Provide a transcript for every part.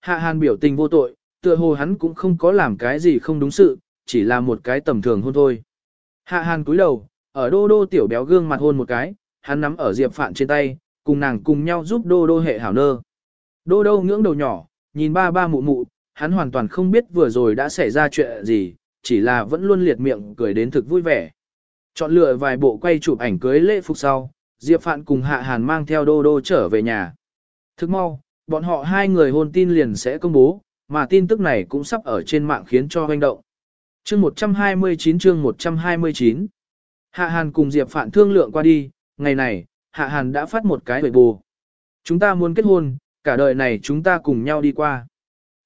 Hạ Hàn biểu tình vô tội, tựa hồ hắn cũng không có làm cái gì không đúng sự, chỉ là một cái tầm thường hôn thôi. Hạ Hàn cúi đầu, ở đô đô tiểu béo gương mặt hôn một cái, hắn nắm ở Diệp Phạn trên tay, cùng nàng cùng nhau giúp đô đô hệ hảo nơ. Đô đô ngưỡng đầu nhỏ, nhìn ba ba mụ mụ, hắn hoàn toàn không biết vừa rồi đã xảy ra chuyện gì, chỉ là vẫn luôn liệt miệng cười đến thực vui vẻ. Chọn lựa vài bộ quay chụp ảnh cưới lễ phục sau, Diệp Phạn cùng Hạ Hàn mang theo đô đô trở về nhà. Thức mau, bọn họ hai người hôn tin liền sẽ công bố, mà tin tức này cũng sắp ở trên mạng khiến cho hoành động. Chương 129 chương 129 Hạ Hàn cùng Diệp Phạn thương lượng qua đi, ngày này, Hạ Hàn đã phát một cái bệ bù. Chúng ta muốn kết hôn, cả đời này chúng ta cùng nhau đi qua.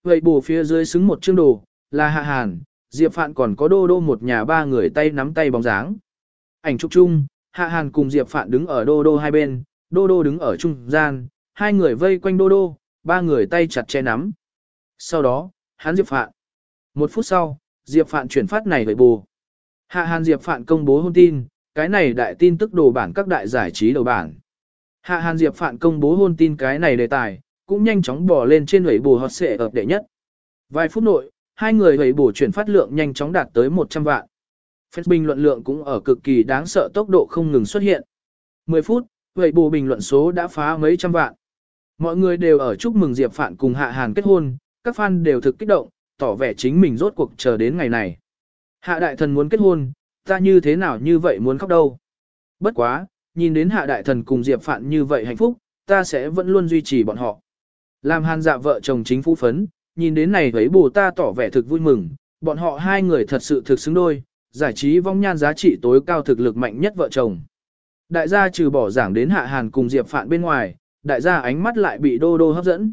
Vậy bù phía dưới xứng một chương đồ, là Hạ Hàn, Diệp Phạn còn có đô đô một nhà ba người tay nắm tay bóng dáng. Ảnh chụp chung, Hạ Hàn cùng Diệp Phạn đứng ở đô đô hai bên, đô đô đứng ở trung gian, hai người vây quanh đô đô, ba người tay chặt che nắm. Sau đó, hắn Diệp Phạn. Một phút sau, Diệp Phạn chuyển phát này về bù. Hạ Hàn Diệp Phạn công bố hôn tin, cái này đại tin tức đồ bản các đại giải trí đầu bản. Hạ Hàn Diệp Phạn công bố hôn tin cái này đề tài, cũng nhanh chóng bỏ lên trên lưỡi bù hot xệ ập đệ nhất. Vài phút nội, hai người lưỡi bù chuyển phát lượng nhanh chóng đạt tới 100 vạn. Phép bình luận lượng cũng ở cực kỳ đáng sợ tốc độ không ngừng xuất hiện. 10 phút, lưỡi bù bình luận số đã phá mấy trăm vạn. Mọi người đều ở chúc mừng Diệp Phạn cùng Hạ Hàn kết hôn, các fan đều thực kích động, tỏ vẻ chính mình rốt cuộc chờ đến ngày này. Hạ đại thần muốn kết hôn, ta như thế nào như vậy muốn khóc đâu. Bất quá, nhìn đến hạ đại thần cùng Diệp Phạn như vậy hạnh phúc, ta sẽ vẫn luôn duy trì bọn họ. Làm hàn dạ vợ chồng chính phú phấn, nhìn đến này thấy bồ ta tỏ vẻ thực vui mừng, bọn họ hai người thật sự thực xứng đôi, giải trí vong nhan giá trị tối cao thực lực mạnh nhất vợ chồng. Đại gia trừ bỏ giảng đến hạ hàn cùng Diệp Phạn bên ngoài, đại gia ánh mắt lại bị đô đô hấp dẫn.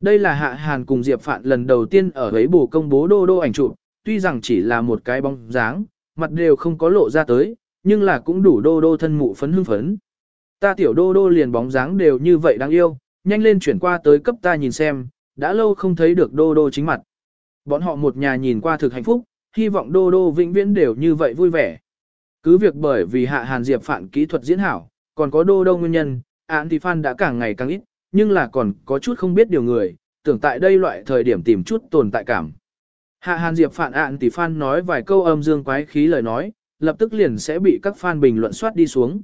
Đây là hạ hàn cùng Diệp Phạn lần đầu tiên ở ấy bù công bố đô đô ảnh chụp, tuy rằng chỉ là một cái bóng dáng, mặt đều không có lộ ra tới, nhưng là cũng đủ đô đô thân mụ phấn hưng phấn. Ta tiểu đô đô liền bóng dáng đều như vậy đáng yêu, nhanh lên chuyển qua tới cấp ta nhìn xem, đã lâu không thấy được đô đô chính mặt. Bọn họ một nhà nhìn qua thực hạnh phúc, hy vọng đô đô vĩnh viễn đều như vậy vui vẻ. Cứ việc bởi vì hạ hàn diệp phản kỹ thuật diễn hảo, còn có đô đô nguyên nhân, án thì fan đã càng ngày càng ít, nhưng là còn có chút không biết điều người, tưởng tại đây loại thời điểm tìm chút tồn tại cảm. Hạ Hàn Diệp phản ạn tỷ fan nói vài câu âm dương quái khí lời nói, lập tức liền sẽ bị các fan bình luận soát đi xuống.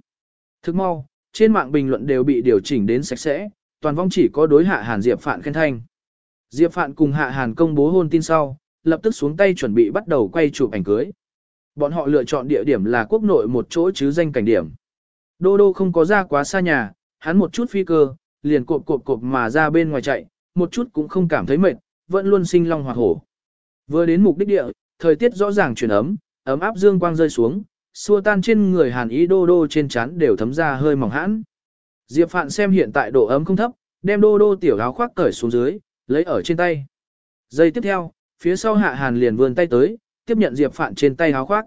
Thức mau, trên mạng bình luận đều bị điều chỉnh đến sạch sẽ, toàn vong chỉ có đối Hạ Hàn Diệp phản khen thanh. Diệp phản cùng Hạ Hàn công bố hôn tin sau, lập tức xuống tay chuẩn bị bắt đầu quay chụp ảnh cưới. Bọn họ lựa chọn địa điểm là quốc nội một chỗ chứ danh cảnh điểm. Đô đô không có ra quá xa nhà, hắn một chút phi cơ, liền cộp cộp cộp mà ra bên ngoài chạy, một chút cũng không cảm thấy mệt, vẫn luôn sinh long hoạt hổ. Vừa đến mục đích địa, thời tiết rõ ràng chuyển ấm, ấm áp dương quang rơi xuống, xua tan trên người Hàn Ý đô đô trên trán đều thấm ra hơi mỏng hãn. Diệp Phạn xem hiện tại độ ấm không thấp, đem đô đô tiểu áo khoác cởi xuống dưới, lấy ở trên tay. Giây tiếp theo, phía sau Hạ Hàn liền vươn tay tới, tiếp nhận Diệp Phạn trên tay áo khoác.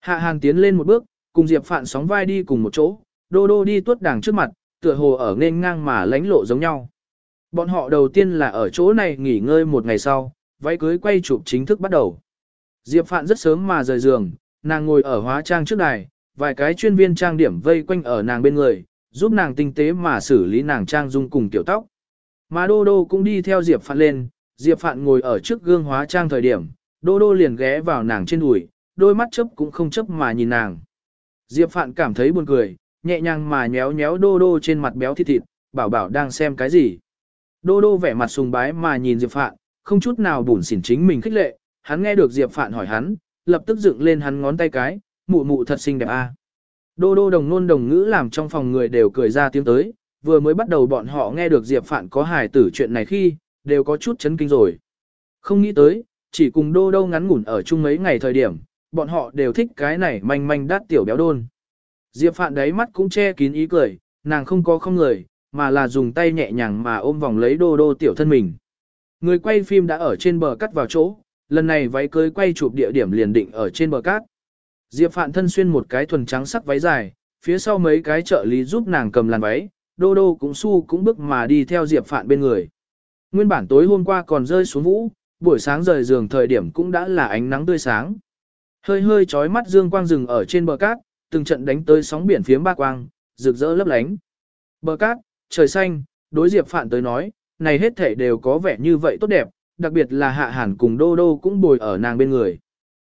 Hạ Hàn tiến lên một bước, cùng Diệp Phạn sóng vai đi cùng một chỗ, đô đô đi tuốt đằng trước mặt, tựa hồ ở nên ngang mà lánh lộ giống nhau. Bọn họ đầu tiên là ở chỗ này nghỉ ngơi một ngày sau, váy cưới quay chụp chính thức bắt đầu. Diệp Phạn rất sớm mà rời giường, nàng ngồi ở hóa trang trước đài, vài cái chuyên viên trang điểm vây quanh ở nàng bên người, giúp nàng tinh tế mà xử lý nàng trang dung cùng tiểu tóc. Mà Đô Đô cũng đi theo Diệp Phạn lên, Diệp Phạn ngồi ở trước gương hóa trang thời điểm, Đô Đô liền ghé vào nàng trên đùi, đôi mắt chớp cũng không chớp mà nhìn nàng. Diệp Phạn cảm thấy buồn cười, nhẹ nhàng mà nhéo nhéo Đô Đô trên mặt béo thịt thịt, bảo bảo đang xem cái gì. Đô Đô vẻ mặt sùng bái mà nhìn Diệp Phạn, không chút nào bùn xỉn chính mình khích lệ, hắn nghe được Diệp Phạn hỏi hắn, lập tức dựng lên hắn ngón tay cái, mụ mụ thật xinh đẹp a. Đô đô đồng nôn đồng ngữ làm trong phòng người đều cười ra tiếng tới, vừa mới bắt đầu bọn họ nghe được Diệp Phạn có hài tử chuyện này khi, đều có chút chấn kinh rồi. Không nghĩ tới, chỉ cùng đô đô ngắn ngủn ở chung mấy ngày thời điểm, bọn họ đều thích cái này manh manh đắt tiểu béo đôn. Diệp Phạn đáy mắt cũng che kín ý cười, nàng không có không người, mà là dùng tay nhẹ nhàng mà ôm vòng lấy đô đô tiểu thân mình. Người quay phim đã ở trên bờ cắt vào chỗ, lần này váy cưới quay chụp địa điểm liền định ở trên bờ cát. Diệp Phạn thân xuyên một cái thuần trắng sắc váy dài, phía sau mấy cái trợ lý giúp nàng cầm làn váy, Đô Đô cũng su cũng bước mà đi theo Diệp Phạn bên người. Nguyên bản tối hôm qua còn rơi xuống vũ, buổi sáng rời giường thời điểm cũng đã là ánh nắng tươi sáng. Hơi hơi chói mắt dương quang rừng ở trên bờ cát, từng trận đánh tới sóng biển phiếm ba quang, rực rỡ lấp lánh. Bờ cát, trời xanh, đối Diệp Phạn tới nói, này hết thể đều có vẻ như vậy tốt đẹp, đặc biệt là Hạ Hàn cùng Đô Đô cũng bồi ở nàng bên người.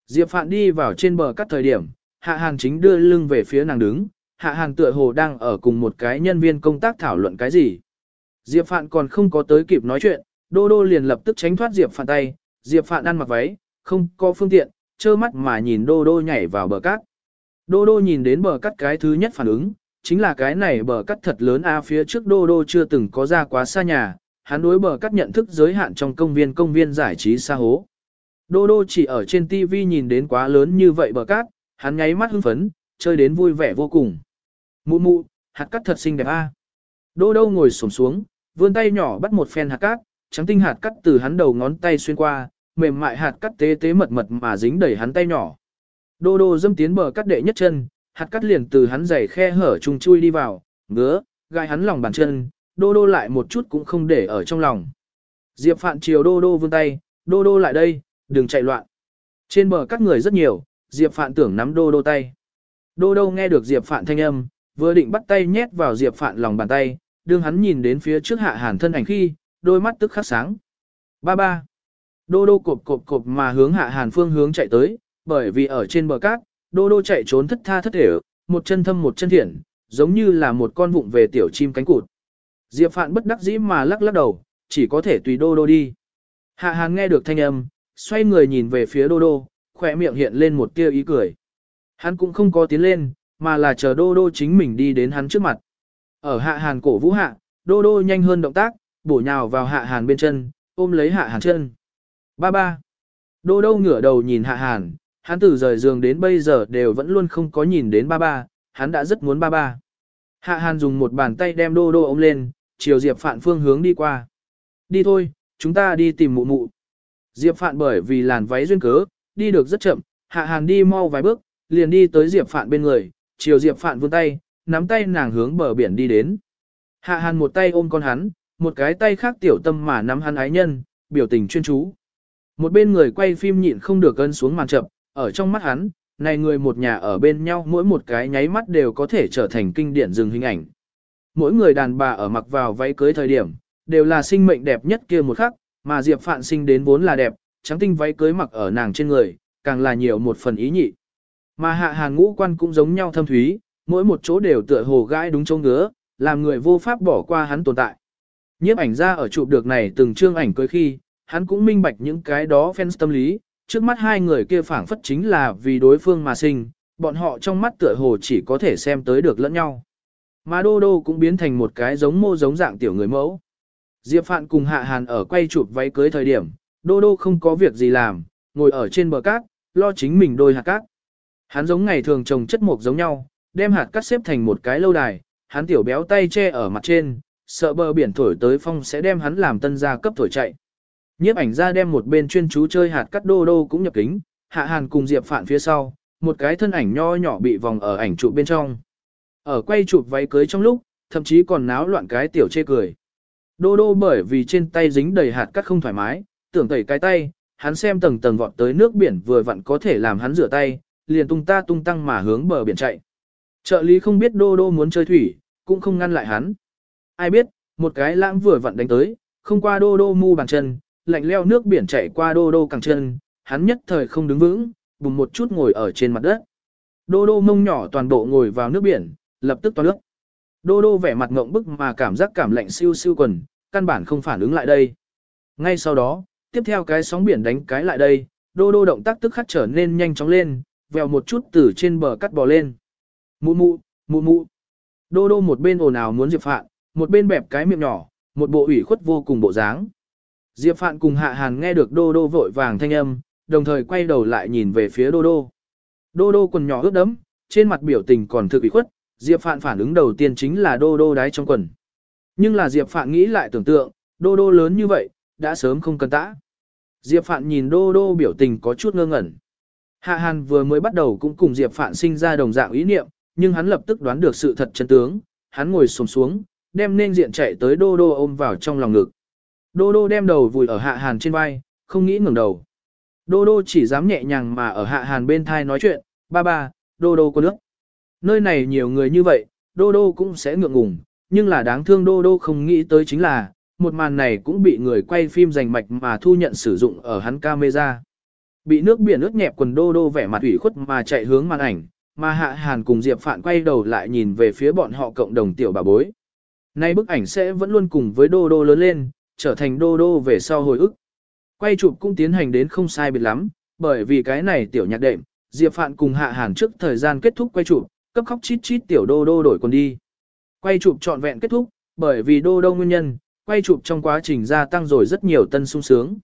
Diệp Phạn đi vào trên bờ cát thời điểm, Hạ Hàn chính đưa lưng về phía nàng đứng, Hạ Hàn tựa hồ đang ở cùng một cái nhân viên công tác thảo luận cái gì. Diệp Phạn còn không có tới kịp nói chuyện, Đô Đô liền lập tức tránh thoát Diệp Phạn tay, Diệp Phạn ăn mặc váy, không có phương tiện, trơ mắt mà nhìn Đô Đô nhảy vào bờ cát. Đô Đô nhìn đến bờ cắt cái thứ nhất phản ứng, chính là cái này bờ cắt thật lớn a phía trước Đô Đô chưa từng có ra quá xa nhà, hắn đối bờ cắt nhận thức giới hạn trong công viên công viên giải trí xa hố. Đô Đô chỉ ở trên TV nhìn đến quá lớn như vậy bờ cát, hắn nháy mắt hưng phấn, chơi đến vui vẻ vô cùng. Mụ mụ, hạt cát thật xinh đẹp a. Đô Đô ngồi xổm xuống, vươn tay nhỏ bắt một phen hạt cát, trắng tinh hạt cát từ hắn đầu ngón tay xuyên qua, mềm mại hạt cát tế tế mật mật mà dính đầy hắn tay nhỏ. Đô Đô dâm tiến bờ cắt đệ nhất chân, hạt cắt liền từ hắn giày khe hở trùng chui đi vào, ngứa, gai hắn lòng bàn chân, Đô Đô lại một chút cũng không để ở trong lòng. Diệp Phạn chiều Đô Đô vươn tay, Đô Đô lại đây, đừng chạy loạn. Trên bờ các người rất nhiều, Diệp Phạn tưởng nắm Đô Đô tay. Đô Đô nghe được Diệp Phạn thanh âm, vừa định bắt tay nhét vào Diệp Phạn lòng bàn tay, đương hắn nhìn đến phía trước hạ hàn thân ảnh khi, đôi mắt tức khắc sáng. Ba ba. Đô Đô cộp cộp cộp mà hướng hạ hàn phương hướng chạy tới, bởi vì ở trên bờ cát, Đô Đô chạy trốn thất tha thất thể, một chân thâm một chân thiện, giống như là một con vụng về tiểu chim cánh cụt. Diệp Phạn bất đắc dĩ mà lắc lắc đầu, chỉ có thể tùy Đô Đô đi. Hạ Hàn nghe được thanh âm, xoay người nhìn về phía Đô Đô, khỏe miệng hiện lên một tia ý cười. Hắn cũng không có tiến lên, mà là chờ Đô Đô chính mình đi đến hắn trước mặt. Ở Hạ Hàn cổ vũ hạ, Đô Đô nhanh hơn động tác, bổ nhào vào Hạ Hàn bên chân, ôm lấy Hạ Hàn chân. Ba ba. Đô Đô ngửa đầu nhìn Hạ Hàn, hắn từ rời giường đến bây giờ đều vẫn luôn không có nhìn đến ba ba, hắn đã rất muốn ba ba. Hạ Hàn dùng một bàn tay đem Đô Đô ôm lên, chiều Diệp Phạn phương hướng đi qua. Đi thôi, chúng ta đi tìm mụ mụ. Diệp Phạn bởi vì làn váy duyên cớ, đi được rất chậm, Hạ Hàn đi mau vài bước, liền đi tới Diệp Phạn bên người, chiều Diệp Phạn vươn tay, nắm tay nàng hướng bờ biển đi đến. Hạ Hàn một tay ôm con hắn, một cái tay khác tiểu tâm mà nắm hắn ái nhân, biểu tình chuyên chú. Một bên người quay phim nhịn không được cân xuống màn chậm, ở trong mắt hắn, này người một nhà ở bên nhau mỗi một cái nháy mắt đều có thể trở thành kinh điển dừng hình ảnh. Mỗi người đàn bà ở mặc vào váy cưới thời điểm, đều là sinh mệnh đẹp nhất kia một khắc, mà Diệp Phạn sinh đến vốn là đẹp, trắng tinh váy cưới mặc ở nàng trên người, càng là nhiều một phần ý nhị. Mà hạ hàn ngũ quan cũng giống nhau thâm thúy, mỗi một chỗ đều tựa hồ gãi đúng chỗ ngứa, làm người vô pháp bỏ qua hắn tồn tại. Nhiếp ảnh ra ở chụp được này từng chương ảnh cưới khi, hắn cũng minh bạch những cái đó fans tâm lý, trước mắt hai người kia phảng phất chính là vì đối phương mà sinh, bọn họ trong mắt tựa hồ chỉ có thể xem tới được lẫn nhau. Mà Đô Đô cũng biến thành một cái giống mô giống dạng tiểu người mẫu. Diệp Phạn cùng Hạ Hàn ở quay chụp váy cưới thời điểm, Đô Đô không có việc gì làm, ngồi ở trên bờ cát, lo chính mình đôi hạt cát. Hắn giống ngày thường trồng chất mộc giống nhau, đem hạt cát xếp thành một cái lâu đài, hắn tiểu béo tay che ở mặt trên, sợ bờ biển thổi tới phong sẽ đem hắn làm tân gia cấp thổi chạy. Nhiếp ảnh ra đem một bên chuyên chú chơi hạt cắt đô đô cũng nhập kính, Hạ Hàn cùng Diệp Phạn phía sau, một cái thân ảnh nho nhỏ bị vòng ở ảnh trụ bên trong. Ở quay chụp váy cưới trong lúc, thậm chí còn náo loạn cái tiểu chê cười. Đô đô bởi vì trên tay dính đầy hạt cắt không thoải mái, tưởng tẩy cái tay, hắn xem tầng tầng vọt tới nước biển vừa vặn có thể làm hắn rửa tay, liền tung ta tung tăng mà hướng bờ biển chạy. Trợ lý không biết đô đô muốn chơi thủy, cũng không ngăn lại hắn. Ai biết, một cái lãng vừa vặn đánh tới, không qua đô đô mu bàn chân, lạnh leo nước biển chảy qua đô đô càng chân, hắn nhất thời không đứng vững, bùng một chút ngồi ở trên mặt đất. Đô đô mông nhỏ toàn bộ ngồi vào nước biển, lập tức toàn nước. Đô đô vẻ mặt ngộng bức mà cảm giác cảm lạnh siêu siêu quần, căn bản không phản ứng lại đây. Ngay sau đó, tiếp theo cái sóng biển đánh cái lại đây, đô đô động tác tức khắc trở nên nhanh chóng lên, vèo một chút từ trên bờ cắt bò lên. Mụ mụ, mụ mụ. Đô đô một bên ồn ào muốn Diệp Phạn, một bên bẹp cái miệng nhỏ, một bộ ủy khuất vô cùng bộ dáng. Diệp Phạn cùng Hạ Hàn nghe được đô đô vội vàng thanh âm, đồng thời quay đầu lại nhìn về phía đô đô. Đô đô quần nhỏ ướt đẫm, trên mặt biểu tình còn thực ủy khuất, Diệp Phạn phản ứng đầu tiên chính là đô đô đái trong quần. Nhưng là Diệp Phạn nghĩ lại tưởng tượng, đô đô lớn như vậy, đã sớm không cần tã. Diệp Phạn nhìn đô đô biểu tình có chút ngơ ngẩn. Hạ Hàn vừa mới bắt đầu cũng cùng Diệp Phạn sinh ra đồng dạng ý niệm, nhưng hắn lập tức đoán được sự thật chân tướng, hắn ngồi xổm xuống, đem nên diện chạy tới đô đô ôm vào trong lòng ngực. Đô đô đem đầu vùi ở Hạ Hàn trên vai, không nghĩ ngẩng đầu. Đô đô chỉ dám nhẹ nhàng mà ở Hạ Hàn bên thai nói chuyện, ba ba, đô đô có nước. Nơi này nhiều người như vậy, đô đô cũng sẽ ngượng ngùng, nhưng là đáng thương đô đô không nghĩ tới chính là, một màn này cũng bị người quay phim giành mạch mà thu nhận sử dụng ở hắn camera. Bị nước biển ướt nhẹp quần đô đô vẻ mặt ủy khuất mà chạy hướng màn ảnh, mà Hạ Hàn cùng Diệp Phạn quay đầu lại nhìn về phía bọn họ cộng đồng tiểu bà bối. Nay bức ảnh sẽ vẫn luôn cùng với đô đô lớn lên, trở thành đô đô về sau hồi ức. Quay chụp cũng tiến hành đến không sai biệt lắm, bởi vì cái này tiểu nhạc đệm, Diệp Phạn cùng Hạ Hàn trước thời gian kết thúc quay chụp, cấp khóc chít chít tiểu đô đô đổi quần đi. Quay chụp trọn vẹn kết thúc, bởi vì đô đô nguyên nhân, quay chụp trong quá trình gia tăng rồi rất nhiều tân sung sướng.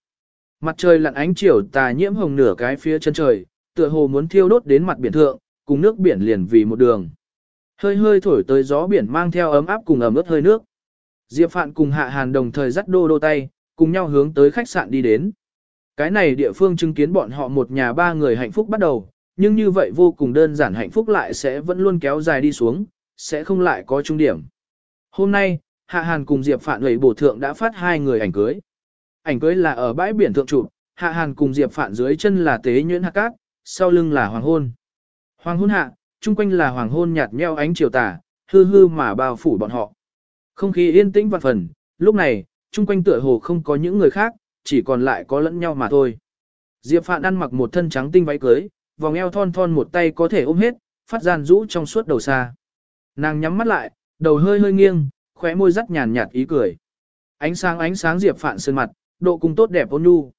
Mặt trời lặn ánh chiều tà nhiễm hồng nửa cái phía chân trời, tựa hồ muốn thiêu đốt đến mặt biển thượng, cùng nước biển liền vì một đường. Hơi hơi thổi tới gió biển mang theo ấm áp cùng ẩm ướt hơi nước. Diệp Phạn cùng Hạ Hàn đồng thời dắt đô đô tay, cùng nhau hướng tới khách sạn đi đến. Cái này địa phương chứng kiến bọn họ một nhà ba người hạnh phúc bắt đầu, nhưng như vậy vô cùng đơn giản hạnh phúc lại sẽ vẫn luôn kéo dài đi xuống, sẽ không lại có trung điểm. Hôm nay, Hạ Hàn cùng Diệp Phạn người bổ thượng đã phát hai người ảnh cưới. Ảnh cưới là ở bãi biển thượng trụ, Hạ Hàn cùng Diệp Phạn dưới chân là tế nhuyễn hạ cát, sau lưng là hoàng hôn. Hoàng hôn hạ, chung quanh là hoàng hôn nhạt nheo ánh chiều tà, hư hư mà bao phủ bọn họ. Không khí yên tĩnh vạn phần, lúc này, chung quanh tựa hồ không có những người khác, chỉ còn lại có lẫn nhau mà thôi. Diệp Phạn ăn mặc một thân trắng tinh váy cưới, vòng eo thon thon một tay có thể ôm hết, phát gian rũ trong suốt đầu xa. Nàng nhắm mắt lại, đầu hơi hơi nghiêng, khóe môi rất nhàn nhạt ý cười. Ánh sáng ánh sáng Diệp Phạn sơn mặt, độ cung tốt đẹp ôn nhu.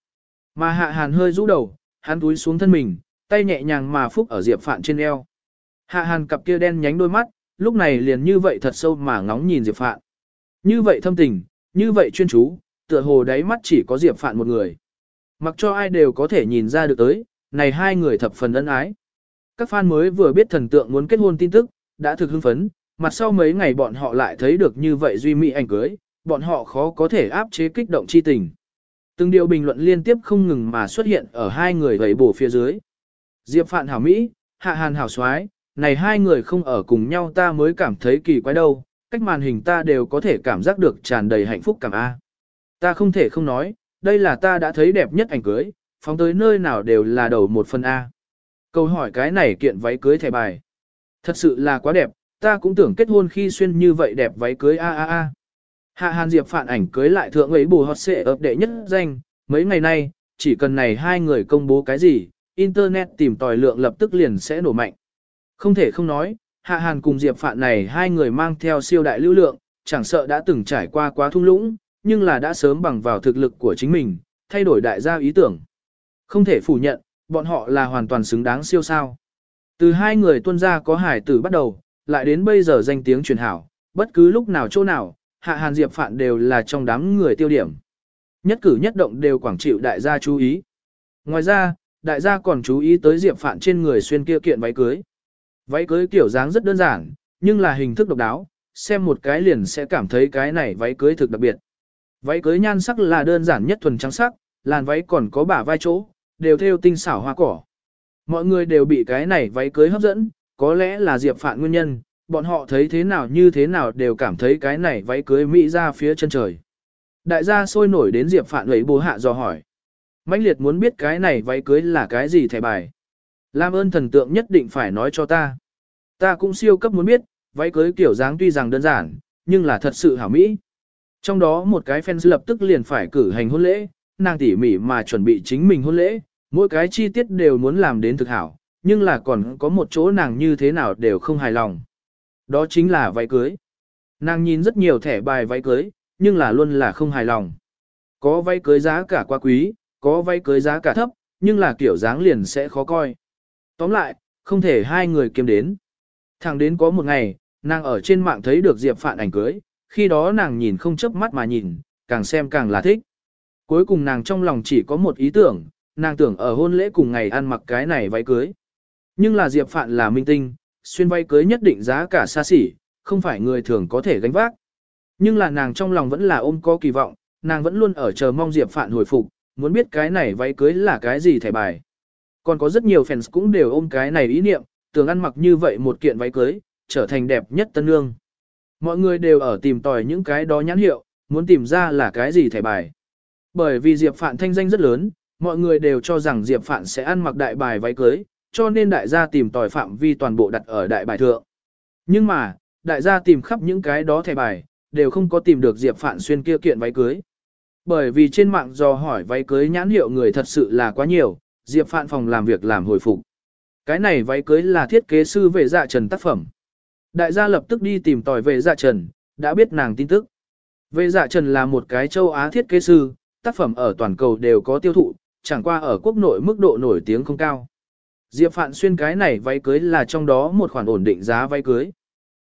Mà Hạ Hàn hơi rũ đầu, hắn túi xuống thân mình, tay nhẹ nhàng mà phúc ở Diệp Phạn trên eo. Hạ Hàn cặp kia đen nhánh đôi mắt, lúc này liền như vậy thật sâu mà ngóng nhìn Diệp Phạn. Như vậy thâm tình, như vậy chuyên chú, tựa hồ đáy mắt chỉ có Diệp Phạn một người. Mặc cho ai đều có thể nhìn ra được tới, này hai người thập phần ân ái. Các fan mới vừa biết thần tượng muốn kết hôn tin tức, đã thực hưng phấn, mặt sau mấy ngày bọn họ lại thấy được như vậy duy mỹ ảnh cưới, bọn họ khó có thể áp chế kích động chi tình. Từng điều bình luận liên tiếp không ngừng mà xuất hiện ở hai người gầy bổ phía dưới. Diệp Phạn hảo Mỹ, Hạ Hàn hảo soái, này hai người không ở cùng nhau ta mới cảm thấy kỳ quái đâu, cách màn hình ta đều có thể cảm giác được tràn đầy hạnh phúc cảm A. Ta không thể không nói, đây là ta đã thấy đẹp nhất ảnh cưới, phóng tới nơi nào đều là đầu một phần A. Câu hỏi cái này kiện váy cưới thẻ bài. Thật sự là quá đẹp, ta cũng tưởng kết hôn khi xuyên như vậy đẹp váy cưới A A A. Hạ Hàn Diệp phản ảnh cưới lại thượng ấy bù hot xệ ập đệ nhất danh, mấy ngày nay, chỉ cần này hai người công bố cái gì, Internet tìm tòi lượng lập tức liền sẽ nổ mạnh. Không thể không nói, Hạ Hàn cùng Diệp Phạn này hai người mang theo siêu đại lưu lượng, chẳng sợ đã từng trải qua quá thung lũng, nhưng là đã sớm bằng vào thực lực của chính mình, thay đổi đại gia ý tưởng. Không thể phủ nhận, bọn họ là hoàn toàn xứng đáng siêu sao. Từ hai người tuân gia có hải tử bắt đầu, lại đến bây giờ danh tiếng truyền hảo, bất cứ lúc nào chỗ nào, Hạ Hàn Diệp Phạn đều là trong đám người tiêu điểm. Nhất cử nhất động đều quảng chịu đại gia chú ý. Ngoài ra, đại gia còn chú ý tới Diệp Phạn trên người xuyên kia kiện váy cưới. Váy cưới kiểu dáng rất đơn giản, nhưng là hình thức độc đáo, xem một cái liền sẽ cảm thấy cái này váy cưới thực đặc biệt. Váy cưới nhan sắc là đơn giản nhất thuần trắng sắc, làn váy còn có bả vai chỗ, đều theo tinh xảo hoa cỏ. Mọi người đều bị cái này váy cưới hấp dẫn, có lẽ là Diệp Phạn nguyên nhân, bọn họ thấy thế nào như thế nào đều cảm thấy cái này váy cưới Mỹ ra phía chân trời. Đại gia sôi nổi đến Diệp Phạn ấy bố hạ dò hỏi. mãnh liệt muốn biết cái này váy cưới là cái gì thẻ bài. Lam ơn thần tượng nhất định phải nói cho ta. Ta cũng siêu cấp muốn biết, váy cưới kiểu dáng tuy rằng đơn giản, nhưng là thật sự hảo mỹ. Trong đó một cái fans lập tức liền phải cử hành hôn lễ, nàng tỉ mỉ mà chuẩn bị chính mình hôn lễ, mỗi cái chi tiết đều muốn làm đến thực hảo, nhưng là còn có một chỗ nàng như thế nào đều không hài lòng. Đó chính là váy cưới. Nàng nhìn rất nhiều thẻ bài váy cưới, nhưng là luôn là không hài lòng. Có váy cưới giá cả quá quý, có váy cưới giá cả thấp, nhưng là kiểu dáng liền sẽ khó coi. Tóm lại, không thể hai người kiếm đến. Thẳng đến có một ngày, nàng ở trên mạng thấy được Diệp Phạn ảnh cưới, khi đó nàng nhìn không chớp mắt mà nhìn, càng xem càng là thích. Cuối cùng nàng trong lòng chỉ có một ý tưởng, nàng tưởng ở hôn lễ cùng ngày ăn mặc cái này váy cưới. Nhưng là Diệp Phạn là minh tinh, xuyên váy cưới nhất định giá cả xa xỉ, không phải người thường có thể gánh vác. Nhưng là nàng trong lòng vẫn là ôm có kỳ vọng, nàng vẫn luôn ở chờ mong Diệp Phạn hồi phục, muốn biết cái này váy cưới là cái gì thẻ bài. Còn có rất nhiều fans cũng đều ôm cái này ý niệm, tưởng ăn mặc như vậy một kiện váy cưới, trở thành đẹp nhất tân nương. Mọi người đều ở tìm tòi những cái đó nhãn hiệu, muốn tìm ra là cái gì thẻ bài. Bởi vì Diệp Phạn thanh danh rất lớn, mọi người đều cho rằng Diệp Phạn sẽ ăn mặc đại bài váy cưới, cho nên đại gia tìm tòi phạm vi toàn bộ đặt ở đại bài thượng. Nhưng mà, đại gia tìm khắp những cái đó thẻ bài, đều không có tìm được Diệp Phạn xuyên kia kiện váy cưới. Bởi vì trên mạng dò hỏi váy cưới nhãn hiệu người thật sự là quá nhiều, Diệp Phạn phòng làm việc làm hồi phục. Cái này váy cưới là thiết kế sư về dạ trần tác phẩm. Đại gia lập tức đi tìm tòi về dạ trần, đã biết nàng tin tức. Về dạ trần là một cái châu Á thiết kế sư, tác phẩm ở toàn cầu đều có tiêu thụ, chẳng qua ở quốc nội mức độ nổi tiếng không cao. Diệp Phạn xuyên cái này váy cưới là trong đó một khoản ổn định giá váy cưới.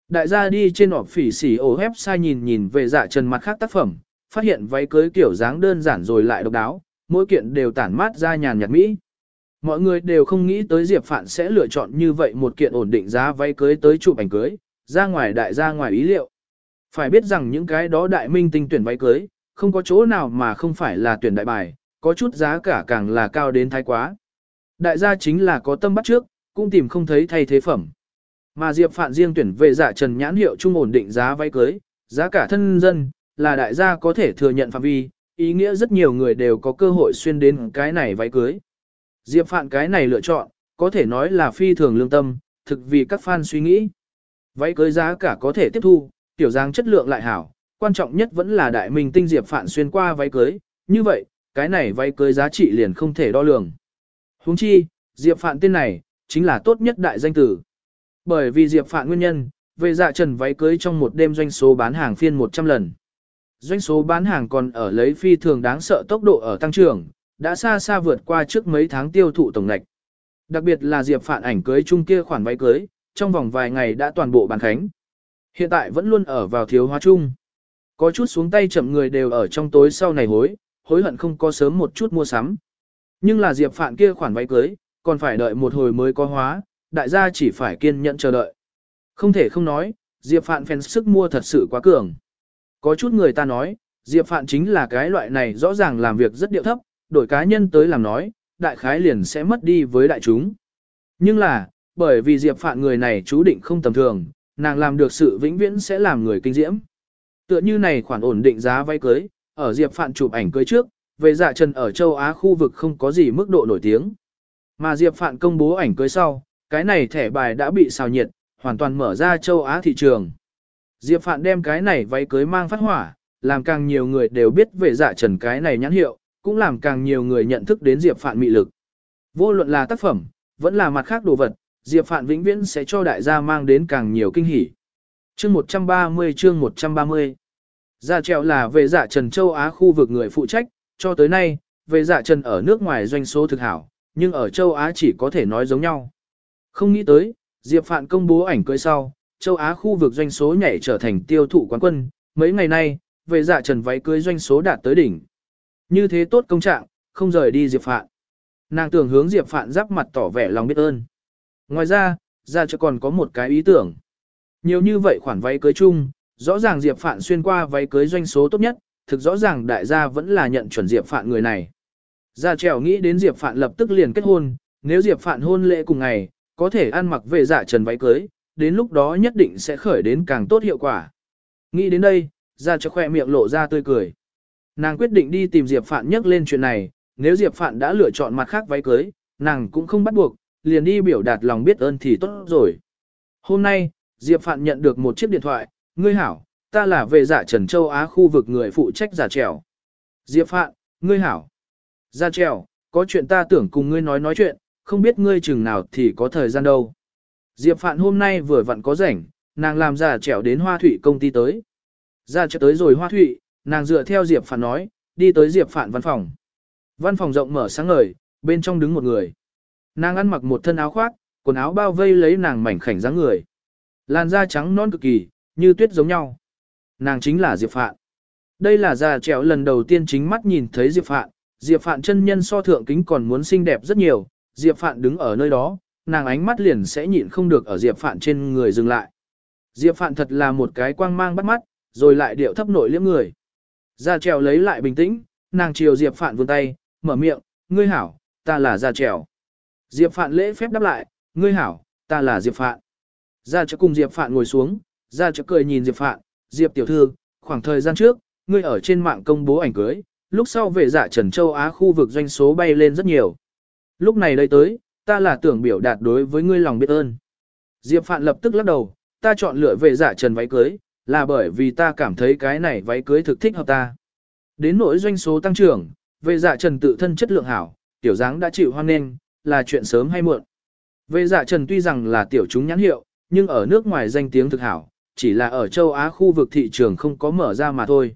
Đại gia đi trên họp phỉ xỉ ổ website nhìn nhìn về dạ trần mặt khác tác phẩm, phát hiện váy cưới kiểu dáng đơn giản rồi lại độc đáo, mỗi kiện đều tản mát ra nhàn nhạt mỹ. Mọi người đều không nghĩ tới Diệp Phạn sẽ lựa chọn như vậy một kiện ổn định giá váy cưới tới chụp ảnh cưới, ra ngoài đại gia ngoài ý liệu. Phải biết rằng những cái đó đại minh tinh tuyển váy cưới, không có chỗ nào mà không phải là tuyển đại bài, có chút giá cả càng là cao đến thái quá. Đại gia chính là có tâm bắt trước, cũng tìm không thấy thay thế phẩm. Mà Diệp Phạn riêng tuyển về dạ trần nhãn hiệu trung ổn định giá váy cưới, giá cả thân dân, là đại gia có thể thừa nhận phạm vi, ý nghĩa rất nhiều người đều có cơ hội xuyên đến cái này váy cưới. Diệp Phạn cái này lựa chọn, có thể nói là phi thường lương tâm, thực vì các fan suy nghĩ. Váy cưới giá cả có thể tiếp thu, tiểu dáng chất lượng lại hảo, quan trọng nhất vẫn là đại minh tinh Diệp Phạn xuyên qua váy cưới, như vậy, cái này váy cưới giá trị liền không thể đo lường. Huống chi, Diệp Phạn tên này, chính là tốt nhất đại danh tử. Bởi vì Diệp Phạn nguyên nhân, về dạ trần váy cưới trong một đêm doanh số bán hàng phiên 100 lần. Doanh số bán hàng còn ở lấy phi thường đáng sợ tốc độ ở tăng trưởng, đã xa xa vượt qua trước mấy tháng tiêu thụ tổng ngạch. Đặc biệt là Diệp Phạn ảnh cưới chung kia khoản váy cưới, trong vòng vài ngày đã toàn bộ bàn khánh. Hiện tại vẫn luôn ở vào thiếu hóa chung. Có chút xuống tay chậm người đều ở trong tối sau này hối, hối hận không có sớm một chút mua sắm. Nhưng là Diệp Phạn kia khoản váy cưới, còn phải đợi một hồi mới có hóa, đại gia chỉ phải kiên nhẫn chờ đợi. Không thể không nói, Diệp Phạn fans sức mua thật sự quá cường. Có chút người ta nói, Diệp Phạn chính là cái loại này rõ ràng làm việc rất điệu thấp, đổi cá nhân tới làm nói, đại khái liền sẽ mất đi với đại chúng. Nhưng là, bởi vì Diệp Phạn người này chú định không tầm thường, nàng làm được sự vĩnh viễn sẽ làm người kinh diễm. Tựa như này khoản ổn định giá vay cưới, ở Diệp Phạn chụp ảnh cưới trước, về dạ trần ở châu Á khu vực không có gì mức độ nổi tiếng. Mà Diệp Phạn công bố ảnh cưới sau, cái này thẻ bài đã bị xào nhiệt, hoàn toàn mở ra châu Á thị trường. Diệp Phạn đem cái này váy cưới mang phát hỏa, làm càng nhiều người đều biết về dạ trần cái này nhãn hiệu, cũng làm càng nhiều người nhận thức đến Diệp Phạn mị lực. Vô luận là tác phẩm, vẫn là mặt khác đồ vật, Diệp Phạn vĩnh viễn sẽ cho đại gia mang đến càng nhiều kinh hỉ. Chương 130 chương 130 Gia trèo là về dạ trần châu Á khu vực người phụ trách, cho tới nay, về dạ trần ở nước ngoài doanh số thực hảo, nhưng ở châu Á chỉ có thể nói giống nhau. Không nghĩ tới, Diệp Phạn công bố ảnh cưới sau, châu Á khu vực doanh số nhảy trở thành tiêu thụ quán quân, mấy ngày nay, về dạ trần váy cưới doanh số đạt tới đỉnh. Như thế tốt công trạng, không rời đi Diệp Phạn. Nàng tưởng hướng Diệp Phạn giáp mặt tỏ vẻ lòng biết ơn. Ngoài ra, ra cho còn có một cái ý tưởng. Nhiều như vậy khoản váy cưới chung, rõ ràng Diệp Phạn xuyên qua váy cưới doanh số tốt nhất, thực rõ ràng đại gia vẫn là nhận chuẩn Diệp Phạn người này. Gia trèo nghĩ đến Diệp Phạn lập tức liền kết hôn, nếu Diệp Phạn hôn lễ cùng ngày, có thể ăn mặc về dạ trần váy cưới, đến lúc đó nhất định sẽ khởi đến càng tốt hiệu quả. Nghĩ đến đây, Gia cho khoe miệng lộ ra tươi cười. Nàng quyết định đi tìm Diệp Phạn nhắc lên chuyện này, nếu Diệp Phạn đã lựa chọn mặt khác váy cưới, nàng cũng không bắt buộc, liền đi biểu đạt lòng biết ơn thì tốt rồi. Hôm nay, Diệp Phạn nhận được một chiếc điện thoại, ngươi hảo, ta là về giả Trần Châu Á khu vực người phụ trách giả trèo. Diệp Phạn, ngươi hảo. Giả trèo, có chuyện ta tưởng cùng ngươi nói nói chuyện, không biết ngươi chừng nào thì có thời gian đâu. Diệp Phạn hôm nay vừa vặn có rảnh, nàng làm giả trèo đến Hoa Thụy công ty tới. Giả trèo tới rồi Hoa Thụy, nàng dựa theo Diệp Phạn nói, đi tới Diệp Phạn văn phòng. Văn phòng rộng mở sáng ngời, bên trong đứng một người. Nàng ăn mặc một thân áo khoác, quần áo bao vây lấy nàng mảnh khảnh dáng người. Làn da trắng non cực kỳ, như tuyết giống nhau. Nàng chính là Diệp Phạn. Đây là già trẻo lần đầu tiên chính mắt nhìn thấy Diệp Phạn. Diệp Phạn chân nhân so thượng kính còn muốn xinh đẹp rất nhiều. Diệp Phạn đứng ở nơi đó, nàng ánh mắt liền sẽ nhịn không được ở Diệp Phạn trên người dừng lại. Diệp Phạn thật là một cái quang mang bắt mắt, rồi lại điệu thấp nội liếm người. Gia trèo lấy lại bình tĩnh, nàng chiều Diệp Phạn vươn tay, mở miệng, ngươi hảo, ta là Gia trèo. Diệp Phạn lễ phép đáp lại, ngươi hảo, ta là Diệp Phạn. Gia trèo cùng Diệp Phạn ngồi xuống, Gia trèo cười nhìn Diệp Phạn, Diệp tiểu thư, khoảng thời gian trước, ngươi ở trên mạng công bố ảnh cưới, lúc sau về dạ Trần Châu Á khu vực doanh số bay lên rất nhiều. Lúc này đây tới, ta là tưởng biểu đạt đối với ngươi lòng biết ơn. Diệp Phạn lập tức lắc đầu, ta chọn lựa về dạ Trần váy cưới, là bởi vì ta cảm thấy cái này váy cưới thực thích hợp ta. Đến nỗi doanh số tăng trưởng, về dạ trần tự thân chất lượng hảo, tiểu dáng đã chịu hoan nghênh, là chuyện sớm hay muộn. Về dạ trần tuy rằng là tiểu chúng nhãn hiệu, nhưng ở nước ngoài danh tiếng thực hảo, chỉ là ở châu Á khu vực thị trường không có mở ra mà thôi.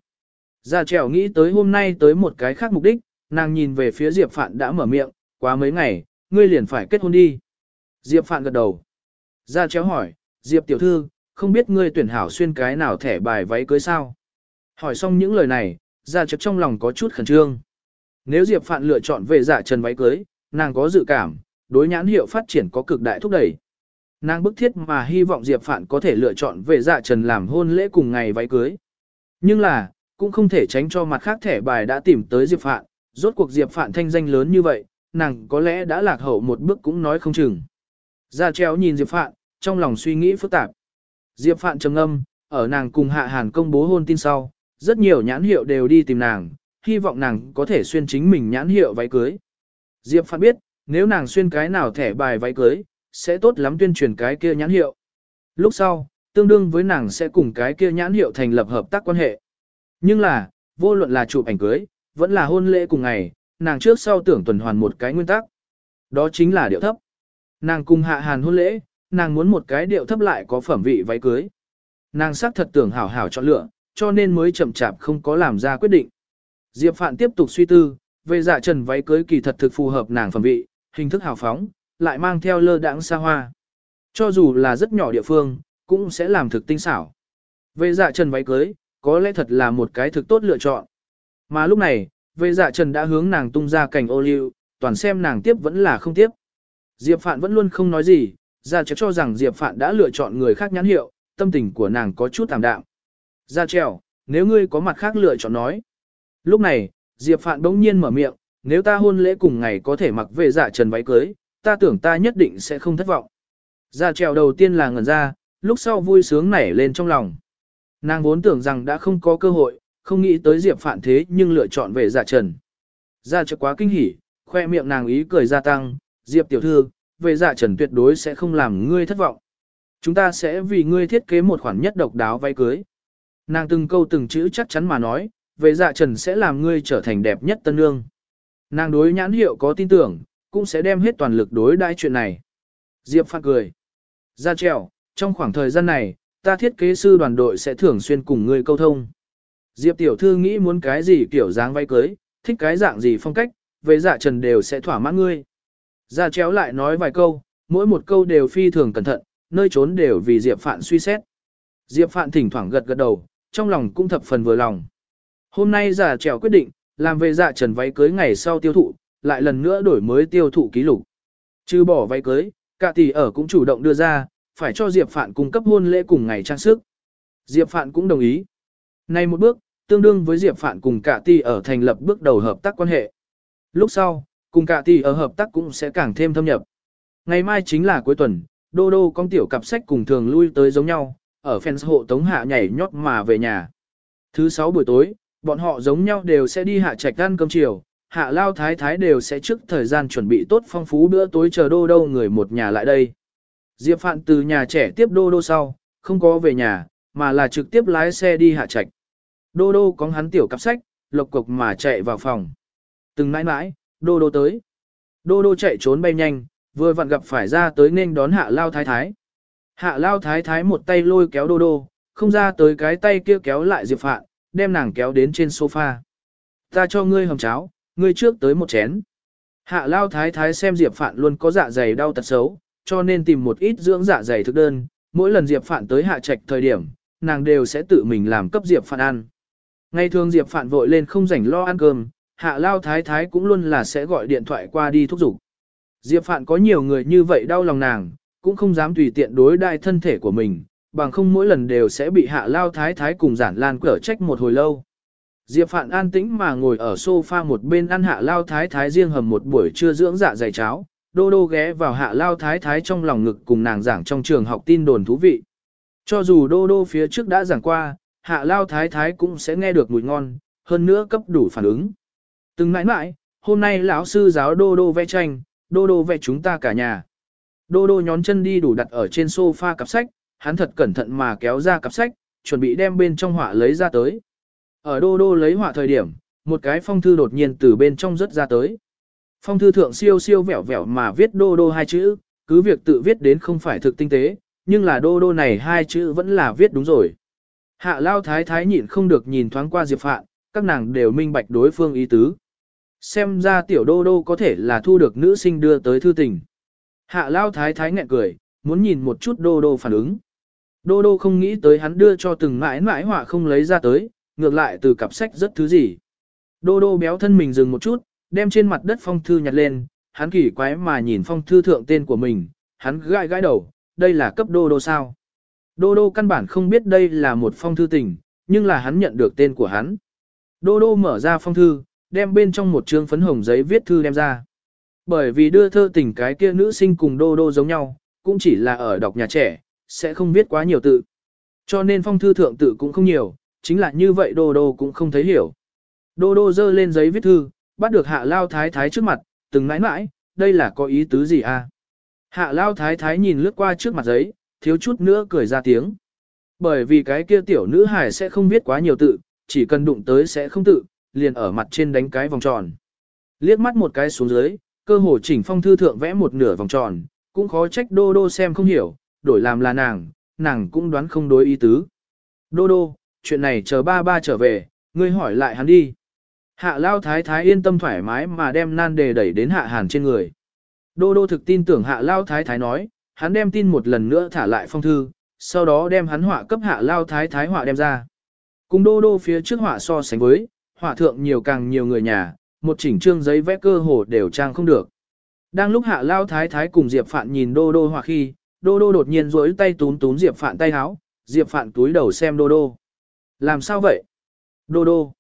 Gia trèo nghĩ tới hôm nay tới một cái khác mục đích, nàng nhìn về phía Diệp Phạn đã mở miệng, quá mấy ngày, ngươi liền phải kết hôn đi. Diệp Phạn gật đầu. Gia trèo hỏi, Diệp tiểu thư, không biết ngươi tuyển hảo xuyên cái nào thẻ bài váy cưới sao? Hỏi xong những lời này, dạ Gia trực trong lòng có chút khẩn trương. Nếu Diệp Phạn lựa chọn về dạ trần váy cưới, nàng có dự cảm, đối nhãn hiệu phát triển có cực đại thúc đẩy. Nàng bức thiết mà hy vọng Diệp Phạn có thể lựa chọn về dạ trần làm hôn lễ cùng ngày váy cưới. Nhưng là, cũng không thể tránh cho mặt khác thẻ bài đã tìm tới Diệp Phạn, rốt cuộc Diệp Phạn thanh danh lớn như vậy, nàng có lẽ đã lạc hậu một bước cũng nói không chừng. Dạ Gia treo nhìn Diệp Phạn, trong lòng suy nghĩ phức tạp. Diệp Phạn trầm âm, ở nàng cùng Hạ Hàn công bố hôn tin sau, rất nhiều nhãn hiệu đều đi tìm nàng, hy vọng nàng có thể xuyên chính mình nhãn hiệu váy cưới. Diệp Phạn biết, nếu nàng xuyên cái nào thẻ bài váy cưới, sẽ tốt lắm tuyên truyền cái kia nhãn hiệu. Lúc sau, tương đương với nàng sẽ cùng cái kia nhãn hiệu thành lập hợp tác quan hệ. Nhưng là, vô luận là chụp ảnh cưới, vẫn là hôn lễ cùng ngày, nàng trước sau tưởng tuần hoàn một cái nguyên tắc. Đó chính là điệu thấp. Nàng cùng hạ hàn hôn lễ, nàng muốn một cái điệu thấp lại có phẩm vị váy cưới. Nàng xác thật tưởng hảo hảo chọn lựa, cho nên mới chậm chạp không có làm ra quyết định. Diệp Phạn tiếp tục suy tư, về dạ trần váy cưới kỳ thật thực phù hợp nàng phẩm vị, hình thức hào phóng, lại mang theo lơ đãng xa hoa. Cho dù là rất nhỏ địa phương, cũng sẽ làm thực tinh xảo. Về dạ trần váy cưới, có lẽ thật là một cái thực tốt lựa chọn. Mà lúc này, về dạ trần đã hướng nàng tung ra cảnh ô liu, toàn xem nàng tiếp vẫn là không tiếp. Diệp Phạn vẫn luôn không nói gì, Gia Trèo cho rằng Diệp Phạn đã lựa chọn người khác nhãn hiệu, tâm tình của nàng có chút tạm đạm. Gia trèo, nếu ngươi có mặt khác lựa chọn nói. Lúc này, Diệp Phạn bỗng nhiên mở miệng, nếu ta hôn lễ cùng ngày có thể mặc về dạ trần váy cưới, ta tưởng ta nhất định sẽ không thất vọng. Gia trèo đầu tiên là ngẩn ra, lúc sau vui sướng nảy lên trong lòng. Nàng vốn tưởng rằng đã không có cơ hội, không nghĩ tới Diệp Phạn thế nhưng lựa chọn về dạ trần. Gia Trèo quá kinh hỉ, khoe miệng nàng ý cười gia tăng, Diệp tiểu thư, về dạ trần tuyệt đối sẽ không làm ngươi thất vọng. Chúng ta sẽ vì ngươi thiết kế một khoản nhất độc đáo váy cưới. Nàng từng câu từng chữ chắc chắn mà nói, về dạ trần sẽ làm ngươi trở thành đẹp nhất tân nương. Nàng đối nhãn hiệu có tin tưởng, cũng sẽ đem hết toàn lực đối đãi chuyện này. Diệp phát cười. Ra trèo, trong khoảng thời gian này, ta thiết kế sư đoàn đội sẽ thường xuyên cùng ngươi câu thông. Diệp tiểu thư nghĩ muốn cái gì kiểu dáng váy cưới, thích cái dạng gì phong cách, về dạ trần đều sẽ thỏa mãn ngươi. Ra chéo lại nói vài câu, mỗi một câu đều phi thường cẩn thận, nơi trốn đều vì Diệp Phạn suy xét. Diệp Phạn thỉnh thoảng gật gật đầu, trong lòng cũng thập phần vừa lòng. Hôm nay giả trèo quyết định, làm về dạ trần váy cưới ngày sau tiêu thụ, lại lần nữa đổi mới tiêu thụ ký lục. Trừ bỏ váy cưới, cả tỷ ở cũng chủ động đưa ra, phải cho Diệp Phạn cung cấp hôn lễ cùng ngày trang sức. Diệp Phạn cũng đồng ý. Nay một bước, tương đương với Diệp Phạn cùng cả tỷ ở thành lập bước đầu hợp tác quan hệ. Lúc sau, cùng cả tỷ ở hợp tác cũng sẽ càng thêm thâm nhập. Ngày mai chính là cuối tuần, Đô Đô con tiểu cặp sách cùng thường lui tới giống nhau, ở fans hộ tống hạ nhảy nhót mà về nhà. Thứ sáu buổi tối, bọn họ giống nhau đều sẽ đi hạ trạch ăn cơm chiều, hạ lao thái thái đều sẽ trước thời gian chuẩn bị tốt phong phú bữa tối chờ Đô Đô người một nhà lại đây. Diệp Phạn từ nhà trẻ tiếp Đô Đô sau, không có về nhà, mà là trực tiếp lái xe đi hạ trạch. Đô Đô có hắn tiểu cặp sách, lộc cục mà chạy vào phòng. Từng mãi mãi, Đô Đô tới. Đô Đô chạy trốn bay nhanh, vừa vặn gặp phải ra tới nên đón hạ lao thái thái. Hạ lao thái thái một tay lôi kéo Đô Đô, không ra tới cái tay kia kéo lại Diệp Phạn, đem nàng kéo đến trên sofa. Ta cho ngươi hầm cháo, ngươi trước tới một chén. Hạ lao thái thái xem Diệp Phạn luôn có dạ dày đau tật xấu, cho nên tìm một ít dưỡng dạ dày thực đơn, mỗi lần Diệp Phạn tới hạ trạch thời điểm, nàng đều sẽ tự mình làm cấp Diệp Phạn ăn. Ngày thường Diệp Phạn vội lên không rảnh lo ăn cơm, hạ lao thái thái cũng luôn là sẽ gọi điện thoại qua đi thúc giục. Diệp Phạn có nhiều người như vậy đau lòng nàng, cũng không dám tùy tiện đối đại thân thể của mình, bằng không mỗi lần đều sẽ bị hạ lao thái thái cùng giản lan cở trách một hồi lâu. Diệp Phạn an tĩnh mà ngồi ở sofa một bên ăn hạ lao thái thái riêng hầm một buổi trưa dưỡng dạ dày cháo, đô đô ghé vào hạ lao thái thái trong lòng ngực cùng nàng giảng trong trường học tin đồn thú vị. Cho dù đô đô phía trước đã giảng qua, hạ lao thái thái cũng sẽ nghe được mùi ngon, hơn nữa cấp đủ phản ứng. Từng mãi mãi, hôm nay lão sư giáo đô đô vẽ tranh, đô đô vẽ chúng ta cả nhà. Đô đô nhón chân đi đủ đặt ở trên sofa cặp sách, hắn thật cẩn thận mà kéo ra cặp sách, chuẩn bị đem bên trong họa lấy ra tới. Ở đô đô lấy họa thời điểm, một cái phong thư đột nhiên từ bên trong rớt ra tới. Phong thư thượng siêu siêu vẹo vẹo mà viết đô đô hai chữ, cứ việc tự viết đến không phải thực tinh tế, nhưng là đô đô này hai chữ vẫn là viết đúng rồi. Hạ lao thái thái nhịn không được nhìn thoáng qua Diệp Phạn, các nàng đều minh bạch đối phương ý tứ. Xem ra tiểu đô đô có thể là thu được nữ sinh đưa tới thư tình. Hạ lao thái thái nghẹn cười, muốn nhìn một chút đô đô phản ứng. Đô đô không nghĩ tới hắn đưa cho từng mãi mãi họa không lấy ra tới, ngược lại từ cặp sách rất thứ gì. Đô đô béo thân mình dừng một chút, đem trên mặt đất phong thư nhặt lên, hắn kỳ quái mà nhìn phong thư thượng tên của mình, hắn gãi gãi đầu, đây là cấp đô đô sao. Đô đô căn bản không biết đây là một phong thư tình, nhưng là hắn nhận được tên của hắn. Đô đô mở ra phong thư, đem bên trong một trương phấn hồng giấy viết thư đem ra. Bởi vì đưa thơ tình cái kia nữ sinh cùng đô đô giống nhau, cũng chỉ là ở đọc nhà trẻ, sẽ không viết quá nhiều tự. Cho nên phong thư thượng tự cũng không nhiều, chính là như vậy đô đô cũng không thấy hiểu. Đô đô dơ lên giấy viết thư, bắt được hạ lao thái thái trước mặt, từng mãi mãi, đây là có ý tứ gì à? Hạ lao thái thái nhìn lướt qua trước mặt giấy, thiếu chút nữa cười ra tiếng. Bởi vì cái kia tiểu nữ hải sẽ không viết quá nhiều tự, chỉ cần đụng tới sẽ không tự, liền ở mặt trên đánh cái vòng tròn. Liếc mắt một cái xuống dưới, cơ hồ chỉnh phong thư thượng vẽ một nửa vòng tròn, cũng khó trách đô đô xem không hiểu, đổi làm là nàng, nàng cũng đoán không đối ý tứ. Đô đô, chuyện này chờ ba ba trở về, ngươi hỏi lại hắn đi. Hạ lao thái thái yên tâm thoải mái mà đem nan đề đẩy đến hạ hàn trên người. Đô đô thực tin tưởng hạ lao thái thái nói, hắn đem tin một lần nữa thả lại phong thư, sau đó đem hắn họa cấp hạ lao thái thái họa đem ra. Cùng đô đô phía trước họa so sánh với, họa thượng nhiều càng nhiều người nhà, một chỉnh trương giấy vẽ cơ hồ đều trang không được. Đang lúc hạ lao thái thái cùng Diệp Phạn nhìn đô đô hỏa khi, đô đô đột nhiên rỗi tay túm túm Diệp Phạn tay háo, Diệp Phạn túi đầu xem đô đô. Làm sao vậy? Đô đô.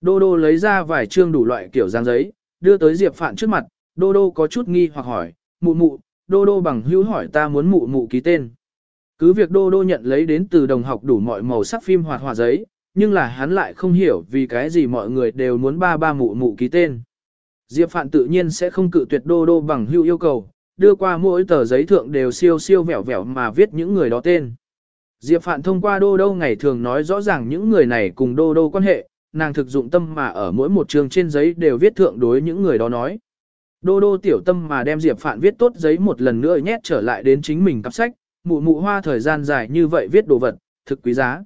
Đô đô lấy ra vài trương đủ loại kiểu dáng giấy, đưa tới Diệp Phạn trước mặt, đô đô có chút nghi hoặc hỏi, mụ mụ, đô đô bằng hữu hỏi ta muốn mụ mụ ký tên. Cứ việc đô đô nhận lấy đến từ đồng học đủ mọi màu sắc phim hoạt họa giấy, nhưng là hắn lại không hiểu vì cái gì mọi người đều muốn ba ba mụ mụ ký tên. Diệp Phạn tự nhiên sẽ không cự tuyệt đô đô bằng hữu yêu cầu, đưa qua mỗi tờ giấy thượng đều siêu siêu vẹo vẹo mà viết những người đó tên. Diệp Phạn thông qua đô đô ngày thường nói rõ ràng những người này cùng đô đô quan hệ, nàng thực dụng tâm mà ở mỗi một trường trên giấy đều viết thượng đối những người đó nói. Đô đô tiểu tâm mà đem Diệp Phạn viết tốt giấy một lần nữa nhét trở lại đến chính mình cặp sách, mụ mụ hoa thời gian dài như vậy viết đồ vật, thực quý giá.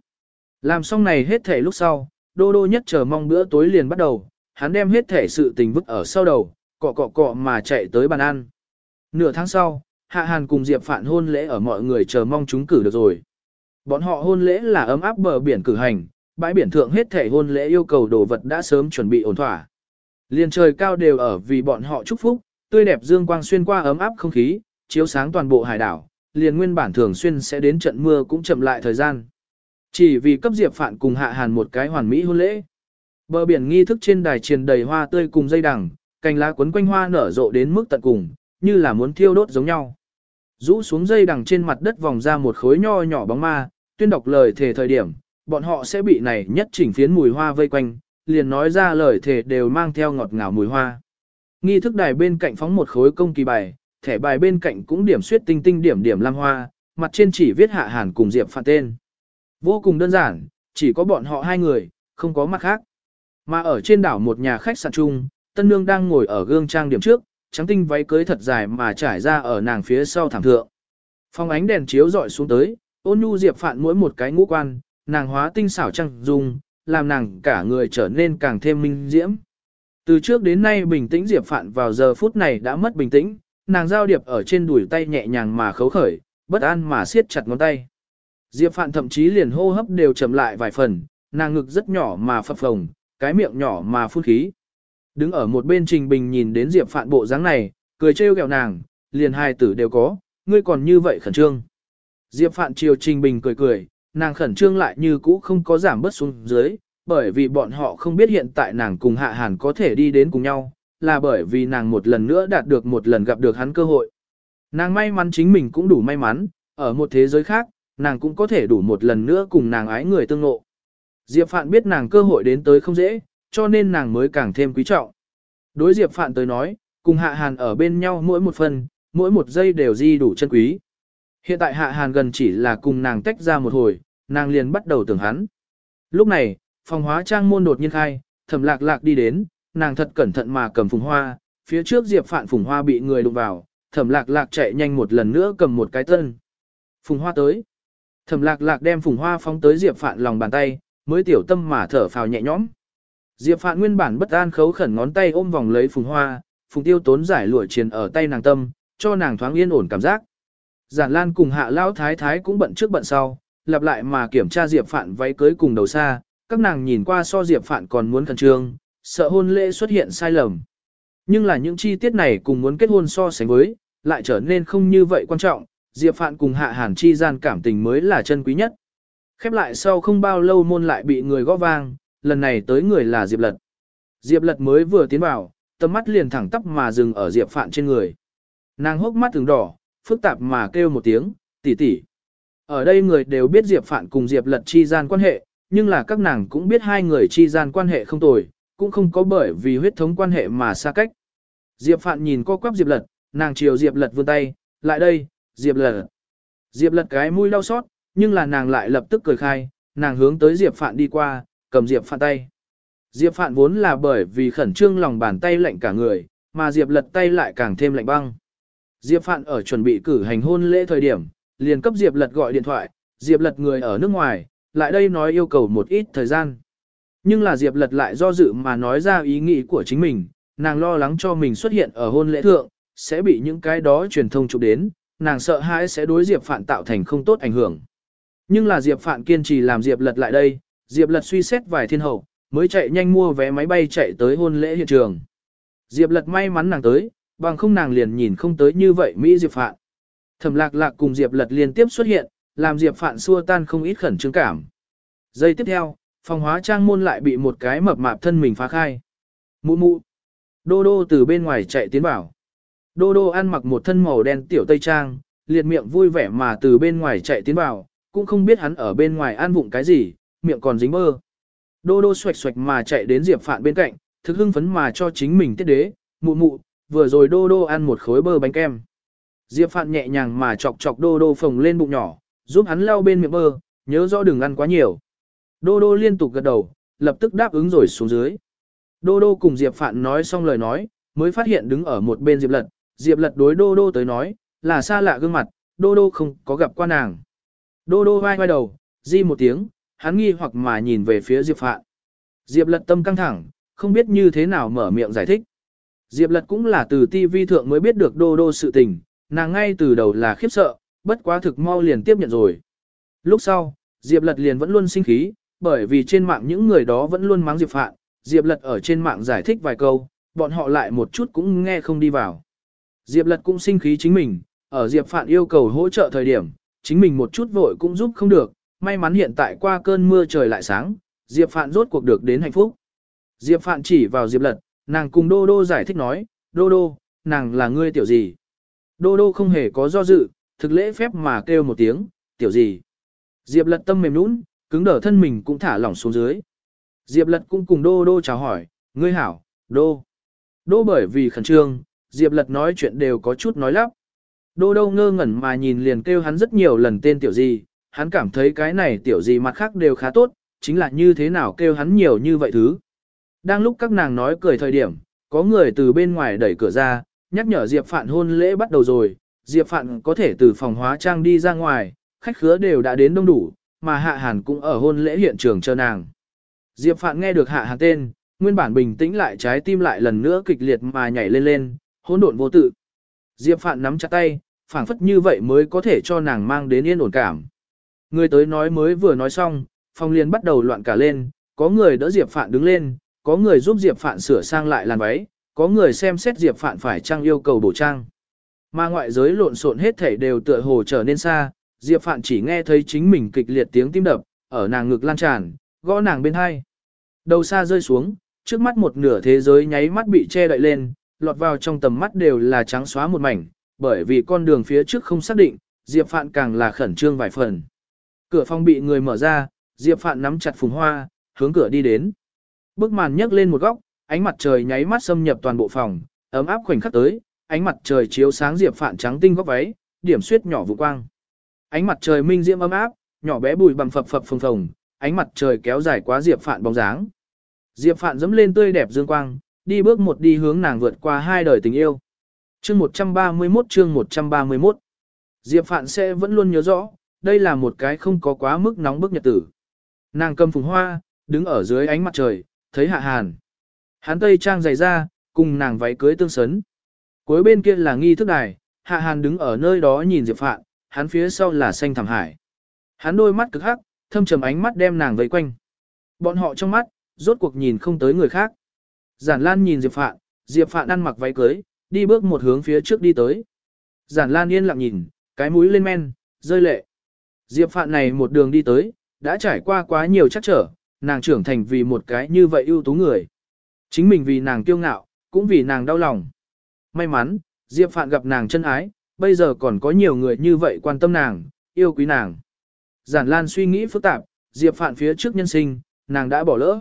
Làm xong này hết thể lúc sau, đô đô nhất chờ mong bữa tối liền bắt đầu, hắn đem hết thể sự tình vứt ở sau đầu, cọ cọ cọ mà chạy tới bàn ăn. Nửa tháng sau, Hạ Hàn cùng Diệp Phạn hôn lễ ở mọi người chờ mong chúng cử được rồi. Bọn họ hôn lễ là ấm áp bờ biển cử hành, bãi biển thượng hết thể hôn lễ yêu cầu đồ vật đã sớm chuẩn bị ổn thỏa. Liên trời cao đều ở vì bọn họ chúc phúc, tươi đẹp dương quang xuyên qua ấm áp không khí, chiếu sáng toàn bộ hải đảo, liền nguyên bản thường xuyên sẽ đến trận mưa cũng chậm lại thời gian. Chỉ vì cấp Diệp Phạn cùng Hạ Hàn một cái hoàn mỹ hôn lễ. Bờ biển nghi thức trên đài triền đầy hoa tươi cùng dây đằng, cành lá quấn quanh hoa nở rộ đến mức tận cùng, như là muốn thiêu đốt giống nhau. Rũ xuống dây đằng trên mặt đất vòng ra một khối nho nhỏ bóng ma, tuyên đọc lời thề thời điểm, bọn họ sẽ bị này nhất chỉnh phiến mùi hoa vây quanh, liền nói ra lời thề đều mang theo ngọt ngào mùi hoa. Nghi thức đài bên cạnh phóng một khối công kỳ bài, thẻ bài bên cạnh cũng điểm suyết tinh tinh điểm điểm lam hoa, mặt trên chỉ viết hạ hàn cùng Diệp Phạn tên. Vô cùng đơn giản, chỉ có bọn họ hai người, không có mặt khác. Mà ở trên đảo một nhà khách sạn chung, Tân Nương đang ngồi ở gương trang điểm trước, trắng tinh váy cưới thật dài mà trải ra ở nàng phía sau thảm thượng. Phong ánh đèn chiếu dọi xuống tới, ôn nhu Diệp Phạn mỗi một cái ngũ quan, nàng hóa tinh xảo trăng dung, làm nàng cả người trở nên càng thêm minh diễm. Từ trước đến nay bình tĩnh Diệp Phạn vào giờ phút này đã mất bình tĩnh, nàng giao điệp ở trên đùi tay nhẹ nhàng mà khấu khởi, bất an mà siết chặt ngón tay. Diệp Phạn thậm chí liền hô hấp đều chậm lại vài phần, nàng ngực rất nhỏ mà phập phồng, cái miệng nhỏ mà phun khí. Đứng ở một bên Trình Bình nhìn đến Diệp Phạn bộ dáng này, cười trêu ghẹo nàng, liền hai tử đều có, ngươi còn như vậy khẩn trương. Diệp Phạn chiều Trình Bình cười cười, nàng khẩn trương lại như cũ không có giảm bớt xuống dưới, bởi vì bọn họ không biết hiện tại nàng cùng Hạ Hàn có thể đi đến cùng nhau, là bởi vì nàng một lần nữa đạt được một lần gặp được hắn cơ hội. Nàng may mắn chính mình cũng đủ may mắn, ở một thế giới khác, nàng cũng có thể đủ một lần nữa cùng nàng ái người tương ngộ. Diệp Phạn biết nàng cơ hội đến tới không dễ, cho nên nàng mới càng thêm quý trọng. Đối Diệp Phạn tới nói, cùng Hạ Hàn ở bên nhau mỗi một phần, mỗi một giây đều di đủ chân quý. Hiện tại Hạ Hàn gần chỉ là cùng nàng tách ra một hồi, nàng liền bắt đầu tưởng hắn. Lúc này, phòng hóa trang môn đột nhiên khai, thẩm lạc lạc đi đến, nàng thật cẩn thận mà cầm phùng hoa, phía trước Diệp Phạn phùng hoa bị người đụng vào, thẩm lạc lạc chạy nhanh một lần nữa cầm một cái tân. Phùng hoa tới. Thẩm lạc lạc đem phùng hoa phóng tới Diệp Phạn lòng bàn tay, mới tiểu tâm mà thở phào nhẹ nhõm. Diệp Phạn nguyên bản bất an khấu khẩn ngón tay ôm vòng lấy phùng hoa, phùng tiêu tốn giải lụa triền ở tay nàng tâm, cho nàng thoáng yên ổn cảm giác. Giản Lan cùng hạ lão thái thái cũng bận trước bận sau, lặp lại mà kiểm tra Diệp Phạn váy cưới cùng đầu xa, các nàng nhìn qua so Diệp Phạn còn muốn khẩn trương, sợ hôn lễ xuất hiện sai lầm. Nhưng là những chi tiết này cùng muốn kết hôn so sánh với, lại trở nên không như vậy quan trọng, Diệp Phạn cùng Hạ Hàn chi gian cảm tình mới là chân quý nhất. Khép lại sau không bao lâu môn lại bị người gõ vang, lần này tới người là Diệp Lật. Diệp Lật mới vừa tiến vào, tầm mắt liền thẳng tắp mà dừng ở Diệp Phạn trên người. Nàng hốc mắt từng đỏ, phức tạp mà kêu một tiếng, tỷ tỷ. Ở đây người đều biết Diệp Phạn cùng Diệp Lật chi gian quan hệ, nhưng là các nàng cũng biết hai người chi gian quan hệ không tồi, cũng không có bởi vì huyết thống quan hệ mà xa cách. Diệp Phạn nhìn co quắp Diệp Lật, nàng chiều Diệp Lật vươn tay, lại đây, Diệp Lật. Diệp Lật cái mũi đau xót, nhưng là nàng lại lập tức cười khai, nàng hướng tới Diệp Phạn đi qua, cầm Diệp Phạn tay. Diệp Phạn vốn là bởi vì khẩn trương lòng bàn tay lạnh cả người, mà Diệp Lật tay lại càng thêm lạnh băng. Diệp Phạn ở chuẩn bị cử hành hôn lễ thời điểm, liền cấp Diệp Lật gọi điện thoại, Diệp Lật người ở nước ngoài, lại đây nói yêu cầu một ít thời gian. Nhưng là Diệp Lật lại do dự mà nói ra ý nghĩ của chính mình, nàng lo lắng cho mình xuất hiện ở hôn lễ thượng, sẽ bị những cái đó truyền thông chụp đến, nàng sợ hãi sẽ đối Diệp Phạn tạo thành không tốt ảnh hưởng. Nhưng là Diệp Phạn kiên trì làm Diệp Lật lại đây, Diệp Lật suy xét vài thiên hậu, mới chạy nhanh mua vé máy bay chạy tới hôn lễ hiện trường. Diệp Lật may mắn nàng tới, bằng không nàng liền nhìn không tới như vậy Mỹ Diệp Phạn. Thẩm lạc lạc cùng Diệp Lật liên tiếp xuất hiện, làm Diệp Phạn xua tan không ít khẩn trương cảm. Giây tiếp theo, phòng hóa trang môn lại bị một cái mập mạp thân mình phá khai. Mụ mụ. Đô đô từ bên ngoài chạy tiến vào. Đô đô ăn mặc một thân màu đen tiểu tây trang, liệt miệng vui vẻ mà từ bên ngoài chạy tiến vào, cũng không biết hắn ở bên ngoài ăn vụng cái gì, miệng còn dính mơ. Đô đô xoạch xoạch mà chạy đến Diệp Phạn bên cạnh, thực hưng phấn mà cho chính mình tiết đế, mụ mụ, vừa rồi đô đô ăn một khối bơ bánh kem. Diệp Phạn nhẹ nhàng mà chọc chọc đô đô phồng lên bụng nhỏ, giúp hắn lau bên miệng bơ, nhớ rõ đừng ăn quá nhiều. Đô đô liên tục gật đầu, lập tức đáp ứng rồi xuống dưới. Đô đô cùng Diệp Phạn nói xong lời nói, mới phát hiện đứng ở một bên Diệp Lật, Diệp Lật đối đô đô tới nói, là xa lạ gương mặt, đô đô không có gặp qua nàng. Đô đô vai vai đầu, di một tiếng, hắn nghi hoặc mà nhìn về phía Diệp Phạn. Diệp Lật tâm căng thẳng, không biết như thế nào mở miệng giải thích. Diệp Lật cũng là từ TV thượng mới biết được đô đô sự tình, nàng ngay từ đầu là khiếp sợ, bất quá thực mau liền tiếp nhận rồi. Lúc sau, Diệp Lật liền vẫn luôn sinh khí, bởi vì trên mạng những người đó vẫn luôn mắng Diệp Phạn, Diệp Lật ở trên mạng giải thích vài câu, bọn họ lại một chút cũng nghe không đi vào. Diệp Lật cũng sinh khí chính mình, ở Diệp Phạn yêu cầu hỗ trợ thời điểm, chính mình một chút vội cũng giúp không được, may mắn hiện tại qua cơn mưa trời lại sáng, Diệp Phạn rốt cuộc được đến hạnh phúc. Diệp Phạn chỉ vào Diệp Lật, nàng cùng Đô Đô giải thích nói, Đô Đô, nàng là ngươi tiểu gì? Đô Đô không hề có do dự, thực lễ phép mà kêu một tiếng, tiểu gì? Diệp Lật tâm mềm nũng, cứng đờ thân mình cũng thả lỏng xuống dưới. Diệp Lật cũng cùng Đô Đô chào hỏi, ngươi hảo, Đô. Đô bởi vì khẩn trương, Diệp Lật nói chuyện đều có chút nói lắp. Đô Đô ngơ ngẩn mà nhìn liền kêu hắn rất nhiều lần tên tiểu gì, hắn cảm thấy cái này tiểu gì mặt khác đều khá tốt, chính là như thế nào kêu hắn nhiều như vậy thứ. Đang lúc các nàng nói cười thời điểm, có người từ bên ngoài đẩy cửa ra, nhắc nhở Diệp Phạn hôn lễ bắt đầu rồi, Diệp Phạn có thể từ phòng hóa trang đi ra ngoài, khách khứa đều đã đến đông đủ, mà Hạ Hàn cũng ở hôn lễ hiện trường chờ nàng. Diệp Phạn nghe được Hạ Hàn tên, nguyên bản bình tĩnh lại trái tim lại lần nữa kịch liệt mà nhảy lên lên, hỗn độn vô tự. Diệp Phạn nắm chặt tay, phảng phất như vậy mới có thể cho nàng mang đến yên ổn cảm. Người tới nói mới vừa nói xong, phòng liền bắt đầu loạn cả lên, có người đỡ Diệp Phạn đứng lên, có người giúp Diệp Phạn sửa sang lại làn váy, có người xem xét Diệp Phạn phải trang yêu cầu bổ trang. Mà ngoại giới lộn xộn hết thảy đều tựa hồ trở nên xa, Diệp Phạn chỉ nghe thấy chính mình kịch liệt tiếng tim đập, ở nàng ngực lan tràn, gõ nàng bên hai. Đầu xa rơi xuống, trước mắt một nửa thế giới nháy mắt bị che đậy lên, lọt vào trong tầm mắt đều là trắng xóa một mảnh, bởi vì con đường phía trước không xác định, Diệp Phạn càng là khẩn trương vài phần. Cửa phòng bị người mở ra, Diệp Phạn nắm chặt phùng hoa, hướng cửa đi đến. Bức màn nhấc lên một góc, ánh mặt trời nháy mắt xâm nhập toàn bộ phòng, ấm áp khoảnh khắc tới, ánh mặt trời chiếu sáng Diệp Phạn trắng tinh góc váy, điểm xuyết nhỏ vụ quang. Ánh mặt trời minh diễm ấm áp, nhỏ bé bùi bằng phập phập phồng phồng, ánh mặt trời kéo dài quá Diệp Phạn bóng dáng. Diệp Phạn dẫm lên tươi đẹp dương quang, đi bước một đi hướng nàng vượt qua hai đời tình yêu. Chương 131 chương 131 Diệp Phạn sẽ vẫn luôn nhớ rõ, đây là một cái không có quá mức nóng bức nhật tử. Nàng cầm phùng hoa, đứng ở dưới ánh mặt trời, thấy hạ hàn. Hắn tây trang dày ra, cùng nàng váy cưới tương sấn. Cuối bên kia là nghi thức đài, hạ hàn đứng ở nơi đó nhìn Diệp Phạn, hắn phía sau là xanh thẳm hải. Hắn đôi mắt cực hắc, thâm trầm ánh mắt đem nàng vây quanh. Bọn họ trong mắt, rốt cuộc nhìn không tới người khác. Giản Lan nhìn Diệp Phạn, Diệp Phạn ăn mặc váy cưới, đi bước một hướng phía trước đi tới. Giản Lan yên lặng nhìn, cái mũi lên men, rơi lệ. Diệp Phạn này một đường đi tới, đã trải qua quá nhiều chắc trở, nàng trưởng thành vì một cái như vậy ưu tú người. Chính mình vì nàng kiêu ngạo, cũng vì nàng đau lòng. May mắn, Diệp Phạn gặp nàng chân ái, bây giờ còn có nhiều người như vậy quan tâm nàng, yêu quý nàng. Giản Lan suy nghĩ phức tạp, Diệp Phạn phía trước nhân sinh, nàng đã bỏ lỡ.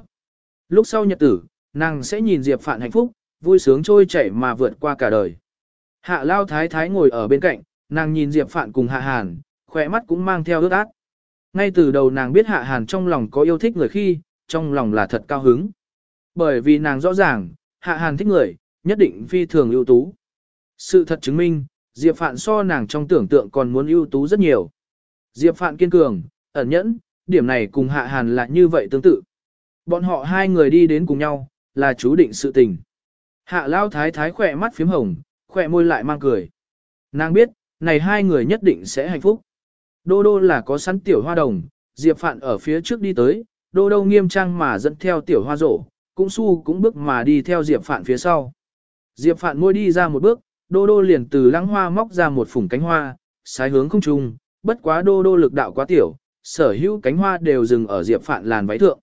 Lúc sau nhật tử, nàng sẽ nhìn Diệp Phạn hạnh phúc, vui sướng trôi chảy mà vượt qua cả đời. Hạ Lao Thái Thái ngồi ở bên cạnh, nàng nhìn Diệp Phạn cùng Hạ Hàn, khỏe mắt cũng mang theo ướt át. Ngay từ đầu nàng biết Hạ Hàn trong lòng có yêu thích người khi, trong lòng là thật cao hứng. Bởi vì nàng rõ ràng, Hạ Hàn thích người, nhất định phi thường ưu tú. Sự thật chứng minh, Diệp Phạn so nàng trong tưởng tượng còn muốn ưu tú rất nhiều. Diệp Phạn kiên cường, ẩn nhẫn, điểm này cùng Hạ Hàn là như vậy tương tự. Bọn họ hai người đi đến cùng nhau, là chú định sự tình. Hạ Lao Thái Thái khỏe mắt phím hồng, khỏe môi lại mang cười. Nàng biết, này hai người nhất định sẽ hạnh phúc. Đô đô là có sẵn tiểu hoa đồng, Diệp Phạn ở phía trước đi tới, đô đô nghiêm trang mà dẫn theo tiểu hoa rổ, cũng su cũng bước mà đi theo Diệp Phạn phía sau. Diệp Phạn môi đi ra một bước, đô đô liền từ lăng hoa móc ra một phủng cánh hoa, sái hướng không trung, bất quá đô đô lực đạo quá tiểu, sở hữu cánh hoa đều dừng ở Diệp Phạn làn váy thượng.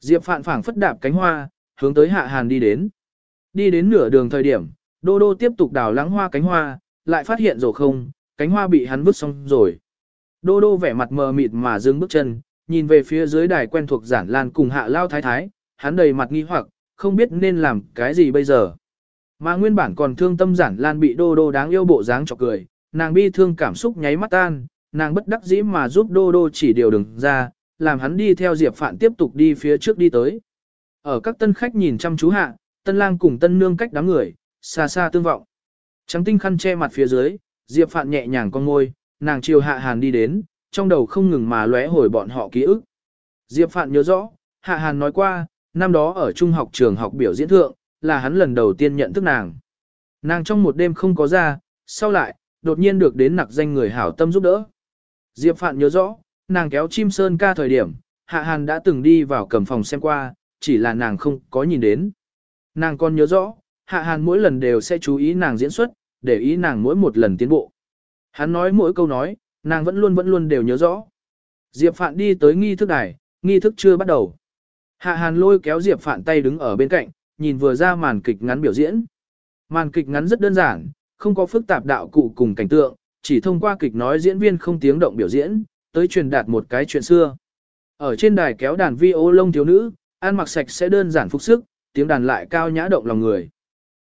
Diệp Phạn phảng phất đạp cánh hoa, hướng tới Hạ Hàn đi đến. Đi đến nửa đường thời điểm, đô đô tiếp tục đào lắng hoa cánh hoa, lại phát hiện rồi không, cánh hoa bị hắn vứt xong rồi. Đô đô vẻ mặt mờ mịt mà dừng bước chân, nhìn về phía dưới đài quen thuộc giản lan cùng hạ lao thái thái, hắn đầy mặt nghi hoặc, không biết nên làm cái gì bây giờ. Mà nguyên bản còn thương tâm giản lan bị đô đô đáng yêu bộ dáng chọc cười, nàng bi thương cảm xúc nháy mắt tan, nàng bất đắc dĩ mà giúp đô đô chỉ điều đừng ra, làm hắn đi theo Diệp Phạn tiếp tục đi phía trước đi tới. Ở các tân khách nhìn chăm chú hạ, tân lang cùng tân nương cách đám người, xa xa tương vọng. Trắng tinh khăn che mặt phía dưới, Diệp Phạn nhẹ nhàng con môi, nàng chiều hạ hàn đi đến, trong đầu không ngừng mà lóe hồi bọn họ ký ức. Diệp Phạn nhớ rõ, hạ hàn nói qua, năm đó ở trung học trường học biểu diễn thượng, là hắn lần đầu tiên nhận thức nàng. Nàng trong một đêm không có ra, sau lại, đột nhiên được đến nặc danh người hảo tâm giúp đỡ. Diệp Phạn nhớ rõ, nàng kéo chim sơn ca thời điểm, Hạ Hàn đã từng đi vào cầm phòng xem qua, chỉ là nàng không có nhìn đến. Nàng còn nhớ rõ, Hạ Hàn mỗi lần đều sẽ chú ý nàng diễn xuất, để ý nàng mỗi một lần tiến bộ. Hắn nói mỗi câu nói, nàng vẫn luôn vẫn luôn đều nhớ rõ. Diệp Phạn đi tới nghi thức đài, nghi thức chưa bắt đầu. Hạ Hàn lôi kéo Diệp Phạn tay đứng ở bên cạnh, nhìn vừa ra màn kịch ngắn biểu diễn. Màn kịch ngắn rất đơn giản, không có phức tạp đạo cụ cùng cảnh tượng, chỉ thông qua kịch nói diễn viên không tiếng động biểu diễn, tới truyền đạt một cái chuyện xưa. Ở trên đài kéo đàn vi ô lông thiếu nữ, ăn mặc sạch sẽ đơn giản phục sức, tiếng đàn lại cao nhã động lòng người.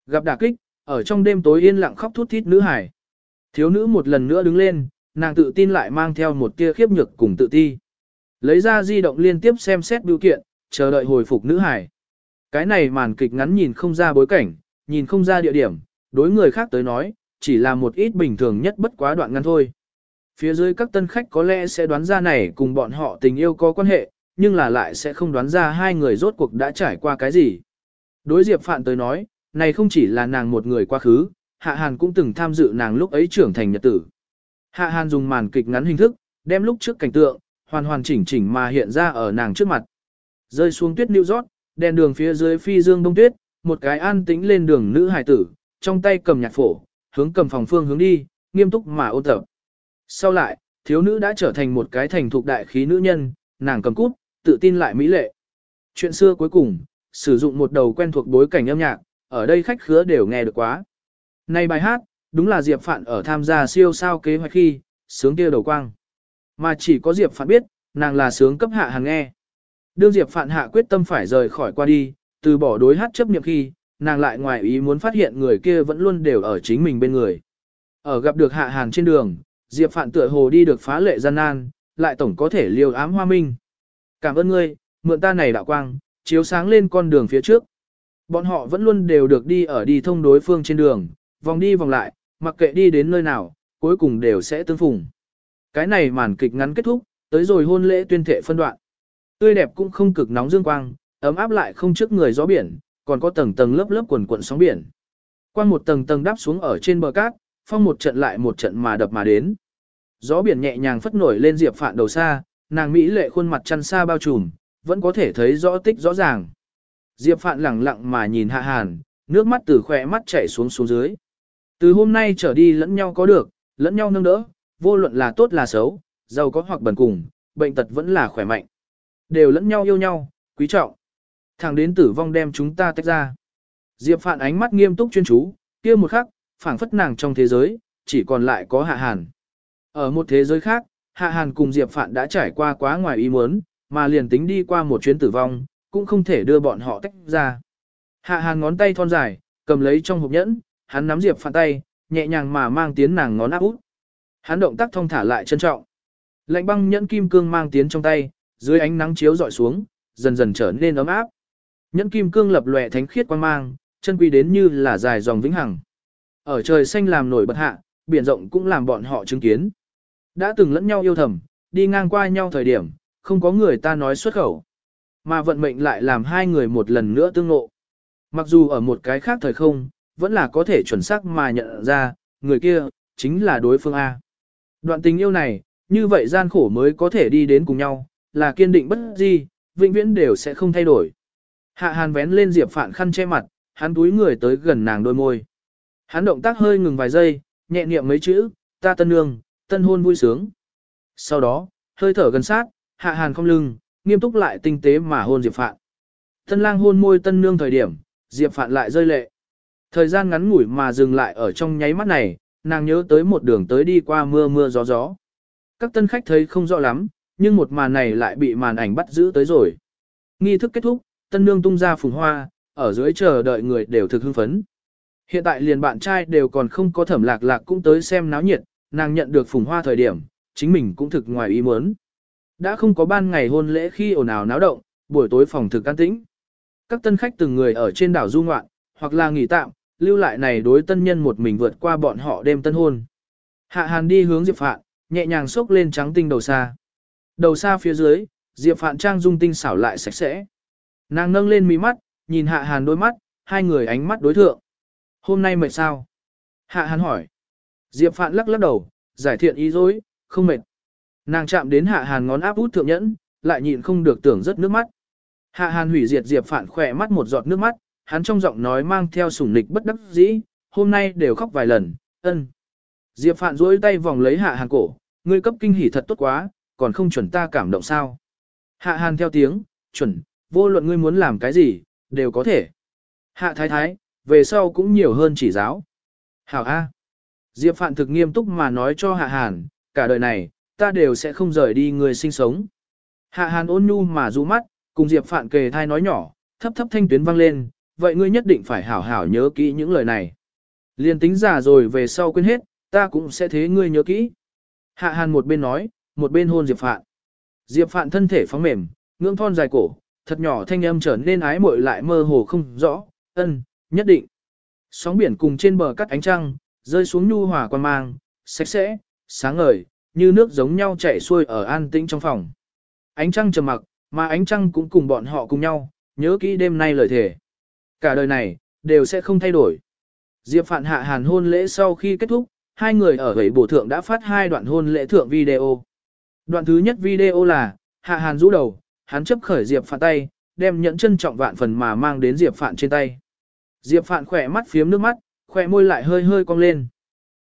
Gặp đả kích, ở trong đêm tối yên lặng khóc thút thít nữ hải. Thiếu nữ một lần nữa đứng lên, nàng tự tin lại mang theo một tia khiếp nhược cùng tự ti. Lấy ra di động liên tiếp xem xét biểu kiện, chờ đợi hồi phục nữ hải. Cái này màn kịch ngắn nhìn không ra bối cảnh, nhìn không ra địa điểm, đối người khác tới nói, chỉ là một ít bình thường nhất bất quá đoạn ngắn thôi. Phía dưới các tân khách có lẽ sẽ đoán ra này cùng bọn họ tình yêu có quan hệ, nhưng là lại sẽ không đoán ra hai người rốt cuộc đã trải qua cái gì. Đối Diệp Phạn tới nói, này không chỉ là nàng một người quá khứ, Hạ Hàn cũng từng tham dự nàng lúc ấy trưởng thành nhật tử. Hạ Hàn dùng màn kịch ngắn hình thức, đem lúc trước cảnh tượng, hoàn hoàn chỉnh chỉnh mà hiện ra ở nàng trước mặt. Rơi xuống tuyết New York, đèn đường phía dưới phi dương đông tuyết, một cái an tĩnh lên đường nữ hài tử, trong tay cầm nhạc phổ, hướng cầm phòng phương hướng đi, nghiêm túc mà ôn tập. Sau lại, thiếu nữ đã trở thành một cái thành thục đại khí nữ nhân, nàng cầm cút, tự tin lại mỹ lệ. Chuyện xưa cuối cùng, sử dụng một đầu quen thuộc bối cảnh âm nhạc, ở đây khách khứa đều nghe được quá. Này bài hát, đúng là Diệp Phạn ở tham gia siêu sao kế hoạch khi, sướng kia đầu quang. Mà chỉ có Diệp Phạn biết, nàng là sướng cấp hạ hàng nghe. Đương Diệp Phạn hạ quyết tâm phải rời khỏi qua đi, từ bỏ đối hát chấp niệm khi, nàng lại ngoài ý muốn phát hiện người kia vẫn luôn đều ở chính mình bên người. Ở gặp được hạ hàng trên đường, Diệp Phạn tựa hồ đi được phá lệ gian nan, lại tổng có thể liều ám hoa minh. Cảm ơn ngươi, mượn ta này đạo quang, chiếu sáng lên con đường phía trước. Bọn họ vẫn luôn đều được đi ở đi thông đối phương trên đường, vòng đi vòng lại, mặc kệ đi đến nơi nào, cuối cùng đều sẽ tương phùng. Cái này màn kịch ngắn kết thúc, tới rồi hôn lễ tuyên thệ phân đoạn. Tươi đẹp cũng không cực nóng dương quang, ấm áp lại không trước người gió biển, còn có tầng tầng lớp lớp quần quần sóng biển. Quang một tầng tầng đáp xuống ở trên bờ cát, phong một trận lại một trận mà đập mà đến. Gió biển nhẹ nhàng phất nổi lên Diệp Phạn đầu xa, nàng mỹ lệ khuôn mặt chăn xa bao trùm, vẫn có thể thấy rõ tích rõ ràng. Diệp Phạn lẳng lặng mà nhìn Hạ Hàn, nước mắt từ khỏe mắt chảy xuống xuống dưới. Từ hôm nay trở đi lẫn nhau có được, lẫn nhau nâng đỡ, vô luận là tốt là xấu, giàu có hoặc bần cùng, bệnh tật vẫn là khỏe mạnh. Đều lẫn nhau yêu nhau, quý trọng. Thẳng đến tử vong đem chúng ta tách ra. Diệp Phạn ánh mắt nghiêm túc chuyên chú, kia một khắc, phảng phất nàng trong thế giới, chỉ còn lại có Hạ Hàn. Ở một thế giới khác, Hạ Hàn cùng Diệp Phạn đã trải qua quá ngoài ý muốn, mà liền tính đi qua một chuyến tử vong, cũng không thể đưa bọn họ tách ra. Hạ Hàn ngón tay thon dài, cầm lấy trong hộp nhẫn, hắn nắm Diệp Phạn tay, nhẹ nhàng mà mang tiến nàng ngón áp út. Hắn động tác thông thả lại trân trọng. Lạnh băng nhẫn kim cương mang tiến trong tay, dưới ánh nắng chiếu dọi xuống, dần dần trở nên ấm áp. Nhẫn kim cương lập lòe thánh khiết quang mang, chân quy đến như là dài dòng vĩnh hằng. Ở trời xanh làm nổi bật hạ, biển rộng cũng làm bọn họ chứng kiến. Đã từng lẫn nhau yêu thầm, đi ngang qua nhau thời điểm, không có người ta nói xuất khẩu. Mà vận mệnh lại làm hai người một lần nữa tương ngộ. Mặc dù ở một cái khác thời không, vẫn là có thể chuẩn xác mà nhận ra, người kia, chính là đối phương A. Đoạn tình yêu này, như vậy gian khổ mới có thể đi đến cùng nhau, là kiên định bất di, vĩnh viễn đều sẽ không thay đổi. Hạ hàn vén lên Diệp Phạn khăn che mặt, hắn túi người tới gần nàng đôi môi. Hắn động tác hơi ngừng vài giây, nhẹ niệm mấy chữ, ta tân nương, tân hôn vui sướng. Sau đó, hơi thở gần sát, hạ hàn không lưng, nghiêm túc lại tinh tế mà hôn Diệp Phạn. Tân lang hôn môi tân nương thời điểm, Diệp Phạn lại rơi lệ. Thời gian ngắn ngủi mà dừng lại ở trong nháy mắt này, nàng nhớ tới một đường tới đi qua mưa mưa gió gió. Các tân khách thấy không rõ lắm, nhưng một màn này lại bị màn ảnh bắt giữ tới rồi. Nghi thức kết thúc, tân nương tung ra phùng hoa, ở dưới chờ đợi người đều thực hưng phấn. Hiện tại liền bạn trai đều còn không có thẩm lạc lạc cũng tới xem náo nhiệt, nàng nhận được phùng hoa thời điểm, chính mình cũng thực ngoài ý muốn. Đã không có ban ngày hôn lễ khi ồn ào náo động, buổi tối phòng thực an tĩnh. Các tân khách từng người ở trên đảo du ngoạn, hoặc là nghỉ tạm, lưu lại này đối tân nhân một mình vượt qua bọn họ đêm tân hôn. Hạ Hàn đi hướng Diệp Phạn, nhẹ nhàng xốc lên trắng tinh đầu xa. Đầu xa phía dưới, Diệp Phạn trang dung tinh xảo lại sạch sẽ. Nàng nâng lên mí mắt, nhìn Hạ Hàn đôi mắt, hai người ánh mắt đối thượng. Hôm nay mệt sao? Hạ Hàn hỏi. Diệp Phạn lắc lắc đầu, giải thiện ý dối, không mệt. Nàng chạm đến Hạ Hàn ngón áp út thượng nhẫn, lại nhịn không được tưởng rất nước mắt. Hạ Hàn hủy diệt Diệp Phạn khỏe mắt một giọt nước mắt, hắn trong giọng nói mang theo sủng nịch bất đắc dĩ, hôm nay đều khóc vài lần, ân. Diệp Phạn duỗi tay vòng lấy Hạ Hàn cổ, ngươi cấp kinh hỉ thật tốt quá, còn không chuẩn ta cảm động sao. Hạ Hàn theo tiếng, chuẩn, vô luận ngươi muốn làm cái gì, đều có thể. Hạ Thái Thái, về sau cũng nhiều hơn chỉ giáo. Hảo A. Diệp Phạn thực nghiêm túc mà nói cho Hạ Hàn, cả đời này, ta đều sẽ không rời đi người sinh sống. Hạ Hàn ôn nhu mà rũ mắt, cùng Diệp Phạn kề thai nói nhỏ, thấp thấp thanh tuyến vang lên, vậy ngươi nhất định phải hảo hảo nhớ kỹ những lời này. Liên tính giả rồi về sau quên hết, ta cũng sẽ thế ngươi nhớ kỹ. Hạ Hàn một bên nói, một bên hôn Diệp Phạn. Diệp Phạn thân thể phóng mềm, ngưỡng thon dài cổ, thật nhỏ thanh âm trở nên ái muội lại mơ hồ không rõ, ân, nhất định. Sóng biển cùng trên bờ cắt ánh trăng, rơi xuống nhu hòa quan mang, sạch sẽ, sáng ngời, như nước giống nhau chảy xuôi ở an tĩnh trong phòng. Ánh trăng trầm mặc, mà ánh trăng cũng cùng bọn họ cùng nhau, nhớ kỹ đêm nay lời thề. Cả đời này, đều sẽ không thay đổi. Diệp Phạn hạ hàn hôn lễ sau khi kết thúc, hai người ở gầy bổ thượng đã phát hai đoạn hôn lễ thượng video. Đoạn thứ nhất video là, hạ hàn rũ đầu, hắn chấp khởi Diệp Phạn tay, đem nhẫn chân trọng vạn phần mà mang đến Diệp Phạn trên tay. Diệp Phạn khỏe mắt phiếm nước mắt, khoe môi lại hơi hơi cong lên.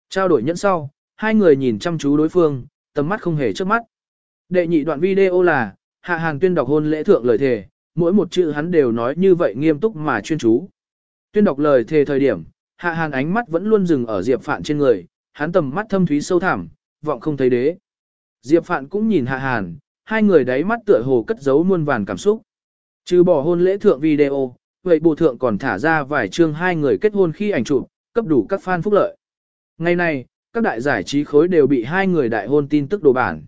Trao đổi nhẫn sau, hai người nhìn chăm chú đối phương, tầm mắt không hề trước mắt. Đệ nhị đoạn video là, Hạ Hàn tuyên đọc hôn lễ thượng lời thề, mỗi một chữ hắn đều nói như vậy nghiêm túc mà chuyên chú. Tuyên đọc lời thề thời điểm, Hạ Hàn ánh mắt vẫn luôn dừng ở Diệp Phạn trên người, hắn tầm mắt thâm thúy sâu thẳm, vọng không thấy đế. Diệp Phạn cũng nhìn Hạ Hàn, hai người đáy mắt tựa hồ cất giấu muôn vàn cảm xúc. Trừ bỏ hôn lễ thượng video, vậy bộ thượng còn thả ra vài chương hai người kết hôn khi ảnh chụp, cấp đủ các fan phúc lợi. Ngày nay, các đại giải trí khối đều bị hai người đại hôn tin tức đồ bản.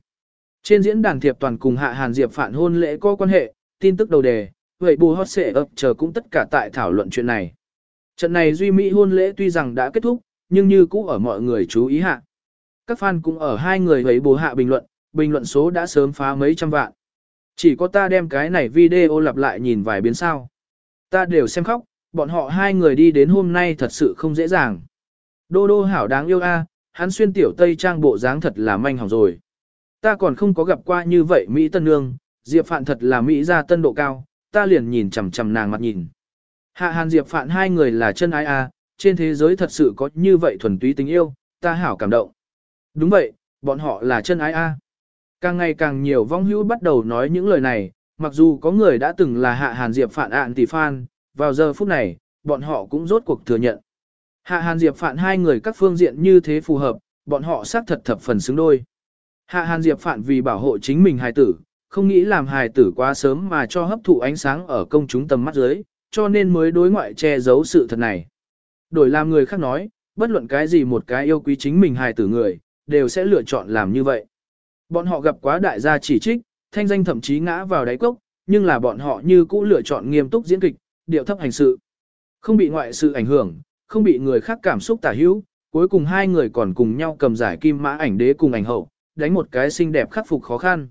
Trên diễn đàn thiệp toàn cùng Hạ Hàn Diệp phản hôn lễ có quan hệ, tin tức đầu đề, vậy bù hot sẽ ập chờ cũng tất cả tại thảo luận chuyện này. Trận này Duy Mỹ hôn lễ tuy rằng đã kết thúc, nhưng như cũ ở mọi người chú ý hạ. Các fan cũng ở hai người ấy bù hạ bình luận, bình luận số đã sớm phá mấy trăm vạn. Chỉ có ta đem cái này video lặp lại nhìn vài biến sao. Ta đều xem khóc, bọn họ hai người đi đến hôm nay thật sự không dễ dàng. Đô đô hảo đáng yêu a, à, hắn xuyên tiểu tây trang bộ dáng thật là manh hỏng rồi. Ta còn không có gặp qua như vậy Mỹ Tân Nương, Diệp Phạn thật là Mỹ gia tân độ cao, ta liền nhìn chằm chằm nàng mặt nhìn. Hạ Hàn Diệp Phạn hai người là chân ai a, à, trên thế giới thật sự có như vậy thuần túy tình yêu, ta hảo cảm động. Đúng vậy, bọn họ là chân ái a. Càng ngày càng nhiều vong hữu bắt đầu nói những lời này, mặc dù có người đã từng là Hạ Hàn Diệp Phạn ạn tỷ fan, vào giờ phút này, bọn họ cũng rốt cuộc thừa nhận. Hạ Hàn Diệp Phạn hai người các phương diện như thế phù hợp, bọn họ xác thật thập phần xứng đôi. Hạ Hàn Diệp Phạn vì bảo hộ chính mình hài tử, không nghĩ làm hài tử quá sớm mà cho hấp thụ ánh sáng ở công chúng tầm mắt dưới, cho nên mới đối ngoại che giấu sự thật này. Đổi làm người khác nói, bất luận cái gì một cái yêu quý chính mình hài tử người, đều sẽ lựa chọn làm như vậy. Bọn họ gặp quá đại gia chỉ trích, thanh danh thậm chí ngã vào đáy cốc, nhưng là bọn họ như cũ lựa chọn nghiêm túc diễn kịch, điệu thấp hành sự. Không bị ngoại sự ảnh hưởng, không bị người khác cảm xúc tả hữu, cuối cùng hai người còn cùng nhau cầm giải kim mã ảnh đế cùng ảnh hậu, đánh một cái xinh đẹp khắc phục khó khăn.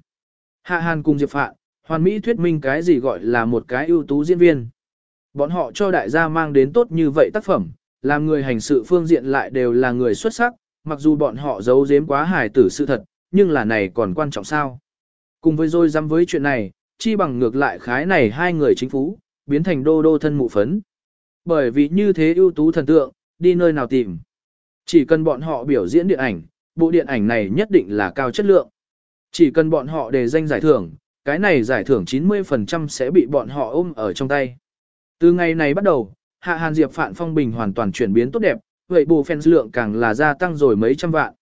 Hạ Hàn cùng Diệp Phạn, hoàn mỹ thuyết minh cái gì gọi là một cái ưu tú diễn viên. Bọn họ cho đại gia mang đến tốt như vậy tác phẩm, làm người hành sự phương diện lại đều là người xuất sắc, mặc dù bọn họ giấu giếm quá hài tử sự thật, nhưng là này còn quan trọng sao. Cùng với rồi dám với chuyện này, chi bằng ngược lại khái này hai người chính phú, biến thành đô đô thân mụ phấn. Bởi vì như thế ưu tú thần tượng, đi nơi nào tìm. Chỉ cần bọn họ biểu diễn điện ảnh, bộ điện ảnh này nhất định là cao chất lượng. Chỉ cần bọn họ đề danh giải thưởng, cái này giải thưởng 90% sẽ bị bọn họ ôm ở trong tay. Từ ngày này bắt đầu, Hạ Hàn Diệp Phạn Phong Bình hoàn toàn chuyển biến tốt đẹp, vậy bù fans lượng càng là gia tăng rồi mấy trăm vạn.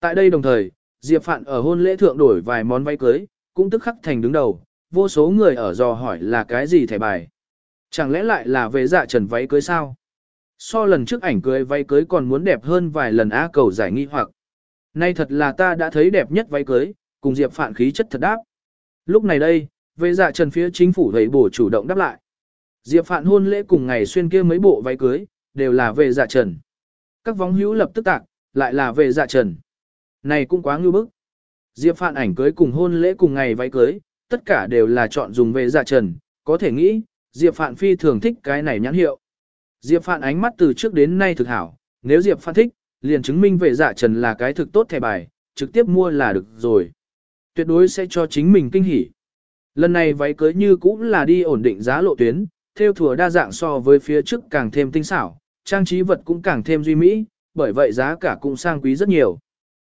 Tại đây đồng thời, Diệp Phạn ở hôn lễ thượng đổi vài món váy cưới, cũng tức khắc thành đứng đầu, vô số người ở dò hỏi là cái gì thẻ bài. Chẳng lẽ lại là về dạ trần váy cưới sao? So lần trước ảnh cưới váy cưới còn muốn đẹp hơn vài lần á cầu giải nghi hoặc. Nay thật là ta đã thấy đẹp nhất váy cưới, cùng Diệp Phạn khí chất thật đáp. Lúc này đây, về dạ trần phía chính phủ thầy bổ chủ động đáp lại. Diệp Phạn hôn lễ cùng ngày xuyên kia mấy bộ váy cưới, đều là về dạ trần. Các vóng hữu lập tức tạc, lại là về dạ trần. Này cũng quá ngưu bức. Diệp Phạn ảnh cưới cùng hôn lễ cùng ngày váy cưới, tất cả đều là chọn dùng về dạ trần, có thể nghĩ, Diệp Phạn phi thường thích cái này nhãn hiệu. Diệp Phạn ánh mắt từ trước đến nay thực hảo, nếu Diệp Phạn thích, liền chứng minh về dạ trần là cái thực tốt thẻ bài, trực tiếp mua là được rồi. Tuyệt đối sẽ cho chính mình kinh hỉ. Lần này váy cưới như cũng là đi ổn định giá lộ tuyến, theo thừa đa dạng so với phía trước càng thêm tinh xảo, trang trí vật cũng càng thêm duy mỹ, bởi vậy giá cả cũng sang quý rất nhiều.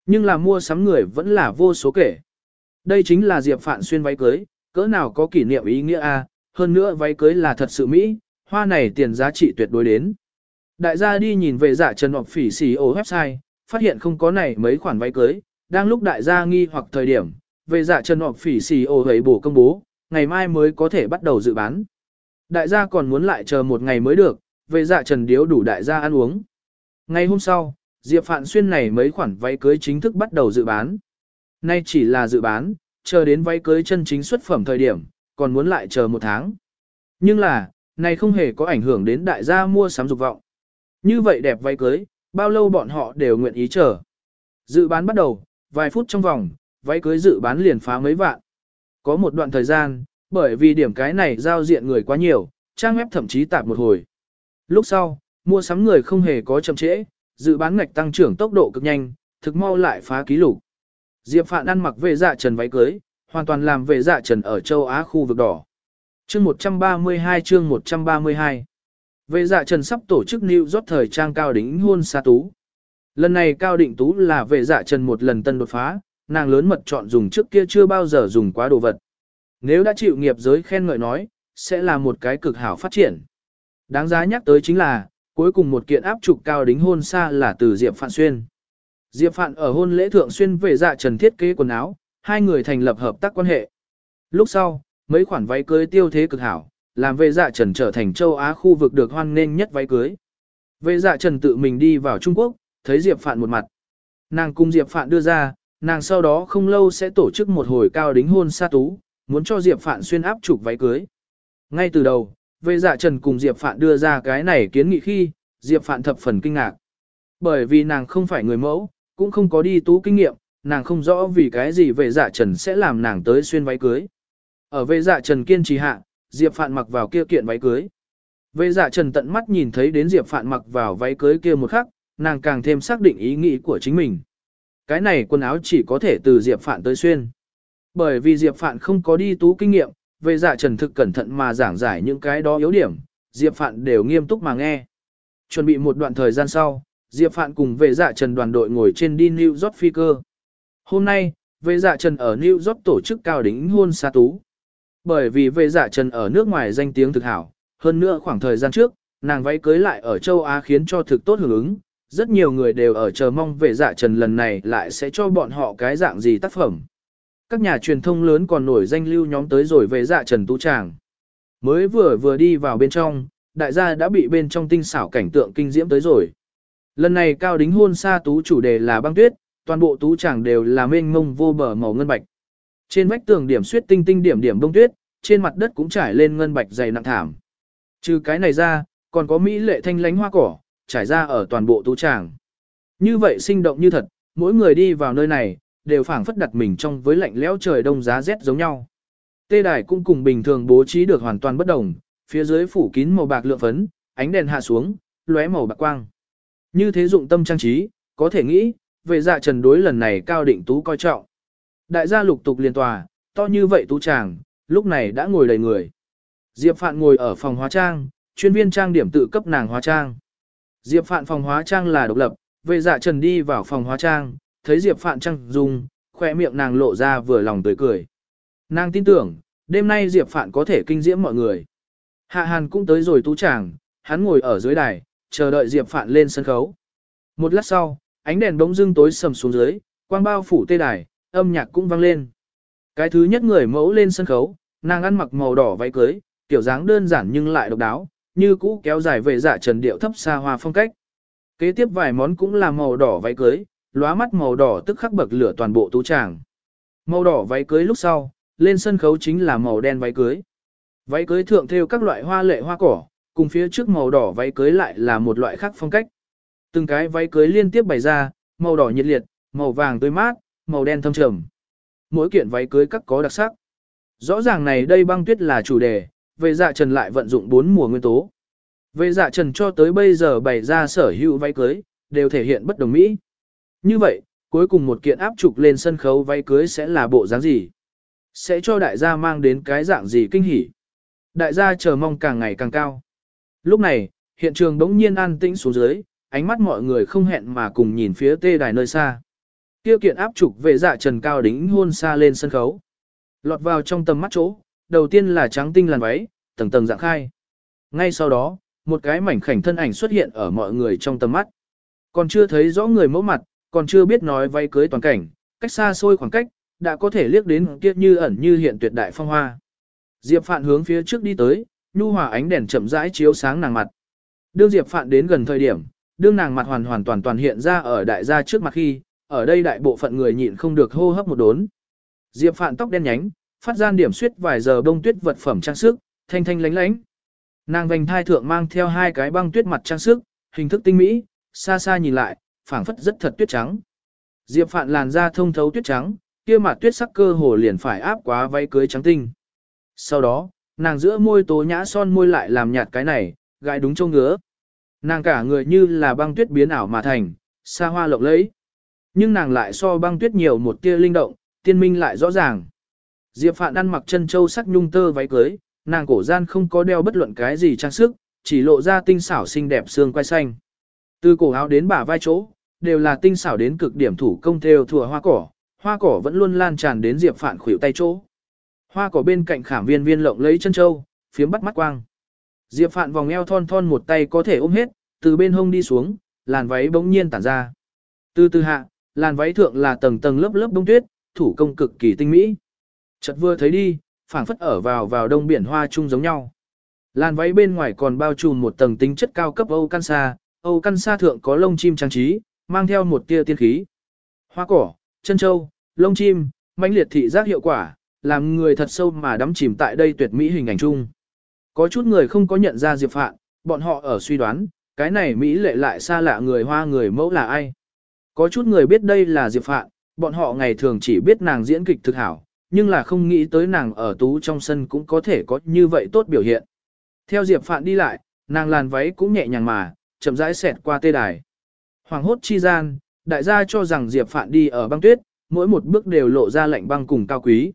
Nhưng là mua sắm người vẫn là vô số kể. Đây chính là Diệp Phạn xuyên váy cưới, cỡ nào có kỷ niệm ý nghĩa a, hơn nữa váy cưới là thật sự mỹ, hoa này tiền giá trị tuyệt đối đến. Đại gia đi nhìn về giả trần hoặc phỉ xì ổ website, phát hiện không có này mấy khoản váy cưới, đang lúc đại gia nghi hoặc thời điểm, về giả trần hoặc phỉ xì ổ hấy bổ công bố, ngày mai mới có thể bắt đầu dự bán. Đại gia còn muốn lại chờ một ngày mới được, về dạ trần điếu đủ đại gia ăn uống. Ngày hôm sau, Diệp Phạn Xuyên này mấy khoản váy cưới chính thức bắt đầu dự bán. Nay chỉ là dự bán, chờ đến váy cưới chân chính xuất phẩm thời điểm, còn muốn lại chờ một tháng. Nhưng là, này không hề có ảnh hưởng đến đại gia mua sắm dục vọng. Như vậy đẹp váy cưới, bao lâu bọn họ đều nguyện ý chờ. Dự bán bắt đầu, vài phút trong vòng, váy cưới dự bán liền phá mấy vạn. Có một đoạn thời gian, bởi vì điểm cái này giao diện người quá nhiều, trang web thậm chí tạp một hồi. Lúc sau, mua sắm người không hề có chậm trễ, dự bán ngạch tăng trưởng tốc độ cực nhanh, thực mau lại phá ký lục. Diệp Phạn ăn mặc về dạ trần váy cưới, hoàn toàn làm về dạ trần ở châu Á khu vực đỏ. Chương 132 chương 132 Về dạ trần sắp tổ chức New York thời trang cao đỉnh hôn xa tú. Lần này cao định tú là về dạ trần một lần tân đột phá, nàng lớn mật chọn dùng trước kia chưa bao giờ dùng quá đồ vật. Nếu đã chịu nghiệp giới khen ngợi nói, sẽ là một cái cực hảo phát triển. Đáng giá nhắc tới chính là, cuối cùng một kiện áp trục cao đính hôn xa là từ Diệp Phạn Xuyên. Diệp Phạn ở hôn lễ thượng xuyên về dạ trần thiết kế quần áo, hai người thành lập hợp tác quan hệ. Lúc sau, mấy khoản váy cưới tiêu thế cực hảo, làm về dạ trần trở thành châu Á khu vực được hoan nghênh nhất váy cưới. Về dạ trần tự mình đi vào Trung Quốc, thấy Diệp Phạn một mặt. Nàng cung Diệp Phạn đưa ra, nàng sau đó không lâu sẽ tổ chức một hồi cao đính hôn sa tú, muốn cho Diệp Phạn xuyên áp chụp váy cưới. Ngay từ đầu, về dạ trần cùng Diệp Phạn đưa ra cái này kiến nghị khi, Diệp Phạn thập phần kinh ngạc. Bởi vì nàng không phải người mẫu, cũng không có đi tú kinh nghiệm, nàng không rõ vì cái gì về dạ trần sẽ làm nàng tới xuyên váy cưới. Ở về dạ trần kiên trì hạ, Diệp Phạn mặc vào kia kiện váy cưới. Về dạ trần tận mắt nhìn thấy đến Diệp Phạn mặc vào váy cưới kia một khắc, nàng càng thêm xác định ý nghĩ của chính mình. Cái này quần áo chỉ có thể từ Diệp Phạn tới xuyên. Bởi vì Diệp Phạn không có đi tú kinh nghiệm, về dạ trần thực cẩn thận mà giảng giải những cái đó yếu điểm, Diệp Phạn đều nghiêm túc mà nghe. Chuẩn bị một đoạn thời gian sau, Diệp Phạn cùng về dạ trần đoàn đội ngồi trên đi New York phi cơ. Hôm nay, về dạ trần ở New York tổ chức cao đính hôn sa tú. Bởi vì về dạ trần ở nước ngoài danh tiếng thực hảo, hơn nữa khoảng thời gian trước, nàng váy cưới lại ở châu Á khiến cho thực tốt hưởng ứng. Rất nhiều người đều ở chờ mong về dạ trần lần này lại sẽ cho bọn họ cái dạng gì tác phẩm. Các nhà truyền thông lớn còn nổi danh lưu nhóm tới rồi về dạ trần tú tràng. Mới vừa vừa đi vào bên trong, đại gia đã bị bên trong tinh xảo cảnh tượng kinh diễm tới rồi. Lần này cao đính hôn xa tú chủ đề là băng tuyết, toàn bộ tú tràng đều là mênh mông vô bờ màu ngân bạch. Trên vách tường điểm suyết tinh tinh điểm điểm bông tuyết, trên mặt đất cũng trải lên ngân bạch dày nặng thảm. Trừ cái này ra, còn có mỹ lệ thanh lánh hoa cỏ, trải ra ở toàn bộ tú tràng. Như vậy sinh động như thật, mỗi người đi vào nơi này, đều phảng phất đặt mình trong với lạnh lẽo trời đông giá rét giống nhau. Tê đài cũng cùng bình thường bố trí được hoàn toàn bất đồng, phía dưới phủ kín màu bạc lượng phấn, ánh đèn hạ xuống, lóe màu bạc quang. Như thế dụng tâm trang trí, có thể nghĩ, về dạ trần đối lần này cao định tú coi trọng. Đại gia lục tục liên tòa, to như vậy tú tràng, lúc này đã ngồi đầy người. Diệp Phạn ngồi ở phòng hóa trang, chuyên viên trang điểm tự cấp nàng hóa trang. Diệp Phạn phòng hóa trang là độc lập, về dạ trần đi vào phòng hóa trang, thấy Diệp Phạn trang dùng, khỏe miệng nàng lộ ra vừa lòng tươi cười. Nàng tin tưởng, đêm nay Diệp Phạn có thể kinh diễm mọi người. Hạ Hàn cũng tới rồi tú tràng, hắn ngồi ở dưới đài, chờ đợi Diệp Phạn lên sân khấu. Một lát sau, ánh đèn bỗng dưng tối sầm xuống dưới, quang bao phủ tê đài, âm nhạc cũng vang lên. Cái thứ nhất người mẫu lên sân khấu, nàng ăn mặc màu đỏ váy cưới, kiểu dáng đơn giản nhưng lại độc đáo, như cũ kéo dài về dạ trần điệu thấp xa hoa phong cách. Kế tiếp vài món cũng là màu đỏ váy cưới, lóa mắt màu đỏ tức khắc bậc lửa toàn bộ tú tràng. Màu đỏ váy cưới lúc sau, lên sân khấu chính là màu đen váy cưới. Váy cưới thượng thêu các loại hoa lệ hoa cỏ, cùng phía trước màu đỏ váy cưới lại là một loại khác phong cách. Từng cái váy cưới liên tiếp bày ra, màu đỏ nhiệt liệt, màu vàng tươi mát, màu đen thâm trầm. Mỗi kiện váy cưới các có đặc sắc. Rõ ràng này đây băng tuyết là chủ đề, về dạ trần lại vận dụng bốn mùa nguyên tố. Về dạ trần cho tới bây giờ bày ra sở hữu váy cưới, đều thể hiện bất đồng mỹ. Như vậy, cuối cùng một kiện áp trục lên sân khấu váy cưới sẽ là bộ dáng gì? Sẽ cho đại gia mang đến cái dạng gì kinh hỉ? Đại gia chờ mong càng ngày càng cao. Lúc này, hiện trường đống nhiên an tĩnh xuống dưới, ánh mắt mọi người không hẹn mà cùng nhìn phía tê đài nơi xa. Tiêu kiện áp trục về dạ trần cao đính hôn xa lên sân khấu. Lọt vào trong tầm mắt chỗ, đầu tiên là trắng tinh làn váy, tầng tầng dạng khai. Ngay sau đó, một cái mảnh khảnh thân ảnh xuất hiện ở mọi người trong tầm mắt. Còn chưa thấy rõ người mẫu mặt, còn chưa biết nói váy cưới toàn cảnh, cách xa xôi khoảng cách, đã có thể liếc đến kiếp như ẩn như hiện tuyệt đại phong hoa. Diệp Phạn hướng phía trước đi tới, nhu hòa ánh đèn chậm rãi chiếu sáng nàng mặt. Đương Diệp Phạn đến gần thời điểm, đương nàng mặt hoàn hoàn toàn toàn hiện ra ở đại gia trước mặt khi, ở đây đại bộ phận người nhịn không được hô hấp một đốn. Diệp Phạn tóc đen nhánh, phát gian điểm suyết vài giờ bông tuyết vật phẩm trang sức, thanh thanh lánh lánh. Nàng vành thai thượng mang theo hai cái băng tuyết mặt trang sức, hình thức tinh mỹ, xa xa nhìn lại, phảng phất rất thật tuyết trắng. Diệp Phạn làn da thông thấu tuyết trắng, kia mặt tuyết sắc cơ hồ liền phải áp quá váy cưới trắng tinh. Sau đó, nàng giữa môi tố nhã son môi lại làm nhạt cái này, gái đúng châu ngứa. Nàng cả người như là băng tuyết biến ảo mà thành, xa hoa lộng lẫy. Nhưng nàng lại so băng tuyết nhiều một tia linh động, tiên minh lại rõ ràng. Diệp Phạn ăn mặc chân châu sắc nhung tơ váy cưới, nàng cổ gian không có đeo bất luận cái gì trang sức, chỉ lộ ra tinh xảo xinh đẹp xương quai xanh. Từ cổ áo đến bả vai chỗ, đều là tinh xảo đến cực điểm thủ công theo thùa hoa cỏ, hoa cỏ vẫn luôn lan tràn đến Diệp Phạn khuỷu tay chỗ. Hoa cỏ bên cạnh khảm viên viên lộng lấy chân châu, phiếm bắt mắt quang. Diệp Phạn vòng eo thon thon một tay có thể ôm hết, từ bên hông đi xuống, làn váy bỗng nhiên tản ra. Từ từ hạ, làn váy thượng là tầng tầng lớp lớp bông tuyết, thủ công cực kỳ tinh mỹ. Chợt vừa thấy đi, phảng phất ở vào vào đông biển hoa chung giống nhau. Làn váy bên ngoài còn bao trùm một tầng tính chất cao cấp Âu Căn Sa, Âu Căn Sa thượng có lông chim trang trí, mang theo một tia tiên khí. Hoa cỏ, chân châu, lông chim, mãnh liệt thị giác hiệu quả, làm người thật sâu mà đắm chìm tại đây tuyệt mỹ hình ảnh chung. Có chút người không có nhận ra Diệp Phạn, bọn họ ở suy đoán, cái này Mỹ lệ lại xa lạ người hoa người mẫu là ai. Có chút người biết đây là Diệp Phạn, bọn họ ngày thường chỉ biết nàng diễn kịch thực hảo, nhưng là không nghĩ tới nàng ở tú trong sân cũng có thể có như vậy tốt biểu hiện. Theo Diệp Phạn đi lại, nàng làn váy cũng nhẹ nhàng mà, chậm rãi xẹt qua tê đài. Hoàng hốt chi gian, đại gia cho rằng Diệp Phạn đi ở băng tuyết, mỗi một bước đều lộ ra lạnh băng cùng cao quý.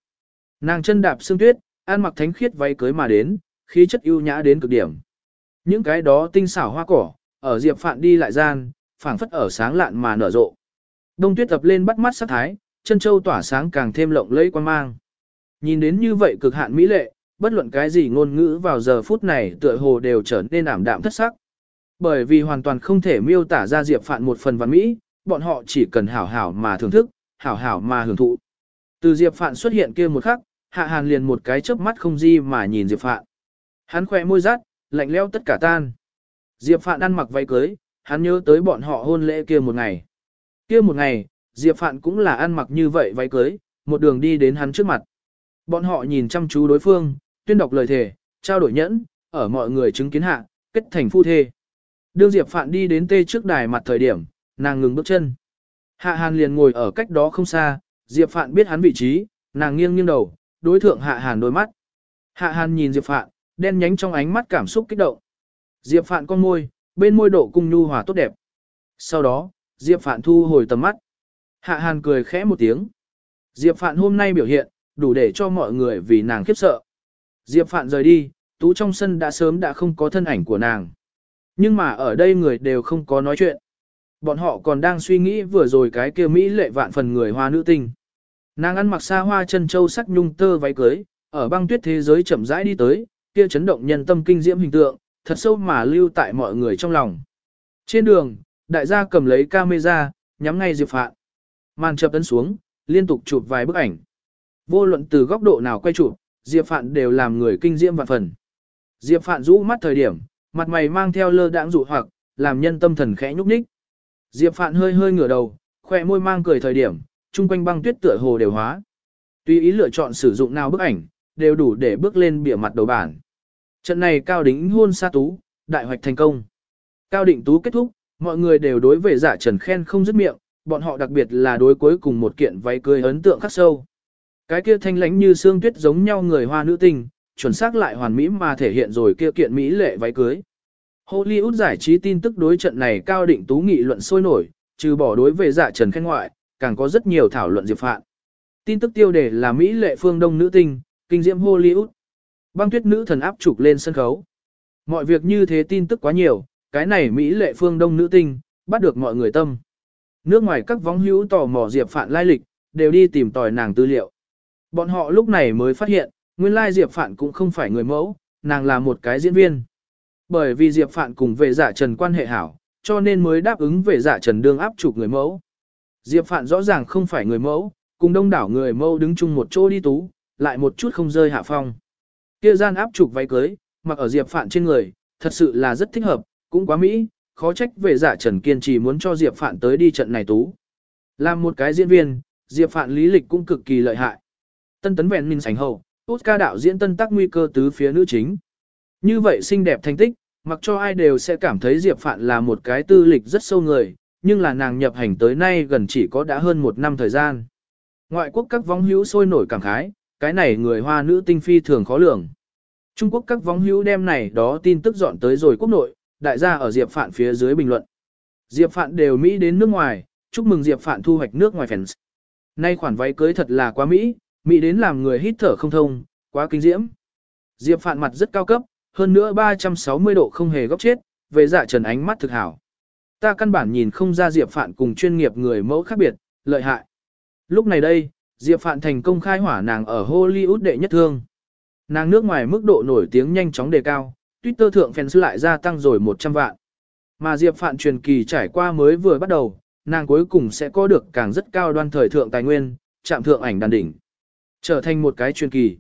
Nàng chân đạp xương tuyết, ăn mặc thánh khiết váy cưới mà đến, khí chất ưu nhã đến cực điểm. Những cái đó tinh xảo hoa cỏ, ở Diệp Phạn đi lại gian, phảng phất ở sáng lạn mà nở rộ. Đông tuyết tập lên bắt mắt sắc thái, chân châu tỏa sáng càng thêm lộng lẫy quan mang. Nhìn đến như vậy cực hạn mỹ lệ, bất luận cái gì ngôn ngữ vào giờ phút này tựa hồ đều trở nên ảm đạm thất sắc. Bởi vì hoàn toàn không thể miêu tả ra Diệp Phạn một phần văn mỹ, bọn họ chỉ cần hảo hảo mà thưởng thức, hảo hảo mà hưởng thụ. Từ Diệp Phạn xuất hiện kia một khắc, Hạ Hàn liền một cái chớp mắt không di mà nhìn Diệp Phạn. Hắn khỏe môi rát, lạnh leo tất cả tan. Diệp Phạn ăn mặc váy cưới, hắn nhớ tới bọn họ hôn lễ kia một ngày. Kia một ngày, Diệp Phạn cũng là ăn mặc như vậy váy cưới, một đường đi đến hắn trước mặt. Bọn họ nhìn chăm chú đối phương, tuyên đọc lời thề, trao đổi nhẫn, ở mọi người chứng kiến hạ, kết thành phu thê. Đương Diệp Phạn đi đến tê trước đài mặt thời điểm, nàng ngừng bước chân. Hạ Hàn liền ngồi ở cách đó không xa, Diệp Phạn biết hắn vị trí, nàng nghiêng nghiêng đầu, đối thượng Hạ Hàn đôi mắt. Hạ Hàn nhìn Diệp Phạn, đen nhánh trong ánh mắt cảm xúc kích động. Diệp Phạn con môi, bên môi độ cung nhu hòa tốt đẹp. Sau đó, Diệp Phạn thu hồi tầm mắt. Hạ Hàn cười khẽ một tiếng. Diệp Phạn hôm nay biểu hiện, đủ để cho mọi người vì nàng khiếp sợ. Diệp Phạn rời đi, tú trong sân đã sớm đã không có thân ảnh của nàng. Nhưng mà ở đây người đều không có nói chuyện. Bọn họ còn đang suy nghĩ vừa rồi cái kia Mỹ lệ vạn phần người hoa nữ tinh. Nàng ăn mặc xa hoa chân châu sắc nhung tơ váy cưới, ở băng tuyết thế giới chậm rãi đi tới, kia chấn động nhân tâm kinh diễm hình tượng, thật sâu mà lưu tại mọi người trong lòng. Trên đường, đại gia cầm lấy camera, nhắm ngay Diệp Phạn. Màn chập tấn xuống, liên tục chụp vài bức ảnh. Vô luận từ góc độ nào quay chụp, Diệp Phạn đều làm người kinh diễm vạn phần. Diệp Phạn rũ mắt thời điểm, mặt mày mang theo lơ đãng dụ hoặc, làm nhân tâm thần khẽ nhúc nhích. Diệp Phạn hơi hơi ngửa đầu, khỏe môi mang cười thời điểm, trung quanh băng tuyết tựa hồ đều hóa. Tùy ý lựa chọn sử dụng nào bức ảnh, đều đủ để bước lên bìa mặt đầu bản. Trận này cao đỉnh hôn sa tú, đại hoạch thành công. Cao định tú kết thúc, mọi người đều đối về giả trần khen không dứt miệng, bọn họ đặc biệt là đối cuối cùng một kiện váy cưới ấn tượng khắc sâu. Cái kia thanh lãnh như xương tuyết giống nhau người hoa nữ tình, chuẩn xác lại hoàn mỹ mà thể hiện rồi kia kiện mỹ lệ váy cưới. Hollywood giải trí tin tức đối trận này cao định tú nghị luận sôi nổi, trừ bỏ đối về giả trần khen ngoại, càng có rất nhiều thảo luận diệp phạn. Tin tức tiêu đề là Mỹ lệ phương đông nữ tinh, kinh diễm Hollywood. Băng tuyết nữ thần áp trục lên sân khấu. Mọi việc như thế tin tức quá nhiều, cái này Mỹ lệ phương đông nữ tinh, bắt được mọi người tâm. Nước ngoài các vong hữu tò mò Diệp Phạn lai lịch, đều đi tìm tòi nàng tư liệu. Bọn họ lúc này mới phát hiện, nguyên lai Diệp Phạn cũng không phải người mẫu, nàng là một cái diễn viên. Bởi vì Diệp Phạn cùng vệ giả trần quan hệ hảo, cho nên mới đáp ứng vệ giả trần đương áp chụp người mẫu. Diệp Phạn rõ ràng không phải người mẫu, cùng đông đảo người mẫu đứng chung một chỗ đi tú, lại một chút không rơi hạ phong. Kia gian áp chụp váy cưới, mặc ở Diệp Phạn trên người, thật sự là rất thích hợp, cũng quá mỹ, khó trách về giả Trần kiên trì muốn cho Diệp Phạn tới đi trận này tú. Làm một cái diễn viên, Diệp Phạn lý lịch cũng cực kỳ lợi hại. Tân tấn vẹn minh sánh hậu, Oscar đạo diễn tân tác nguy cơ tứ phía nữ chính. Như vậy xinh đẹp thành tích, mặc cho ai đều sẽ cảm thấy Diệp Phạn là một cái tư lịch rất sâu người, nhưng là nàng nhập hành tới nay gần chỉ có đã hơn một năm thời gian. Ngoại quốc các vong hữu sôi nổi cảm khái, cái này người hoa nữ tinh phi thường khó lường. Trung Quốc các vong hữu đem này đó tin tức dọn tới rồi quốc nội, đại gia ở Diệp Phạn phía dưới bình luận. Diệp Phạn đều Mỹ đến nước ngoài, chúc mừng Diệp Phạn thu hoạch nước ngoài fans. Nay khoản váy cưới thật là quá Mỹ, Mỹ đến làm người hít thở không thông, quá kinh diễm. Diệp Phạn mặt rất cao cấp, hơn nữa 360 độ không hề góc chết, về dạ trần ánh mắt thực hảo. Ta căn bản nhìn không ra Diệp Phạn cùng chuyên nghiệp người mẫu khác biệt, lợi hại. Lúc này đây, Diệp Phạn thành công khai hỏa nàng ở Hollywood đệ nhất thương. Nàng nước ngoài mức độ nổi tiếng nhanh chóng đề cao, Twitter thượng fans lại gia tăng rồi 100 vạn. Mà Diệp Phạn truyền kỳ trải qua mới vừa bắt đầu, nàng cuối cùng sẽ có được càng rất cao đoan thời thượng tài nguyên, chạm thượng ảnh đàn đỉnh. Trở thành một cái truyền kỳ.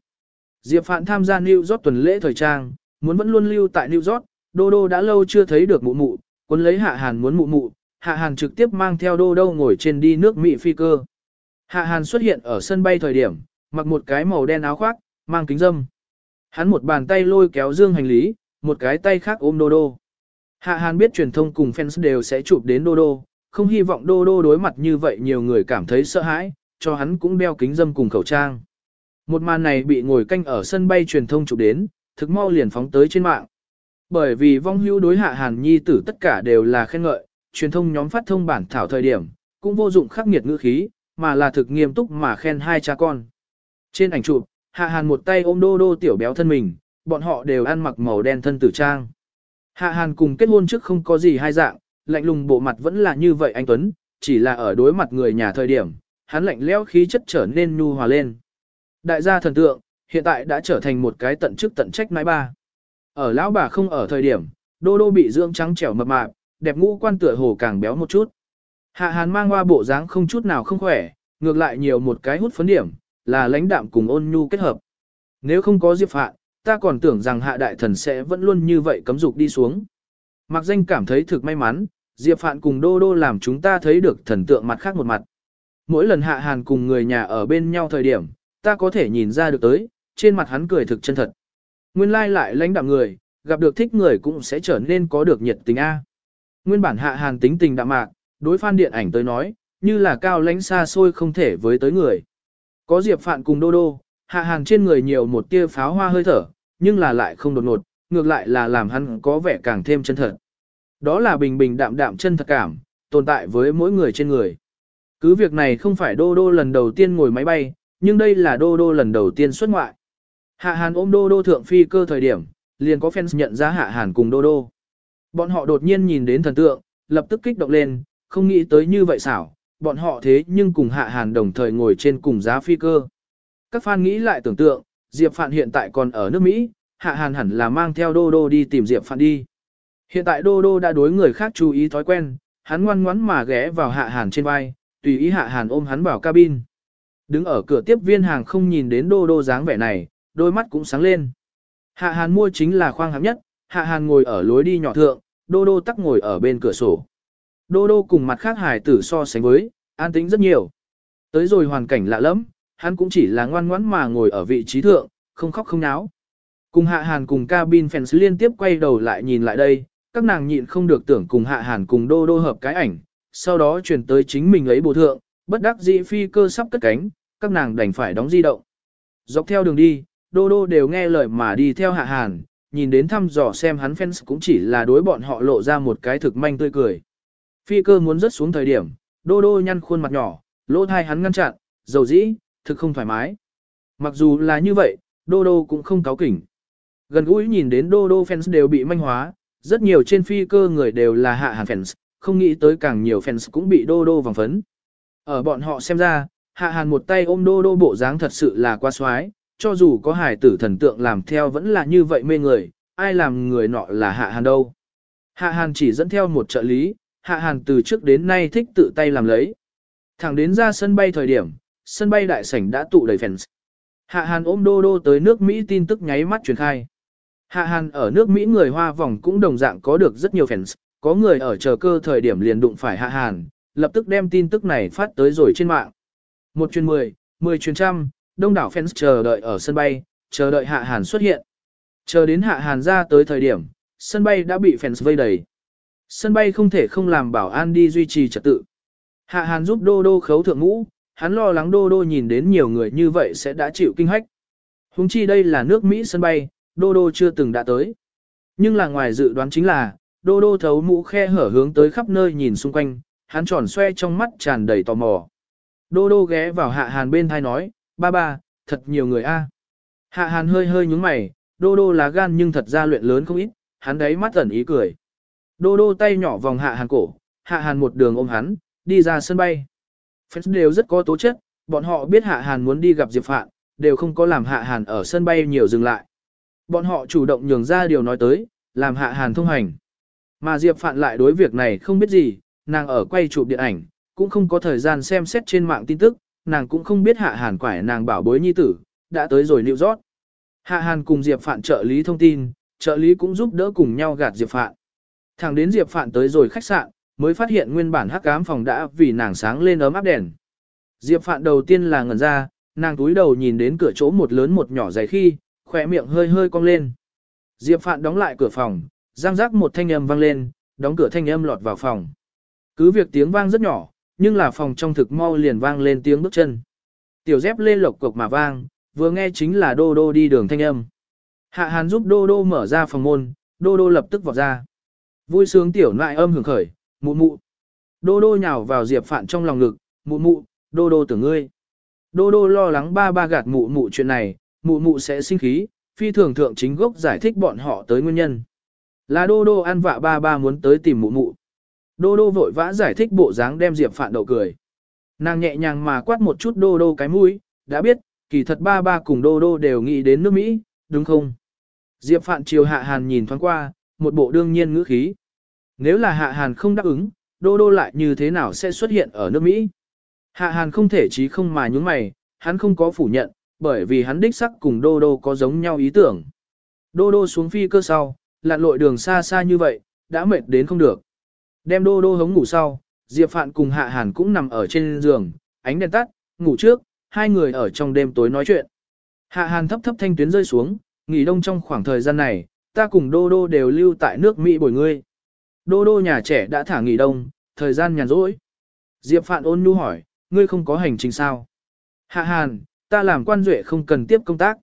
Diệp Phạn tham gia New York tuần lễ thời trang, muốn vẫn luôn lưu tại New York, Đô Đô đã lâu chưa thấy được mụ mụ, quân lấy Hạ Hàn muốn mụ mụ, Hạ Hàn trực tiếp mang theo Đô Đô ngồi trên đi nước Mỹ phi cơ. Hạ Hàn xuất hiện ở sân bay thời điểm, mặc một cái màu đen áo khoác, mang kính dâm. Hắn một bàn tay lôi kéo dương hành lý, một cái tay khác ôm Đô Đô. Hạ Hàn biết truyền thông cùng fans đều sẽ chụp đến Đô Đô, không hy vọng Đô Đô đối mặt như vậy nhiều người cảm thấy sợ hãi, cho hắn cũng đeo kính dâm cùng khẩu trang. Một màn này bị ngồi canh ở sân bay truyền thông chụp đến, thực mau liền phóng tới trên mạng. Bởi vì vong hưu đối Hạ Hàn Nhi tử tất cả đều là khen ngợi, truyền thông nhóm phát thông bản thảo thời điểm, cũng vô dụng khắc nghiệt ngữ khí, mà là thực nghiêm túc mà khen hai cha con. Trên ảnh chụp, Hạ Hàn một tay ôm đô đô tiểu béo thân mình, bọn họ đều ăn mặc màu đen thân tử trang. Hạ Hàn cùng kết hôn trước không có gì hai dạng, lạnh lùng bộ mặt vẫn là như vậy anh Tuấn, chỉ là ở đối mặt người nhà thời điểm, hắn lạnh lẽo khí chất trở nên nhu hòa lên. Đại gia thần tượng, hiện tại đã trở thành một cái tận chức tận trách mái ba. Ở lão bà không ở thời điểm, đô đô bị dưỡng trắng trẻo mập mạp, đẹp ngũ quan tựa hồ càng béo một chút. Hạ Hàn mang qua bộ dáng không chút nào không khỏe, ngược lại nhiều một cái hút phấn điểm, là lãnh đạm cùng ôn nhu kết hợp. Nếu không có Diệp Phạn, ta còn tưởng rằng hạ đại thần sẽ vẫn luôn như vậy cấm dục đi xuống. Mặc danh cảm thấy thực may mắn, Diệp Phạn cùng Đô Đô làm chúng ta thấy được thần tượng mặt khác một mặt. Mỗi lần hạ hàn cùng người nhà ở bên nhau thời điểm, ta có thể nhìn ra được tới, trên mặt hắn cười thực chân thật. Nguyên lai lại lãnh đạm người, gặp được thích người cũng sẽ trở nên có được nhiệt tình A. Nguyên bản hạ hàn tính tình đạm mạc, đối phan điện ảnh tới nói, như là cao lãnh xa xôi không thể với tới người. Có Diệp Phạn cùng Đô Đô, hạ hàng trên người nhiều một tia pháo hoa hơi thở, nhưng là lại không đột ngột, ngược lại là làm hắn có vẻ càng thêm chân thật. Đó là bình bình đạm đạm chân thật cảm, tồn tại với mỗi người trên người. Cứ việc này không phải Đô Đô lần đầu tiên ngồi máy bay, nhưng đây là Đô Đô lần đầu tiên xuất ngoại. Hạ Hàn ôm Đô Đô thượng phi cơ thời điểm, liền có fans nhận ra Hạ Hàn cùng Đô Đô. Bọn họ đột nhiên nhìn đến thần tượng, lập tức kích động lên, không nghĩ tới như vậy xảo, bọn họ thế nhưng cùng Hạ Hàn đồng thời ngồi trên cùng giá phi cơ. Các fan nghĩ lại tưởng tượng, Diệp Phạn hiện tại còn ở nước Mỹ, Hạ Hàn hẳn là mang theo Đô Đô đi tìm Diệp Phạn đi. Hiện tại Đô Đô đã đối người khác chú ý thói quen, hắn ngoan ngoãn mà ghé vào Hạ Hàn trên vai, tùy ý Hạ Hàn ôm hắn vào cabin. Đứng ở cửa tiếp viên hàng không nhìn đến Đô Đô dáng vẻ này, đôi mắt cũng sáng lên. Hạ Hàn mua chính là khoang hạng nhất, Hạ Hàn ngồi ở lối đi nhỏ thượng, Đô Đô tắc ngồi ở bên cửa sổ. Đô Đô cùng mặt khác hải tử so sánh với, an tĩnh rất nhiều. Tới rồi hoàn cảnh lạ lắm, hắn cũng chỉ là ngoan ngoãn mà ngồi ở vị trí thượng, không khóc không náo. Cùng Hạ Hàn cùng cabin fans liên tiếp quay đầu lại nhìn lại đây, các nàng nhịn không được tưởng cùng Hạ Hàn cùng Đô Đô hợp cái ảnh, sau đó chuyển tới chính mình lấy bộ thượng, bất đắc dĩ phi cơ sắp cất cánh, các nàng đành phải đóng di động. Dọc theo đường đi, Đô Đô đều nghe lời mà đi theo Hạ Hàn, nhìn đến thăm dò xem hắn fans cũng chỉ là đối bọn họ lộ ra một cái thực manh tươi cười. Phi cơ muốn rớt xuống thời điểm, Đô Đô nhăn khuôn mặt nhỏ, lỗ thai hắn ngăn chặn, dầu dĩ, thực không thoải mái. Mặc dù là như vậy, Đô Đô cũng không cáo kỉnh. Gần gũi nhìn đến Đô Đô fans đều bị manh hóa, rất nhiều trên phi cơ người đều là hạ hàn fans, không nghĩ tới càng nhiều fans cũng bị Đô Đô vòng phấn. Ở bọn họ xem ra, hạ hàn một tay ôm Đô Đô bộ dáng thật sự là quá xoái, cho dù có hài tử thần tượng làm theo vẫn là như vậy mê người, ai làm người nọ là hạ hàn đâu. Hạ hàn chỉ dẫn theo một trợ lý, hạ hàn từ trước đến nay thích tự tay làm lấy. Thẳng đến ra sân bay thời điểm, sân bay đại sảnh đã tụ đầy fans. Hạ hàn ôm đô đô tới nước Mỹ tin tức nháy mắt truyền khai. Hạ hàn ở nước Mỹ người hoa vòng cũng đồng dạng có được rất nhiều fans, có người ở chờ cơ thời điểm liền đụng phải hạ hàn, lập tức đem tin tức này phát tới rồi trên mạng. Một chuyến mười, mười chuyến trăm, đông đảo fans chờ đợi ở sân bay, chờ đợi hạ hàn xuất hiện. Chờ đến hạ hàn ra tới thời điểm, sân bay đã bị fans vây đầy. Sân bay không thể không làm bảo an đi duy trì trật tự. Hạ hàn giúp đô đô khấu thượng ngũ, hắn lo lắng đô đô nhìn đến nhiều người như vậy sẽ đã chịu kinh hách. Hùng chi đây là nước Mỹ sân bay, đô đô chưa từng đã tới. Nhưng là ngoài dự đoán chính là, đô đô thấu mũ khe hở hướng tới khắp nơi nhìn xung quanh, hắn tròn xoe trong mắt tràn đầy tò mò. Đô đô ghé vào hạ hàn bên thai nói, ba ba, thật nhiều người a. Hạ hàn hơi hơi nhúng mày, đô đô là gan nhưng thật ra luyện lớn không ít, hắn đấy mắt ẩn ý cười. Đô đô tay nhỏ vòng hạ hàn cổ, hạ hàn một đường ôm hắn, đi ra sân bay. Fans đều rất có tố chất, bọn họ biết hạ hàn muốn đi gặp Diệp Phạn, đều không có làm hạ hàn ở sân bay nhiều dừng lại. Bọn họ chủ động nhường ra điều nói tới, làm hạ hàn thông hành. Mà Diệp Phạn lại đối việc này không biết gì, nàng ở quay chụp điện ảnh, cũng không có thời gian xem xét trên mạng tin tức, nàng cũng không biết hạ hàn quải nàng bảo bối nhi tử, đã tới rồi liệu rót. Hạ hàn cùng Diệp Phạn trợ lý thông tin, trợ lý cũng giúp đỡ cùng nhau gạt Diệp Phạn. Thẳng đến Diệp Phạn tới rồi khách sạn, mới phát hiện nguyên bản hắc ám phòng đã vì nàng sáng lên ấm áp đèn. Diệp Phạn đầu tiên là ngẩn ra, nàng túi đầu nhìn đến cửa chỗ một lớn một nhỏ dày khi, khỏe miệng hơi hơi cong lên. Diệp Phạn đóng lại cửa phòng, răng rắc một thanh âm vang lên, đóng cửa thanh âm lọt vào phòng. Cứ việc tiếng vang rất nhỏ, nhưng là phòng trong thực mau liền vang lên tiếng bước chân. Tiểu dép lên lộc cục mà vang, vừa nghe chính là Đô Đô đi đường thanh âm. Hạ Hàn giúp Đô Đô mở ra phòng môn, Đô Đô lập tức vọt ra. Vui sướng tiểu nại âm hưởng khởi, mụ mụ. Đô Đô nhào vào Diệp Phạn trong lòng ngực, mụ mụ, Đô Đô tưởng ngươi. Đô Đô lo lắng ba ba gạt mụ mụ chuyện này, mụ mụ sẽ sinh khí, phi thường thượng chính gốc giải thích bọn họ tới nguyên nhân. Là Đô Đô ăn vạ ba ba muốn tới tìm mụ mụ. Đô Đô vội vã giải thích bộ dáng đem Diệp Phạn đậu cười. Nàng nhẹ nhàng mà quát một chút Đô Đô cái mũi, đã biết, kỳ thật ba ba cùng Đô Đô đều nghĩ đến nước Mỹ, đúng không? Diệp Phạn chiều Hạ Hàn nhìn thoáng qua, một bộ đương nhiên ngữ khí. Nếu là Hạ Hàn không đáp ứng, Đô Đô lại như thế nào sẽ xuất hiện ở nước Mỹ? Hạ Hàn không thể chí không mà nhúng mày, hắn không có phủ nhận, bởi vì hắn đích sắc cùng Đô Đô có giống nhau ý tưởng. Đô Đô xuống phi cơ sau, lặn lội đường xa xa như vậy, đã mệt đến không được. Đem Đô Đô hống ngủ sau, Diệp Phạn cùng Hạ Hàn cũng nằm ở trên giường, ánh đèn tắt, ngủ trước, hai người ở trong đêm tối nói chuyện. Hạ Hàn thấp thấp thanh tuyến rơi xuống, nghỉ đông trong khoảng thời gian này, ta cùng Đô Đô đều lưu tại nước Mỹ bồi ngươi. Đô Đô nhà trẻ đã thả nghỉ đông, thời gian nhàn rỗi. Diệp Phạn ôn nhu hỏi, ngươi không có hành trình sao? Hạ Hàn, ta làm quan duệ không cần tiếp công tác.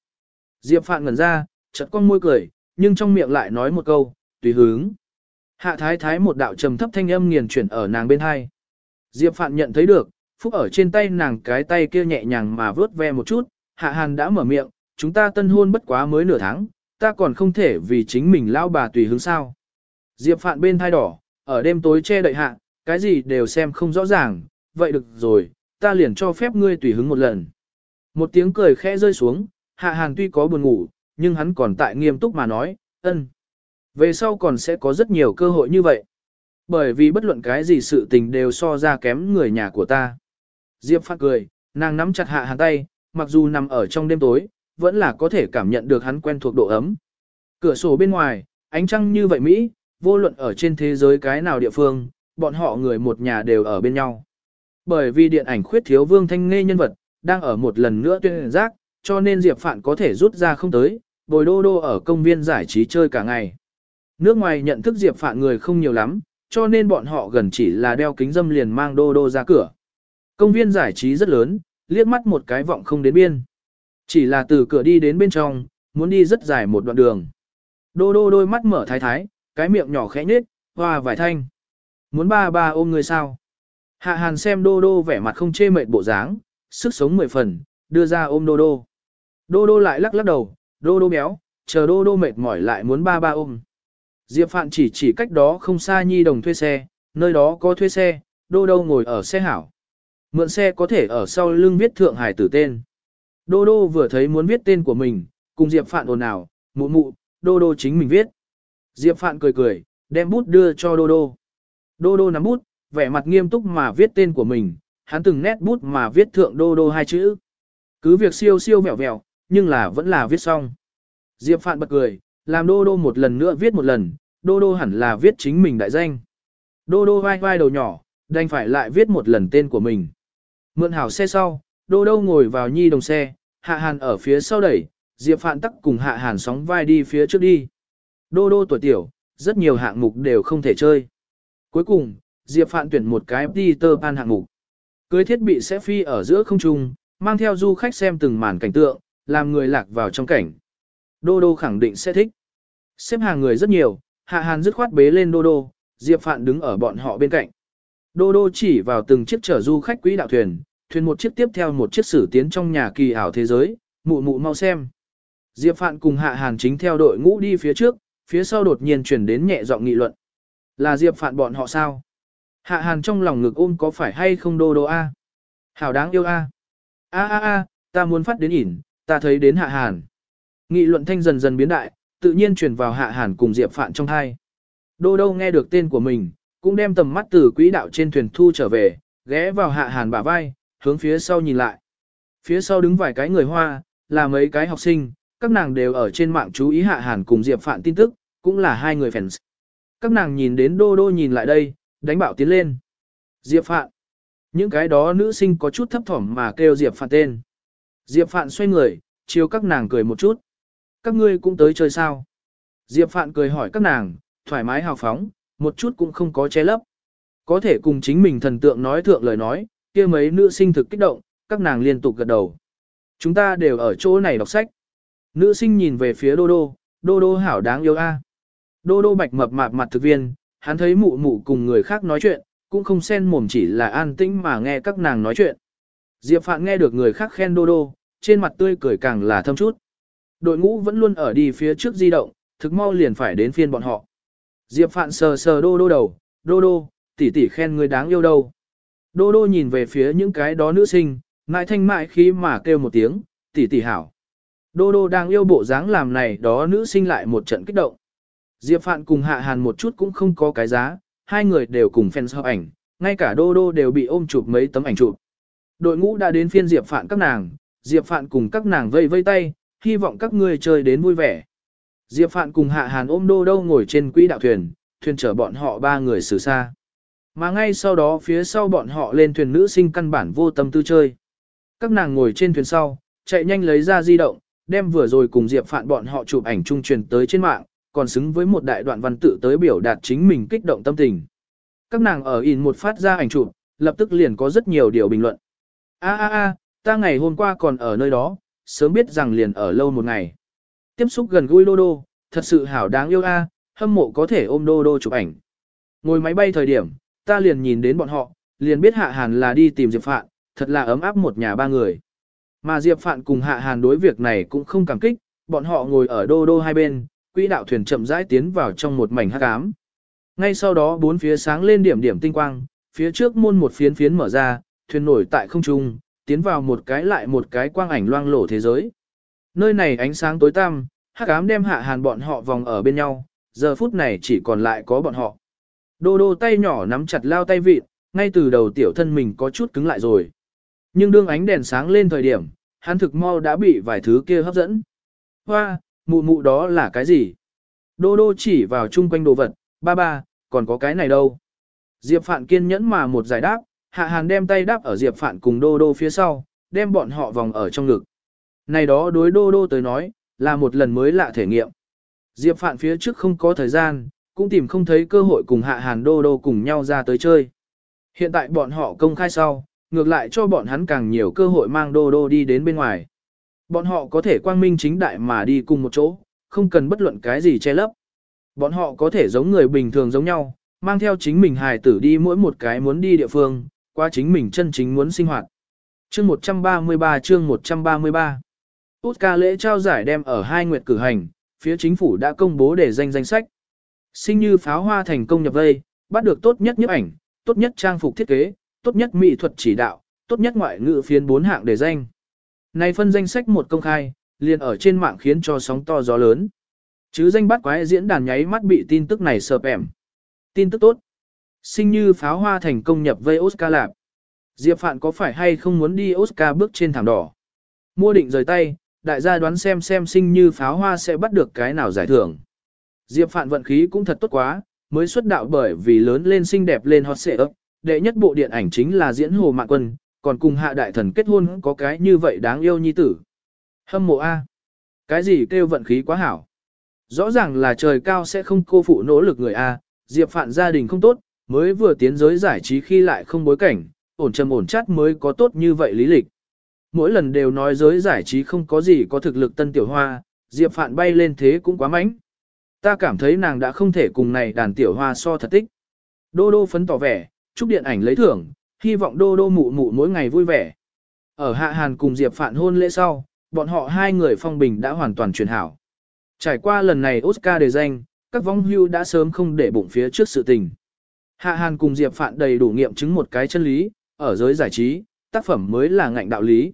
Diệp Phạn ngẩn ra, chợt con môi cười, nhưng trong miệng lại nói một câu, tùy hướng. Hạ Thái Thái một đạo trầm thấp thanh âm nghiền chuyển ở nàng bên hai. Diệp Phạn nhận thấy được, phúc ở trên tay nàng cái tay kia nhẹ nhàng mà vớt ve một chút, Hạ Hàn đã mở miệng, chúng ta tân hôn bất quá mới nửa tháng, ta còn không thể vì chính mình lao bà tùy hướng sao. Diệp Phạn bên thai đỏ, ở đêm tối che đậy hạ, cái gì đều xem không rõ ràng, vậy được rồi, ta liền cho phép ngươi tùy hứng một lần. Một tiếng cười khẽ rơi xuống, Hạ Hàn tuy có buồn ngủ, nhưng hắn còn tại nghiêm túc mà nói, ân. Về sau còn sẽ có rất nhiều cơ hội như vậy. Bởi vì bất luận cái gì sự tình đều so ra kém người nhà của ta. Diệp Phạn cười, nàng nắm chặt Hạ Hàn tay, mặc dù nằm ở trong đêm tối, vẫn là có thể cảm nhận được hắn quen thuộc độ ấm. Cửa sổ bên ngoài, ánh trăng như vậy Mỹ, vô luận ở trên thế giới cái nào địa phương, bọn họ người một nhà đều ở bên nhau. Bởi vì điện ảnh khuyết thiếu Vương Thanh Nghê nhân vật, đang ở một lần nữa tuyên giác, cho nên Diệp Phạn có thể rút ra không tới, bồi đô đô ở công viên giải trí chơi cả ngày. Nước ngoài nhận thức Diệp Phạn người không nhiều lắm, cho nên bọn họ gần chỉ là đeo kính dâm liền mang đô đô ra cửa. Công viên giải trí rất lớn, liếc mắt một cái vọng không đến biên. Chỉ là từ cửa đi đến bên trong, muốn đi rất dài một đoạn đường. Đô đô đôi mắt mở thái thái, cái miệng nhỏ khẽ nhếch, hoa vài thanh. Muốn ba ba ôm người sao? Hạ hàn xem đô đô vẻ mặt không chê mệt bộ dáng, sức sống mười phần, đưa ra ôm đô đô. Đô đô lại lắc lắc đầu, đô đô béo, chờ đô đô mệt mỏi lại muốn ba ba ôm. Diệp Phạn chỉ chỉ cách đó không xa nhi đồng thuê xe, nơi đó có thuê xe, đô đô ngồi ở xe hảo. Mượn xe có thể ở sau lưng viết thượng hải tử tên. Đô đô vừa thấy muốn viết tên của mình, cùng Diệp Phạn ồn ào, mụ mụ, đô đô chính mình viết. Diệp Phạn cười cười, đem bút đưa cho đô đô. Đô đô nắm bút, vẻ mặt nghiêm túc mà viết tên của mình, hắn từng nét bút mà viết thượng đô đô hai chữ. Cứ việc siêu siêu vẹo vẹo, nhưng là vẫn là viết xong. Diệp Phạn bật cười, làm đô đô một lần nữa viết một lần, đô đô hẳn là viết chính mình đại danh. Đô đô vai vai đầu nhỏ, đành phải lại viết một lần tên của mình. Mượn hảo xe sau, đô đô ngồi vào nhi đồng xe, hạ hàn ở phía sau đẩy, Diệp Phạn tắc cùng hạ hàn sóng vai đi phía trước đi. Đô đô tuổi tiểu, rất nhiều hạng mục đều không thể chơi. Cuối cùng, Diệp Phạn tuyển một cái Peter Pan hạng mục. Cưới thiết bị sẽ phi ở giữa không trung, mang theo du khách xem từng màn cảnh tượng, làm người lạc vào trong cảnh. Đô đô khẳng định sẽ thích. Xếp hàng người rất nhiều, Hạ Hàn dứt khoát bế lên Đô Đô, Diệp Phạn đứng ở bọn họ bên cạnh. Đô Đô chỉ vào từng chiếc chở du khách quỹ đạo thuyền, thuyền một chiếc tiếp theo một chiếc sử tiến trong nhà kỳ ảo thế giới, mụ mụ mau xem. Diệp Phạn cùng Hạ Hàn chính theo đội ngũ đi phía trước, phía sau đột nhiên chuyển đến nhẹ giọng nghị luận. Là Diệp Phạn bọn họ sao? Hạ Hàn trong lòng ngực ôm có phải hay không Đô Đô A? Hảo đáng yêu A. A a a, ta muốn phát đến ỉn, ta thấy đến Hạ Hàn. Nghị luận thanh dần dần biến đại, tự nhiên truyền vào hạ hàn cùng Diệp Phạn trong hai. Đô đô nghe được tên của mình, cũng đem tầm mắt từ quỹ đạo trên thuyền thu trở về, ghé vào hạ hàn bả vai, hướng phía sau nhìn lại. Phía sau đứng vài cái người hoa, là mấy cái học sinh, các nàng đều ở trên mạng chú ý hạ hàn cùng Diệp Phạn tin tức, cũng là hai người fans. Các nàng nhìn đến đô đô nhìn lại đây, đánh bảo tiến lên. Diệp Phạn. Những cái đó nữ sinh có chút thấp thỏm mà kêu Diệp Phạn tên. Diệp Phạn xoay người, chiều các nàng cười một chút. Các ngươi cũng tới chơi sao? Diệp Phạn cười hỏi các nàng, thoải mái hào phóng, một chút cũng không có che lấp. Có thể cùng chính mình thần tượng nói thượng lời nói, kia mấy nữ sinh thực kích động, các nàng liên tục gật đầu. Chúng ta đều ở chỗ này đọc sách. Nữ sinh nhìn về phía Đô Đô, Đô Đô hảo đáng yêu a. Đô Đô bạch mập mạp mặt thực viên, hắn thấy mụ mụ cùng người khác nói chuyện, cũng không xen mồm chỉ là an tĩnh mà nghe các nàng nói chuyện. Diệp Phạn nghe được người khác khen Đô Đô, trên mặt tươi cười càng là thâm chút. Đội ngũ vẫn luôn ở đi phía trước di động, thực mau liền phải đến phiên bọn họ. Diệp Phạn sờ sờ Đô Đô đầu, Đô Đô, tỷ tỷ khen người đáng yêu đâu. Đô Đô nhìn về phía những cái đó nữ sinh, mại thanh mại khí mà kêu một tiếng, tỷ tỷ hảo. Đô Đô đang yêu bộ dáng làm này đó nữ sinh lại một trận kích động. Diệp Phạn cùng Hạ Hàn một chút cũng không có cái giá, hai người đều cùng fans hợp ảnh, ngay cả Đô Đô đều bị ôm chụp mấy tấm ảnh chụp. Đội ngũ đã đến phiên Diệp Phạn các nàng, Diệp Phạn cùng các nàng vây vây tay, hy vọng các ngươi chơi đến vui vẻ. Diệp Phạn cùng Hạ Hàn ôm Đô Đô ngồi trên quỹ đạo thuyền, thuyền chở bọn họ ba người xử xa. Mà ngay sau đó phía sau bọn họ lên thuyền nữ sinh căn bản vô tâm tư chơi. Các nàng ngồi trên thuyền sau, chạy nhanh lấy ra di động, đem vừa rồi cùng Diệp Phạn bọn họ chụp ảnh chung truyền tới trên mạng, còn xứng với một đại đoạn văn tự tới biểu đạt chính mình kích động tâm tình. Các nàng ở in một phát ra ảnh chụp, lập tức liền có rất nhiều điều bình luận. A a a, ta ngày hôm qua còn ở nơi đó, sớm biết rằng liền ở lâu một ngày. Tiếp xúc gần gũi Đô Đô, thật sự hảo đáng yêu a, hâm mộ có thể ôm Đô Đô chụp ảnh. Ngồi máy bay thời điểm, ta liền nhìn đến bọn họ, liền biết Hạ Hàn là đi tìm Diệp Phạn, thật là ấm áp một nhà ba người. Mà Diệp Phạn cùng Hạ Hàn đối việc này cũng không cảm kích, bọn họ ngồi ở đô đô hai bên, quỹ đạo thuyền chậm rãi tiến vào trong một mảnh hắc ám. Ngay sau đó bốn phía sáng lên điểm điểm tinh quang, phía trước môn một phiến phiến mở ra, thuyền nổi tại không trung, tiến vào một cái lại một cái quang ảnh loang lổ thế giới. Nơi này ánh sáng tối tăm, hắc ám đem Hạ Hàn bọn họ vòng ở bên nhau, giờ phút này chỉ còn lại có bọn họ. Đô đô tay nhỏ nắm chặt lao tay vịt, ngay từ đầu tiểu thân mình có chút cứng lại rồi. Nhưng đương ánh đèn sáng lên thời điểm, hắn thực mau đã bị vài thứ kia hấp dẫn. Hoa, mụ mụ đó là cái gì? Đô đô chỉ vào chung quanh đồ vật, ba ba, còn có cái này đâu? Diệp Phạn kiên nhẫn mà một giải đáp, Hạ Hàn đem tay đáp ở Diệp Phạn cùng đô đô phía sau, đem bọn họ vòng ở trong ngực. Này đó đối đô đô tới nói, là một lần mới lạ thể nghiệm. Diệp Phạn phía trước không có thời gian, cũng tìm không thấy cơ hội cùng Hạ Hàn đô đô cùng nhau ra tới chơi. Hiện tại bọn họ công khai sau, ngược lại cho bọn hắn càng nhiều cơ hội mang đô đô đi đến bên ngoài. Bọn họ có thể quang minh chính đại mà đi cùng một chỗ, không cần bất luận cái gì che lấp. Bọn họ có thể giống người bình thường giống nhau, mang theo chính mình hài tử đi mỗi một cái muốn đi địa phương, qua chính mình chân chính muốn sinh hoạt. Chương 133 chương 133 ca lễ trao giải đem ở hai nguyệt cử hành, phía chính phủ đã công bố để danh danh sách. Sinh như pháo hoa thành công nhập vây, bắt được tốt nhất nhiếp ảnh, tốt nhất trang phục thiết kế, tốt nhất mỹ thuật chỉ đạo, tốt nhất ngoại ngữ phiên bốn hạng để danh. Này phân danh sách một công khai, liền ở trên mạng khiến cho sóng to gió lớn. Chứ danh bắt quái diễn đàn nháy mắt bị tin tức này sợp ẻm. Tin tức tốt. Sinh như pháo hoa thành công nhập vây Oscar lạp. Diệp Phạn có phải hay không muốn đi Oscar bước trên thảm đỏ? Mua định rời tay, đại gia đoán xem xem sinh như pháo hoa sẽ bắt được cái nào giải thưởng. Diệp Phạn vận khí cũng thật tốt quá, mới xuất đạo bởi vì lớn lên xinh đẹp lên hot xệ ấp, đệ nhất bộ điện ảnh chính là diễn Hồ Mạn Quân, còn cùng hạ đại thần kết hôn có cái như vậy đáng yêu nhi tử. Hâm mộ A. Cái gì kêu vận khí quá hảo. Rõ ràng là trời cao sẽ không cô phụ nỗ lực người A, Diệp Phạn gia đình không tốt, mới vừa tiến giới giải trí khi lại không bối cảnh, ổn trầm ổn chắc mới có tốt như vậy lý lịch. Mỗi lần đều nói giới giải trí không có gì có thực lực tân tiểu hoa, Diệp Phạn bay lên thế cũng quá mánh. Ta cảm thấy nàng đã không thể cùng này đàn tiểu hoa so thật tích. Đô đô phấn tỏ vẻ, chúc điện ảnh lấy thưởng, hy vọng đô đô mụ mụ mỗi ngày vui vẻ. Ở Hạ Hàn cùng Diệp Phạn hôn lễ sau, bọn họ hai người phong bình đã hoàn toàn chuyển hảo. Trải qua lần này Oscar đề danh, các vong hưu đã sớm không để bụng phía trước sự tình. Hạ Hàn cùng Diệp Phạn đầy đủ nghiệm chứng một cái chân lý, ở giới giải trí, tác phẩm mới là ngạnh đạo lý.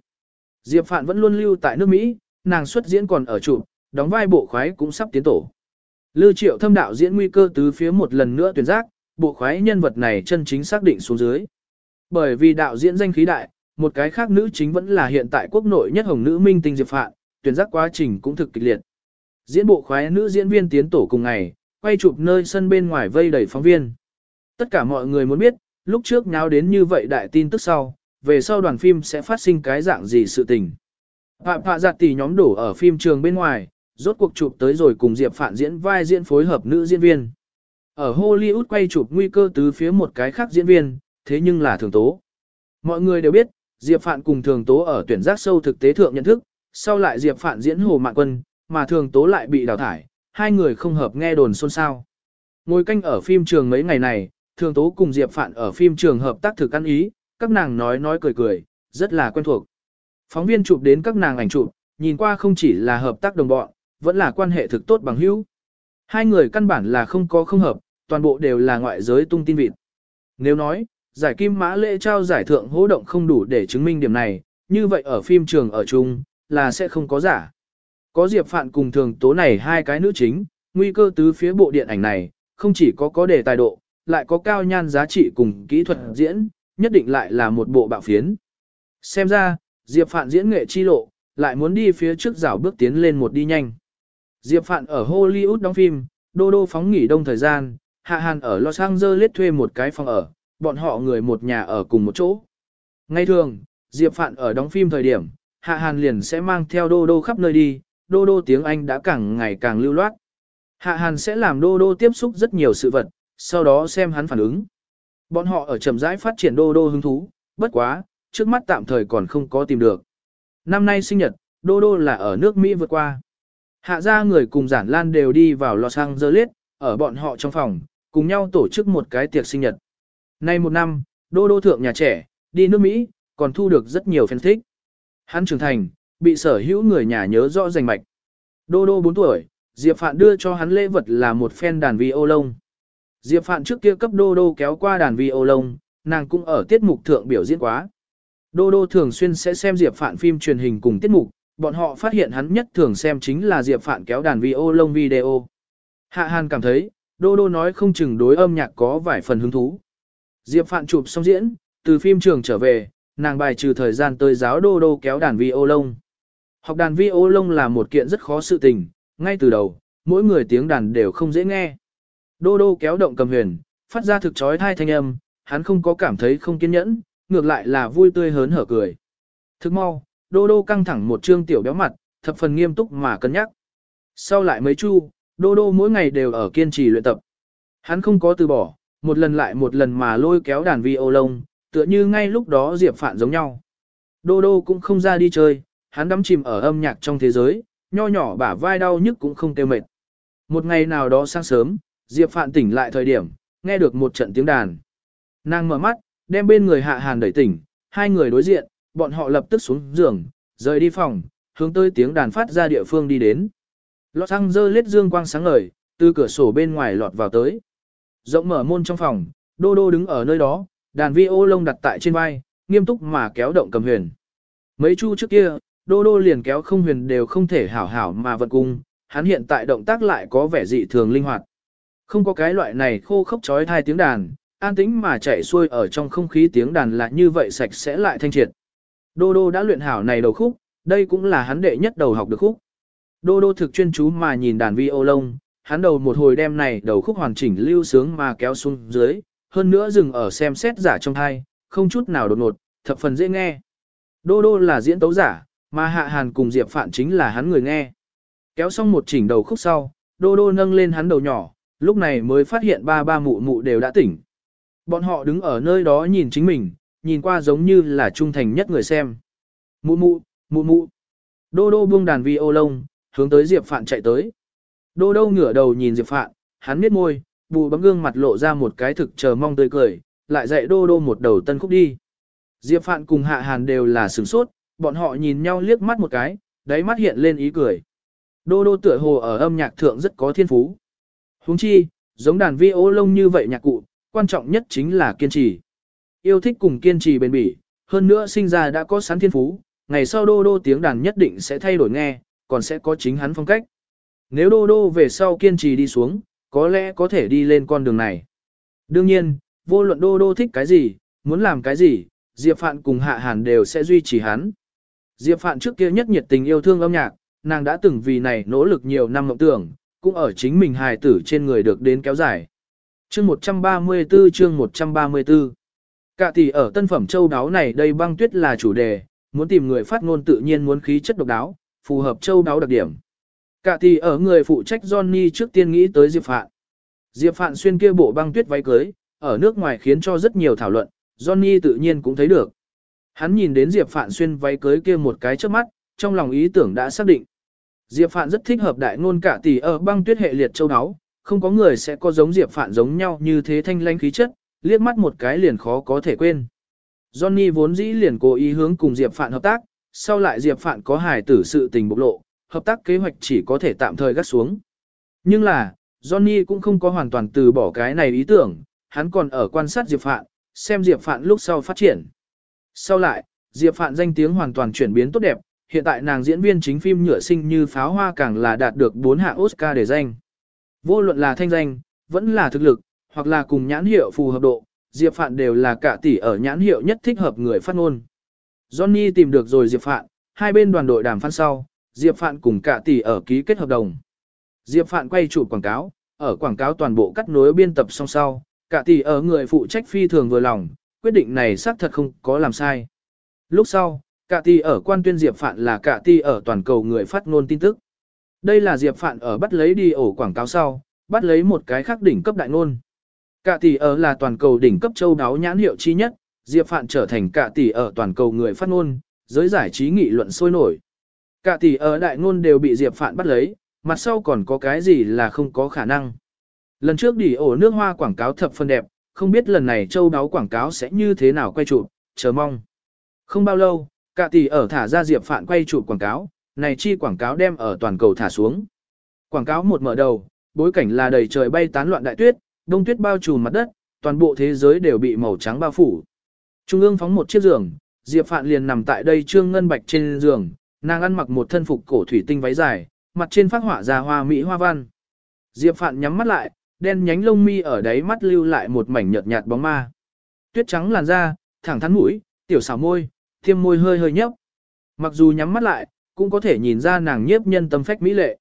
Diệp Phạn vẫn luôn lưu tại nước Mỹ, nàng xuất diễn còn ở trụ, đóng vai bộ khoái cũng sắp tiến tổ. Lưu Triệu thâm đạo diễn nguy cơ tứ phía một lần nữa tuyển giác, bộ khoái nhân vật này chân chính xác định xuống dưới. Bởi vì đạo diễn danh khí đại, một cái khác nữ chính vẫn là hiện tại quốc nội nhất hồng nữ minh tinh Diệp Phạn, tuyển giác quá trình cũng thực kịch liệt. Diễn bộ khoái nữ diễn viên tiến tổ cùng ngày, quay chụp nơi sân bên ngoài vây đầy phóng viên. Tất cả mọi người muốn biết, lúc trước nháo đến như vậy đại tin tức sau, về sau đoàn phim sẽ phát sinh cái dạng gì sự tình. Phạm phạ giặt tỷ nhóm đổ ở phim trường bên ngoài, rốt cuộc chụp tới rồi cùng Diệp Phạn diễn vai diễn phối hợp nữ diễn viên. Ở Hollywood quay chụp nguy cơ từ phía một cái khác diễn viên, thế nhưng là thường tố. Mọi người đều biết, Diệp Phạn cùng thường tố ở tuyển giác sâu thực tế thượng nhận thức, sau lại Diệp Phạn diễn Hồ Mạn Quân, mà thường tố lại bị đào thải, hai người không hợp nghe đồn xôn xao. Ngồi canh ở phim trường mấy ngày này, thường tố cùng Diệp Phạn ở phim trường hợp tác thực ăn ý, các nàng nói nói cười cười, rất là quen thuộc. Phóng viên chụp đến các nàng ảnh chụp, nhìn qua không chỉ là hợp tác đồng bọn, vẫn là quan hệ thực tốt bằng hữu. Hai người căn bản là không có không hợp, toàn bộ đều là ngoại giới tung tin vịt. Nếu nói, giải kim mã lễ trao giải thượng hỗ động không đủ để chứng minh điểm này, như vậy ở phim trường ở chung, là sẽ không có giả. Có Diệp Phạn cùng thường tố này hai cái nữ chính, nguy cơ tứ phía bộ điện ảnh này, không chỉ có có đề tài độ, lại có cao nhan giá trị cùng kỹ thuật diễn, nhất định lại là một bộ bạo phiến. Xem ra, Diệp Phạn diễn nghệ chi lộ, lại muốn đi phía trước rảo bước tiến lên một đi nhanh. Diệp Phạn ở Hollywood đóng phim, đô đô phóng nghỉ đông thời gian, Hạ Hàn ở Los Angeles thuê một cái phòng ở, bọn họ người một nhà ở cùng một chỗ. Ngay thường, Diệp Phạn ở đóng phim thời điểm, Hạ Hàn liền sẽ mang theo đô đô khắp nơi đi, đô đô tiếng Anh đã càng ngày càng lưu loát. Hạ Hàn sẽ làm đô đô tiếp xúc rất nhiều sự vật, sau đó xem hắn phản ứng. Bọn họ ở chậm rãi phát triển đô đô hứng thú, bất quá, trước mắt tạm thời còn không có tìm được. Năm nay sinh nhật, đô đô là ở nước Mỹ vượt qua. Hạ gia người cùng giản lan đều đi vào Los Angeles, ở bọn họ trong phòng, cùng nhau tổ chức một cái tiệc sinh nhật. Nay một năm, đô đô thượng nhà trẻ, đi nước Mỹ, còn thu được rất nhiều fan thích. Hắn trưởng thành, bị sở hữu người nhà nhớ rõ rành mạch. Đô đô 4 tuổi, Diệp Phạn đưa cho hắn lễ vật là một phen đàn vi ô lông. Diệp Phạn trước kia cấp đô đô kéo qua đàn vi ô lông, nàng cũng ở tiết mục thượng biểu diễn quá. Đô đô thường xuyên sẽ xem Diệp Phạn phim truyền hình cùng tiết mục, bọn họ phát hiện hắn nhất thường xem chính là Diệp Phạn kéo đàn vi ô lông video. Hạ Hàn cảm thấy, đô đô nói không chừng đối âm nhạc có vài phần hứng thú. Diệp Phạn chụp xong diễn, từ phim trường trở về, nàng bài trừ thời gian tới giáo đô đô kéo đàn vi ô lông. Học đàn vi ô lông là một kiện rất khó sự tình, ngay từ đầu, mỗi người tiếng đàn đều không dễ nghe. Đô đô kéo động cầm huyền, phát ra thực chói thai thanh âm, hắn không có cảm thấy không kiên nhẫn, ngược lại là vui tươi hớn hở cười. Thức mau, đô đô căng thẳng một trương tiểu béo mặt, thập phần nghiêm túc mà cân nhắc. Sau lại mấy chu, đô đô mỗi ngày đều ở kiên trì luyện tập. Hắn không có từ bỏ, một lần lại một lần mà lôi kéo đàn vi ô lông, tựa như ngay lúc đó Diệp Phạn giống nhau. Đô đô cũng không ra đi chơi, hắn đắm chìm ở âm nhạc trong thế giới, nho nhỏ bả vai đau nhức cũng không tiêu mệt. Một ngày nào đó sáng sớm, Diệp Phạn tỉnh lại thời điểm, nghe được một trận tiếng đàn. Nàng mở mắt, đem bên người Hạ Hàn đẩy tỉnh, hai người đối diện, bọn họ lập tức xuống giường, rời đi phòng, hướng tới tiếng đàn phát ra địa phương đi đến. Lọt xăng dơ lết dương quang sáng ngời, từ cửa sổ bên ngoài lọt vào tới. Rộng mở môn trong phòng, Đô Đô đứng ở nơi đó, đàn vi ô lông đặt tại trên vai, nghiêm túc mà kéo động cầm huyền. Mấy chu trước kia, Đô Đô liền kéo không huyền đều không thể hảo hảo mà vận cung, hắn hiện tại động tác lại có vẻ dị thường linh hoạt. Không có cái loại này khô khốc chói thai tiếng đàn, an tĩnh mà chạy xuôi ở trong không khí tiếng đàn là như vậy sạch sẽ lại thanh triệt. Đô Đô đã luyện hảo này đầu khúc, đây cũng là hắn đệ nhất đầu học được khúc. Đô Đô thực chuyên chú mà nhìn đàn vi ô lông, hắn đầu một hồi đem này đầu khúc hoàn chỉnh lưu sướng mà kéo xuống dưới, hơn nữa dừng ở xem xét giả trong thai, không chút nào đột ngột, thập phần dễ nghe. Đô Đô là diễn tấu giả, mà Hạ Hàn cùng Diệp Phạn chính là hắn người nghe. Kéo xong một chỉnh đầu khúc sau, Đô Đô nâng lên hắn đầu nhỏ, lúc này mới phát hiện ba ba mụ mụ đều đã tỉnh. Bọn họ đứng ở nơi đó nhìn chính mình, nhìn qua giống như là trung thành nhất người xem. Mụ mụ, mụ mụ. Đô Đô buông đàn vi ô lông, hướng tới Diệp Phạn chạy tới. Đô Đô ngửa đầu nhìn Diệp Phạn, hắn miết môi, bù bấm gương mặt lộ ra một cái thực chờ mong tươi cười, lại dạy Đô Đô một đầu tân khúc đi. Diệp Phạn cùng Hạ Hàn đều là sửng sốt, bọn họ nhìn nhau liếc mắt một cái, đáy mắt hiện lên ý cười. Đô đô tựa hồ ở âm nhạc thượng rất có thiên phú. Huống chi, giống đàn vi ô lông như vậy nhạc cụ, quan trọng nhất chính là kiên trì. Yêu thích cùng kiên trì bền bỉ, hơn nữa sinh ra đã có sẵn thiên phú, ngày sau đô đô tiếng đàn nhất định sẽ thay đổi nghe, còn sẽ có chính hắn phong cách. Nếu đô đô về sau kiên trì đi xuống, có lẽ có thể đi lên con đường này. Đương nhiên, vô luận đô đô thích cái gì, muốn làm cái gì, Diệp Phạn cùng Hạ Hàn đều sẽ duy trì hắn. Diệp Phạn trước kia nhất nhiệt tình yêu thương âm nhạc, nàng đã từng vì này nỗ lực nhiều năm mộng tưởng, cũng ở chính mình hài tử trên người được đến kéo dài. Chương 134 chương 134 Cả tỷ ở tân phẩm châu đáo này đây băng tuyết là chủ đề, muốn tìm người phát ngôn tự nhiên muốn khí chất độc đáo, phù hợp châu đáo đặc điểm. Cả tỷ ở người phụ trách Johnny trước tiên nghĩ tới Diệp Phạn. Diệp Phạn xuyên kia bộ băng tuyết váy cưới, ở nước ngoài khiến cho rất nhiều thảo luận, Johnny tự nhiên cũng thấy được. Hắn nhìn đến Diệp Phạn xuyên váy cưới kia một cái trước mắt, trong lòng ý tưởng đã xác định. Diệp Phạn rất thích hợp đại ngôn cả tỷ ở băng tuyết hệ liệt châu đáo, không có người sẽ có giống Diệp Phạn giống nhau như thế thanh lãnh khí chất, liếc mắt một cái liền khó có thể quên. Johnny vốn dĩ liền cố ý hướng cùng Diệp Phạn hợp tác, sau lại Diệp Phạn có hài tử sự tình bộc lộ, hợp tác kế hoạch chỉ có thể tạm thời gác xuống. Nhưng là, Johnny cũng không có hoàn toàn từ bỏ cái này ý tưởng, hắn còn ở quan sát Diệp Phạn, xem Diệp Phạn lúc sau phát triển. Sau lại, Diệp Phạn danh tiếng hoàn toàn chuyển biến tốt đẹp, hiện tại nàng diễn viên chính phim nhựa sinh như pháo hoa càng là đạt được 4 hạng Oscar để danh. Vô luận là thanh danh, vẫn là thực lực, hoặc là cùng nhãn hiệu phù hợp độ, Diệp Phạn đều là cả tỷ ở nhãn hiệu nhất thích hợp người phát ngôn. Johnny tìm được rồi Diệp Phạn, hai bên đoàn đội đàm phán sau, Diệp Phạn cùng cả tỷ ở ký kết hợp đồng. Diệp Phạn quay chủ quảng cáo, ở quảng cáo toàn bộ cắt nối biên tập song sau, cả tỷ ở người phụ trách phi thường vừa lòng, quyết định này xác thật không có làm sai. Lúc sau, cả tỷ ở quan tuyên Diệp Phạn là cả tỷ ở toàn cầu người phát ngôn tin tức. Đây là Diệp Phạn ở bắt lấy đi ổ quảng cáo sau, bắt lấy một cái khác đỉnh cấp đại ngôn. Cả tỷ ở là toàn cầu đỉnh cấp châu đáo nhãn hiệu chi nhất, Diệp Phạn trở thành cả tỷ ở toàn cầu người phát ngôn, giới giải trí nghị luận sôi nổi. Cả tỷ ở đại ngôn đều bị Diệp Phạn bắt lấy, mặt sau còn có cái gì là không có khả năng. Lần trước đi ổ nước hoa quảng cáo thập phân đẹp, không biết lần này châu đáo quảng cáo sẽ như thế nào quay chụp, chờ mong. Không bao lâu, cả tỷ ở thả ra Diệp Phạn quay chụp quảng cáo, này chi quảng cáo đem ở toàn cầu thả xuống. Quảng cáo một mở đầu, bối cảnh là đầy trời bay tán loạn đại tuyết, đông tuyết bao trùm mặt đất, toàn bộ thế giới đều bị màu trắng bao phủ. Trung ương phóng một chiếc giường, Diệp Phạn liền nằm tại đây trương ngân bạch trên giường, nàng ăn mặc một thân phục cổ thủy tinh váy dài, mặt trên phát họa ra hoa mỹ hoa văn. Diệp Phạn nhắm mắt lại, đen nhánh lông mi ở đáy mắt lưu lại một mảnh nhợt nhạt bóng ma. Tuyết trắng làn da, thẳng thắn mũi, tiểu xảo môi, thiêm môi hơi hơi nhấp. Mặc dù nhắm mắt lại, cũng có thể nhìn ra nàng nhiếp nhân tâm phách mỹ lệ.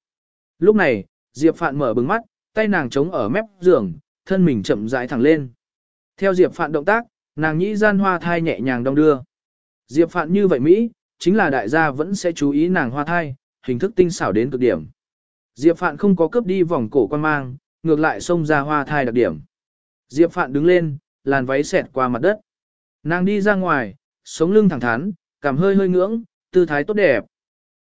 Lúc này, Diệp Phạn mở bừng mắt, tay nàng chống ở mép giường, thân mình chậm rãi thẳng lên. Theo Diệp Phạn động tác, nàng nhĩ gian hoa thai nhẹ nhàng đong đưa. Diệp Phạn như vậy Mỹ, chính là đại gia vẫn sẽ chú ý nàng hoa thai, hình thức tinh xảo đến cực điểm. Diệp Phạn không có cướp đi vòng cổ quan mang, ngược lại xông ra hoa thai đặc điểm. Diệp Phạn đứng lên, làn váy xẹt qua mặt đất. Nàng đi ra ngoài, sống lưng thẳng thắn, cảm hơi hơi ngưỡng, tư thái tốt đẹp.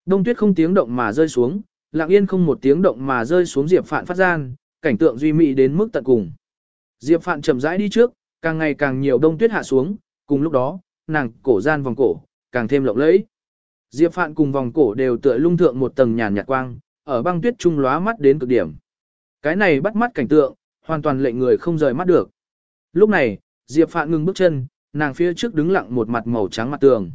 Đông tuyết không tiếng động mà rơi xuống, lặng yên không một tiếng động mà rơi xuống Diệp Phạn phát gian, cảnh tượng duy mỹ đến mức tận cùng. Diệp Phạn chậm rãi đi trước, càng ngày càng nhiều đông tuyết hạ xuống, cùng lúc đó, nàng cổ gian vòng cổ, càng thêm lộng lẫy. Diệp Phạn cùng vòng cổ đều tựa lung thượng một tầng nhàn nhạt quang, ở băng tuyết trung lóa mắt đến cực điểm. Cái này bắt mắt cảnh tượng, hoàn toàn lệnh người không rời mắt được. Lúc này, Diệp Phạn ngừng bước chân, nàng phía trước đứng lặng một mặt màu trắng mặt tường.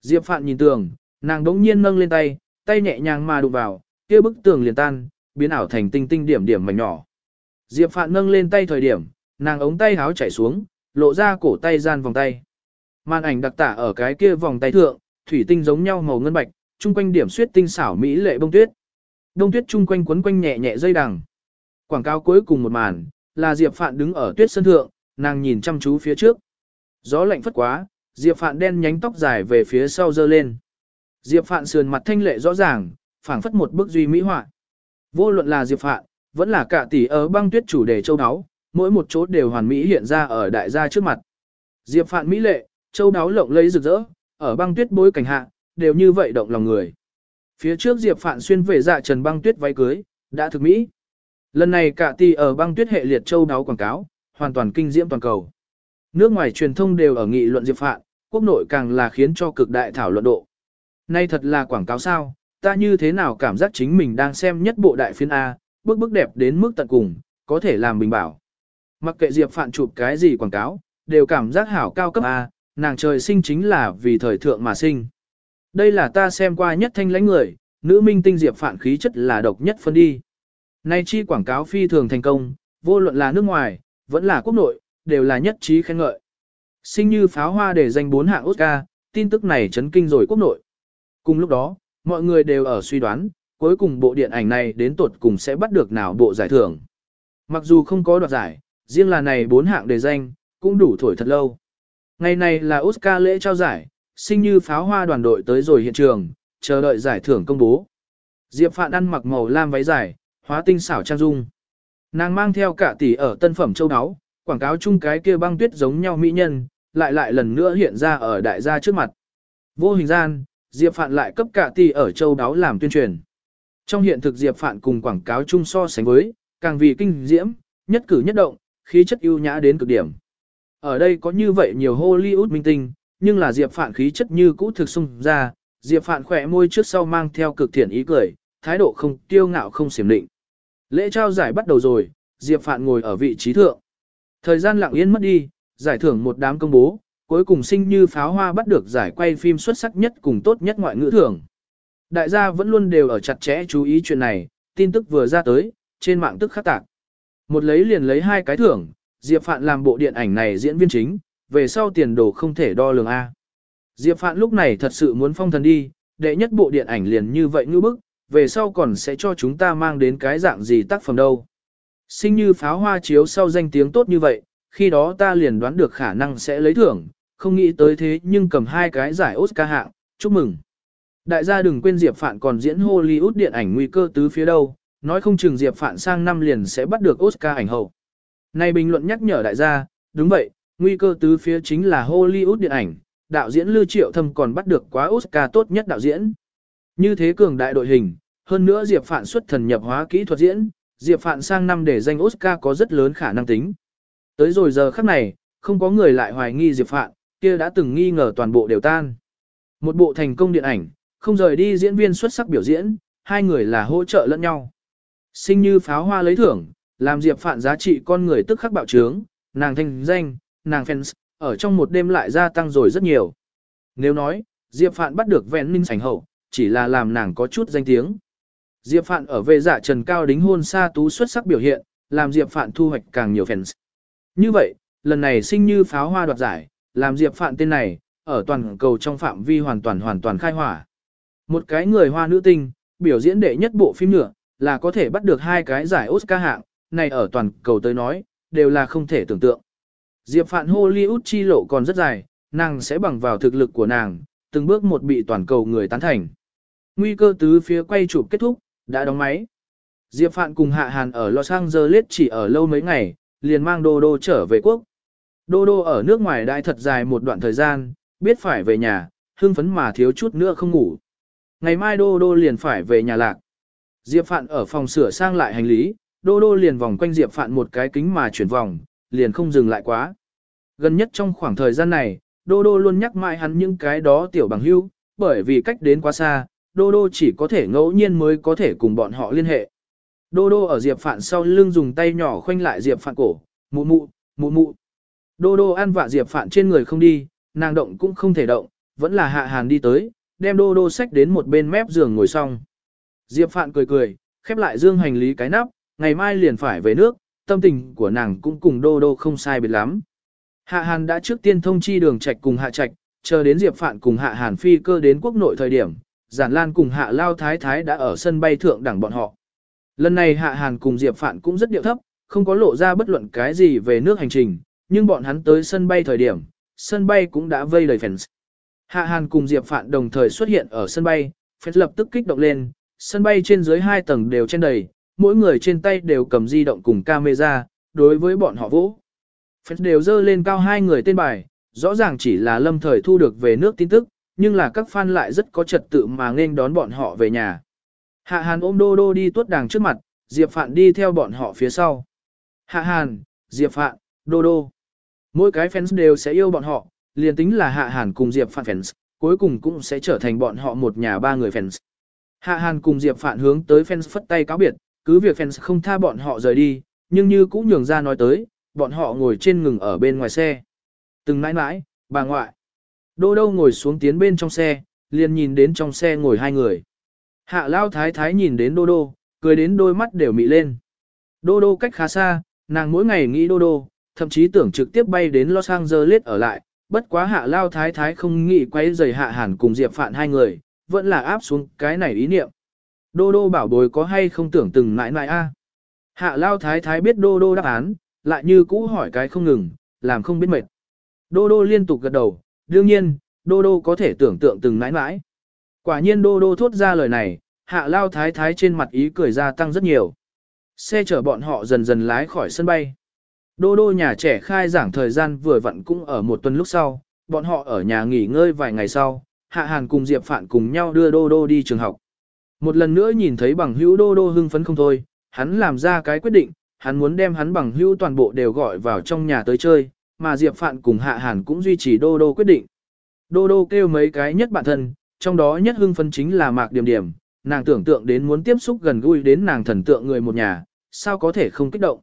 Diệp Phạn nhìn tường, nàng đống nhiên nâng lên tay, tay nhẹ nhàng mà đụng vào, kia bức tường liền tan, biến ảo thành tinh tinh điểm điểm mảnh nhỏ. Diệp Phạn nâng lên tay thời điểm, nàng ống tay háo chảy xuống, lộ ra cổ tay gian vòng tay. Màn ảnh đặc tả ở cái kia vòng tay thượng, thủy tinh giống nhau màu ngân bạch, chung quanh điểm suyết tinh xảo mỹ lệ bông tuyết. Đông tuyết chung quanh quấn quanh nhẹ nhẹ dây đằng. Quảng cáo cuối cùng một màn, là Diệp Phạn đứng ở tuyết sân thượng, nàng nhìn chăm chú phía trước. Gió lạnh phất quá, Diệp Phạn đen nhánh tóc dài về phía sau dơ lên. Diệp Phạn sườn mặt thanh lệ rõ ràng, phảng phất một bức duy mỹ họa. Vô luận là Diệp Phạn, vẫn là cả tỷ ở băng tuyết chủ đề châu đáo, mỗi một chỗ đều hoàn mỹ hiện ra ở đại gia trước mặt. Diệp Phạn mỹ lệ, châu đáo lộng lẫy rực rỡ, ở băng tuyết bối cảnh hạ, đều như vậy động lòng người. Phía trước Diệp Phạn xuyên về dạ trần băng tuyết váy cưới, đã thực mỹ. Lần này cả tỷ ở băng tuyết hệ liệt châu đáo quảng cáo, hoàn toàn kinh diễm toàn cầu. Nước ngoài truyền thông đều ở nghị luận Diệp Phạn, quốc nội càng là khiến cho cực đại thảo luận độ. Nay thật là quảng cáo sao, ta như thế nào cảm giác chính mình đang xem nhất bộ đại phiên A, bức bức đẹp đến mức tận cùng, có thể làm bình bảo. Mặc kệ Diệp Phạn chụp cái gì quảng cáo, đều cảm giác hảo cao cấp A, nàng trời sinh chính là vì thời thượng mà sinh. Đây là ta xem qua nhất thanh lãnh người, nữ minh tinh Diệp Phạn khí chất là độc nhất phân đi. Nay chi quảng cáo phi thường thành công, vô luận là nước ngoài, vẫn là quốc nội, đều là nhất trí khen ngợi. Sinh như pháo hoa để giành bốn hạng Oscar, tin tức này chấn kinh rồi quốc nội. Cùng lúc đó, mọi người đều ở suy đoán, cuối cùng bộ điện ảnh này đến tột cùng sẽ bắt được nào bộ giải thưởng. Mặc dù không có đoạt giải, riêng là này bốn hạng đề danh, cũng đủ thổi thật lâu. Ngày này là Oscar lễ trao giải, sinh như pháo hoa đoàn đội tới rồi hiện trường, chờ đợi giải thưởng công bố. Diệp Phạn ăn mặc màu lam váy dài, hóa tinh xảo trang dung. Nàng mang theo cả tỷ ở tân phẩm châu áo, quảng cáo chung cái kia băng tuyết giống nhau mỹ nhân, lại lại lần nữa hiện ra ở đại gia trước mặt. Vô hình gian, Diệp Phạn lại cấp cả tỷ ở châu Đáo làm tuyên truyền. Trong hiện thực Diệp Phạn cùng quảng cáo chung so sánh với, càng vì kinh diễm, nhất cử nhất động, khí chất ưu nhã đến cực điểm. Ở đây có như vậy nhiều Hollywood minh tinh, nhưng là Diệp Phạn khí chất như cũ thực sung ra, Diệp Phạn khỏe môi trước sau mang theo cực thiện ý cười, thái độ không kiêu ngạo không xiểm định. Lễ trao giải bắt đầu rồi, Diệp Phạn ngồi ở vị trí thượng. Thời gian lặng yên mất đi, giải thưởng một đám công bố, cuối cùng sinh như pháo hoa bắt được giải quay phim xuất sắc nhất cùng tốt nhất ngoại ngữ thưởng. Đại gia vẫn luôn đều ở chặt chẽ chú ý chuyện này, tin tức vừa ra tới, trên mạng tức khắc tạc. Một lấy liền lấy hai cái thưởng, Diệp Phạn làm bộ điện ảnh này diễn viên chính, về sau tiền đồ không thể đo lường A. Diệp Phạn lúc này thật sự muốn phong thần đi, đệ nhất bộ điện ảnh liền như vậy ngư bức, về sau còn sẽ cho chúng ta mang đến cái dạng gì tác phẩm đâu. Sinh như pháo hoa chiếu sau danh tiếng tốt như vậy, khi đó ta liền đoán được khả năng sẽ lấy thưởng, không nghĩ tới thế nhưng cầm hai cái giải Oscar hạng, chúc mừng. Đại gia đừng quên Diệp Phạn còn diễn Hollywood điện ảnh nguy cơ tứ phía đâu, nói không chừng Diệp Phạn sang năm liền sẽ bắt được Oscar ảnh hậu. Này bình luận nhắc nhở đại gia, đúng vậy, nguy cơ tứ phía chính là Hollywood điện ảnh, đạo diễn Lưu Triệu Thâm còn bắt được quá Oscar tốt nhất đạo diễn. Như thế cường đại đội hình, hơn nữa Diệp Phạn xuất thần nhập hóa kỹ thuật diễn, Diệp Phạn sang năm để danh Oscar có rất lớn khả năng tính. Tới rồi giờ khắc này, không có người lại hoài nghi Diệp Phạn, kia đã từng nghi ngờ toàn bộ đều tan. Một bộ thành công điện ảnh, không rời đi diễn viên xuất sắc biểu diễn, hai người là hỗ trợ lẫn nhau. Sinh như pháo hoa lấy thưởng, làm Diệp Phạn giá trị con người tức khắc bạo trướng, nàng thanh danh, nàng fans, ở trong một đêm lại gia tăng rồi rất nhiều. Nếu nói, Diệp Phạn bắt được vẹn minh sảnh hậu, chỉ là làm nàng có chút danh tiếng. Diệp Phạn ở về giả trần cao đính hôn xa tú xuất sắc biểu hiện, làm Diệp Phạn thu hoạch càng nhiều fans. Như vậy, lần này sinh như pháo hoa đoạt giải, làm Diệp Phạn tên này, ở toàn cầu trong phạm vi hoàn toàn hoàn toàn khai hỏa. Một cái người hoa nữ tinh, biểu diễn đệ nhất bộ phim nữa, là có thể bắt được hai cái giải Oscar hạng, này ở toàn cầu tới nói, đều là không thể tưởng tượng. Diệp Phạn Hollywood chi lộ còn rất dài, nàng sẽ bằng vào thực lực của nàng, từng bước một bị toàn cầu người tán thành. Nguy cơ tứ phía quay chụp kết thúc, đã đóng máy. Diệp Phạn cùng Hạ Hàn ở Los Angeles chỉ ở lâu mấy ngày, liền mang Đô Đô trở về quốc. Đô Đô ở nước ngoài đại thật dài một đoạn thời gian, biết phải về nhà, hưng phấn mà thiếu chút nữa không ngủ. Ngày mai Đô Đô liền phải về nhà lạc. Diệp Phạn ở phòng sửa sang lại hành lý, Đô Đô liền vòng quanh Diệp Phạn một cái kính mà chuyển vòng, liền không dừng lại quá. Gần nhất trong khoảng thời gian này, Đô Đô luôn nhắc mãi hắn những cái đó tiểu bằng hữu, bởi vì cách đến quá xa, Đô Đô chỉ có thể ngẫu nhiên mới có thể cùng bọn họ liên hệ. Đô Đô ở Diệp Phạn sau lưng dùng tay nhỏ khoanh lại Diệp Phạn cổ, mụ mụ, mụ mụ. Đô Đô ăn vạ Diệp Phạn trên người không đi, nàng động cũng không thể động, vẫn là hạ hàn đi tới, đem Đô Đô xách đến một bên mép giường ngồi xong. Diệp Phạn cười cười, khép lại dương hành lý cái nắp, ngày mai liền phải về nước, tâm tình của nàng cũng cùng Đô Đô không sai biệt lắm. Hạ Hàn đã trước tiên thông chi đường trạch cùng Hạ Trạch, chờ đến Diệp Phạn cùng Hạ Hàn phi cơ đến quốc nội thời điểm, Giản Lan cùng Hạ Lao Thái Thái đã ở sân bay thượng đẳng bọn họ. Lần này Hạ Hàn cùng Diệp Phạn cũng rất điệu thấp, không có lộ ra bất luận cái gì về nước hành trình, nhưng bọn hắn tới sân bay thời điểm, sân bay cũng đã vây đầy fans. Hạ Hàn cùng Diệp Phạn đồng thời xuất hiện ở sân bay, fans lập tức kích động lên, sân bay trên dưới hai tầng đều trên đầy, mỗi người trên tay đều cầm di động cùng camera, đối với bọn họ vỗ. Fans đều dơ lên cao hai người tên bài, rõ ràng chỉ là lâm thời thu được về nước tin tức, nhưng là các fan lại rất có trật tự mà nên đón bọn họ về nhà. Hạ Hàn ôm Đô Đô đi tuốt đàng trước mặt, Diệp Phạn đi theo bọn họ phía sau. Hạ Hàn, Diệp Phạn, Đô Đô. Mỗi cái fans đều sẽ yêu bọn họ, liền tính là Hạ Hàn cùng Diệp Phạn fans, cuối cùng cũng sẽ trở thành bọn họ một nhà ba người fans. Hạ Hàn cùng Diệp Phạn hướng tới fans phất tay cáo biệt, cứ việc fans không tha bọn họ rời đi, nhưng như cũng nhường ra nói tới, bọn họ ngồi trên ngừng ở bên ngoài xe. Từng mãi mãi, bà ngoại. Đô đâu ngồi xuống tiến bên trong xe, liền nhìn đến trong xe ngồi hai người. Hạ lao thái thái nhìn đến đô đô, cười đến đôi mắt đều mị lên. Đô đô cách khá xa, nàng mỗi ngày nghĩ đô đô, thậm chí tưởng trực tiếp bay đến Los Angeles ở lại, bất quá hạ lao thái thái không nghĩ quay rời hạ Hàn cùng Diệp Phạn hai người, vẫn là áp xuống cái này ý niệm. Đô đô bảo bối có hay không tưởng từng mãi mãi a Hạ lao thái thái biết đô đô đáp án, lại như cũ hỏi cái không ngừng, làm không biết mệt. Đô đô liên tục gật đầu, đương nhiên, đô đô có thể tưởng tượng từng mãi mãi. Quả nhiên đô đô thốt ra lời này, hạ lao thái thái trên mặt ý cười gia tăng rất nhiều. Xe chở bọn họ dần dần lái khỏi sân bay. Đô đô nhà trẻ khai giảng thời gian vừa vặn cũng ở một tuần lúc sau, bọn họ ở nhà nghỉ ngơi vài ngày sau, Hạ Hàn cùng Diệp Phạn cùng nhau đưa đô đô đi trường học. Một lần nữa nhìn thấy bằng hữu đô đô hưng phấn không thôi, hắn làm ra cái quyết định, hắn muốn đem hắn bằng hữu toàn bộ đều gọi vào trong nhà tới chơi, mà Diệp Phạn cùng Hạ Hàn cũng duy trì đô đô quyết định. Đô đô kêu mấy cái nhất bạn thân, trong đó nhất hưng phấn chính là Mạc Điểm Điểm, nàng tưởng tượng đến muốn tiếp xúc gần gũi đến nàng thần tượng người một nhà, sao có thể không kích động.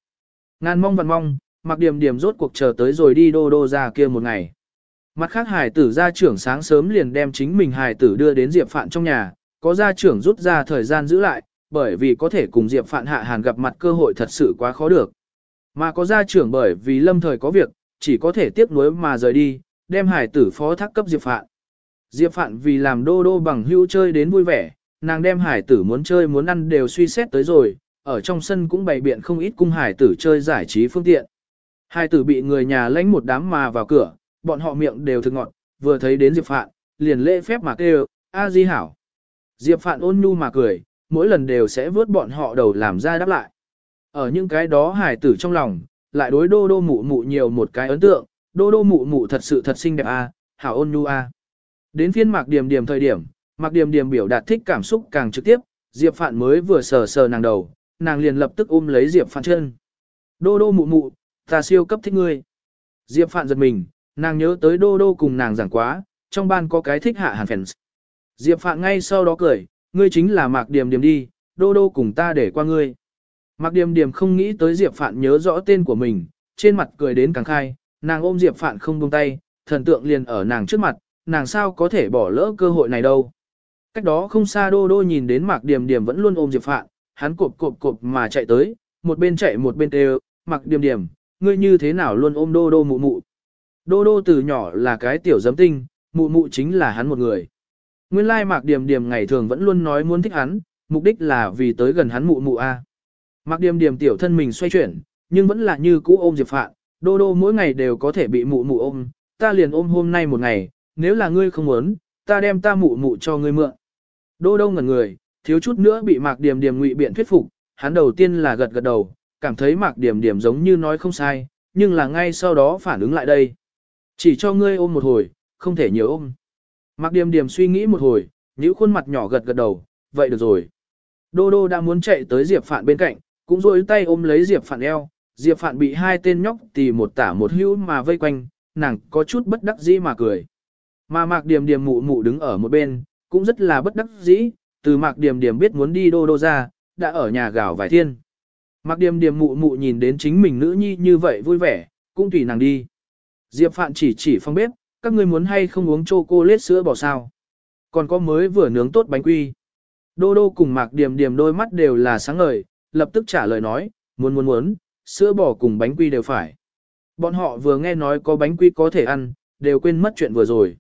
Ngàn mong vạn mong, mặc Điểm Điểm rốt cuộc chờ tới rồi đi đô đô ra kia một ngày. Mặt khác hải tử gia trưởng sáng sớm liền đem chính mình hải tử đưa đến Diệp Phạn trong nhà, có gia trưởng rút ra thời gian giữ lại, bởi vì có thể cùng Diệp Phạn hạ hàn gặp mặt cơ hội thật sự quá khó được. Mà có gia trưởng bởi vì lâm thời có việc, chỉ có thể tiếp nối mà rời đi, đem hải tử phó thác cấp Diệp Phạn. Diệp Phạn vì làm đô đô bằng hữu chơi đến vui vẻ, nàng đem hải tử muốn chơi muốn ăn đều suy xét tới rồi, ở trong sân cũng bày biện không ít cung hải tử chơi giải trí phương tiện hai tử bị người nhà lãnh một đám mà vào cửa, bọn họ miệng đều thực ngọt, vừa thấy đến Diệp Phạn, liền lễ phép mà kêu, a di hảo. Diệp Phạn ôn nhu mà cười, mỗi lần đều sẽ vớt bọn họ đầu làm ra đáp lại. Ở những cái đó hải tử trong lòng, lại đối đô đô mụ mụ nhiều một cái ấn tượng, đô đô mụ mụ thật sự thật xinh đẹp a, hảo ôn nhu a. Đến phiên mạc điểm điểm thời điểm, mạc điểm điểm biểu đạt thích cảm xúc càng trực tiếp, Diệp Phạn mới vừa sờ sờ nàng đầu, nàng liền lập tức ôm lấy Diệp Phạn chân. Đô đô mụ mụ, ta siêu cấp thích ngươi. Diệp Phạn giật mình, nàng nhớ tới đô đô cùng nàng giảng quá, trong ban có cái thích hạ hàn phèn. Diệp Phạn ngay sau đó cười, ngươi chính là Mạc Điềm Điềm đi, đô đô cùng ta để qua ngươi. Mạc Điềm Điềm không nghĩ tới Diệp Phạn nhớ rõ tên của mình, trên mặt cười đến càng khai, nàng ôm Diệp Phạn không buông tay, thần tượng liền ở nàng trước mặt, nàng sao có thể bỏ lỡ cơ hội này đâu. Cách đó không xa đô đô nhìn đến Mạc Điềm Điềm vẫn luôn ôm Diệp Phạn, hắn cộp cộp cộp mà chạy tới, một bên chạy một bên kêu, Mạc Điềm Điềm, ngươi như thế nào luôn ôm đô đô mụ mụ. Đô đô từ nhỏ là cái tiểu giấm tinh, mụ mụ chính là hắn một người. Nguyên lai Mạc Điềm Điềm ngày thường vẫn luôn nói muốn thích hắn, mục đích là vì tới gần hắn mụ mụ a. Mạc Điềm Điềm tiểu thân mình xoay chuyển, nhưng vẫn là như cũ ôm Diệp Phạn, đô đô mỗi ngày đều có thể bị mụ mụ ôm, ta liền ôm hôm nay một ngày, nếu là ngươi không muốn, ta đem ta mụ mụ cho ngươi mượn. Đô đô ngẩn người, thiếu chút nữa bị Mạc Điềm Điềm ngụy biện thuyết phục, hắn đầu tiên là gật gật đầu, cảm thấy Mạc điểm điểm giống như nói không sai, nhưng là ngay sau đó phản ứng lại đây. Chỉ cho ngươi ôm một hồi, không thể nhiều ôm. Mạc điểm điểm suy nghĩ một hồi, nhíu khuôn mặt nhỏ gật gật đầu, vậy được rồi. Đô Đô đã muốn chạy tới Diệp Phạn bên cạnh, cũng rôi tay ôm lấy Diệp Phạn eo, Diệp Phạn bị hai tên nhóc tì một tả một hữu mà vây quanh, nàng có chút bất đắc dĩ mà cười. Mà Mạc Điềm Điềm mụ mụ đứng ở một bên, cũng rất là bất đắc dĩ, từ Mạc Điềm Điềm biết muốn đi Đô Đô ra, đã ở nhà gào vài thiên. Mạc Điềm Điềm mụ mụ nhìn đến chính mình nữ nhi như vậy vui vẻ, cũng tùy nàng đi. Diệp Phạn chỉ chỉ phong bếp, các ngươi muốn hay không uống chocolate sữa bò sao. Còn có mới vừa nướng tốt bánh quy. Đô đô cùng mạc Điềm Điềm đôi mắt đều là sáng ngời, lập tức trả lời nói, muốn muốn muốn, sữa bò cùng bánh quy đều phải. Bọn họ vừa nghe nói có bánh quy có thể ăn, đều quên mất chuyện vừa rồi.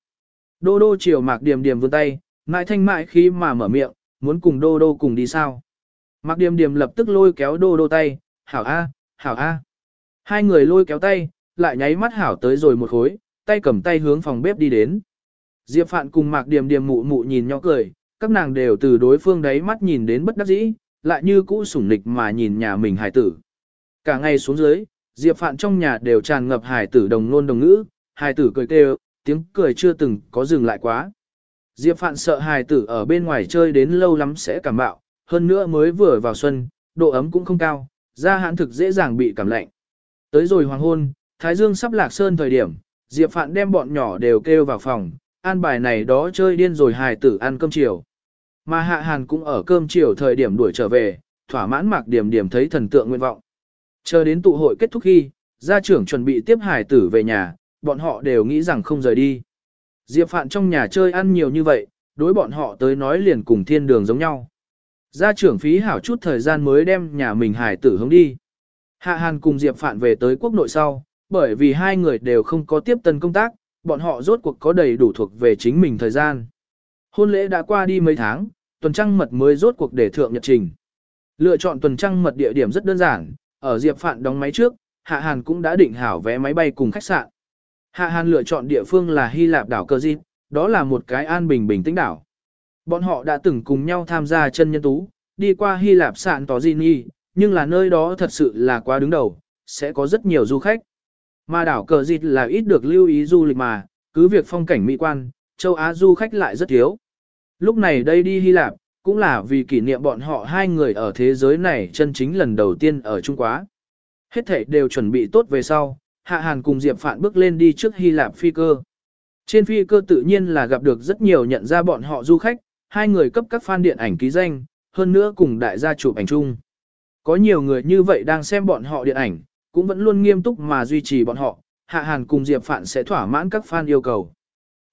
Đô đô chiều mạc Điềm Điềm vươn tay, mãi thanh mại khi mà mở miệng, muốn cùng đô đô cùng đi sao. Mạc Điềm Điềm lập tức lôi kéo đô đô tay, hảo a, hảo a. Hai người lôi kéo tay, lại nháy mắt hảo tới rồi một khối, tay cầm tay hướng phòng bếp đi đến. Diệp Phạn cùng Mạc Điềm Điềm mụ mụ nhìn nhỏ cười, các nàng đều từ đối phương đấy mắt nhìn đến bất đắc dĩ, lại như cũ sủng nịch mà nhìn nhà mình hài tử. Cả ngày xuống dưới, Diệp Phạn trong nhà đều tràn ngập hài tử đồng nôn đồng ngữ, hài tử cười kêu, tiếng cười chưa từng có dừng lại quá. Diệp Phạn sợ hài tử ở bên ngoài chơi đến lâu lắm sẽ cảm bạo, hơn nữa mới vừa vào xuân, độ ấm cũng không cao, da hãn thực dễ dàng bị cảm lạnh. Tới rồi hoàng hôn, Thái Dương sắp lạc sơn thời điểm, Diệp Phạn đem bọn nhỏ đều kêu vào phòng, an bài này đó chơi điên rồi hài tử ăn cơm chiều. Mà Hạ Hàn cũng ở cơm chiều thời điểm đuổi trở về, thỏa mãn mạc điểm điểm thấy thần tượng nguyện vọng. Chờ đến tụ hội kết thúc khi, gia trưởng chuẩn bị tiếp hài tử về nhà, bọn họ đều nghĩ rằng không rời đi. Diệp Phạn trong nhà chơi ăn nhiều như vậy, đối bọn họ tới nói liền cùng thiên đường giống nhau. Gia trưởng phí hảo chút thời gian mới đem nhà mình hải tử hướng đi. Hạ Hàn cùng Diệp Phạn về tới quốc nội sau, bởi vì hai người đều không có tiếp tân công tác, bọn họ rốt cuộc có đầy đủ thuộc về chính mình thời gian. Hôn lễ đã qua đi mấy tháng, tuần trăng mật mới rốt cuộc để thượng nhật trình. Lựa chọn tuần trăng mật địa điểm rất đơn giản, ở Diệp Phạn đóng máy trước, Hạ Hàn cũng đã định hảo vé máy bay cùng khách sạn. Hạ Hàn lựa chọn địa phương là Hy Lạp đảo Cơ Di, đó là một cái an bình bình tĩnh đảo. Bọn họ đã từng cùng nhau tham gia chân nhân tú, đi qua Hy Lạp sạn tỏ Gini, nhưng là nơi đó thật sự là quá đứng đầu, sẽ có rất nhiều du khách. Mà đảo Cờ dịt là ít được lưu ý du lịch mà, cứ việc phong cảnh mỹ quan, châu Á du khách lại rất thiếu. Lúc này đây đi Hy Lạp, cũng là vì kỷ niệm bọn họ hai người ở thế giới này chân chính lần đầu tiên ở Trung Quá. Hết thảy đều chuẩn bị tốt về sau, Hạ Hàn cùng Diệp Phạn bước lên đi trước Hy Lạp phi cơ. Trên phi cơ tự nhiên là gặp được rất nhiều nhận ra bọn họ du khách, hai người cấp các fan điện ảnh ký danh, hơn nữa cùng đại gia chụp ảnh chung. Có nhiều người như vậy đang xem bọn họ điện ảnh, cũng vẫn luôn nghiêm túc mà duy trì bọn họ, Hạ Hàn cùng Diệp Phạn sẽ thỏa mãn các fan yêu cầu.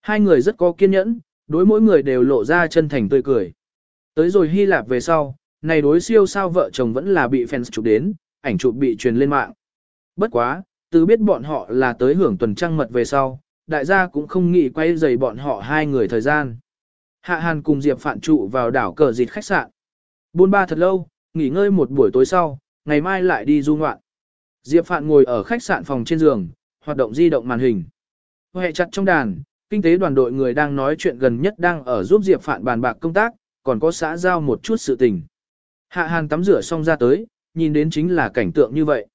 Hai người rất có kiên nhẫn, đối mỗi người đều lộ ra chân thành tươi cười. Tới rồi Hy Lạp về sau, này đối siêu sao vợ chồng vẫn là bị fans chụp đến, ảnh chụp bị truyền lên mạng. Bất quá, từ biết bọn họ là tới hưởng tuần trăng mật về sau, đại gia cũng không nghĩ quay dày bọn họ hai người thời gian. Hạ Hàn cùng Diệp Phạn trụ vào đảo cờ dịt khách sạn. Buôn ba thật lâu, nghỉ ngơi một buổi tối sau, ngày mai lại đi du ngoạn. Diệp Phạn ngồi ở khách sạn phòng trên giường, hoạt động di động màn hình. Hệ chặt trong đàn, kinh tế đoàn đội người đang nói chuyện gần nhất đang ở giúp Diệp Phạn bàn bạc công tác, còn có xã giao một chút sự tình. Hạ Hàn tắm rửa xong ra tới, nhìn đến chính là cảnh tượng như vậy.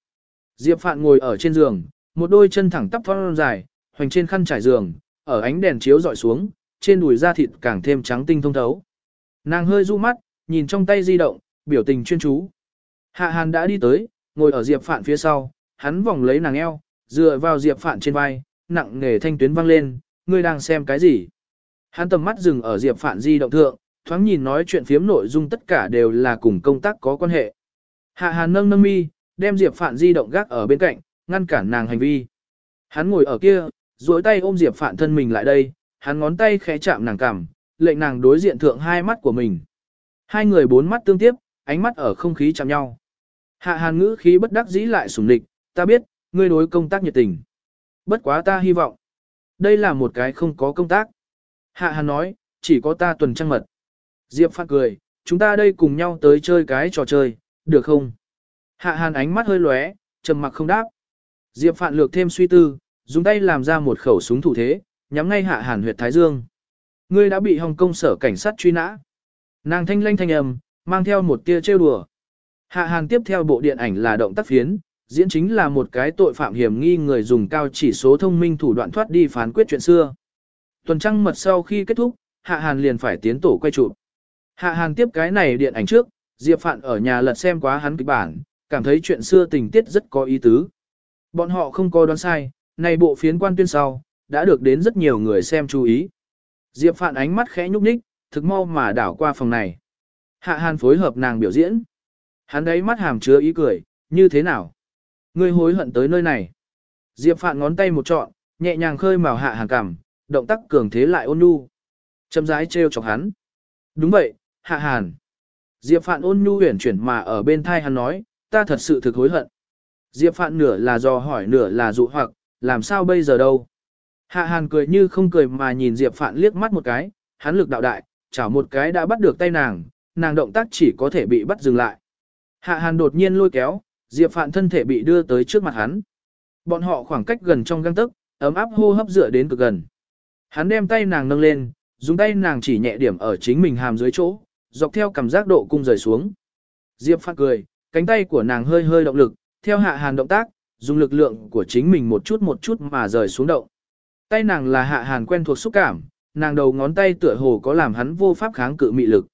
Diệp Phạn ngồi ở trên giường, một đôi chân thẳng tắp thon dài, hoành trên khăn trải giường, ở ánh đèn chiếu dọi xuống, trên đùi da thịt càng thêm trắng tinh thông thấu. Nàng hơi du mắt, nhìn trong tay di động, biểu tình chuyên chú. Hạ Hàn đã đi tới, ngồi ở Diệp Phạn phía sau, hắn vòng lấy nàng eo, dựa vào Diệp Phạn trên vai, nặng nề thanh tuyến vang lên, ngươi đang xem cái gì? Hắn tầm mắt dừng ở Diệp Phạn di động thượng, thoáng nhìn nói chuyện phiếm nội dung tất cả đều là cùng công tác có quan hệ. Hạ Hàn nâng nâng mi, đem Diệp Phạn di động gác ở bên cạnh, ngăn cản nàng hành vi. Hắn ngồi ở kia, duỗi tay ôm Diệp Phạn thân mình lại đây, hắn ngón tay khẽ chạm nàng cằm, lệnh nàng đối diện thượng hai mắt của mình. Hai người bốn mắt tương tiếp, ánh mắt ở không khí chạm nhau. Hạ Hàn ngữ khí bất đắc dĩ lại sủng địch, ta biết, ngươi đối công tác nhiệt tình. Bất quá ta hy vọng, đây là một cái không có công tác. Hạ Hàn nói, chỉ có ta tuần trăng mật. Diệp Phạn cười, chúng ta đây cùng nhau tới chơi cái trò chơi, được không? Hạ Hàn ánh mắt hơi lóe, trầm mặc không đáp. Diệp Phạn lược thêm suy tư, dùng tay làm ra một khẩu súng thủ thế, nhắm ngay Hạ Hàn huyệt thái dương. Ngươi đã bị Hồng Kông sở cảnh sát truy nã. Nàng thanh lanh thanh âm, mang theo một tia trêu đùa. Hạ Hàn tiếp theo bộ điện ảnh là động tác phiến, diễn chính là một cái tội phạm hiểm nghi người dùng cao chỉ số thông minh thủ đoạn thoát đi phán quyết chuyện xưa. Tuần trăng mật sau khi kết thúc, Hạ Hàn liền phải tiến tổ quay chụp. Hạ Hàn tiếp cái này điện ảnh trước, Diệp Phạn ở nhà lật xem quá hắn kịch bản, cảm thấy chuyện xưa tình tiết rất có ý tứ. Bọn họ không có đoán sai, này bộ phiến quan tuyên sau, đã được đến rất nhiều người xem chú ý. Diệp Phạn ánh mắt khẽ nhúc nhích, thực mau mà đảo qua phòng này. Hạ Hàn phối hợp nàng biểu diễn. Hắn đấy mắt hàm chứa ý cười, như thế nào? Ngươi hối hận tới nơi này. Diệp Phạn ngón tay một trọn, nhẹ nhàng khơi màu Hạ Hàn cằm, động tác cường thế lại ôn nhu. Châm rãi trêu chọc hắn. Đúng vậy, Hạ Hàn. Diệp Phạn ôn nhu huyển chuyển mà ở bên thai hắn nói, ta thật sự thực hối hận. Diệp Phạn nửa là do hỏi nửa là dụ hoặc, làm sao bây giờ đâu. Hạ Hàn cười như không cười mà nhìn Diệp Phạn liếc mắt một cái, hắn lực đạo đại, chảo một cái đã bắt được tay nàng, nàng động tác chỉ có thể bị bắt dừng lại. Hạ Hàn đột nhiên lôi kéo, Diệp Phạn thân thể bị đưa tới trước mặt hắn. Bọn họ khoảng cách gần trong găng tức, ấm áp hô hấp dựa đến cực gần. Hắn đem tay nàng nâng lên, dùng tay nàng chỉ nhẹ điểm ở chính mình hàm dưới chỗ, dọc theo cảm giác độ cung rời xuống. Diệp Phạn cười, cánh tay của nàng hơi hơi động lực, theo Hạ Hàn động tác, dùng lực lượng của chính mình một chút một chút mà rời xuống động. Tay nàng là Hạ Hàn quen thuộc xúc cảm, nàng đầu ngón tay tựa hồ có làm hắn vô pháp kháng cự mị lực.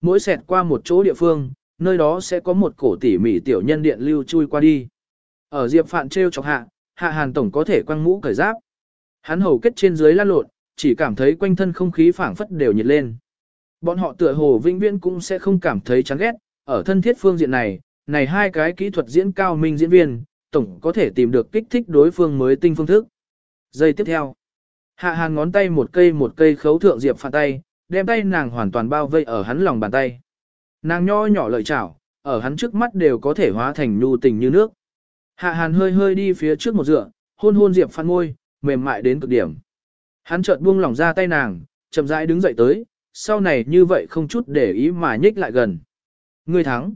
Mỗi xẹt qua một chỗ địa phương, nơi đó sẽ có một cổ tỉ mỉ tiểu nhân điện lưu chui qua đi. Ở Diệp Phạn treo chọc hạ, Hạ Hàn tổng có thể quăng mũ cởi giáp. Hắn hầu kết trên dưới lăn lộn, chỉ cảm thấy quanh thân không khí phảng phất đều nhiệt lên. Bọn họ tựa hồ vĩnh viễn cũng sẽ không cảm thấy chán ghét, ở thân thiết phương diện này, này hai cái kỹ thuật diễn cao minh diễn viên, tổng có thể tìm được kích thích đối phương mới tinh phương thức. Giây tiếp theo, Hạ Hàn ngón tay một cây một cây khấu thượng Diệp Phạn tay, đem tay nàng hoàn toàn bao vây ở hắn lòng bàn tay. Nàng nho nhỏ lợi chảo, ở hắn trước mắt đều có thể hóa thành nhu tình như nước. Hạ Hàn hơi hơi đi phía trước một dựa, hôn hôn Diệp Phạn môi, mềm mại đến cực điểm. Hắn chợt buông lỏng ra tay nàng, chậm rãi đứng dậy tới, sau này như vậy không chút để ý mà nhích lại gần. Ngươi thắng.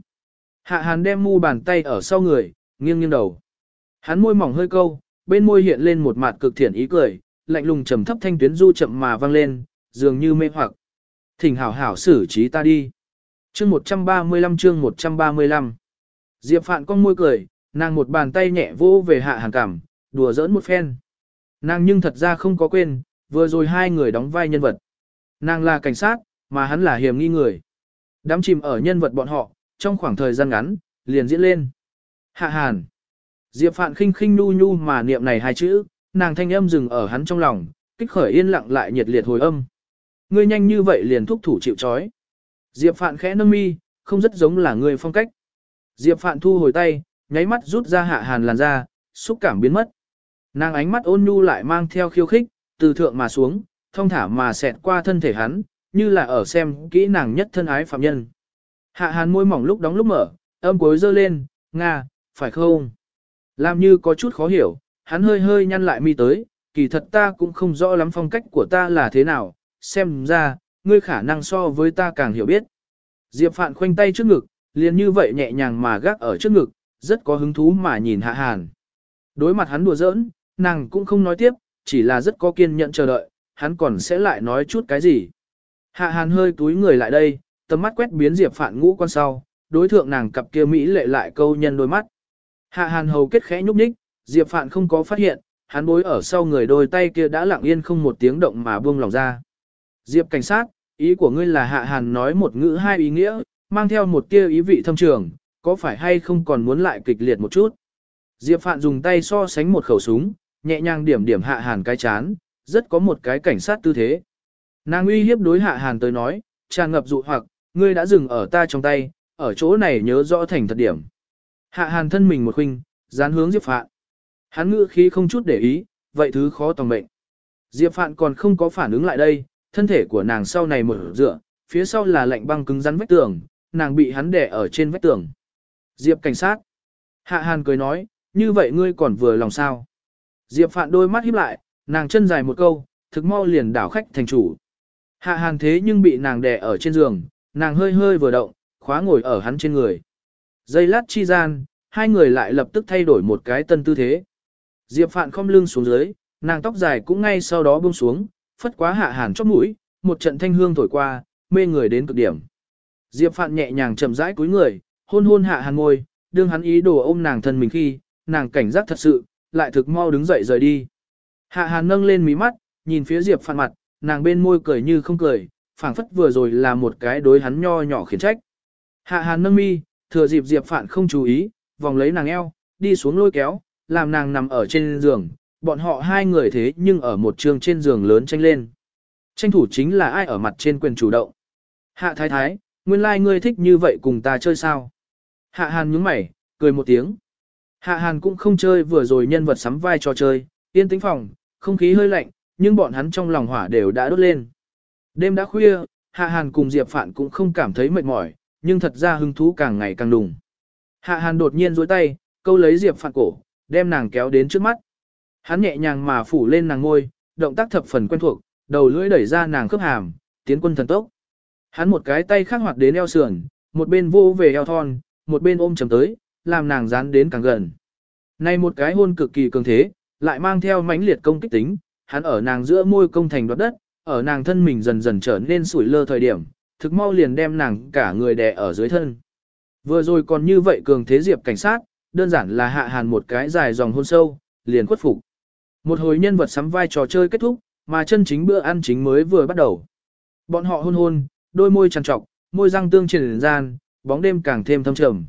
Hạ Hàn đem mu bàn tay ở sau người, nghiêng nghiêng đầu. Hắn môi mỏng hơi câu, bên môi hiện lên một mặt cực thiện ý cười, lạnh lùng trầm thấp thanh tuyến du chậm mà vang lên, dường như mê hoặc. Thỉnh hảo hảo xử trí ta đi. Chương 135 chương 135 Diệp Phạn con môi cười, nàng một bàn tay nhẹ vỗ về hạ hàng cảm, đùa giỡn một phen. Nàng nhưng thật ra không có quên, vừa rồi hai người đóng vai nhân vật. Nàng là cảnh sát, mà hắn là hiểm nghi người. Đám chìm ở nhân vật bọn họ, trong khoảng thời gian ngắn, liền diễn lên. Hạ hàn. Diệp Phạn khinh khinh nu nhu mà niệm này hai chữ, nàng thanh âm dừng ở hắn trong lòng, kích khởi yên lặng lại nhiệt liệt hồi âm. Ngươi nhanh như vậy liền thúc thủ chịu chói. Diệp Phạn khẽ nâng mi, không rất giống là người phong cách. Diệp Phạn thu hồi tay, nháy mắt rút ra hạ hàn làn ra, xúc cảm biến mất. Nàng ánh mắt ôn nhu lại mang theo khiêu khích, từ thượng mà xuống, thông thả mà xẹt qua thân thể hắn, như là ở xem kỹ nàng nhất thân ái phạm nhân. Hạ hàn môi mỏng lúc đóng lúc mở, âm cuối dơ lên, nga, phải không? Làm như có chút khó hiểu, hắn hơi hơi nhăn lại mi tới, kỳ thật ta cũng không rõ lắm phong cách của ta là thế nào, xem ra, ngươi khả năng so với ta càng hiểu biết. Diệp Phạn khoanh tay trước ngực, liền như vậy nhẹ nhàng mà gác ở trước ngực, rất có hứng thú mà nhìn Hạ Hàn. Đối mặt hắn đùa giỡn, nàng cũng không nói tiếp, chỉ là rất có kiên nhẫn chờ đợi, hắn còn sẽ lại nói chút cái gì. Hạ Hàn hơi túi người lại đây, tầm mắt quét biến Diệp Phạn ngũ quan sau, đối thượng nàng cặp kia mỹ lệ lại câu nhân đôi mắt. Hạ Hàn hầu kết khẽ nhúc nhích, Diệp Phạn không có phát hiện, hắn bối ở sau người đôi tay kia đã lặng yên không một tiếng động mà buông lòng ra. Diệp cảnh sát, ý của ngươi là Hạ Hàn nói một ngữ hai ý nghĩa, mang theo một tia ý vị thâm trường, có phải hay không còn muốn lại kịch liệt một chút. Diệp Phạn dùng tay so sánh một khẩu súng, nhẹ nhàng điểm điểm Hạ Hàn cái chán, rất có một cái cảnh sát tư thế. Nàng uy hiếp đối Hạ Hàn tới nói, tràn ngập dụ hoặc, ngươi đã dừng ở ta trong tay, ở chỗ này nhớ rõ thành thật điểm. Hạ Hàn thân mình một khinh, dán hướng Diệp Phạn. Hắn ngữ khí không chút để ý, vậy thứ khó tòng mệnh. Diệp Phạn còn không có phản ứng lại đây, thân thể của nàng sau này mở dựa, phía sau là lạnh băng cứng rắn vách tường, nàng bị hắn đè ở trên vách tường. Diệp cảnh sát. Hạ Hàn cười nói, như vậy ngươi còn vừa lòng sao. Diệp Phạn đôi mắt híp lại, nàng chân dài một câu, thực mau liền đảo khách thành chủ. Hạ Hàn thế nhưng bị nàng đè ở trên giường, nàng hơi hơi vừa động, khóa ngồi ở hắn trên người. Giây lát chi gian, hai người lại lập tức thay đổi một cái tân tư thế. Diệp Phạn không lưng xuống dưới, nàng tóc dài cũng ngay sau đó buông xuống, phất quá hạ hàn chóp mũi, một trận thanh hương thổi qua, mê người đến cực điểm. Diệp Phạn nhẹ nhàng chậm rãi cúi người, hôn hôn hạ hàn ngôi, đương hắn ý đồ ôm nàng thân mình khi, nàng cảnh giác thật sự, lại thực mau đứng dậy rời đi. Hạ hàn nâng lên mí mắt, nhìn phía Diệp Phạn mặt, nàng bên môi cười như không cười, phảng phất vừa rồi là một cái đối hắn nho nhỏ khiển trách. Hạ hàn nâng mi, thừa dịp Diệp Phạn không chú ý, vòng lấy nàng eo, đi xuống lôi kéo, làm nàng nằm ở trên giường, bọn họ hai người thế nhưng ở một trường trên giường lớn tranh lên. Tranh thủ chính là ai ở mặt trên quyền chủ động. Hạ thái thái, nguyên lai like ngươi thích như vậy cùng ta chơi sao? Hạ hàn nhướng mày, cười một tiếng. Hạ hàn cũng không chơi vừa rồi nhân vật sắm vai trò chơi, yên tĩnh phòng, không khí hơi lạnh, nhưng bọn hắn trong lòng hỏa đều đã đốt lên. Đêm đã khuya, Hạ hàn cùng Diệp Phạn cũng không cảm thấy mệt mỏi, nhưng thật ra hứng thú càng ngày càng đùng. Hạ hàn đột nhiên duỗi tay, câu lấy Diệp Phạn cổ, đem nàng kéo đến trước mắt. Hắn nhẹ nhàng mà phủ lên nàng ngôi, động tác thập phần quen thuộc, đầu lưỡi đẩy ra nàng khớp hàm, tiến quân thần tốc. Hắn một cái tay khác hoạt đến eo sườn, một bên vô về eo thon, một bên ôm chầm tới, làm nàng dán đến càng gần. Này một cái hôn cực kỳ cường thế, lại mang theo mãnh liệt công kích tính, hắn ở nàng giữa môi công thành đoạt đất, ở nàng thân mình dần dần trở nên sủi lơ thời điểm, thực mau liền đem nàng cả người đè ở dưới thân. Vừa rồi còn như vậy cường thế diệp cảnh sát, đơn giản là hạ hàn một cái dài dòng hôn sâu, liền khuất phục. Một hồi nhân vật sắm vai trò chơi kết thúc, mà chân chính bữa ăn chính mới vừa bắt đầu. Bọn họ hôn hôn, đôi môi trằn trọc, môi răng tương triển gian, bóng đêm càng thêm thâm trầm.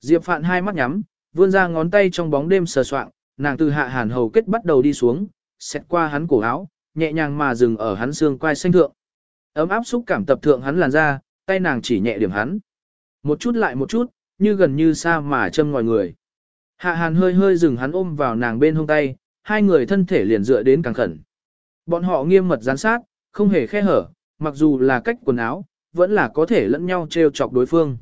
Diệp Phạn hai mắt nhắm, vươn ra ngón tay trong bóng đêm sờ soạng, nàng từ hạ hàn hầu kết bắt đầu đi xuống, xét qua hắn cổ áo, nhẹ nhàng mà dừng ở hắn xương quai xanh thượng. Ấm áp xúc cảm tập thượng hắn làn ra, tay nàng chỉ nhẹ điểm hắn. Một chút lại một chút, như gần như xa mà châm ngòi người. Hạ hàn hơi hơi dừng hắn ôm vào nàng bên hông tay, hai người thân thể liền dựa đến càng khẩn. Bọn họ nghiêm mật gián sát, không hề khe hở, mặc dù là cách quần áo, vẫn là có thể lẫn nhau trêu chọc đối phương.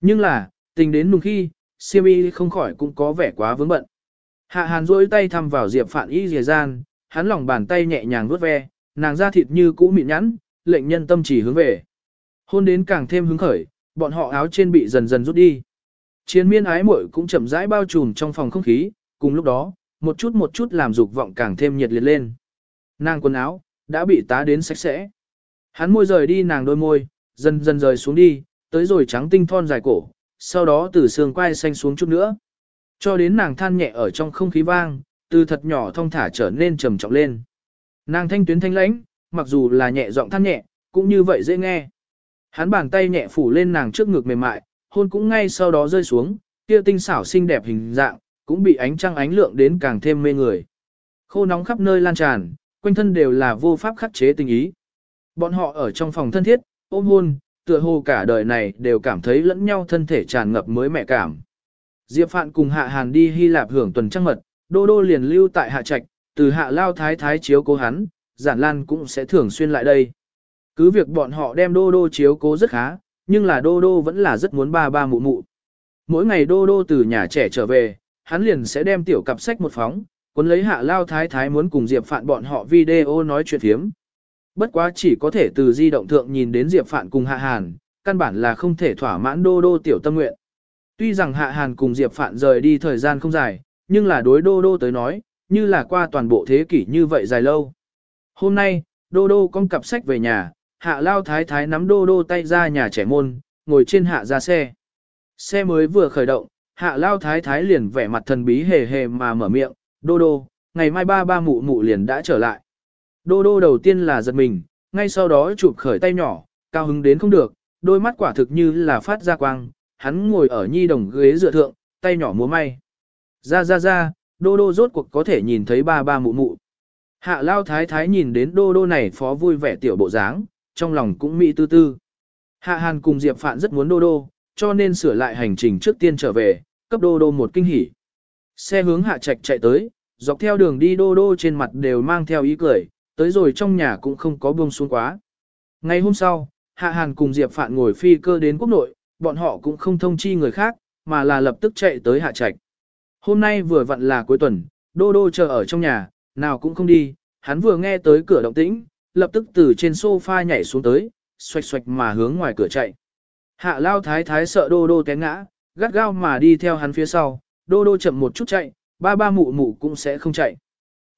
Nhưng là, tình đến nùng khi, siêm y không khỏi cũng có vẻ quá vướng bận. Hạ hàn duỗi tay thăm vào diệp phạn y dìa gian, hắn lòng bàn tay nhẹ nhàng vuốt ve, nàng da thịt như cũ mịn nhẵn, lệnh nhân tâm chỉ hướng về. Hôn đến càng thêm hứng khởi, bọn họ áo trên bị dần dần rút đi. Chiến miên ái muội cũng chậm rãi bao trùm trong phòng không khí, cùng lúc đó, một chút một chút làm dục vọng càng thêm nhiệt liệt lên. Nàng quần áo, đã bị tá đến sạch sẽ. Hắn môi rời đi nàng đôi môi, dần dần rời xuống đi, tới rồi trắng tinh thon dài cổ, sau đó từ xương quai xanh xuống chút nữa. Cho đến nàng than nhẹ ở trong không khí vang, từ thật nhỏ thong thả trở nên trầm trọng lên. Nàng thanh tuyến thanh lãnh, mặc dù là nhẹ giọng than nhẹ, cũng như vậy dễ nghe. Hắn bàn tay nhẹ phủ lên nàng trước ngực mềm mại, hôn cũng ngay sau đó rơi xuống, kia tinh xảo xinh đẹp hình dạng, cũng bị ánh trăng ánh lượng đến càng thêm mê người. Khô nóng khắp nơi lan tràn, quanh thân đều là vô pháp khắc chế tình ý. Bọn họ ở trong phòng thân thiết, ôm hôn, tựa hồ cả đời này đều cảm thấy lẫn nhau thân thể tràn ngập mới mẹ cảm. Diệp Phạn cùng Hạ Hàn đi Hy Lạp hưởng tuần trăng mật, Đô Đô liền lưu tại Hạ Trạch, từ Hạ Lao Thái Thái chiếu cố hắn, Giản Lan cũng sẽ thường xuyên lại đây. Cứ việc bọn họ đem Đô Đô chiếu cố rất khá, nhưng là Đô Đô vẫn là rất muốn ba ba mụ mụ. Mỗi ngày Đô Đô từ nhà trẻ trở về, hắn liền sẽ đem tiểu cặp sách một phóng, cuốn lấy Hạ Lao Thái Thái muốn cùng Diệp Phạn bọn họ video nói chuyện thiếm. Bất quá chỉ có thể từ di động thượng nhìn đến Diệp Phạn cùng Hạ Hàn, căn bản là không thể thỏa mãn Đô Đô tiểu tâm nguyện. Tuy rằng Hạ Hàn cùng Diệp Phạn rời đi thời gian không dài, nhưng là đối Đô Đô tới nói, như là qua toàn bộ thế kỷ như vậy dài lâu. Hôm nay, Đô Đô con cặp sách về nhà, Hạ Lao Thái Thái nắm Đô Đô tay ra nhà trẻ môn, ngồi trên hạ ra xe. Xe mới vừa khởi động, Hạ Lao Thái Thái liền vẻ mặt thần bí hề hề mà mở miệng, Đô Đô, ngày mai ba ba mụ mụ liền đã trở lại. Đô Đô đầu tiên là giật mình, ngay sau đó chụp khởi tay nhỏ, cao hứng đến không được, đôi mắt quả thực như là phát ra quang, hắn ngồi ở nhi đồng ghế dựa thượng, tay nhỏ múa may. Ra ra ra, đô đô rốt cuộc có thể nhìn thấy ba ba mụ mụ. Hạ lao thái thái nhìn đến đô đô này phó vui vẻ tiểu bộ dáng, trong lòng cũng mỹ tư tư. Hạ hàn cùng Diệp Phạn rất muốn đô đô, cho nên sửa lại hành trình trước tiên trở về, cấp đô đô một kinh hỉ. Xe hướng hạ trạch chạy tới, dọc theo đường đi đô đô trên mặt đều mang theo ý cười, tới rồi trong nhà cũng không có buông xuống quá. Ngày hôm sau, Hạ Hàn cùng Diệp Phạn ngồi phi cơ đến quốc nội, bọn họ cũng không thông chi người khác, mà là lập tức chạy tới Hạ Trạch. Hôm nay vừa vặn là cuối tuần, Đô Đô chờ ở trong nhà, nào cũng không đi, hắn vừa nghe tới cửa động tĩnh, lập tức từ trên sofa nhảy xuống tới, xoạch xoạch mà hướng ngoài cửa chạy. Hạ Lao Thái Thái sợ Đô Đô té ngã, gắt gao mà đi theo hắn phía sau, Đô Đô chậm một chút chạy, ba ba mụ mụ cũng sẽ không chạy.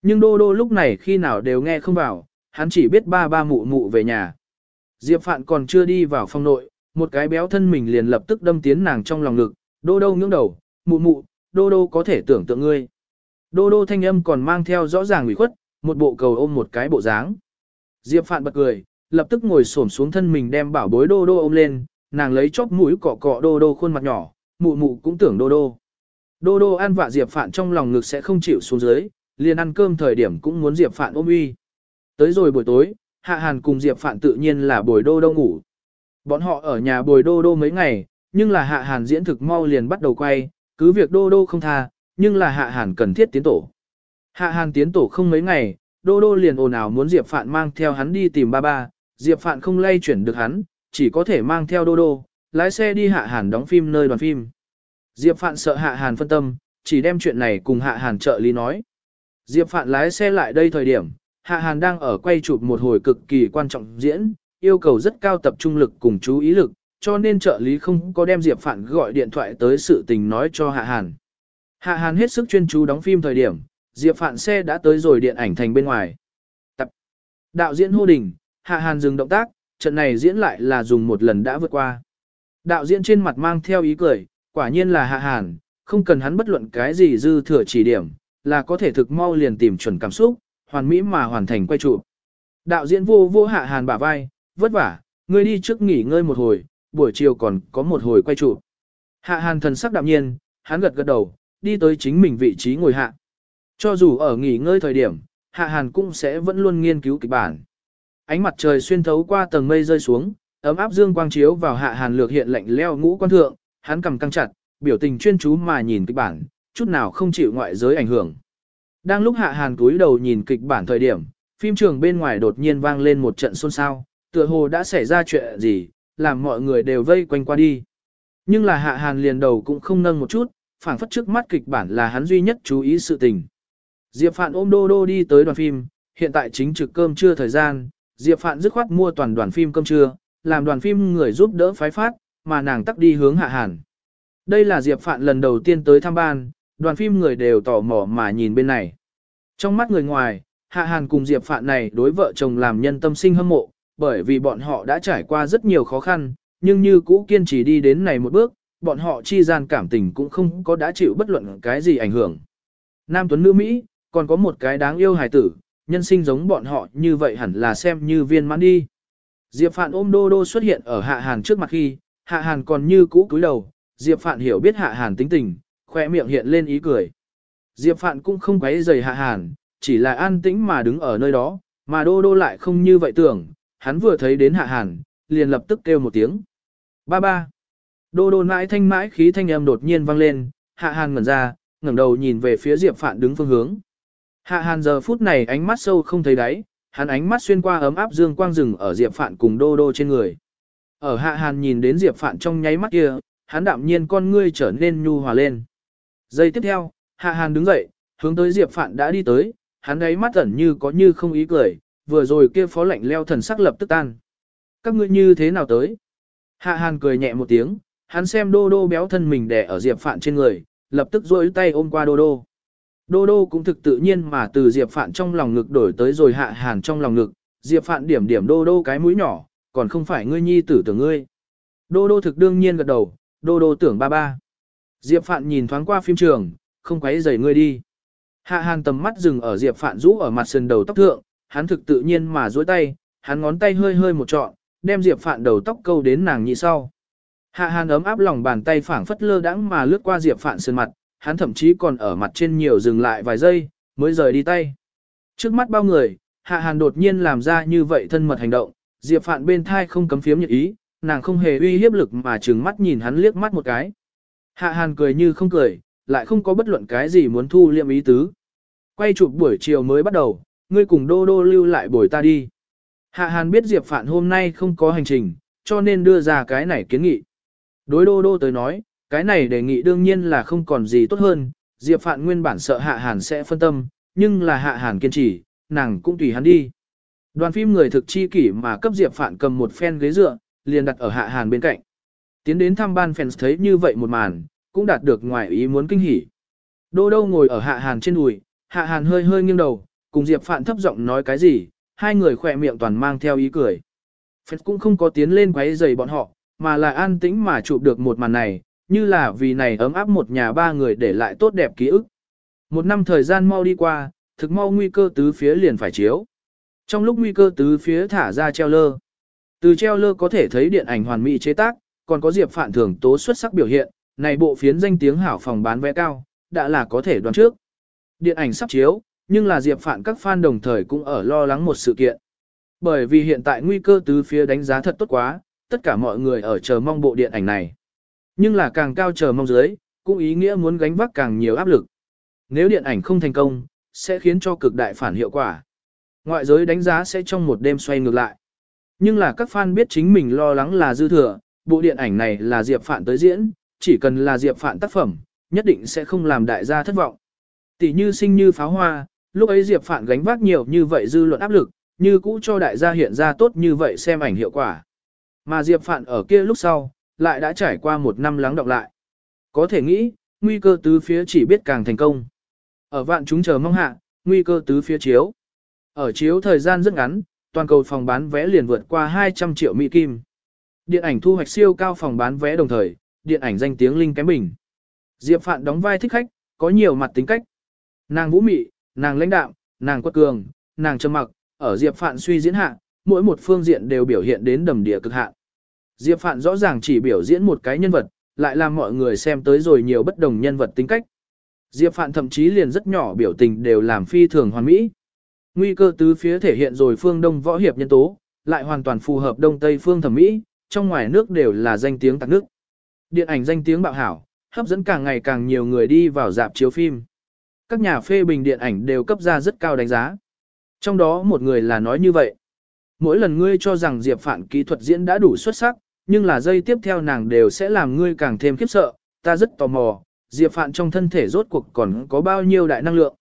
Nhưng Đô Đô lúc này khi nào đều nghe không vào, hắn chỉ biết ba ba mụ mụ về nhà. Diệp Phạn còn chưa đi vào phòng nội, một cái béo thân mình liền lập tức đâm tiến nàng trong lòng ngực, đô đô ngưỡng đầu, mụ mụ, đô đô có thể tưởng tượng ngươi. Đô đô thanh âm còn mang theo rõ ràng ủy khuất, một bộ cầu ôm một cái bộ dáng. Diệp Phạn bật cười, lập tức ngồi xổm xuống thân mình đem bảo bối đô đô ôm lên, nàng lấy chóp mũi cọ cọ đô đô khuôn mặt nhỏ, mụ mụ cũng tưởng đô đô. Đô đô ăn vạ Diệp Phạn trong lòng ngực sẽ không chịu xuống dưới, liền ăn cơm thời điểm cũng muốn Diệp Phạn ôm uy. Tới rồi buổi tối, Hạ Hàn cùng Diệp Phạn tự nhiên là bồi đô đô ngủ. Bọn họ ở nhà bồi đô đô mấy ngày, nhưng là Hạ Hàn diễn thực mau liền bắt đầu quay, cứ việc đô đô không tha, nhưng là Hạ Hàn cần thiết tiến tổ. Hạ Hàn tiến tổ không mấy ngày, đô đô liền ồn ào muốn Diệp Phạn mang theo hắn đi tìm ba ba, Diệp Phạn không lay chuyển được hắn, chỉ có thể mang theo đô đô, lái xe đi Hạ Hàn đóng phim nơi đoàn phim. Diệp Phạn sợ Hạ Hàn phân tâm, chỉ đem chuyện này cùng Hạ Hàn trợ lý nói. Diệp Phạn lái xe lại đây thời điểm, Hạ Hàn đang ở quay chụp một hồi cực kỳ quan trọng diễn, yêu cầu rất cao tập trung lực cùng chú ý lực, cho nên trợ lý không có đem Diệp Phạn gọi điện thoại tới sự tình nói cho Hạ Hàn. Hạ Hàn hết sức chuyên chú đóng phim thời điểm, Diệp Phạn xe đã tới rồi điện ảnh thành bên ngoài. Tập. Đạo diễn hô đình, Hạ Hàn dừng động tác, trận này diễn lại là dùng một lần đã vượt qua. Đạo diễn trên mặt mang theo ý cười, quả nhiên là Hạ Hàn, không cần hắn bất luận cái gì dư thừa chỉ điểm, là có thể thực mau liền tìm chuẩn cảm xúc, hoàn mỹ mà hoàn thành quay trụ. Đạo diễn vô vô hạ hàn bả vai, vất vả, ngươi đi trước nghỉ ngơi một hồi, buổi chiều còn có một hồi quay trụ. Hạ hàn thần sắc đạm nhiên, hắn gật gật đầu, đi tới chính mình vị trí ngồi hạ. Cho dù ở nghỉ ngơi thời điểm, hạ hàn cũng sẽ vẫn luôn nghiên cứu kịch bản. Ánh mặt trời xuyên thấu qua tầng mây rơi xuống, ấm áp dương quang chiếu vào hạ hàn lược hiện lạnh leo ngũ quan thượng, hắn cầm căng chặt, biểu tình chuyên chú mà nhìn kịch bản, chút nào không chịu ngoại giới ảnh hưởng. Đang lúc hạ hàn cúi đầu nhìn kịch bản thời điểm, phim trường bên ngoài đột nhiên vang lên một trận xôn xao, tựa hồ đã xảy ra chuyện gì, làm mọi người đều vây quanh qua đi. Nhưng là hạ hàn liền đầu cũng không nâng một chút, phảng phất trước mắt kịch bản là hắn duy nhất chú ý sự tình. Diệp Phạn ôm đô đô đi tới đoàn phim, hiện tại chính trực cơm trưa thời gian, Diệp Phạn dứt khoát mua toàn đoàn phim cơm trưa, làm đoàn phim người giúp đỡ phái phát, mà nàng tắt đi hướng hạ hàn. Đây là Diệp Phạn lần đầu tiên tới thăm ban, đoàn phim người đều tò mò mà nhìn bên này. Trong mắt người ngoài, Hạ Hàn cùng Diệp Phạn này đối vợ chồng làm nhân tâm sinh hâm mộ, bởi vì bọn họ đã trải qua rất nhiều khó khăn, nhưng như cũ kiên trì đi đến này một bước, bọn họ chi gian cảm tình cũng không có đã chịu bất luận cái gì ảnh hưởng. Nam Tuấn Nữ Mỹ, còn có một cái đáng yêu hài tử, nhân sinh giống bọn họ như vậy hẳn là xem như viên mãn đi. Diệp Phạn ôm Đô Đô xuất hiện ở Hạ Hàn trước mặt khi, Hạ Hàn còn như cũ cúi đầu, Diệp Phạn hiểu biết Hạ Hàn tính tình, khoe miệng hiện lên ý cười. Diệp Phạn cũng không quấy rầy Hạ Hàn, chỉ là an tĩnh mà đứng ở nơi đó, mà Đô Đô lại không như vậy tưởng, hắn vừa thấy đến Hạ Hàn, liền lập tức kêu một tiếng. Ba ba. Đô Đô mãi thanh mãi khí thanh âm đột nhiên vang lên, Hạ Hàn ngẩn ra, ngẩng đầu nhìn về phía Diệp Phạn đứng phương hướng. Hạ Hàn giờ phút này ánh mắt sâu không thấy đáy, hắn ánh mắt xuyên qua ấm áp dương quang rừng ở Diệp Phạn cùng Đô Đô trên người. Ở Hạ Hàn nhìn đến Diệp Phạn trong nháy mắt kia, hắn đạm nhiên con ngươi trở nên nhu hòa lên. Giây tiếp theo, Hạ Hàn đứng dậy, hướng tới Diệp Phạn đã đi tới, hắn ấy mắt ẩn như có như không ý cười, vừa rồi kia phó lạnh leo thần sắc lập tức tan. Các ngươi như thế nào tới? Hạ Hàn cười nhẹ một tiếng, hắn xem Đô Đô béo thân mình đè ở Diệp Phạn trên người, lập tức duỗi tay ôm qua Đô Đô. Đô Đô cũng thực tự nhiên mà từ Diệp Phạn trong lòng ngực đổi tới rồi Hạ Hàn trong lòng ngực, Diệp Phạn điểm điểm Đô Đô cái mũi nhỏ, còn không phải ngươi nhi tử tưởng ngươi. Đô Đô thực đương nhiên gật đầu, Đô Đô tưởng ba ba. Diệp Phạn nhìn thoáng qua phim trường, không quấy rầy ngươi đi. Hạ Hàn tầm mắt dừng ở Diệp Phạn rũ ở mặt sườn đầu tóc thượng, hắn thực tự nhiên mà duỗi tay, hắn ngón tay hơi hơi một trọn, đem Diệp Phạn đầu tóc câu đến nàng nhị sau. Hạ Hàn ấm áp lòng bàn tay phảng phất lơ đãng mà lướt qua Diệp Phạn sườn mặt, hắn thậm chí còn ở mặt trên nhiều dừng lại vài giây, mới rời đi tay. Trước mắt bao người, Hạ Hàn đột nhiên làm ra như vậy thân mật hành động, Diệp Phạn bên thai không cấm phiếm nhật ý, nàng không hề uy hiếp lực mà trừng mắt nhìn hắn liếc mắt một cái. Hạ Hàn cười như không cười, lại không có bất luận cái gì muốn thu liệm ý tứ. Quay chụp buổi chiều mới bắt đầu, ngươi cùng Đô Đô lưu lại buổi ta đi. Hạ Hàn biết Diệp Phạn hôm nay không có hành trình, cho nên đưa ra cái này kiến nghị. Đối Đô Đô tới nói, cái này đề nghị đương nhiên là không còn gì tốt hơn, Diệp Phạn nguyên bản sợ Hạ Hàn sẽ phân tâm, nhưng là Hạ Hàn kiên trì, nàng cũng tùy hắn đi. Đoàn phim người thực chi kỷ mà cấp Diệp Phạn cầm một phen ghế dựa, liền đặt ở Hạ Hàn bên cạnh. Tiến đến thăm ban fans thấy như vậy một màn, cũng đạt được ngoài ý muốn kinh hỉ. Đô Đô ngồi ở Hạ Hàn trên đùi, Hạ Hàn hơi hơi nghiêng đầu, cùng Diệp Phạn thấp giọng nói cái gì, hai người khỏe miệng toàn mang theo ý cười. Phật cũng không có tiến lên quấy rầy bọn họ, mà là an tĩnh mà chụp được một màn này, như là vì này ấm áp một nhà ba người để lại tốt đẹp ký ức. Một năm thời gian mau đi qua, thực mau nguy cơ tứ phía liền phải chiếu. Trong lúc nguy cơ tứ phía thả ra treo lơ. Từ treo lơ có thể thấy điện ảnh hoàn mỹ chế tác, còn có Diệp Phạn thường tố xuất sắc biểu hiện, này bộ phiến danh tiếng hảo phòng bán vé cao, đã là có thể đoán trước. Điện ảnh sắp chiếu, nhưng là Diệp Phạn các fan đồng thời cũng ở lo lắng một sự kiện. Bởi vì hiện tại nguy cơ tứ phía đánh giá thật tốt quá, tất cả mọi người ở chờ mong bộ điện ảnh này. Nhưng là càng cao chờ mong dưới, cũng ý nghĩa muốn gánh vác càng nhiều áp lực. Nếu điện ảnh không thành công, sẽ khiến cho cực đại phản hiệu quả. Ngoại giới đánh giá sẽ trong một đêm xoay ngược lại. Nhưng là các fan biết chính mình lo lắng là dư thừa, bộ điện ảnh này là Diệp Phạn tới diễn, chỉ cần là Diệp Phạn tác phẩm, nhất định sẽ không làm đại gia thất vọng. Tỷ như sinh như pháo hoa, lúc ấy Diệp Phạn gánh vác nhiều như vậy dư luận áp lực, như cũ cho đại gia hiện ra tốt như vậy xem ảnh hiệu quả. Mà Diệp Phạn ở kia lúc sau, lại đã trải qua một năm lắng đọng lại. Có thể nghĩ, nguy cơ tứ phía chỉ biết càng thành công. Ở vạn chúng chờ mong hạ, nguy cơ tứ phía chiếu. Ở chiếu thời gian rất ngắn, toàn cầu phòng bán vé liền vượt qua 200 triệu Mỹ Kim. Điện ảnh thu hoạch siêu cao phòng bán vé đồng thời, điện ảnh danh tiếng linh kém bình. Diệp Phạn đóng vai thích khách, có nhiều mặt tính cách. Nàng vũ mị, nàng lãnh đạm, nàng quất cường, nàng trầm mặc, ở Diệp Phạn suy diễn hạ, mỗi một phương diện đều biểu hiện đến đầm địa cực hạn. Diệp Phạn rõ ràng chỉ biểu diễn một cái nhân vật, lại làm mọi người xem tới rồi nhiều bất đồng nhân vật tính cách. Diệp Phạn thậm chí liền rất nhỏ biểu tình đều làm phi thường hoàn mỹ. Nguy cơ tứ phía thể hiện rồi phương Đông võ hiệp nhân tố, lại hoàn toàn phù hợp Đông Tây phương thẩm mỹ, trong ngoài nước đều là danh tiếng tạc nước. Điện ảnh danh tiếng bạo hảo, hấp dẫn càng ngày càng nhiều người đi vào dạp chiếu phim. Các nhà phê bình điện ảnh đều cấp ra rất cao đánh giá. Trong đó một người là nói như vậy. Mỗi lần ngươi cho rằng Diệp Phạn kỹ thuật diễn đã đủ xuất sắc, nhưng là dây tiếp theo nàng đều sẽ làm ngươi càng thêm khiếp sợ, ta rất tò mò, Diệp Phạn trong thân thể rốt cuộc còn có bao nhiêu đại năng lượng.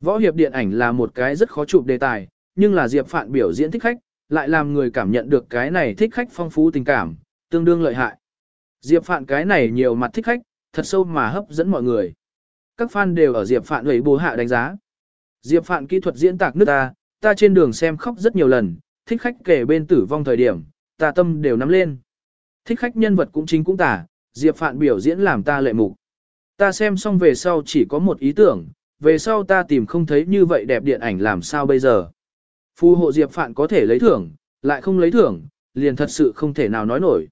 Võ hiệp điện ảnh là một cái rất khó chụp đề tài, nhưng là Diệp Phạn biểu diễn thích khách, lại làm người cảm nhận được cái này thích khách phong phú tình cảm, tương đương lợi hại. Diệp Phạn cái này nhiều mặt thích khách, thật sâu mà hấp dẫn mọi người. các fan đều ở Diệp Phạn ủy bố hạ đánh giá. Diệp Phạn kỹ thuật diễn tạc nước ta, ta trên đường xem khóc rất nhiều lần, thích khách kể bên tử vong thời điểm, ta tâm đều nắm lên. Thích khách nhân vật cũng chính cũng tả, Diệp Phạn biểu diễn làm ta lệ mục. Ta xem xong về sau chỉ có một ý tưởng, về sau ta tìm không thấy như vậy đẹp điện ảnh làm sao bây giờ. Phù hộ Diệp Phạn có thể lấy thưởng, lại không lấy thưởng, liền thật sự không thể nào nói nổi.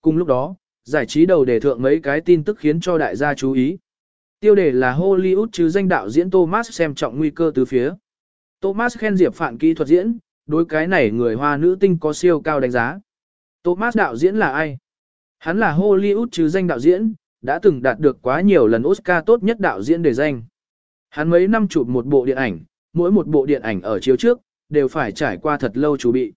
Cùng lúc đó, giải trí đầu đề thượng mấy cái tin tức khiến cho đại gia chú ý. Tiêu đề là Hollywood chứ danh đạo diễn Thomas xem trọng nguy cơ từ phía. Thomas khen Diệp Phạn kỹ thuật diễn, đối cái này người hoa nữ tinh có siêu cao đánh giá. Thomas đạo diễn là ai? Hắn là Hollywood chứ danh đạo diễn, đã từng đạt được quá nhiều lần Oscar tốt nhất đạo diễn để danh. Hắn mấy năm chụp một bộ điện ảnh, mỗi một bộ điện ảnh ở chiếu trước, đều phải trải qua thật lâu chuẩn bị.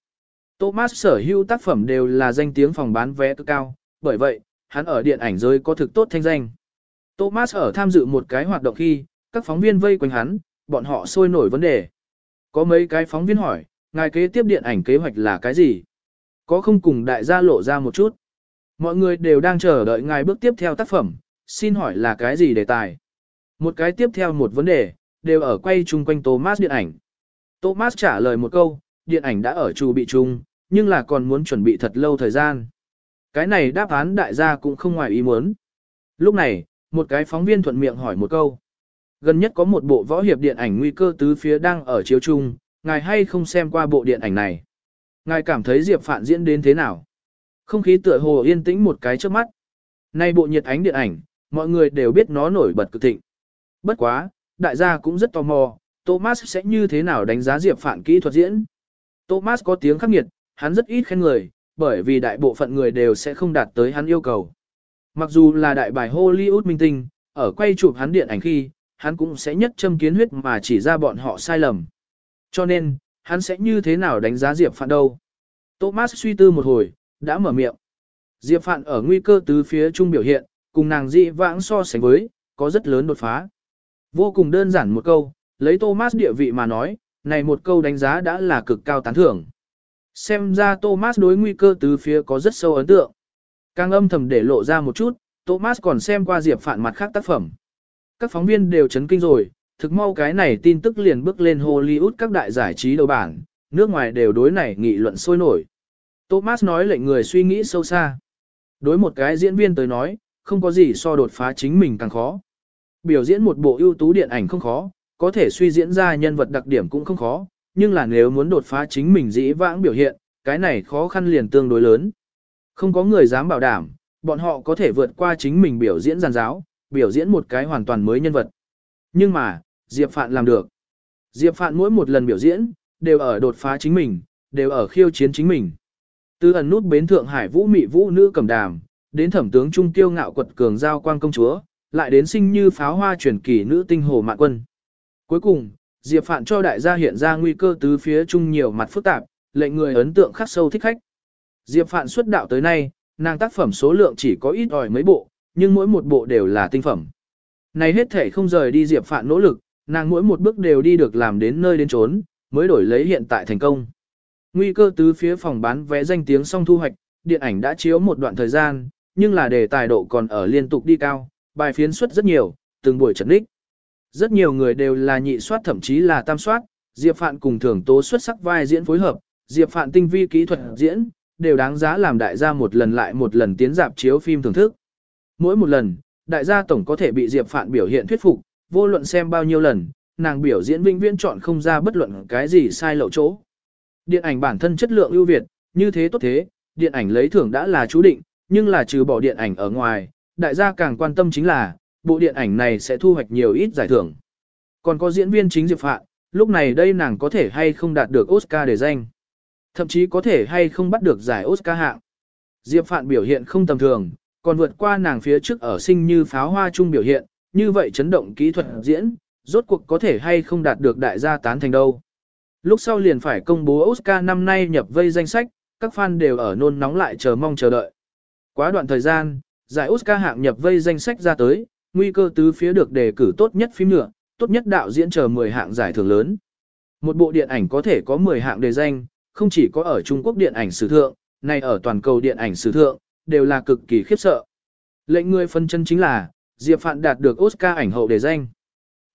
Thomas sở hữu tác phẩm đều là danh tiếng phòng bán vé cực cao, bởi vậy, hắn ở điện ảnh giới có thực tốt thanh danh. Thomas ở tham dự một cái hoạt động khi, các phóng viên vây quanh hắn, bọn họ sôi nổi vấn đề. Có mấy cái phóng viên hỏi, ngài kế tiếp điện ảnh kế hoạch là cái gì? Có không cùng đại gia lộ ra một chút? Mọi người đều đang chờ đợi ngài bước tiếp theo tác phẩm, xin hỏi là cái gì đề tài? Một cái tiếp theo một vấn đề, đều ở quay chung quanh Thomas điện ảnh. Thomas trả lời một câu, điện ảnh đã ở chu bị chung, nhưng là còn muốn chuẩn bị thật lâu thời gian. Cái này đáp án đại gia cũng không ngoài ý muốn. Lúc này, một cái phóng viên thuận miệng hỏi một câu. Gần nhất có một bộ võ hiệp điện ảnh nguy cơ tứ phía đang ở chiếu chung, ngài hay không xem qua bộ điện ảnh này. Ngài cảm thấy Diệp Phạn diễn đến thế nào? Không khí tựa hồ yên tĩnh một cái trước mắt. Nay bộ nhiệt ánh điện ảnh, mọi người đều biết nó nổi bật cực thịnh. Bất quá, đại gia cũng rất tò mò, Thomas sẽ như thế nào đánh giá Diệp Phạn kỹ thuật diễn. Thomas có tiếng khắc nghiệt, hắn rất ít khen người, bởi vì đại bộ phận người đều sẽ không đạt tới hắn yêu cầu. Mặc dù là đại bài Hollywood minh tinh, ở quay chụp hắn điện ảnh khi, hắn cũng sẽ nhất châm kiến huyết mà chỉ ra bọn họ sai lầm. Cho nên, hắn sẽ như thế nào đánh giá Diệp Phạn đâu? Thomas suy tư một hồi, đã mở miệng. Diệp Phạn ở nguy cơ tứ phía trung biểu hiện, cùng nàng dị vãng so sánh với, có rất lớn đột phá. Vô cùng đơn giản một câu, lấy Thomas địa vị mà nói, này một câu đánh giá đã là cực cao tán thưởng. Xem ra Thomas đối nguy cơ tứ phía có rất sâu ấn tượng. Càng âm thầm để lộ ra một chút, Thomas còn xem qua Diệp Phạn mặt khác tác phẩm. Các phóng viên đều chấn kinh rồi, thực mau cái này tin tức liền bước lên Hollywood các đại giải trí đầu bảng, nước ngoài đều đối này nghị luận sôi nổi. Thomas nói lệnh người suy nghĩ sâu xa. Đối một cái diễn viên tới nói, không có gì so đột phá chính mình càng khó. Biểu diễn một bộ ưu tú điện ảnh không khó, có thể suy diễn ra nhân vật đặc điểm cũng không khó, nhưng là nếu muốn đột phá chính mình dĩ vãng biểu hiện, cái này khó khăn liền tương đối lớn. Không có người dám bảo đảm, bọn họ có thể vượt qua chính mình biểu diễn giàn giáo, biểu diễn một cái hoàn toàn mới nhân vật. Nhưng mà, Diệp Phạn làm được. Diệp Phạn mỗi một lần biểu diễn, đều ở đột phá chính mình, đều ở khiêu chiến chính mình. Từ ẩn nút bến Thượng Hải vũ mị vũ nữ cầm đàm, đến thẩm tướng trung tiêu ngạo quật cường giao quang công chúa, lại đến sinh như pháo hoa truyền kỳ nữ tinh hồ mạn quân. Cuối cùng, Diệp Phạn cho đại gia hiện ra nguy cơ tứ phía chung nhiều mặt phức tạp, lệnh người ấn tượng khắc sâu thích khách. Diệp Phạn xuất đạo tới nay, nàng tác phẩm số lượng chỉ có ít ỏi mấy bộ, nhưng mỗi một bộ đều là tinh phẩm. Này hết thể không rời đi Diệp Phạn nỗ lực, nàng mỗi một bước đều đi được làm đến nơi đến trốn, mới đổi lấy hiện tại thành công. Nguy cơ tứ phía phòng bán vé danh tiếng song thu hoạch, điện ảnh đã chiếu một đoạn thời gian, nhưng là đề tài độ còn ở liên tục đi cao, bài phiến xuất rất nhiều, từng buổi trần đích. Rất nhiều người đều là nhị soát thậm chí là tam soát, Diệp Phạn cùng thường tố xuất sắc vai diễn phối hợp, Diệp Phạn tinh vi kỹ thuật diễn, đều đáng giá làm đại gia một lần lại một lần tiến dạp chiếu phim thưởng thức. Mỗi một lần, đại gia tổng có thể bị Diệp Phạn biểu hiện thuyết phục, vô luận xem bao nhiêu lần, nàng biểu diễn vinh viễn chọn không ra bất luận cái gì sai lậu chỗ. Điện ảnh bản thân chất lượng ưu việt, như thế tốt thế, điện ảnh lấy thưởng đã là chú định, nhưng là trừ bỏ điện ảnh ở ngoài, đại gia càng quan tâm chính là, bộ điện ảnh này sẽ thu hoạch nhiều ít giải thưởng. Còn có diễn viên chính Diệp Phạn, lúc này đây nàng có thể hay không đạt được Oscar để danh. Thậm chí có thể hay không bắt được giải Oscar hạng. Diệp Phạn biểu hiện không tầm thường, còn vượt qua nàng phía trước ở sinh như pháo hoa chung biểu hiện, như vậy chấn động kỹ thuật diễn, rốt cuộc có thể hay không đạt được đại gia tán thành đâu. Lúc sau liền phải công bố Oscar năm nay nhập vây danh sách, các fan đều ở nôn nóng lại chờ mong chờ đợi. Quá đoạn thời gian, giải Oscar hạng nhập vây danh sách ra tới, nguy cơ tứ phía được đề cử tốt nhất phim nhựa, tốt nhất đạo diễn chờ 10 hạng giải thưởng lớn. Một bộ điện ảnh có thể có 10 hạng đề danh, không chỉ có ở Trung Quốc điện ảnh sử thượng, này ở toàn cầu điện ảnh sử thượng, đều là cực kỳ khiếp sợ. Lệnh người phân chân chính là, Diệp Phạn đạt được Oscar ảnh hậu đề danh.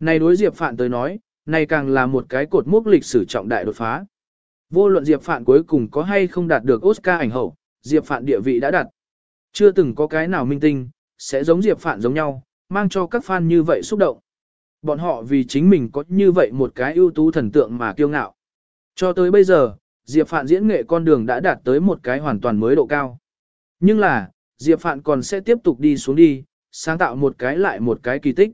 Này đối Diệp Phạn tới nói, này càng là một cái cột mốc lịch sử trọng đại đột phá. Vô luận Diệp Phạn cuối cùng có hay không đạt được Oscar ảnh hậu, Diệp Phạn địa vị đã đạt. Chưa từng có cái nào minh tinh, sẽ giống Diệp Phạn giống nhau, mang cho các fan như vậy xúc động. Bọn họ vì chính mình có như vậy một cái ưu tú thần tượng mà kiêu ngạo. Cho tới bây giờ, Diệp Phạn diễn nghệ con đường đã đạt tới một cái hoàn toàn mới độ cao. Nhưng là, Diệp Phạn còn sẽ tiếp tục đi xuống đi, sáng tạo một cái lại một cái kỳ tích.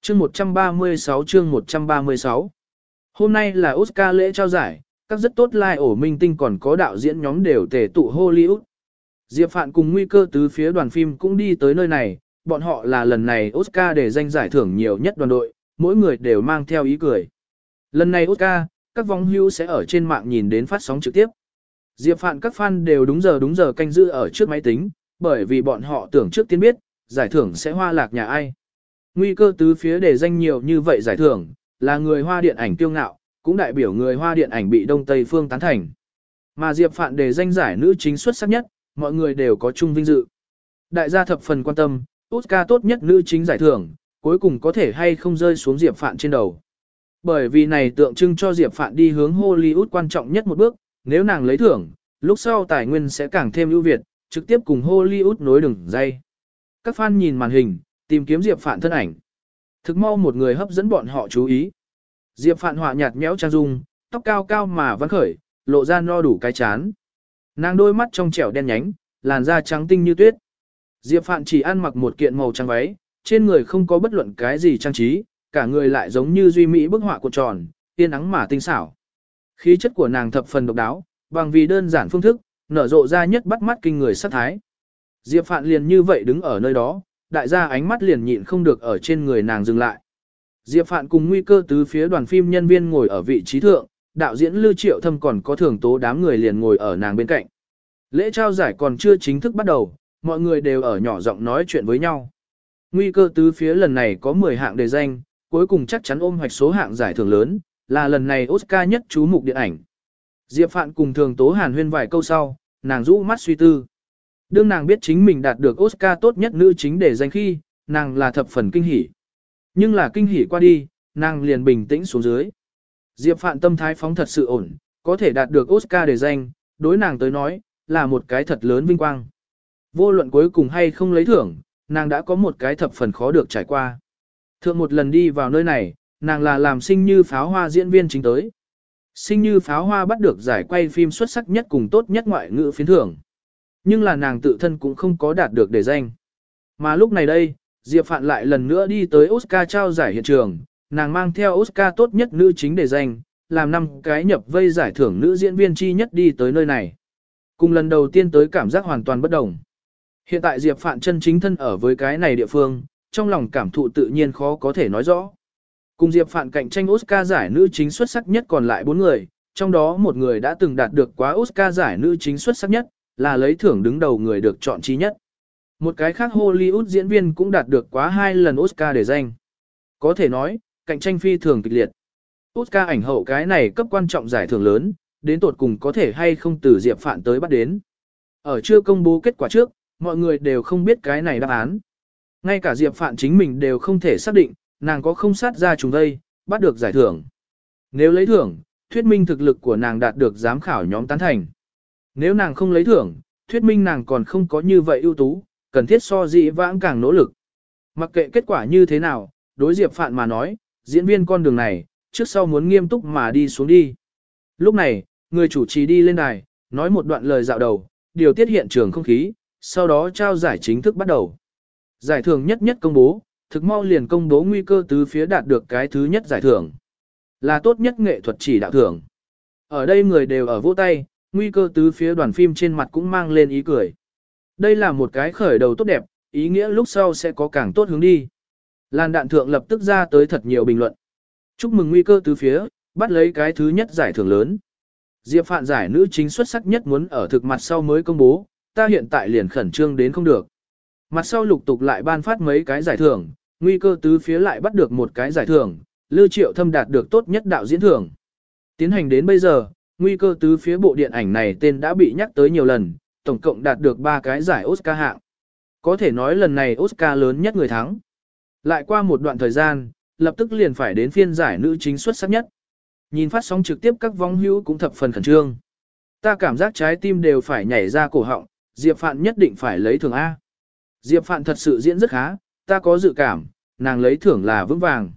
Chương 136 chương 136 Hôm nay là Oscar lễ trao giải, các rất tốt lai like ổ minh tinh còn có đạo diễn nhóm đều tề tụ Hollywood. Diệp Phạn cùng nguy cơ tứ phía đoàn phim cũng đi tới nơi này, bọn họ là lần này Oscar để danh giải thưởng nhiều nhất đoàn đội, mỗi người đều mang theo ý cười. Lần này Oscar, các vong hưu sẽ ở trên mạng nhìn đến phát sóng trực tiếp. Diệp Phạn các fan đều đúng giờ đúng giờ canh giữ ở trước máy tính, bởi vì bọn họ tưởng trước tiên biết, giải thưởng sẽ hoa lạc nhà ai. Nguy cơ tứ phía để danh nhiều như vậy giải thưởng, là người hoa điện ảnh kiêu ngạo, cũng đại biểu người hoa điện ảnh bị Đông Tây phương tán thành. Mà Diệp Phạn để danh giải nữ chính xuất sắc nhất, mọi người đều có chung vinh dự. Đại gia thập phần quan tâm, Oscar tốt nhất nữ chính giải thưởng, cuối cùng có thể hay không rơi xuống Diệp Phạn trên đầu. Bởi vì này tượng trưng cho Diệp Phạn đi hướng Hollywood quan trọng nhất một bước, nếu nàng lấy thưởng, lúc sau tài nguyên sẽ càng thêm ưu việt, trực tiếp cùng Hollywood nối đường dây. Các fan nhìn màn hình, tìm kiếm Diệp Phạn thân ảnh. Thực mau một người hấp dẫn bọn họ chú ý. Diệp Phạn họa nhạt méo trang dung, tóc cao cao mà vẫn khởi, lộ ra no đủ cái chán. Nàng đôi mắt trong trẻo đen nhánh, làn da trắng tinh như tuyết. Diệp Phạn chỉ ăn mặc một kiện màu trắng váy, trên người không có bất luận cái gì trang trí, cả người lại giống như duy mỹ bức họa cuộn tròn, tiên ắng mà tinh xảo. Khí chất của nàng thập phần độc đáo, bằng vì đơn giản phương thức, nở rộ ra nhất bắt mắt kinh người sát thái. Diệp Phạn liền như vậy đứng ở nơi đó, đại gia ánh mắt liền nhịn không được ở trên người nàng dừng lại. Diệp Phạn cùng nguy cơ tứ phía đoàn phim nhân viên ngồi ở vị trí thượng, đạo diễn Lưu Triệu Thâm còn có thường tố đám người liền ngồi ở nàng bên cạnh. Lễ trao giải còn chưa chính thức bắt đầu, mọi người đều ở nhỏ giọng nói chuyện với nhau. Nguy cơ tứ phía lần này có 10 hạng đề danh, cuối cùng chắc chắn ôm hoạch số hạng giải thưởng lớn, là lần này Oscar nhất chú mục điện ảnh. Diệp Phạn cùng thường tố hàn huyên vài câu sau, nàng rũ mắt suy tư. Đương nàng biết chính mình đạt được Oscar tốt nhất nữ chính để danh khi, nàng là thập phần kinh hỉ. Nhưng là kinh hỉ qua đi, nàng liền bình tĩnh xuống dưới. Diệp Phạn tâm thái phóng thật sự ổn, có thể đạt được Oscar để danh, đối nàng tới nói, là một cái thật lớn vinh quang. Vô luận cuối cùng hay không lấy thưởng, nàng đã có một cái thập phần khó được trải qua. Thượng một lần đi vào nơi này, nàng là làm sinh như pháo hoa diễn viên chính tới. Sinh như pháo hoa bắt được giải quay phim xuất sắc nhất cùng tốt nhất ngoại ngữ phiến thưởng. Nhưng là nàng tự thân cũng không có đạt được đề danh. Mà lúc này đây, Diệp Phạn lại lần nữa đi tới Oscar trao giải hiện trường, nàng mang theo Oscar tốt nhất nữ chính đề danh, làm năm cái nhập vây giải thưởng nữ diễn viên chi nhất đi tới nơi này. Cùng lần đầu tiên tới cảm giác hoàn toàn bất đồng. Hiện tại Diệp Phạn chân chính thân ở với cái này địa phương, trong lòng cảm thụ tự nhiên khó có thể nói rõ. Cùng Diệp Phạn cạnh tranh Oscar giải nữ chính xuất sắc nhất còn lại 4 người, trong đó một người đã từng đạt được quá Oscar giải nữ chính xuất sắc nhất, là lấy thưởng đứng đầu người được chọn trí nhất. Một cái khác Hollywood diễn viên cũng đạt được quá hai lần Oscar để danh. Có thể nói, cạnh tranh phi thường kịch liệt. Oscar ảnh hậu cái này cấp quan trọng giải thưởng lớn, đến tột cùng có thể hay không từ Diệp Phạn tới bắt đến. Ở chưa công bố kết quả trước, mọi người đều không biết cái này đáp án. Ngay cả Diệp Phạn chính mình đều không thể xác định, nàng có không sát ra chúng đây, bắt được giải thưởng. Nếu lấy thưởng, thuyết minh thực lực của nàng đạt được giám khảo nhóm tán thành. Nếu nàng không lấy thưởng, thuyết minh nàng còn không có như vậy ưu tú, cần thiết so dị vãng càng nỗ lực. Mặc kệ kết quả như thế nào, đối Diệp Phạn mà nói, diễn viên con đường này, trước sau muốn nghiêm túc mà đi xuống đi. Lúc này, người chủ trì đi lên đài, nói một đoạn lời dạo đầu, điều tiết hiện trường không khí, sau đó trao giải chính thức bắt đầu. Giải thưởng nhất nhất công bố, thực mau liền công bố nguy cơ tứ phía đạt được cái thứ nhất giải thưởng. Là tốt nhất nghệ thuật chỉ đạo thưởng. Ở đây người đều ở vỗ tay, nguy cơ tứ phía đoàn phim trên mặt cũng mang lên ý cười. Đây là một cái khởi đầu tốt đẹp, ý nghĩa lúc sau sẽ có càng tốt hướng đi. lan đạn thượng lập tức ra tới thật nhiều bình luận. Chúc mừng nguy cơ tứ phía, bắt lấy cái thứ nhất giải thưởng lớn. Diệp Phạn giải nữ chính xuất sắc nhất muốn ở thực mặt sau mới công bố, ta hiện tại liền khẩn trương đến không được. Mặt sau lục tục lại ban phát mấy cái giải thưởng, nguy cơ tứ phía lại bắt được một cái giải thưởng, Lưu Triệu Thâm đạt được tốt nhất đạo diễn thưởng. Tiến hành đến bây giờ, nguy cơ tứ phía bộ điện ảnh này tên đã bị nhắc tới nhiều lần, tổng cộng đạt được 3 cái giải Oscar hạng. Có thể nói lần này Oscar lớn nhất người thắng. Lại qua một đoạn thời gian, lập tức liền phải đến phiên giải nữ chính xuất sắc nhất. Nhìn phát sóng trực tiếp các vong hữu cũng thập phần khẩn trương. Ta cảm giác trái tim đều phải nhảy ra cổ họng, Diệp Phạn nhất định phải lấy thưởng A. Diệp Phạn thật sự diễn rất khá, ta có dự cảm, nàng lấy thưởng là vững vàng.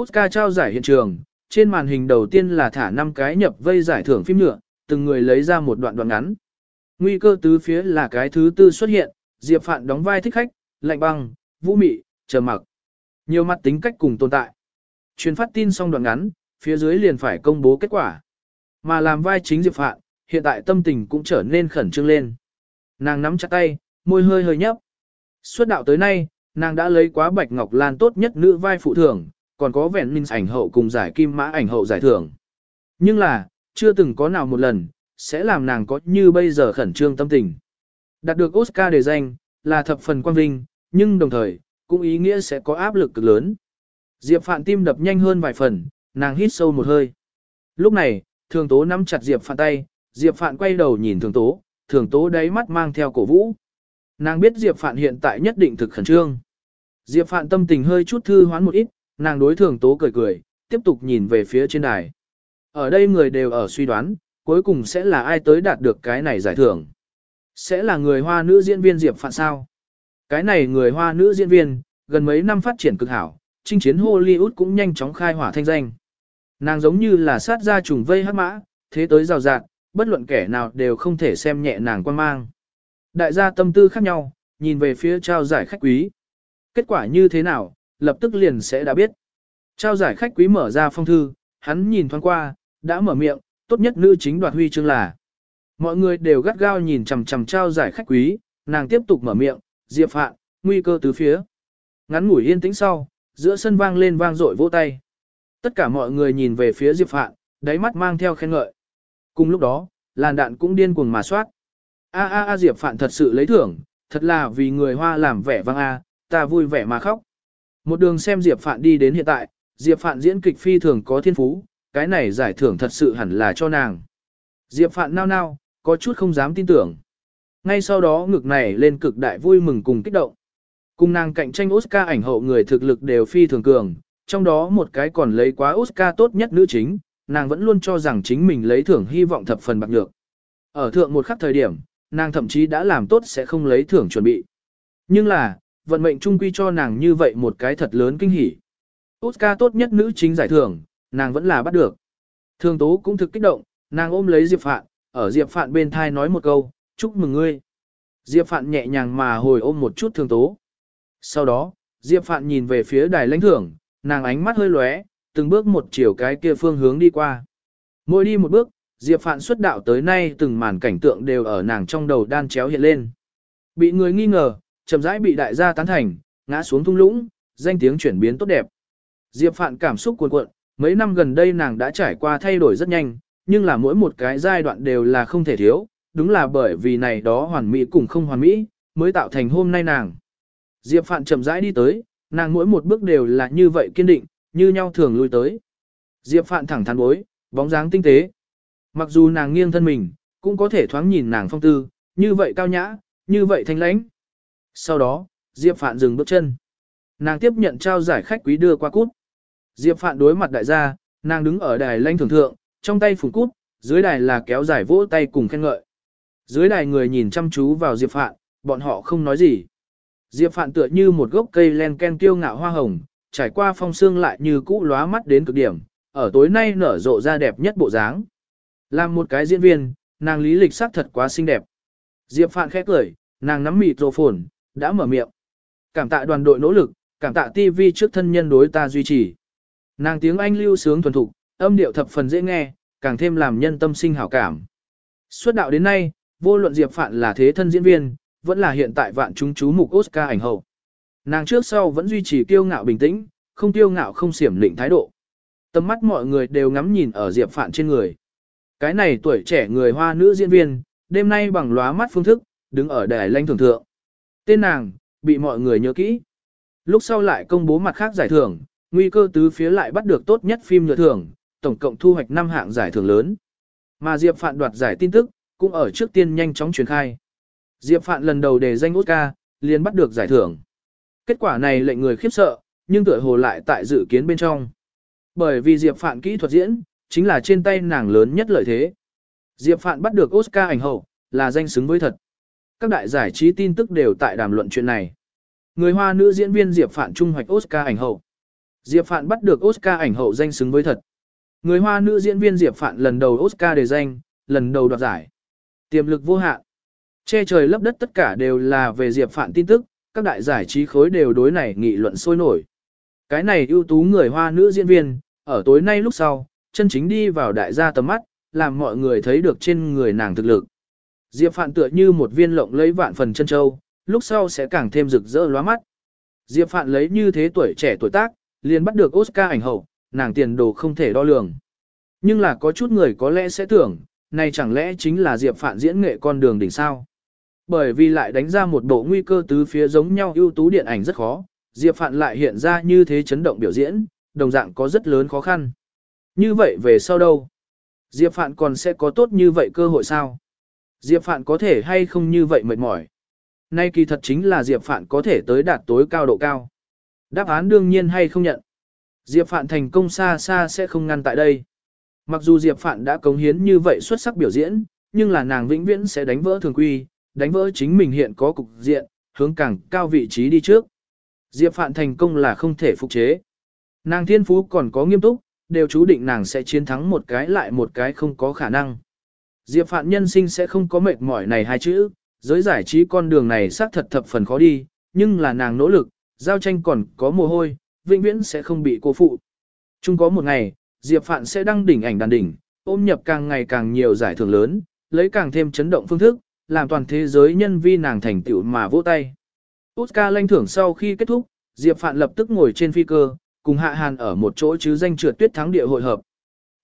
Oscar trao giải hiện trường, trên màn hình đầu tiên là thả 5 cái nhập vây giải thưởng phim nhựa, từng người lấy ra một đoạn đoạn ngắn. Nguy cơ tứ phía là cái thứ tư xuất hiện, Diệp Phạn đóng vai thích khách, lạnh băng, vũ mị, chờ mặc. Nhiều mặt tính cách cùng tồn tại. Truyền phát tin xong đoạn ngắn, phía dưới liền phải công bố kết quả. Mà làm vai chính Diệp Phạn, hiện tại tâm tình cũng trở nên khẩn trương lên. Nàng nắm chặt tay, môi hơi hơi nhấp. suốt đạo tới nay, nàng đã lấy quá Bạch Ngọc Lan tốt nhất nữ vai phụ thưởng, còn có vẹn minh ảnh hậu cùng giải kim mã ảnh hậu giải thưởng. Nhưng là, chưa từng có nào một lần, sẽ làm nàng có như bây giờ khẩn trương tâm tình. Đạt được Oscar đề danh, là thập phần quan vinh, nhưng đồng thời, cũng ý nghĩa sẽ có áp lực cực lớn. Diệp Phạn tim đập nhanh hơn vài phần, nàng hít sâu một hơi. Lúc này, thường tố nắm chặt Diệp Phạn tay, Diệp Phạn quay đầu nhìn thường tố, thường tố đáy mắt mang theo cổ vũ. Nàng biết Diệp Phạn hiện tại nhất định thực khẩn trương. Diệp Phạn tâm tình hơi chút thư hoán một ít, nàng đối thường tố cười cười, tiếp tục nhìn về phía trên đài. Ở đây người đều ở suy đoán, cuối cùng sẽ là ai tới đạt được cái này giải thưởng. Sẽ là người hoa nữ diễn viên Diệp Phạn sao? Cái này người hoa nữ diễn viên, gần mấy năm phát triển cực hảo, chinh chiến Hollywood cũng nhanh chóng khai hỏa thanh danh. Nàng giống như là sát ra trùng vây hắc mã, thế tới rào rạt, bất luận kẻ nào đều không thể xem nhẹ nàng quan mang. Đại gia tâm tư khác nhau, nhìn về phía trao giải khách quý. Kết quả như thế nào, lập tức liền sẽ đã biết. Trao giải khách quý mở ra phong thư, hắn nhìn thoáng qua, đã mở miệng, tốt nhất nữ chính đoạt huy chương là. Mọi người đều gắt gao nhìn chằm chằm trao giải khách quý, nàng tiếp tục mở miệng, Diệp Phạn, nguy cơ tứ phía. Ngắn ngủi yên tĩnh sau, giữa sân vang lên vang dội vỗ tay. Tất cả mọi người nhìn về phía Diệp Phạn, đáy mắt mang theo khen ngợi. Cùng lúc đó, làn đạn cũng điên cuồng mà soát. A a a Diệp Phạn thật sự lấy thưởng, thật là vì người Hoa làm vẻ vang a, ta vui vẻ mà khóc. Một đường xem Diệp Phạn đi đến hiện tại, Diệp Phạn diễn kịch phi thường có thiên phú, cái này giải thưởng thật sự hẳn là cho nàng. Diệp Phạn nao nao, có chút không dám tin tưởng. Ngay sau đó ngực này lên cực đại vui mừng cùng kích động. Cùng nàng cạnh tranh Oscar ảnh hậu người thực lực đều phi thường cường, trong đó một cái còn lấy quá Oscar tốt nhất nữ chính, nàng vẫn luôn cho rằng chính mình lấy thưởng hy vọng thập phần bạc được. Ở thượng một khắc thời điểm, nàng thậm chí đã làm tốt sẽ không lấy thưởng chuẩn bị. Nhưng là, vận mệnh trung quy cho nàng như vậy một cái thật lớn kinh hỉ. Oscar tốt nhất nữ chính giải thưởng, nàng vẫn là bắt được. Thường tố cũng thực kích động, nàng ôm lấy Diệp Phạn, ở Diệp Phạn bên thai nói một câu, chúc mừng ngươi. Diệp Phạn nhẹ nhàng mà hồi ôm một chút thường tố. Sau đó, Diệp Phạn nhìn về phía đài lãnh thưởng, nàng ánh mắt hơi lóe, từng bước một chiều cái kia phương hướng đi qua. Mỗi đi một bước, Diệp Phạn xuất đạo tới nay từng màn cảnh tượng đều ở nàng trong đầu đan chéo hiện lên. Bị người nghi ngờ, chậm rãi bị đại gia tán thành, ngã xuống thung lũng, danh tiếng chuyển biến tốt đẹp. Diệp Phạn cảm xúc cuồn cuộn, mấy năm gần đây nàng đã trải qua thay đổi rất nhanh, nhưng là mỗi một cái giai đoạn đều là không thể thiếu, đúng là bởi vì này đó hoàn mỹ cùng không hoàn mỹ, mới tạo thành hôm nay nàng. Diệp Phạn chậm rãi đi tới, nàng mỗi một bước đều là như vậy kiên định, như nhau thường lui tới. Diệp Phạn thẳng thắn bối, bóng dáng tinh tế. Mặc dù nàng nghiêng thân mình, cũng có thể thoáng nhìn nàng phong tư, như vậy cao nhã, như vậy thanh lãnh. Sau đó, Diệp Phạn dừng bước chân. Nàng tiếp nhận trao giải khách quý đưa qua cút. Diệp Phạn đối mặt đại gia, nàng đứng ở đài lanh thường thượng, trong tay phủ cút, dưới đài là kéo giải vỗ tay cùng khen ngợi. Dưới đài người nhìn chăm chú vào Diệp Phạn, bọn họ không nói gì. Diệp Phạn tựa như một gốc cây len ken kiêu ngạo hoa hồng, trải qua phong sương lại như cũ lóa mắt đến cực điểm, ở tối nay nở rộ ra đẹp nhất bộ dáng. Làm một cái diễn viên, nàng lý lịch sắc thật quá xinh đẹp. Diệp Phạn khẽ cười, nàng nắm mịt rồ phồn, đã mở miệng. Cảm tạ đoàn đội nỗ lực, cảm tạ TV trước thân nhân đối ta duy trì. Nàng tiếng Anh lưu sướng thuần thục, âm điệu thập phần dễ nghe, càng thêm làm nhân tâm sinh hảo cảm. Xuất đạo đến nay, vô luận Diệp Phạn là thế thân diễn viên, vẫn là hiện tại vạn chúng chú mục Oscar ảnh hậu. Nàng trước sau vẫn duy trì kiêu ngạo bình tĩnh, không kiêu ngạo không xiểm lịnh thái độ. Tầm mắt mọi người đều ngắm nhìn ở Diệp Phạn trên người. Cái này tuổi trẻ người hoa nữ diễn viên, đêm nay bằng lóa mắt phương thức, đứng ở đài lanh thường thượng. Tên nàng, bị mọi người nhớ kỹ. Lúc sau lại công bố mặt khác giải thưởng, nguy cơ tứ phía lại bắt được tốt nhất phim nhựa thưởng, tổng cộng thu hoạch 5 hạng giải thưởng lớn. Mà Diệp Phạn đoạt giải tin tức, cũng ở trước tiên nhanh chóng truyền khai. Diệp Phạn lần đầu đề danh Oscar, liền bắt được giải thưởng. Kết quả này lệnh người khiếp sợ, nhưng tựa hồ lại tại dự kiến bên trong. Bởi vì Diệp Phạn kỹ thuật diễn, chính là trên tay nàng lớn nhất lợi thế. Diệp Phạn bắt được Oscar ảnh hậu, là danh xứng với thật. Các đại giải trí tin tức đều tại đàm luận chuyện này. Người Hoa nữ diễn viên Diệp Phạn trung hoạch Oscar ảnh hậu. Diệp Phạn bắt được Oscar ảnh hậu danh xứng với thật. Người Hoa nữ diễn viên Diệp Phạn lần đầu Oscar đề danh, lần đầu đoạt giải. Tiềm lực vô hạn. Che trời lấp đất tất cả đều là về Diệp Phạn tin tức, các đại giải trí khối đều đối này nghị luận sôi nổi. Cái này ưu tú người Hoa nữ diễn viên, ở tối nay lúc sau, chân chính đi vào đại gia tầm mắt, làm mọi người thấy được trên người nàng thực lực. Diệp Phạn tựa như một viên lộng lấy vạn phần chân châu, lúc sau sẽ càng thêm rực rỡ lóa mắt. Diệp Phạn lấy như thế tuổi trẻ tuổi tác, liền bắt được Oscar ảnh hậu, nàng tiền đồ không thể đo lường. Nhưng là có chút người có lẽ sẽ tưởng, này chẳng lẽ chính là Diệp Phạn diễn nghệ con đường đỉnh sao? Bởi vì lại đánh ra một bộ nguy cơ tứ phía giống nhau ưu tú điện ảnh rất khó, Diệp Phạn lại hiện ra như thế chấn động biểu diễn, đồng dạng có rất lớn khó khăn. Như vậy về sau đâu? Diệp Phạn còn sẽ có tốt như vậy cơ hội sao? Diệp Phạn có thể hay không như vậy mệt mỏi? Nay kỳ thật chính là Diệp Phạn có thể tới đạt tối cao độ cao. Đáp án đương nhiên hay không nhận. Diệp Phạn thành công xa xa sẽ không ngăn tại đây. Mặc dù Diệp Phạn đã cống hiến như vậy xuất sắc biểu diễn, nhưng là nàng vĩnh viễn sẽ đánh vỡ thường quy, đánh vỡ chính mình hiện có cục diện, hướng càng cao vị trí đi trước. Diệp Phạn thành công là không thể phục chế. Nàng thiên phú còn có nghiêm túc, đều chú định nàng sẽ chiến thắng một cái lại một cái không có khả năng. Diệp Phạn nhân sinh sẽ không có mệt mỏi này hai chữ, giới giải trí con đường này xác thật thập phần khó đi, nhưng là nàng nỗ lực, giao tranh còn có mồ hôi, vĩnh viễn sẽ không bị cô phụ. Chung có một ngày, Diệp Phạn sẽ đăng đỉnh ảnh đàn đỉnh, ôm nhập càng ngày càng nhiều giải thưởng lớn, lấy càng thêm chấn động phương thức, làm toàn thế giới nhân vi nàng thành tựu mà vỗ tay. Oscar lanh thưởng sau khi kết thúc, Diệp Phạn lập tức ngồi trên phi cơ, cùng Hạ Hàn ở một chỗ chứ danh trượt tuyết thắng địa hội hợp.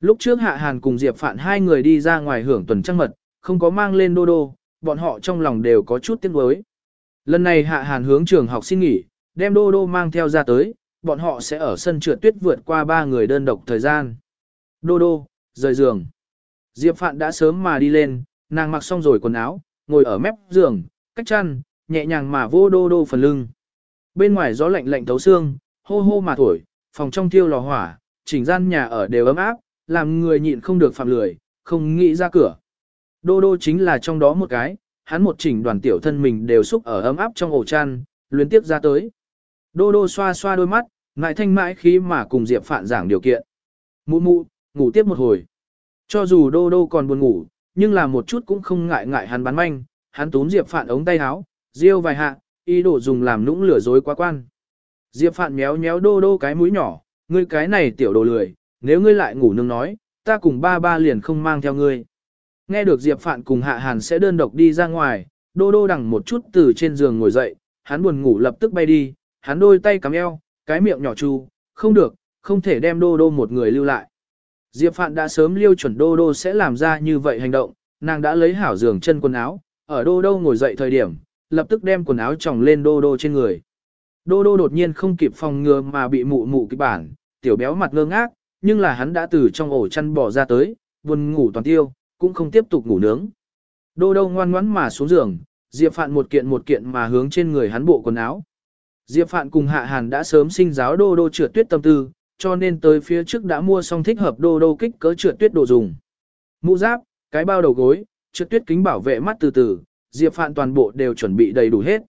Lúc trước Hạ Hàn cùng Diệp Phạn hai người đi ra ngoài hưởng tuần trăng mật, không có mang lên đô đô, bọn họ trong lòng đều có chút tiếc nuối. Lần này Hạ Hàn hướng trường học xin nghỉ, đem đô đô mang theo ra tới, bọn họ sẽ ở sân trượt tuyết vượt qua ba người đơn độc thời gian. Đô đô, rời giường. Diệp Phạn đã sớm mà đi lên, nàng mặc xong rồi quần áo, ngồi ở mép giường, cách chăn, nhẹ nhàng mà vô đô đô phần lưng. Bên ngoài gió lạnh lạnh thấu xương, hô hô mà thổi, phòng trong thiêu lò hỏa, chỉnh gian nhà ở đều ấm áp, làm người nhịn không được phạm lười, không nghĩ ra cửa. Đô đô chính là trong đó một cái, hắn một chỉnh đoàn tiểu thân mình đều xúc ở ấm áp trong ổ chăn, luyến tiếp ra tới. Đô đô xoa xoa đôi mắt, ngại thanh mãi khi mà cùng Diệp Phạn giảng điều kiện. Mụ mụ, ngủ tiếp một hồi. Cho dù đô đô còn buồn ngủ, nhưng là một chút cũng không ngại ngại hắn bắn manh, hắn túm Diệp Phạn ống tay áo, riêu vài hạ, ý đồ dùng làm nũng lửa dối quá quan. Diệp Phạn méo méo đô đô cái mũi nhỏ, ngươi cái này tiểu đồ lười, nếu ngươi lại ngủ nương nói, ta cùng ba ba liền không mang theo ngươi. Nghe được Diệp Phạn cùng Hạ Hàn sẽ đơn độc đi ra ngoài, đô đô đằng một chút từ trên giường ngồi dậy, hắn buồn ngủ lập tức bay đi, hắn đôi tay cắm eo, cái miệng nhỏ chu, không được, không thể đem đô đô một người lưu lại. Diệp Phạn đã sớm liêu chuẩn đô đô sẽ làm ra như vậy hành động, nàng đã lấy hảo giường chân quần áo, ở đô đô ngồi dậy thời điểm, lập tức đem quần áo tròng lên đô đô trên người. Đô đô đột nhiên không kịp phòng ngừa mà bị mụ mụ kịch bản, tiểu béo mặt ngơ ngác, nhưng là hắn đã từ trong ổ chăn bỏ ra tới, buồn ngủ toàn tiêu, cũng không tiếp tục ngủ nướng. Đô đô ngoan ngoãn mà xuống giường, Diệp Phạn một kiện một kiện mà hướng trên người hắn bộ quần áo. Diệp Phạn cùng Hạ Hàn đã sớm sinh giáo đô đô trượt tuyết tâm tư, cho nên tới phía trước đã mua xong thích hợp đô đô kích cỡ trượt tuyết đồ dùng. Mũ giáp, cái bao đầu gối, trượt tuyết kính bảo vệ mắt từ từ, Diệp Phạn toàn bộ đều chuẩn bị đầy đủ hết.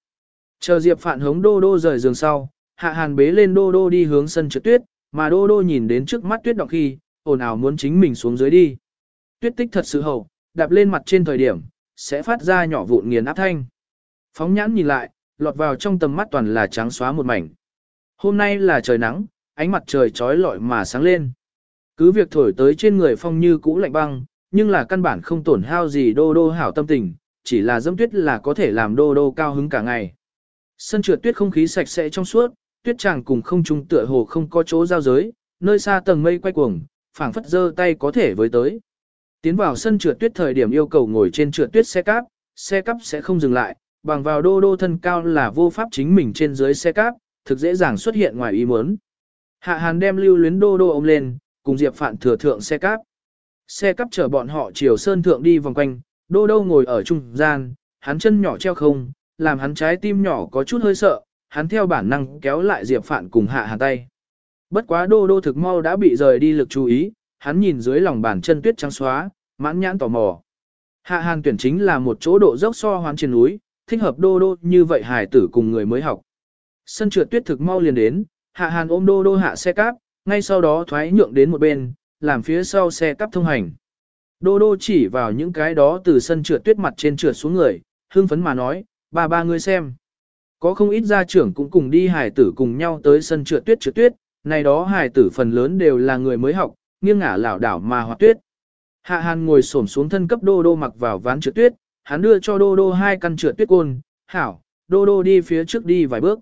Chờ Diệp Phạn hống đô đô rời giường sau, Hạ Hàn bế lên đô đô đi hướng sân trượt tuyết, mà đô đô nhìn đến trước mắt tuyết động khi, ồn ào muốn chính mình xuống dưới đi. Tuyết tích thật sự hậu, đạp lên mặt trên thời điểm, sẽ phát ra nhỏ vụn nghiền áp thanh. Phóng nhãn nhìn lại, lọt vào trong tầm mắt toàn là trắng xóa một mảnh. Hôm nay là trời nắng, ánh mặt trời trói lọi mà sáng lên. Cứ việc thổi tới trên người phong như cũ lạnh băng, nhưng là căn bản không tổn hao gì đô đô hảo tâm tình, chỉ là dâm tuyết là có thể làm đô đô cao hứng cả ngày. Sân trượt tuyết không khí sạch sẽ trong suốt, tuyết chàng cùng không trung tựa hồ không có chỗ giao giới, nơi xa tầng mây quay cuồng, phảng phất giơ tay có thể với tới. Tiến vào sân trượt tuyết thời điểm yêu cầu ngồi trên trượt tuyết xe cáp, xe cáp sẽ không dừng lại, bằng vào đô đô thân cao là vô pháp chính mình trên dưới xe cáp, thực dễ dàng xuất hiện ngoài ý muốn. Hạ Hàn đem lưu luyến đô đô ôm lên, cùng Diệp Phạn thừa thượng xe cáp. Xe cáp chở bọn họ chiều sơn thượng đi vòng quanh, đô đô ngồi ở trung gian, hắn chân nhỏ treo không, làm hắn trái tim nhỏ có chút hơi sợ, hắn theo bản năng kéo lại Diệp Phạn cùng hạ hàn tay. Bất quá đô đô thực mau đã bị rời đi lực chú ý, hắn nhìn dưới lòng bàn chân tuyết trắng xóa, mãn nhãn tò mò. Hạ hàn tuyển chính là một chỗ độ dốc so hoán trên núi, thích hợp đô đô như vậy hải tử cùng người mới học. Sân trượt tuyết thực mau liền đến, hạ hàn ôm đô đô hạ xe cáp, ngay sau đó thoái nhượng đến một bên, làm phía sau xe cáp thông hành. Đô đô chỉ vào những cái đó từ sân trượt tuyết mặt trên trượt xuống người, hưng phấn mà nói, Bà ba ngươi xem. Có không ít gia trưởng cũng cùng đi hải tử cùng nhau tới sân trượt tuyết trượt tuyết, này đó hải tử phần lớn đều là người mới học, nghiêng ngả lảo đảo mà hoạt tuyết. Hạ Hàn ngồi xổm xuống thân cấp đô đô mặc vào ván trượt tuyết, hắn đưa cho đô đô hai căn trượt tuyết côn, hảo, đô đô đi phía trước đi vài bước.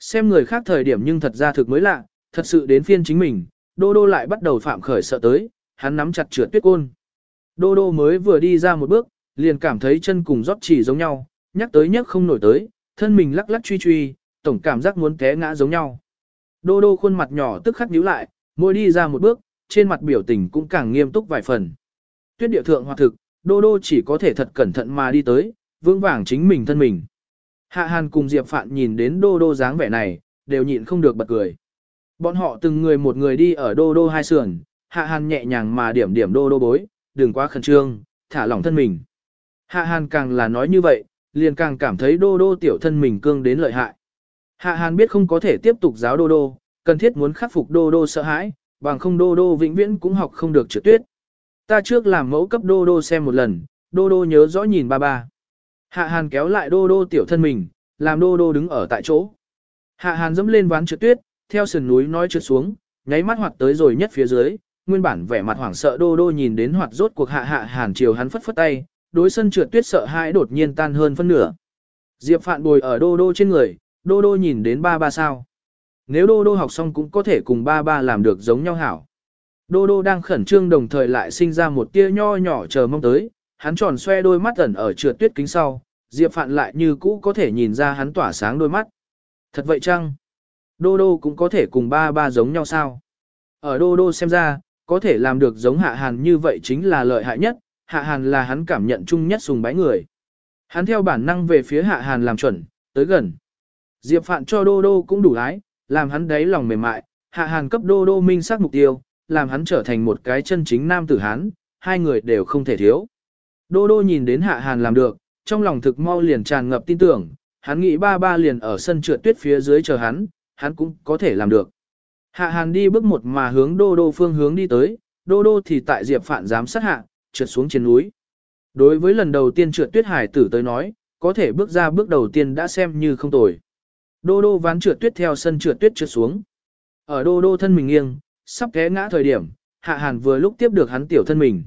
Xem người khác thời điểm nhưng thật ra thực mới lạ, thật sự đến phiên chính mình, đô đô lại bắt đầu phạm khởi sợ tới, hắn nắm chặt trượt tuyết côn. Đô đô mới vừa đi ra một bước, liền cảm thấy chân cùng rót chỉ giống nhau, nhắc tới nhắc không nổi tới, thân mình lắc lắc truy truy, tổng cảm giác muốn té ngã giống nhau. Đô đô khuôn mặt nhỏ tức khắc nhíu lại, môi đi ra một bước, trên mặt biểu tình cũng càng nghiêm túc vài phần. Tuyết địa thượng hoạt thực, đô đô chỉ có thể thật cẩn thận mà đi tới, vững vàng chính mình thân mình. Hạ Hàn cùng Diệp Phạn nhìn đến đô đô dáng vẻ này, đều nhịn không được bật cười. Bọn họ từng người một người đi ở đô đô hai sườn, Hạ Hàn nhẹ nhàng mà điểm điểm đô đô bối, đừng quá khẩn trương, thả lỏng thân mình. Hạ Hàn càng là nói như vậy, liền càng cảm thấy đô đô tiểu thân mình cương đến lợi hại. Hạ Hàn biết không có thể tiếp tục giáo đô đô, cần thiết muốn khắc phục đô đô sợ hãi, bằng không đô đô vĩnh viễn cũng học không được trượt tuyết. Ta trước làm mẫu cấp đô đô xem một lần, đô đô nhớ rõ nhìn ba ba. Hạ Hàn kéo lại đô đô tiểu thân mình, làm đô đô đứng ở tại chỗ. Hạ Hàn dẫm lên ván trượt tuyết, theo sườn núi nói trượt xuống, nháy mắt hoạt tới rồi nhất phía dưới, nguyên bản vẻ mặt hoảng sợ đô đô nhìn đến hoạt rốt cuộc hạ hạ Hàn chiều hắn phất phất tay, đối sân trượt tuyết sợ hãi đột nhiên tan hơn phân nửa. Diệp Phạn bồi ở đô đô trên người, đô đô nhìn đến ba ba sao. Nếu đô đô học xong cũng có thể cùng ba ba làm được giống nhau hảo. Đô đô đang khẩn trương đồng thời lại sinh ra một tia nho nhỏ chờ mong tới, hắn tròn xoe đôi mắt ẩn ở trượt tuyết kính sau, Diệp Phạn lại như cũ có thể nhìn ra hắn tỏa sáng đôi mắt. Thật vậy chăng? Đô đô cũng có thể cùng ba ba giống nhau sao? Ở đô đô xem ra, có thể làm được giống hạ hàn như vậy chính là lợi hại nhất, hạ hàn là hắn cảm nhận chung nhất sùng bái người. Hắn theo bản năng về phía hạ hàn làm chuẩn, tới gần. Diệp Phạn cho đô đô cũng đủ lái, làm hắn đáy lòng mềm mại, hạ hàn cấp đô đô minh xác mục tiêu, làm hắn trở thành một cái chân chính nam tử hán, hai người đều không thể thiếu. Đô đô nhìn đến hạ hàn làm được, trong lòng thực mau liền tràn ngập tin tưởng, hắn nghĩ ba ba liền ở sân trượt tuyết phía dưới chờ hắn, hắn cũng có thể làm được. Hạ hàn đi bước một mà hướng đô đô phương hướng đi tới, đô đô thì tại diệp Phạn giám sát hạ, trượt xuống trên núi. Đối với lần đầu tiên trượt tuyết hải tử tới nói, có thể bước ra bước đầu tiên đã xem như không tồi. Đô đô ván trượt tuyết theo sân trượt tuyết trượt xuống. Ở đô đô thân mình nghiêng, sắp té ngã thời điểm, hạ hàn vừa lúc tiếp được hắn tiểu thân mình.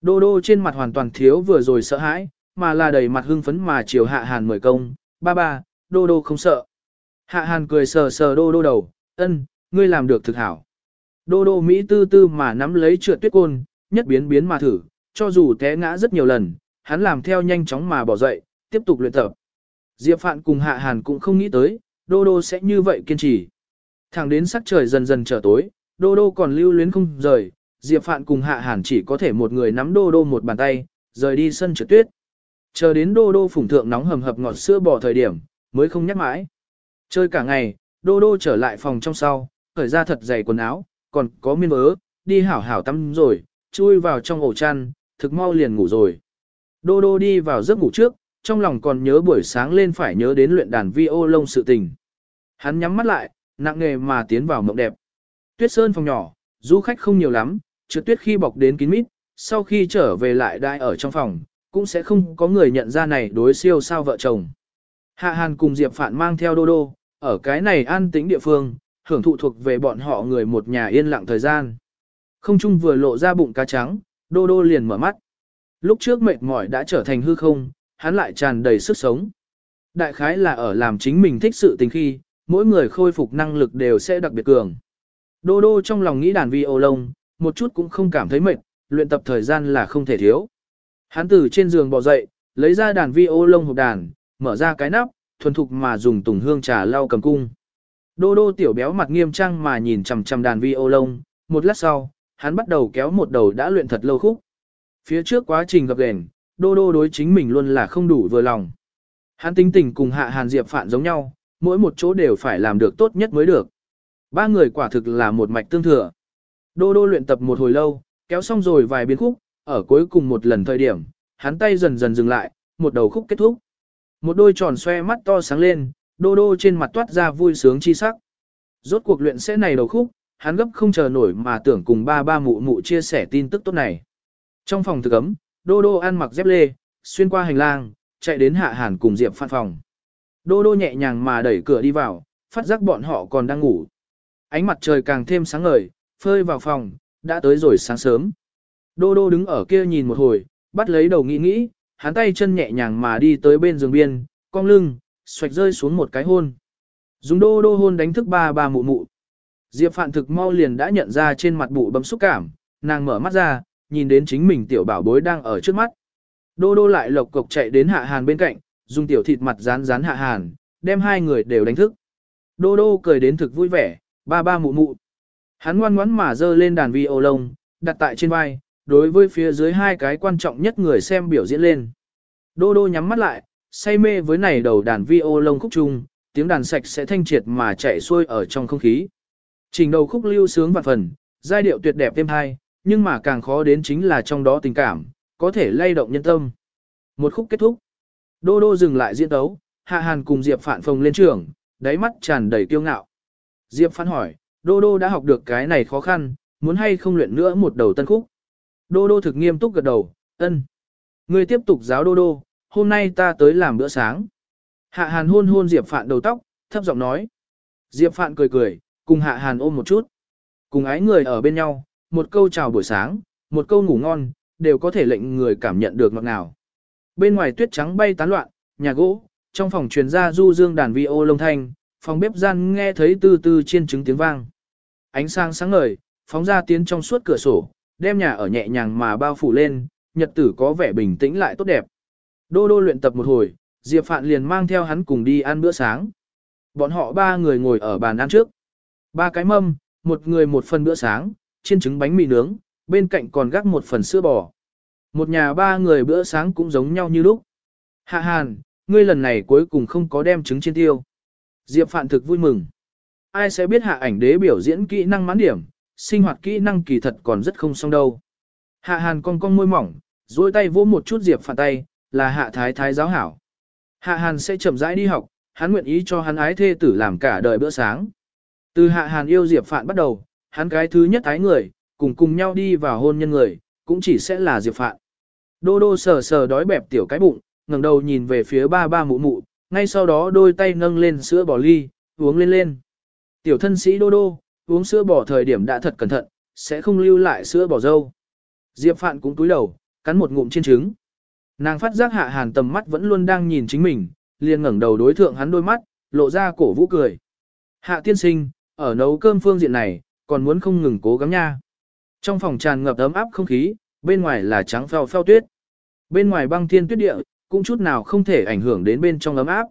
Đô đô trên mặt hoàn toàn thiếu vừa rồi sợ hãi, mà là đầy mặt hưng phấn mà chiều hạ hàn mời công, ba ba, đô đô không sợ. Hạ hàn cười sờ sờ đô đô đầu, ân, ngươi làm được thực hảo. Đô đô Mỹ tư tư mà nắm lấy trượt tuyết côn, nhất biến biến mà thử, cho dù té ngã rất nhiều lần, hắn làm theo nhanh chóng mà bỏ dậy, tiếp tục luyện tập. Diệp Phạn cùng Hạ Hàn cũng không nghĩ tới, Đô Đô sẽ như vậy kiên trì. Thẳng đến sắc trời dần dần trở tối, Đô Đô còn lưu luyến không rời, Diệp Phạn cùng Hạ Hàn chỉ có thể một người nắm Đô Đô một bàn tay, rời đi sân trượt tuyết. Chờ đến Đô Đô phủng thượng nóng hầm hập ngọt sữa bỏ thời điểm, mới không nhắc mãi. Chơi cả ngày, Đô Đô trở lại phòng trong sau, khởi ra thật dày quần áo, còn có miên vớ, đi hảo hảo tắm rồi, chui vào trong ổ chăn, thực mau liền ngủ rồi. Đô Đô đi vào giấc ngủ trước, trong lòng còn nhớ buổi sáng lên phải nhớ đến luyện đàn vi ô lông sự tình. Hắn nhắm mắt lại, nặng nghề mà tiến vào mộng đẹp. Tuyết sơn phòng nhỏ, du khách không nhiều lắm, trượt tuyết khi bọc đến kín mít, sau khi trở về lại đại ở trong phòng, cũng sẽ không có người nhận ra này đối siêu sao vợ chồng. Hạ Hàn cùng Diệp Phạn mang theo Đô Đô, ở cái này an tĩnh địa phương, hưởng thụ thuộc về bọn họ người một nhà yên lặng thời gian. Không chung vừa lộ ra bụng cá trắng, Đô Đô liền mở mắt. Lúc trước mệt mỏi đã trở thành hư không, hắn lại tràn đầy sức sống. Đại khái là ở làm chính mình thích sự tình khi, mỗi người khôi phục năng lực đều sẽ đặc biệt cường. Đô đô trong lòng nghĩ đàn vi ô lông, một chút cũng không cảm thấy mệt, luyện tập thời gian là không thể thiếu. Hắn từ trên giường bò dậy, lấy ra đàn vi ô lông hộp đàn, mở ra cái nắp, thuần thục mà dùng tùng hương trà lau cầm cung. Đô đô tiểu béo mặt nghiêm trang mà nhìn chằm chằm đàn vi ô lông, một lát sau, hắn bắt đầu kéo một đầu đã luyện thật lâu khúc. Phía trước quá trình gặp gền, đô đô đối chính mình luôn là không đủ vừa lòng. Hắn tính tình cùng hạ hàn diệp phản giống nhau, mỗi một chỗ đều phải làm được tốt nhất mới được. Ba người quả thực là một mạch tương thừa. Đô đô luyện tập một hồi lâu, kéo xong rồi vài biến khúc, ở cuối cùng một lần thời điểm, hắn tay dần dần dừng lại, một đầu khúc kết thúc. Một đôi tròn xoe mắt to sáng lên, đô đô trên mặt toát ra vui sướng chi sắc. Rốt cuộc luyện sẽ này đầu khúc, hắn gấp không chờ nổi mà tưởng cùng ba ba mụ mụ chia sẻ tin tức tốt này. Trong phòng thực ấm, đô đô ăn mặc dép lê, xuyên qua hành lang, chạy đến hạ hàn cùng Diệp Phan phòng. Đô đô nhẹ nhàng mà đẩy cửa đi vào, phát giác bọn họ còn đang ngủ. Ánh mặt trời càng thêm sáng ngời, phơi vào phòng, đã tới rồi sáng sớm. Đô đô đứng ở kia nhìn một hồi, bắt lấy đầu nghĩ nghĩ, hắn tay chân nhẹ nhàng mà đi tới bên giường biên, cong lưng, xoạch rơi xuống một cái hôn. Dùng đô đô hôn đánh thức ba ba mụ mụ. Diệp Phạn thực mau liền đã nhận ra trên mặt bụ bấm xúc cảm, nàng mở mắt ra, nhìn đến chính mình tiểu bảo bối đang ở trước mắt. Đô đô lại lộc cộc chạy đến hạ hàn bên cạnh, dùng tiểu thịt mặt rán rán hạ hàn, đem hai người đều đánh thức. Đô đô cười đến thực vui vẻ, ba ba mụ mụ. Hắn ngoan ngoãn mà dơ lên đàn vi ô lông, đặt tại trên vai, đối với phía dưới hai cái quan trọng nhất người xem biểu diễn lên. Đô đô nhắm mắt lại, say mê với này đầu đàn vi ô lông khúc trung, tiếng đàn sạch sẽ thanh triệt mà chạy xuôi ở trong không khí. Trình đầu khúc lưu sướng vạn phần, giai điệu tuyệt đẹp thêm hay, nhưng mà càng khó đến chính là trong đó tình cảm, có thể lay động nhân tâm. Một khúc kết thúc. Đô đô dừng lại diễn tấu, Hạ Hàn cùng Diệp Phạn Phồng lên trường, đáy mắt tràn đầy kiêu ngạo. Diệp Phạn hỏi, Đô đô đã học được cái này khó khăn, muốn hay không luyện nữa một đầu tân khúc. Đô đô thực nghiêm túc gật đầu, ân. Ngươi tiếp tục giáo đô đô, hôm nay ta tới làm bữa sáng. Hạ Hàn hôn hôn Diệp Phạn đầu tóc, thấp giọng nói. Diệp Phạn cười cười, cùng Hạ Hàn ôm một chút. Cùng ái người ở bên nhau, một câu chào buổi sáng, một câu ngủ ngon, đều có thể lệnh người cảm nhận được ngọt ngào. Bên ngoài tuyết trắng bay tán loạn, nhà gỗ, trong phòng truyền ra du dương đàn vi ô lông thanh, phòng bếp gian nghe thấy từ từ chiên trứng tiếng vang. Ánh sáng sáng ngời, phóng ra tiến trong suốt cửa sổ, đem nhà ở nhẹ nhàng mà bao phủ lên, nhật tử có vẻ bình tĩnh lại tốt đẹp. Đô đô luyện tập một hồi, Diệp Phạn liền mang theo hắn cùng đi ăn bữa sáng. Bọn họ ba người ngồi ở bàn ăn trước. Ba cái mâm, một người một phần bữa sáng, chiên trứng bánh mì nướng, bên cạnh còn gác một phần sữa bò. Một nhà ba người bữa sáng cũng giống nhau như lúc. Hạ Hàn, ngươi lần này cuối cùng không có đem trứng chiên tiêu. Diệp Phạn thực vui mừng. Ai sẽ biết hạ ảnh đế biểu diễn kỹ năng mãn điểm, sinh hoạt kỹ năng kỳ thật còn rất không xong đâu. Hạ Hàn cong cong môi mỏng, duỗi tay vỗ một chút Diệp Phạn tay, là hạ thái thái giáo hảo. Hạ Hàn sẽ chậm rãi đi học, hắn nguyện ý cho hắn ái thê tử làm cả đời bữa sáng. Từ Hạ Hàn yêu Diệp Phạn bắt đầu, hắn cái thứ nhất ái người, cùng cùng nhau đi vào hôn nhân người, cũng chỉ sẽ là Diệp Phạn. Đô đô sờ sờ đói bẹp tiểu cái bụng, ngẩng đầu nhìn về phía ba ba mụ mụ, ngay sau đó đôi tay nâng lên sữa bò ly, uống lên lên. Tiểu thân sĩ đô đô, uống sữa bò thời điểm đã thật cẩn thận, sẽ không lưu lại sữa bò dâu. Diệp Phạn cũng túi đầu, cắn một ngụm chiên trứng. Nàng phát giác hạ hàn tầm mắt vẫn luôn đang nhìn chính mình, liền ngẩng đầu đối thượng hắn đôi mắt, lộ ra cổ vũ cười. Hạ tiên sinh, ở nấu cơm phương diện này, còn muốn không ngừng cố gắng nha. Trong phòng tràn ngập ấm áp không khí, bên ngoài là trắng phèo phèo tuyết. Bên ngoài băng thiên tuyết địa, cũng chút nào không thể ảnh hưởng đến bên trong ấm áp.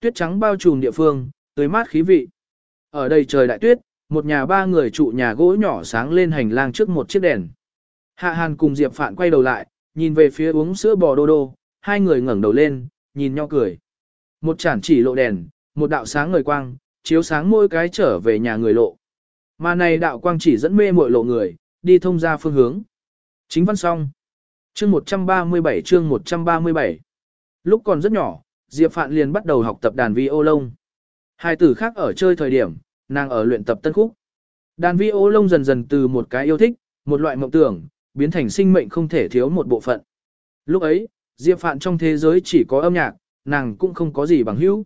Tuyết trắng bao trùm địa phương, tươi mát khí vị. Ở đây trời đại tuyết, một nhà ba người trụ nhà gỗ nhỏ sáng lên hành lang trước một chiếc đèn. Hạ Hàn cùng Diệp Phạn quay đầu lại, nhìn về phía uống sữa bò đô đô, hai người ngẩng đầu lên, nhìn nhau cười. Một chản chỉ lộ đèn, một đạo sáng ngời quang, chiếu sáng mỗi cái trở về nhà người lộ. Mà này đạo quang chỉ dẫn mê mọi lộ người, đi thông ra phương hướng. Chính văn xong. Chương 137 chương 137 Lúc còn rất nhỏ, Diệp Phạn liền bắt đầu học tập đàn vi ô lông. Hai tử khác ở chơi thời điểm, nàng ở luyện tập tân khúc. Đàn vi ô lông dần dần từ một cái yêu thích, một loại mộng tưởng, biến thành sinh mệnh không thể thiếu một bộ phận. Lúc ấy, Diệp Phạn trong thế giới chỉ có âm nhạc, nàng cũng không có gì bằng hữu.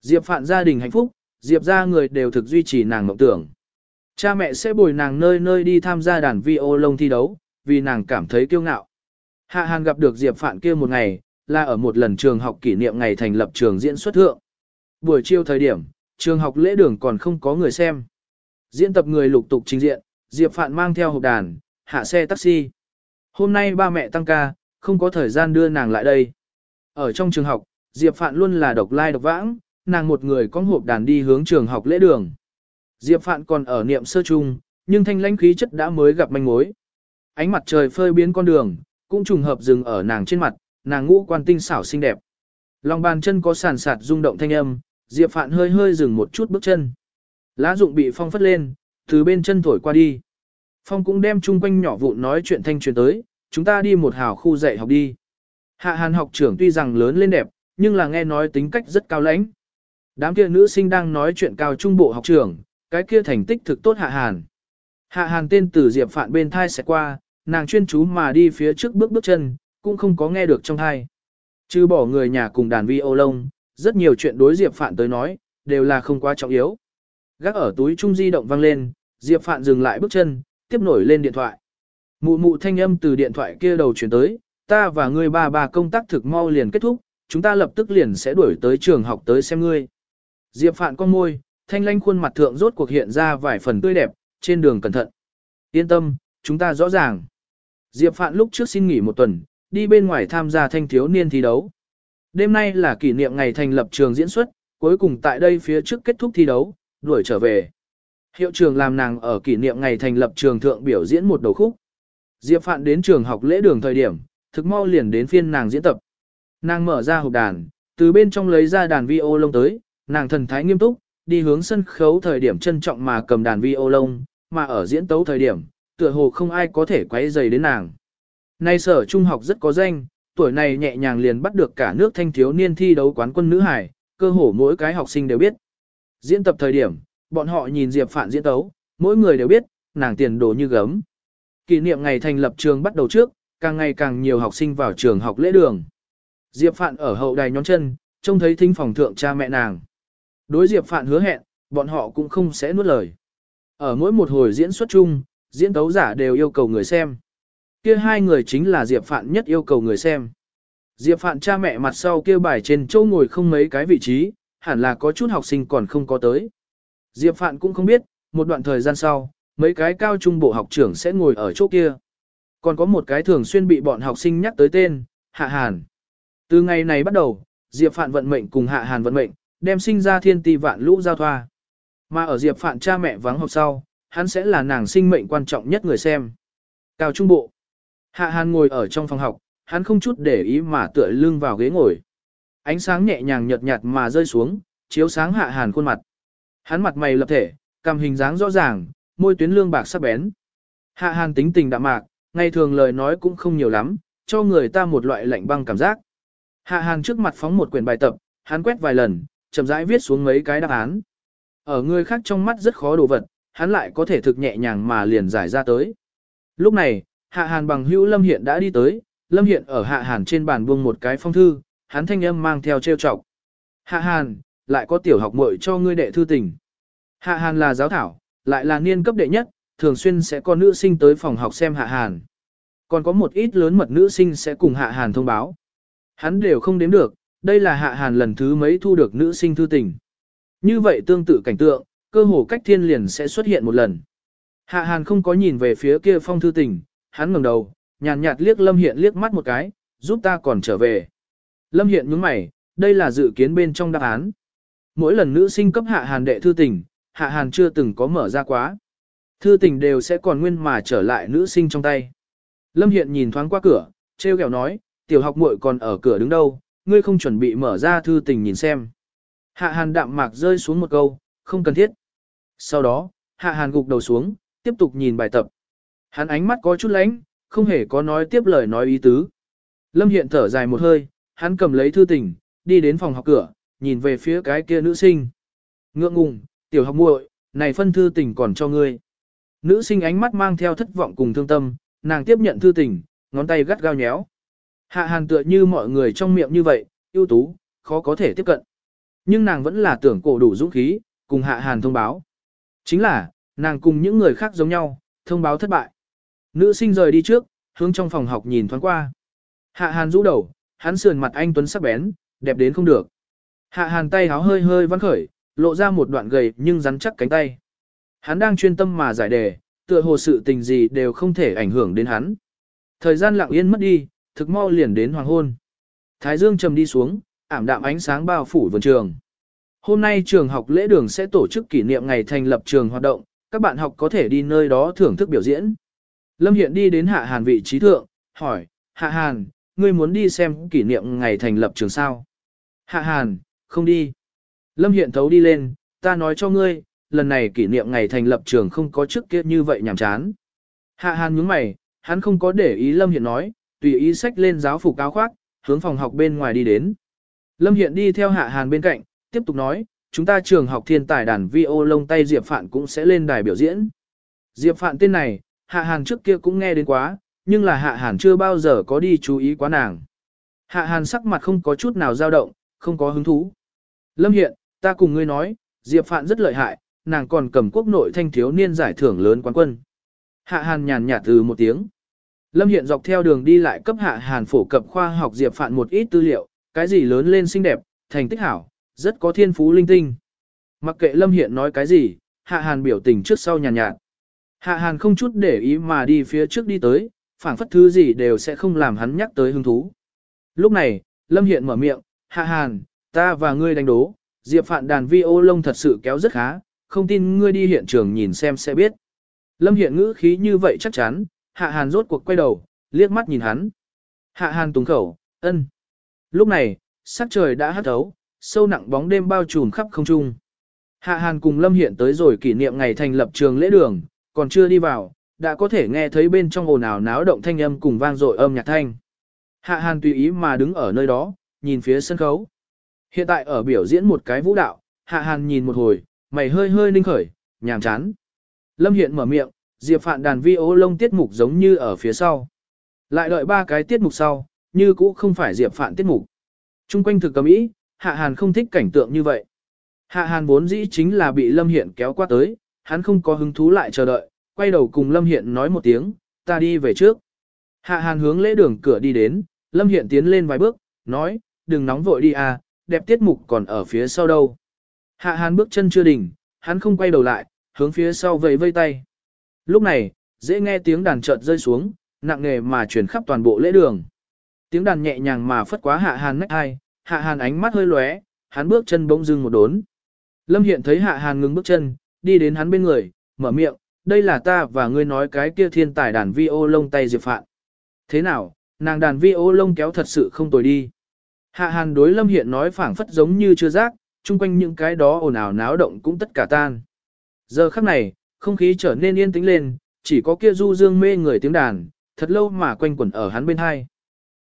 Diệp Phạn gia đình hạnh phúc, Diệp gia người đều thực duy trì nàng mộng tưởng. Cha mẹ sẽ bồi nàng nơi nơi đi tham gia đàn vi ô lông thi đấu, vì nàng cảm thấy kiêu ngạo. Hạ Hàn gặp được Diệp Phạn kia một ngày, là ở một lần trường học kỷ niệm ngày thành lập trường diễn xuất thượng. Buổi chiều thời điểm, trường học lễ đường còn không có người xem. Diễn tập người lục tục trình diện, Diệp Phạn mang theo hộp đàn, hạ xe taxi. Hôm nay ba mẹ tăng ca, không có thời gian đưa nàng lại đây. Ở trong trường học, Diệp Phạn luôn là độc lai độc vãng, nàng một người có hộp đàn đi hướng trường học lễ đường. Diệp Phạn còn ở niệm sơ chung, nhưng thanh lãnh khí chất đã mới gặp manh mối. Ánh mặt trời phơi biến con đường, cũng trùng hợp dừng ở nàng trên mặt, nàng ngũ quan tinh xảo xinh đẹp. Lòng bàn chân có sàn sạt rung động thanh âm, Diệp Phạn hơi hơi dừng một chút bước chân. Lá dụng bị phong phất lên, từ bên chân thổi qua đi. Phong cũng đem chung quanh nhỏ vụn nói chuyện thanh truyền tới, chúng ta đi một hào khu dạy học đi. Hạ hàn học trưởng tuy rằng lớn lên đẹp, nhưng là nghe nói tính cách rất cao lãnh. Đám kia nữ sinh đang nói chuyện cao trung bộ học trưởng, cái kia thành tích thực tốt hạ hàn. Hạ hàn tên từ Diệp Phạn bên thai sẽ qua, nàng chuyên chú mà đi phía trước bước bước chân, cũng không có nghe được trong thai. Chứ bỏ người nhà cùng đàn vi ô lông, rất nhiều chuyện đối Diệp Phạn tới nói, đều là không quá trọng yếu. Gác ở túi trung di động vang lên, Diệp Phạn dừng lại bước chân, tiếp nổi lên điện thoại. Mụ mụ thanh âm từ điện thoại kia đầu chuyển tới, ta và ngươi ba ba công tác thực mau liền kết thúc, chúng ta lập tức liền sẽ đuổi tới trường học tới xem ngươi. Diệp Phạn con môi, thanh lanh khuôn mặt thượng rốt cuộc hiện ra vài phần tươi đẹp, trên đường cẩn thận. Yên tâm, chúng ta rõ ràng. Diệp Phạn lúc trước xin nghỉ một tuần, đi bên ngoài tham gia thanh thiếu niên thi đấu. Đêm nay là kỷ niệm ngày thành lập trường diễn xuất, cuối cùng tại đây phía trước kết thúc thi đấu, đuổi trở về. Hiệu trường làm nàng ở kỷ niệm ngày thành lập trường thượng biểu diễn một đầu khúc. Diệp Phạn đến trường học lễ đường thời điểm, thực mau liền đến phiên nàng diễn tập. Nàng mở ra hộp đàn, từ bên trong lấy ra đàn vi ô lông tới, nàng thần thái nghiêm túc, đi hướng sân khấu thời điểm trân trọng mà cầm đàn vi ô lông, mà ở diễn tấu thời điểm, tựa hồ không ai có thể quấy dày đến nàng. Nay sở trung học rất có danh, tuổi này nhẹ nhàng liền bắt được cả nước thanh thiếu niên thi đấu quán quân nữ hải, cơ hồ mỗi cái học sinh đều biết. Diễn tập thời điểm, bọn họ nhìn Diệp Phạn diễn tấu, mỗi người đều biết, nàng tiền đồ như gấm. Kỷ niệm ngày thành lập trường bắt đầu trước, càng ngày càng nhiều học sinh vào trường học lễ đường. Diệp Phạn ở hậu đài nhón chân, trông thấy thính phòng thượng cha mẹ nàng. Đối Diệp Phạn hứa hẹn, bọn họ cũng không sẽ nuốt lời. Ở mỗi một hồi diễn xuất chung, diễn tấu giả đều yêu cầu người xem. Kia hai người chính là Diệp Phạn nhất yêu cầu người xem. Diệp Phạn cha mẹ mặt sau kia bài trên châu ngồi không mấy cái vị trí, hẳn là có chút học sinh còn không có tới. Diệp Phạn cũng không biết, một đoạn thời gian sau, mấy cái cao trung bộ học trưởng sẽ ngồi ở chỗ kia. Còn có một cái thường xuyên bị bọn học sinh nhắc tới tên, Hạ Hàn. Từ ngày này bắt đầu, Diệp Phạn vận mệnh cùng Hạ Hàn vận mệnh, đem sinh ra thiên ti vạn lũ giao thoa. Mà ở Diệp Phạn cha mẹ vắng học sau, hắn sẽ là nàng sinh mệnh quan trọng nhất người xem. Cao trung bộ. Hạ Hàn ngồi ở trong phòng học, hắn không chút để ý mà tựa lưng vào ghế ngồi. Ánh sáng nhẹ nhàng nhợt nhạt mà rơi xuống, chiếu sáng Hạ Hàn khuôn mặt. Hắn mặt mày lập thể, cằm hình dáng rõ ràng, môi tuyến lương bạc sắc bén. Hạ Hàn tính tình đạm mạc, ngày thường lời nói cũng không nhiều lắm, cho người ta một loại lạnh băng cảm giác. Hạ Hàn trước mặt phóng một quyển bài tập, hắn quét vài lần, chậm rãi viết xuống mấy cái đáp án. Ở người khác trong mắt rất khó đồ vật, hắn lại có thể thực nhẹ nhàng mà liền giải ra tới. Lúc này, Hạ Hàn bằng hữu Lâm Hiện đã đi tới, Lâm Hiện ở Hạ Hàn trên bàn buông một cái phong thư, hắn thanh âm mang theo trêu chọc. Hạ Hàn, lại có tiểu học muội cho ngươi đệ thư tình. Hạ Hàn là giáo thảo, lại là niên cấp đệ nhất, thường xuyên sẽ có nữ sinh tới phòng học xem Hạ Hàn. Còn có một ít lớn mật nữ sinh sẽ cùng Hạ Hàn thông báo. Hắn đều không đếm được, đây là Hạ Hàn lần thứ mấy thu được nữ sinh thư tình. Như vậy tương tự cảnh tượng, cơ hồ cách thiên liền sẽ xuất hiện một lần. Hạ Hàn không có nhìn về phía kia phong thư tình, hắn ngẩng đầu, nhàn nhạt liếc Lâm Hiện liếc mắt một cái, giúp ta còn trở về. Lâm Hiện nhướng mày, đây là dự kiến bên trong đáp án. Mỗi lần nữ sinh cấp Hạ Hàn đệ thư tình, Hạ Hàn chưa từng có mở ra quá. Thư tình đều sẽ còn nguyên mà trở lại nữ sinh trong tay. Lâm Hiện nhìn thoáng qua cửa, treo kẹo nói, tiểu học muội còn ở cửa đứng đâu, ngươi không chuẩn bị mở ra thư tình nhìn xem. Hạ Hàn đạm mạc rơi xuống một câu, không cần thiết. Sau đó, Hạ Hàn gục đầu xuống, tiếp tục nhìn bài tập. Hắn ánh mắt có chút lánh, không hề có nói tiếp lời nói ý tứ. Lâm Hiện thở dài một hơi, hắn cầm lấy thư tình, đi đến phòng học cửa, nhìn về phía cái kia nữ sinh. Ngượng ngùng, tiểu học muội, này phân thư tình còn cho ngươi. Nữ sinh ánh mắt mang theo thất vọng cùng thương tâm, nàng tiếp nhận thư tình, ngón tay gắt gao nhéo. Hạ hàn tựa như mọi người trong miệng như vậy, ưu tú, khó có thể tiếp cận. Nhưng nàng vẫn là tưởng cổ đủ dũng khí, cùng hạ hàn thông báo. Chính là, nàng cùng những người khác giống nhau, thông báo thất bại. Nữ sinh rời đi trước, hướng trong phòng học nhìn thoáng qua. Hạ hàn rũ đầu, hắn sườn mặt anh tuấn sắc bén, đẹp đến không được. Hạ hàn tay háo hơi hơi văn khởi, lộ ra một đoạn gầy nhưng rắn chắc cánh tay. Hắn đang chuyên tâm mà giải đề, tựa hồ sự tình gì đều không thể ảnh hưởng đến hắn. Thời gian lặng yên mất đi, thực mau liền đến hoàng hôn. Thái dương trầm đi xuống, ảm đạm ánh sáng bao phủ vườn trường. Hôm nay trường học lễ đường sẽ tổ chức kỷ niệm ngày thành lập trường hoạt động, các bạn học có thể đi nơi đó thưởng thức biểu diễn. Lâm Hiện đi đến Hạ Hàn vị trí thượng, hỏi, Hạ Hàn, ngươi muốn đi xem kỷ niệm ngày thành lập trường sao? Hạ Hàn, không đi. Lâm Hiện thấu đi lên, ta nói cho ngươi, lần này kỷ niệm ngày thành lập trường không có trước kia như vậy nhàm chán. Hạ Hàn nhướng mày, hắn không có để ý Lâm Hiện nói, tùy ý sách lên giáo phục áo khoác, hướng phòng học bên ngoài đi đến. Lâm Hiện đi theo Hạ Hàn bên cạnh, tiếp tục nói, chúng ta trường học thiên tài đàn vi ô lông tay Diệp Phạn cũng sẽ lên đài biểu diễn. Diệp Phạn tên này, Hạ Hàn trước kia cũng nghe đến quá, nhưng là Hạ Hàn chưa bao giờ có đi chú ý quá nàng. Hạ Hàn sắc mặt không có chút nào dao động, không có hứng thú. Lâm Hiện, ta cùng ngươi nói, Diệp Phạn rất lợi hại, nàng còn cầm quốc nội thanh thiếu niên giải thưởng lớn quán quân. Hạ Hàn nhàn nhạt từ một tiếng. Lâm Hiện dọc theo đường đi lại cấp Hạ Hàn phổ cập khoa học Diệp Phạn một ít tư liệu, cái gì lớn lên xinh đẹp, thành tích hảo, rất có thiên phú linh tinh. Mặc kệ Lâm Hiện nói cái gì, Hạ Hàn biểu tình trước sau nhàn nhạt. Hạ Hàn không chút để ý mà đi phía trước đi tới, phảng phất thứ gì đều sẽ không làm hắn nhắc tới hứng thú. Lúc này, Lâm Hiện mở miệng, Hạ Hàn, ta và ngươi đánh đố, Diệp Phạn đàn vi ô lông thật sự kéo rất khá, không tin ngươi đi hiện trường nhìn xem sẽ biết. Lâm Hiện ngữ khí như vậy chắc chắn, Hạ Hàn rốt cuộc quay đầu, liếc mắt nhìn hắn. Hạ Hàn túng khẩu, ân. Lúc này, sắc trời đã hắt thấu, sâu nặng bóng đêm bao trùm khắp không trung. Hạ Hàn cùng Lâm Hiện tới rồi kỷ niệm ngày thành lập trường lễ đường, còn chưa đi vào, đã có thể nghe thấy bên trong ồn ào náo động thanh âm cùng vang dội âm nhạc thanh. Hạ Hàn tùy ý mà đứng ở nơi đó, nhìn phía sân khấu. Hiện tại ở biểu diễn một cái vũ đạo, Hạ Hàn nhìn một hồi, mày hơi hơi ninh khởi, nhàm chán. Lâm Hiện mở miệng, Diệp Phạn đàn vi ô lông tiết mục giống như ở phía sau. Lại đợi ba cái tiết mục sau, như cũ không phải Diệp Phạn tiết mục. Trung quanh thực cầm ý, Hạ Hàn không thích cảnh tượng như vậy. Hạ Hàn vốn dĩ chính là bị Lâm Hiện kéo qua tới, hắn không có hứng thú lại chờ đợi, quay đầu cùng Lâm Hiện nói một tiếng, ta đi về trước. Hạ Hàn hướng lễ đường cửa đi đến, Lâm Hiện tiến lên vài bước, nói, đừng nóng vội đi à, đẹp tiết mục còn ở phía sau đâu. Hạ Hàn bước chân chưa đỉnh, hắn không quay đầu lại, hướng phía sau vẫy vây tay. Lúc này, dễ nghe tiếng đàn chợt rơi xuống, nặng nề mà truyền khắp toàn bộ lễ đường. Tiếng đàn nhẹ nhàng mà phất quá Hạ Hàn nách hai, Hạ Hàn ánh mắt hơi lóe, hắn bước chân bỗng dưng một đốn. Lâm Hiện thấy Hạ Hàn ngừng bước chân, đi đến hắn bên người, mở miệng, đây là ta và ngươi nói cái kia thiên tài đàn vi ô lông tay Diệp Phạn. Thế nào, nàng đàn vi ô lông kéo thật sự không tồi đi. Hạ Hàn đối Lâm Hiện nói phảng phất giống như chưa giác, chung quanh những cái đó ồn ào náo động cũng tất cả tan. Giờ khắc này, không khí trở nên yên tĩnh lên, chỉ có kia du dương mê người tiếng đàn, thật lâu mà quanh quẩn ở hắn bên hai.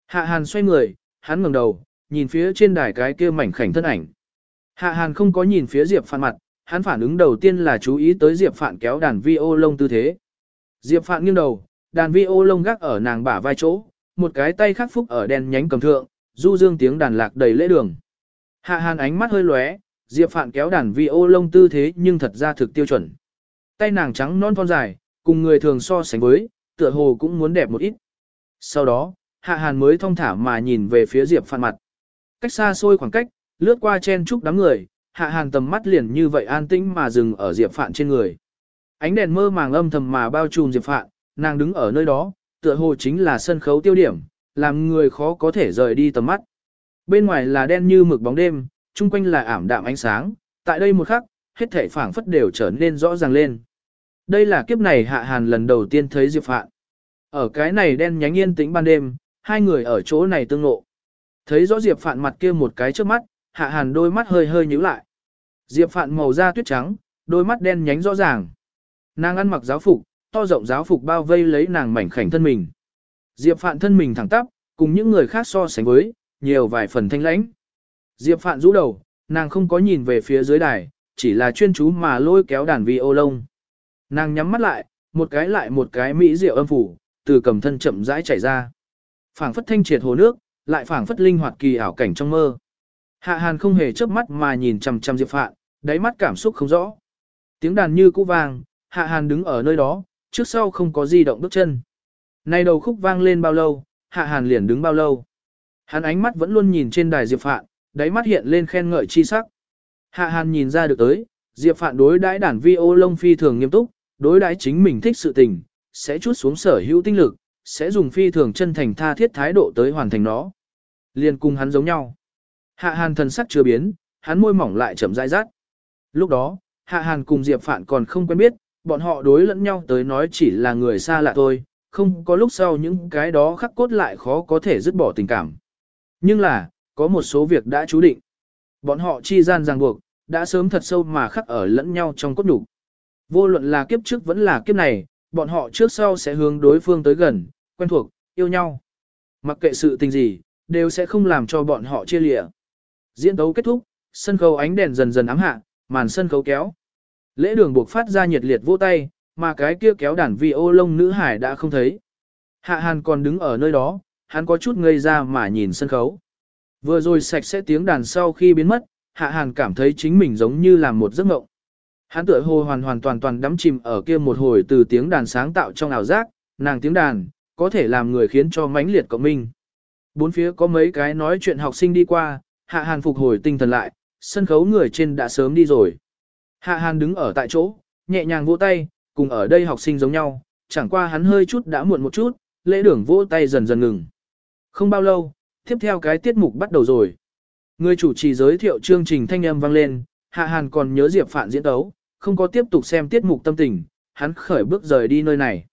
Hạ Hàn xoay người, hắn ngẩng đầu, nhìn phía trên đài cái kia mảnh khảnh thân ảnh. Hạ Hàn không có nhìn phía Diệp Phạn mặt, hắn phản ứng đầu tiên là chú ý tới Diệp Phạn kéo đàn vi ô lông tư thế. Diệp Phạn nghiêng đầu, đàn vi ô lông gác ở nàng bả vai chỗ, một cái tay khắc phúc ở đèn nhánh cầm thượng, du dương tiếng đàn lạc đầy lễ đường. Hạ Hàn ánh mắt hơi lóe, Diệp Phạn kéo đàn vi ô lông tư thế nhưng thật ra thực tiêu chuẩn. Tay nàng trắng non thon dài, cùng người thường so sánh với, tựa hồ cũng muốn đẹp một ít. Sau đó, Hạ Hàn mới thong thả mà nhìn về phía Diệp Phạn mặt. Cách xa xôi khoảng cách, lướt qua chen chúc đám người, Hạ Hàn tầm mắt liền như vậy an tĩnh mà dừng ở Diệp Phạn trên người. Ánh đèn mơ màng âm thầm mà bao trùm Diệp Phạn, nàng đứng ở nơi đó, tựa hồ chính là sân khấu tiêu điểm, làm người khó có thể rời đi tầm mắt. Bên ngoài là đen như mực bóng đêm, chung quanh là ảm đạm ánh sáng, tại đây một khắc, hết thảy phảng phất đều trở nên rõ ràng lên. Đây là kiếp này Hạ Hàn lần đầu tiên thấy Diệp Phạn. Ở cái này đen nhánh yên tĩnh ban đêm, hai người ở chỗ này tương ngộ. Thấy rõ Diệp Phạn mặt kia một cái trước mắt, Hạ Hàn đôi mắt hơi hơi nhíu lại. Diệp Phạn màu da tuyết trắng, đôi mắt đen nhánh rõ ràng. Nàng ăn mặc giáo phục, to rộng giáo phục bao vây lấy nàng mảnh khảnh thân mình. Diệp Phạn thân mình thẳng tắp, cùng những người khác so sánh với, nhiều vài phần thanh lãnh. Diệp Phạn rũ đầu, nàng không có nhìn về phía dưới đài, chỉ là chuyên chú mà lôi kéo đàn vi ô lông. Nàng nhắm mắt lại, một cái lại một cái mỹ diệu âm phủ, từ cầm thân chậm rãi chảy ra. Phảng phất thanh triệt hồ nước, lại phảng phất linh hoạt kỳ ảo cảnh trong mơ. Hạ Hàn không hề chớp mắt mà nhìn chằm chằm Diệp Phạn, đáy mắt cảm xúc không rõ. Tiếng đàn như cũ vang, Hạ Hàn đứng ở nơi đó, trước sau không có di động bước chân. Nay đầu khúc vang lên bao lâu, Hạ Hàn liền đứng bao lâu. Hắn ánh mắt vẫn luôn nhìn trên đài Diệp Phạn, đáy mắt hiện lên khen ngợi chi sắc. Hạ Hàn nhìn ra được tới, Diệp Phạn đối đãi đàn vi ô lông phi thường nghiêm túc, đối đãi chính mình thích sự tình, sẽ chút xuống sở hữu tinh lực, sẽ dùng phi thường chân thành tha thiết thái độ tới hoàn thành nó. Liên cùng hắn giống nhau. Hạ Hàn thần sắc chưa biến, hắn môi mỏng lại chậm rãi rát. Lúc đó, Hạ Hàn cùng Diệp Phạn còn không quen biết, bọn họ đối lẫn nhau tới nói chỉ là người xa lạ thôi, không có lúc sau những cái đó khắc cốt lại khó có thể dứt bỏ tình cảm. Nhưng là, có một số việc đã chú định. Bọn họ chi gian ràng buộc, đã sớm thật sâu mà khắc ở lẫn nhau trong cốt nhục. Vô luận là kiếp trước vẫn là kiếp này, bọn họ trước sau sẽ hướng đối phương tới gần, quen thuộc, yêu nhau. Mặc kệ sự tình gì, đều sẽ không làm cho bọn họ chia lịa. Diễn đấu kết thúc, sân khấu ánh đèn dần dần ám hạ, màn sân khấu kéo. Lễ đường buộc phát ra nhiệt liệt vỗ tay, mà cái kia kéo đàn vi ô lông nữ hải đã không thấy. Hạ Hàn còn đứng ở nơi đó, hắn có chút ngây ra mà nhìn sân khấu. Vừa rồi sạch sẽ tiếng đàn sau khi biến mất, Hạ Hàn cảm thấy chính mình giống như là một giấc mộng. Hắn tựa hồ hoàn hoàn toàn toàn đắm chìm ở kia một hồi từ tiếng đàn sáng tạo trong ảo giác, nàng tiếng đàn, có thể làm người khiến cho mãnh liệt cộng minh. Bốn phía có mấy cái nói chuyện học sinh đi qua, Hạ Hàn phục hồi tinh thần lại, sân khấu người trên đã sớm đi rồi. Hạ Hàn đứng ở tại chỗ, nhẹ nhàng vỗ tay, cùng ở đây học sinh giống nhau, chẳng qua hắn hơi chút đã muộn một chút, lễ đường vỗ tay dần dần ngừng. Không bao lâu, tiếp theo cái tiết mục bắt đầu rồi. Người chủ trì giới thiệu chương trình thanh âm vang lên, Hạ Hàn còn nhớ Diệp Phạn diễn tấu, không có tiếp tục xem tiết mục tâm tình, hắn khởi bước rời đi nơi này.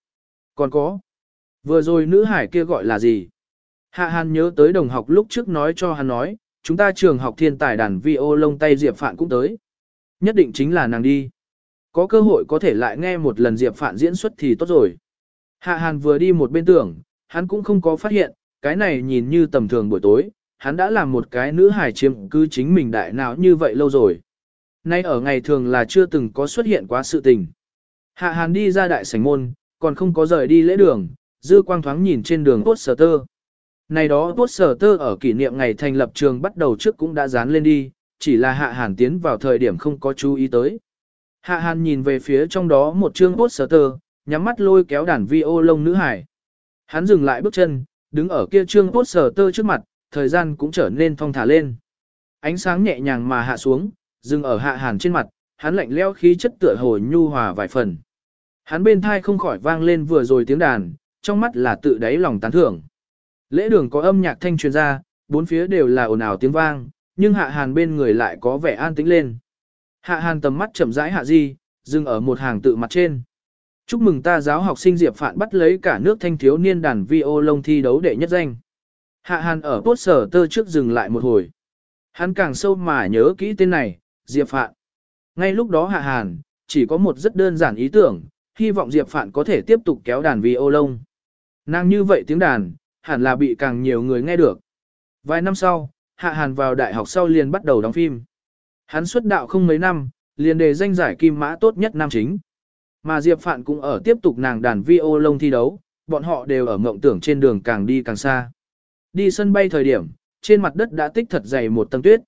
Còn có, vừa rồi nữ hải kia gọi là gì? Hạ Hàn nhớ tới đồng học lúc trước nói cho hắn nói, chúng ta trường học thiên tài đàn vi ô lông tay Diệp Phạn cũng tới. Nhất định chính là nàng đi. Có cơ hội có thể lại nghe một lần Diệp Phạn diễn xuất thì tốt rồi. Hạ Hàn vừa đi một bên tưởng, hắn cũng không có phát hiện, cái này nhìn như tầm thường buổi tối, hắn đã làm một cái nữ hài chiếm cư chính mình đại não như vậy lâu rồi. Nay ở ngày thường là chưa từng có xuất hiện quá sự tình. Hạ Hàn đi ra đại sảnh môn, còn không có rời đi lễ đường, dư quang thoáng nhìn trên đường poster. Này đó poster ở kỷ niệm ngày thành lập trường bắt đầu trước cũng đã dán lên đi, chỉ là Hạ Hàn tiến vào thời điểm không có chú ý tới. Hạ Hàn nhìn về phía trong đó một chương poster, nhắm mắt lôi kéo đàn vi ô lông nữ hải. Hắn dừng lại bước chân, đứng ở kia trương poster trước mặt, thời gian cũng trở nên thong thả lên. Ánh sáng nhẹ nhàng mà hạ xuống, dừng ở hạ hàn trên mặt, hắn lạnh leo khí chất tựa hồ nhu hòa vài phần. Hắn bên thai không khỏi vang lên vừa rồi tiếng đàn, trong mắt là tự đáy lòng tán thưởng. Lễ đường có âm nhạc thanh truyền ra, bốn phía đều là ồn ào tiếng vang, nhưng hạ hàn bên người lại có vẻ an tĩnh lên. Hạ hàn tầm mắt chậm rãi hạ di, dừng ở một hàng tự mặt trên. Chúc mừng ta giáo học sinh Diệp Phạn bắt lấy cả nước thanh thiếu niên đàn vi ô lông thi đấu đệ nhất danh. Hạ hàn ở bốt sở tơ trước dừng lại một hồi. Hắn càng sâu mà nhớ kỹ tên này, Diệp Phạn. Ngay lúc đó Hạ Hàn, chỉ có một rất đơn giản ý tưởng, hy vọng Diệp Phạn có thể tiếp tục kéo đàn vi ô lông. Nàng như vậy tiếng đàn, hẳn là bị càng nhiều người nghe được. Vài năm sau, Hạ Hàn vào đại học sau liền bắt đầu đóng phim. Hắn xuất đạo không mấy năm, liền đề danh giải kim mã tốt nhất nam chính. Mà Diệp Phạn cũng ở tiếp tục nàng đàn vi ô lông thi đấu, bọn họ đều ở mộng tưởng trên đường càng đi càng xa. Đi sân bay thời điểm, trên mặt đất đã tích thật dày một tầng tuyết.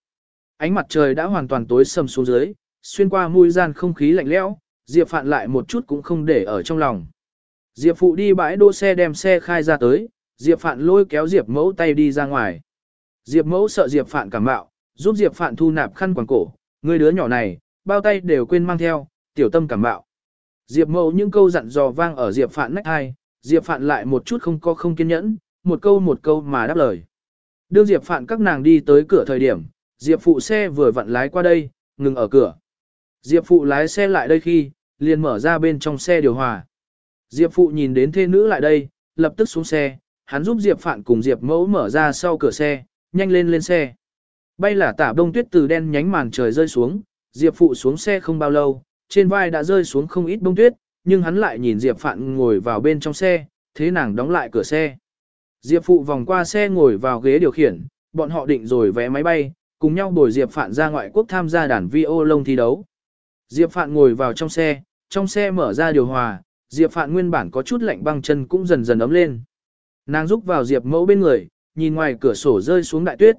Ánh mặt trời đã hoàn toàn tối sầm xuống dưới, xuyên qua mũi gian không khí lạnh lẽo, Diệp Phạn lại một chút cũng không để ở trong lòng. Diệp Phụ đi bãi đỗ xe đem xe khai ra tới, Diệp Phạn lôi kéo Diệp Mẫu tay đi ra ngoài. Diệp Mẫu sợ Diệp Phạn cảm bạo, giúp Diệp Phạn thu nạp khăn quàng cổ, người đứa nhỏ này, bao tay đều quên mang theo, tiểu tâm cảm bạo. Diệp Mẫu những câu dặn dò vang ở Diệp Phạn nách hai, Diệp Phạn lại một chút không có không kiên nhẫn, một câu một câu mà đáp lời. Đương Diệp Phạn các nàng đi tới cửa thời điểm, Diệp Phụ xe vừa vặn lái qua đây, ngừng ở cửa. Diệp Phụ lái xe lại đây khi, liền mở ra bên trong xe điều hòa. Diệp Phụ nhìn đến thê nữ lại đây, lập tức xuống xe, hắn giúp Diệp Phạn cùng Diệp Mẫu mở ra sau cửa xe, nhanh lên lên xe. Bay là tả bông tuyết từ đen nhánh màn trời rơi xuống, Diệp Phụ xuống xe không bao lâu, trên vai đã rơi xuống không ít bông tuyết, nhưng hắn lại nhìn Diệp Phạn ngồi vào bên trong xe, thế nàng đóng lại cửa xe. Diệp Phụ vòng qua xe ngồi vào ghế điều khiển, bọn họ định rồi vé máy bay, cùng nhau bồi Diệp Phạn ra ngoại quốc tham gia đàn vi ô lông thi đấu. Diệp Phạn ngồi vào trong xe, trong xe mở ra điều hòa, Diệp Phạn nguyên bản có chút lạnh băng chân cũng dần dần ấm lên. Nàng rúc vào Diệp mẫu bên người, nhìn ngoài cửa sổ rơi xuống đại tuyết.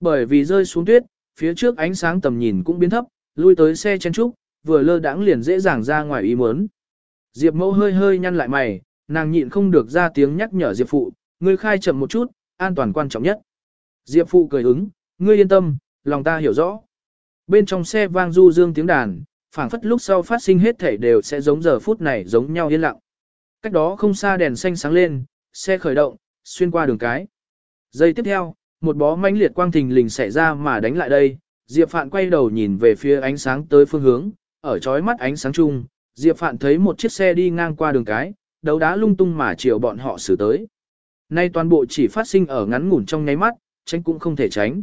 Bởi vì rơi xuống tuyết, phía trước ánh sáng tầm nhìn cũng biến thấp, lui tới xe chen trúc, vừa lơ đãng liền dễ dàng ra ngoài ý muốn. Diệp mẫu hơi hơi nhăn lại mày, nàng nhịn không được ra tiếng nhắc nhở Diệp phụ, ngươi khai chậm một chút, an toàn quan trọng nhất. Diệp phụ cười ứng, ngươi yên tâm, lòng ta hiểu rõ. Bên trong xe vang du dương tiếng đàn, phảng phất lúc sau phát sinh hết thể đều sẽ giống giờ phút này giống nhau yên lặng. Cách đó không xa đèn xanh sáng lên, xe khởi động, xuyên qua đường cái. Giây tiếp theo, một bó mãnh liệt quang thình lình xảy ra mà đánh lại đây, Diệp Phạn quay đầu nhìn về phía ánh sáng tới phương hướng, ở chói mắt ánh sáng chung, Diệp Phạn thấy một chiếc xe đi ngang qua đường cái, đấu đá lung tung mà chiều bọn họ xử tới. Nay toàn bộ chỉ phát sinh ở ngắn ngủn trong nháy mắt, tránh cũng không thể tránh.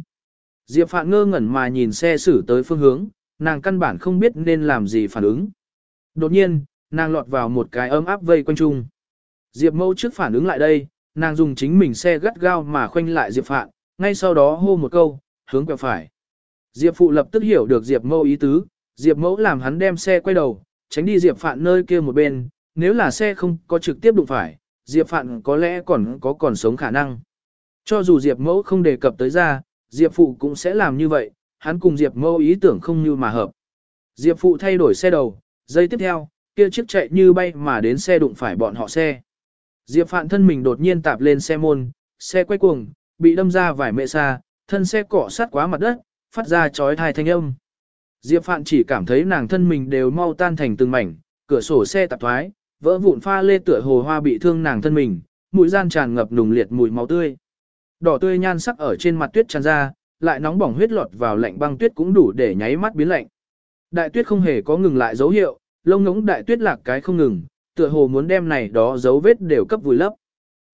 Diệp Phạn ngơ ngẩn mà nhìn xe xử tới phương hướng, nàng căn bản không biết nên làm gì phản ứng. Đột nhiên, nàng lọt vào một cái ấm áp vây quanh chung. Diệp mẫu trước phản ứng lại đây, nàng dùng chính mình xe gắt gao mà khoanh lại Diệp Phạn, ngay sau đó hô một câu, hướng quẹo phải. Diệp phụ lập tức hiểu được Diệp mẫu ý tứ, Diệp mẫu làm hắn đem xe quay đầu, tránh đi Diệp Phạn nơi kia một bên, nếu là xe không có trực tiếp đụng phải, Diệp Phạn có lẽ còn có còn sống khả năng. Cho dù Diệp mẫu không đề cập tới ra, Diệp phụ cũng sẽ làm như vậy, hắn cùng Diệp mẫu ý tưởng không như mà hợp. Diệp phụ thay đổi xe đầu, giây tiếp theo, kia chiếc chạy như bay mà đến xe đụng phải bọn họ xe. Diệp Phạn thân mình đột nhiên tạp lên xe môn, xe quay cuồng, bị đâm ra vài mệ xa, thân xe cọ sát quá mặt đất, phát ra chói tai thanh âm. Diệp Phạn chỉ cảm thấy nàng thân mình đều mau tan thành từng mảnh, cửa sổ xe tạp thoái, vỡ vụn pha lê tựa hồ hoa bị thương nàng thân mình, mũi gian tràn ngập nùng liệt mùi máu tươi. Đỏ tươi nhan sắc ở trên mặt tuyết tràn ra, lại nóng bỏng huyết lọt vào lạnh băng tuyết cũng đủ để nháy mắt biến lạnh. Đại tuyết không hề có ngừng lại dấu hiệu, lông ngỗng đại tuyết lạc cái không ngừng, tựa hồ muốn đem này đó dấu vết đều cấp vùi lấp.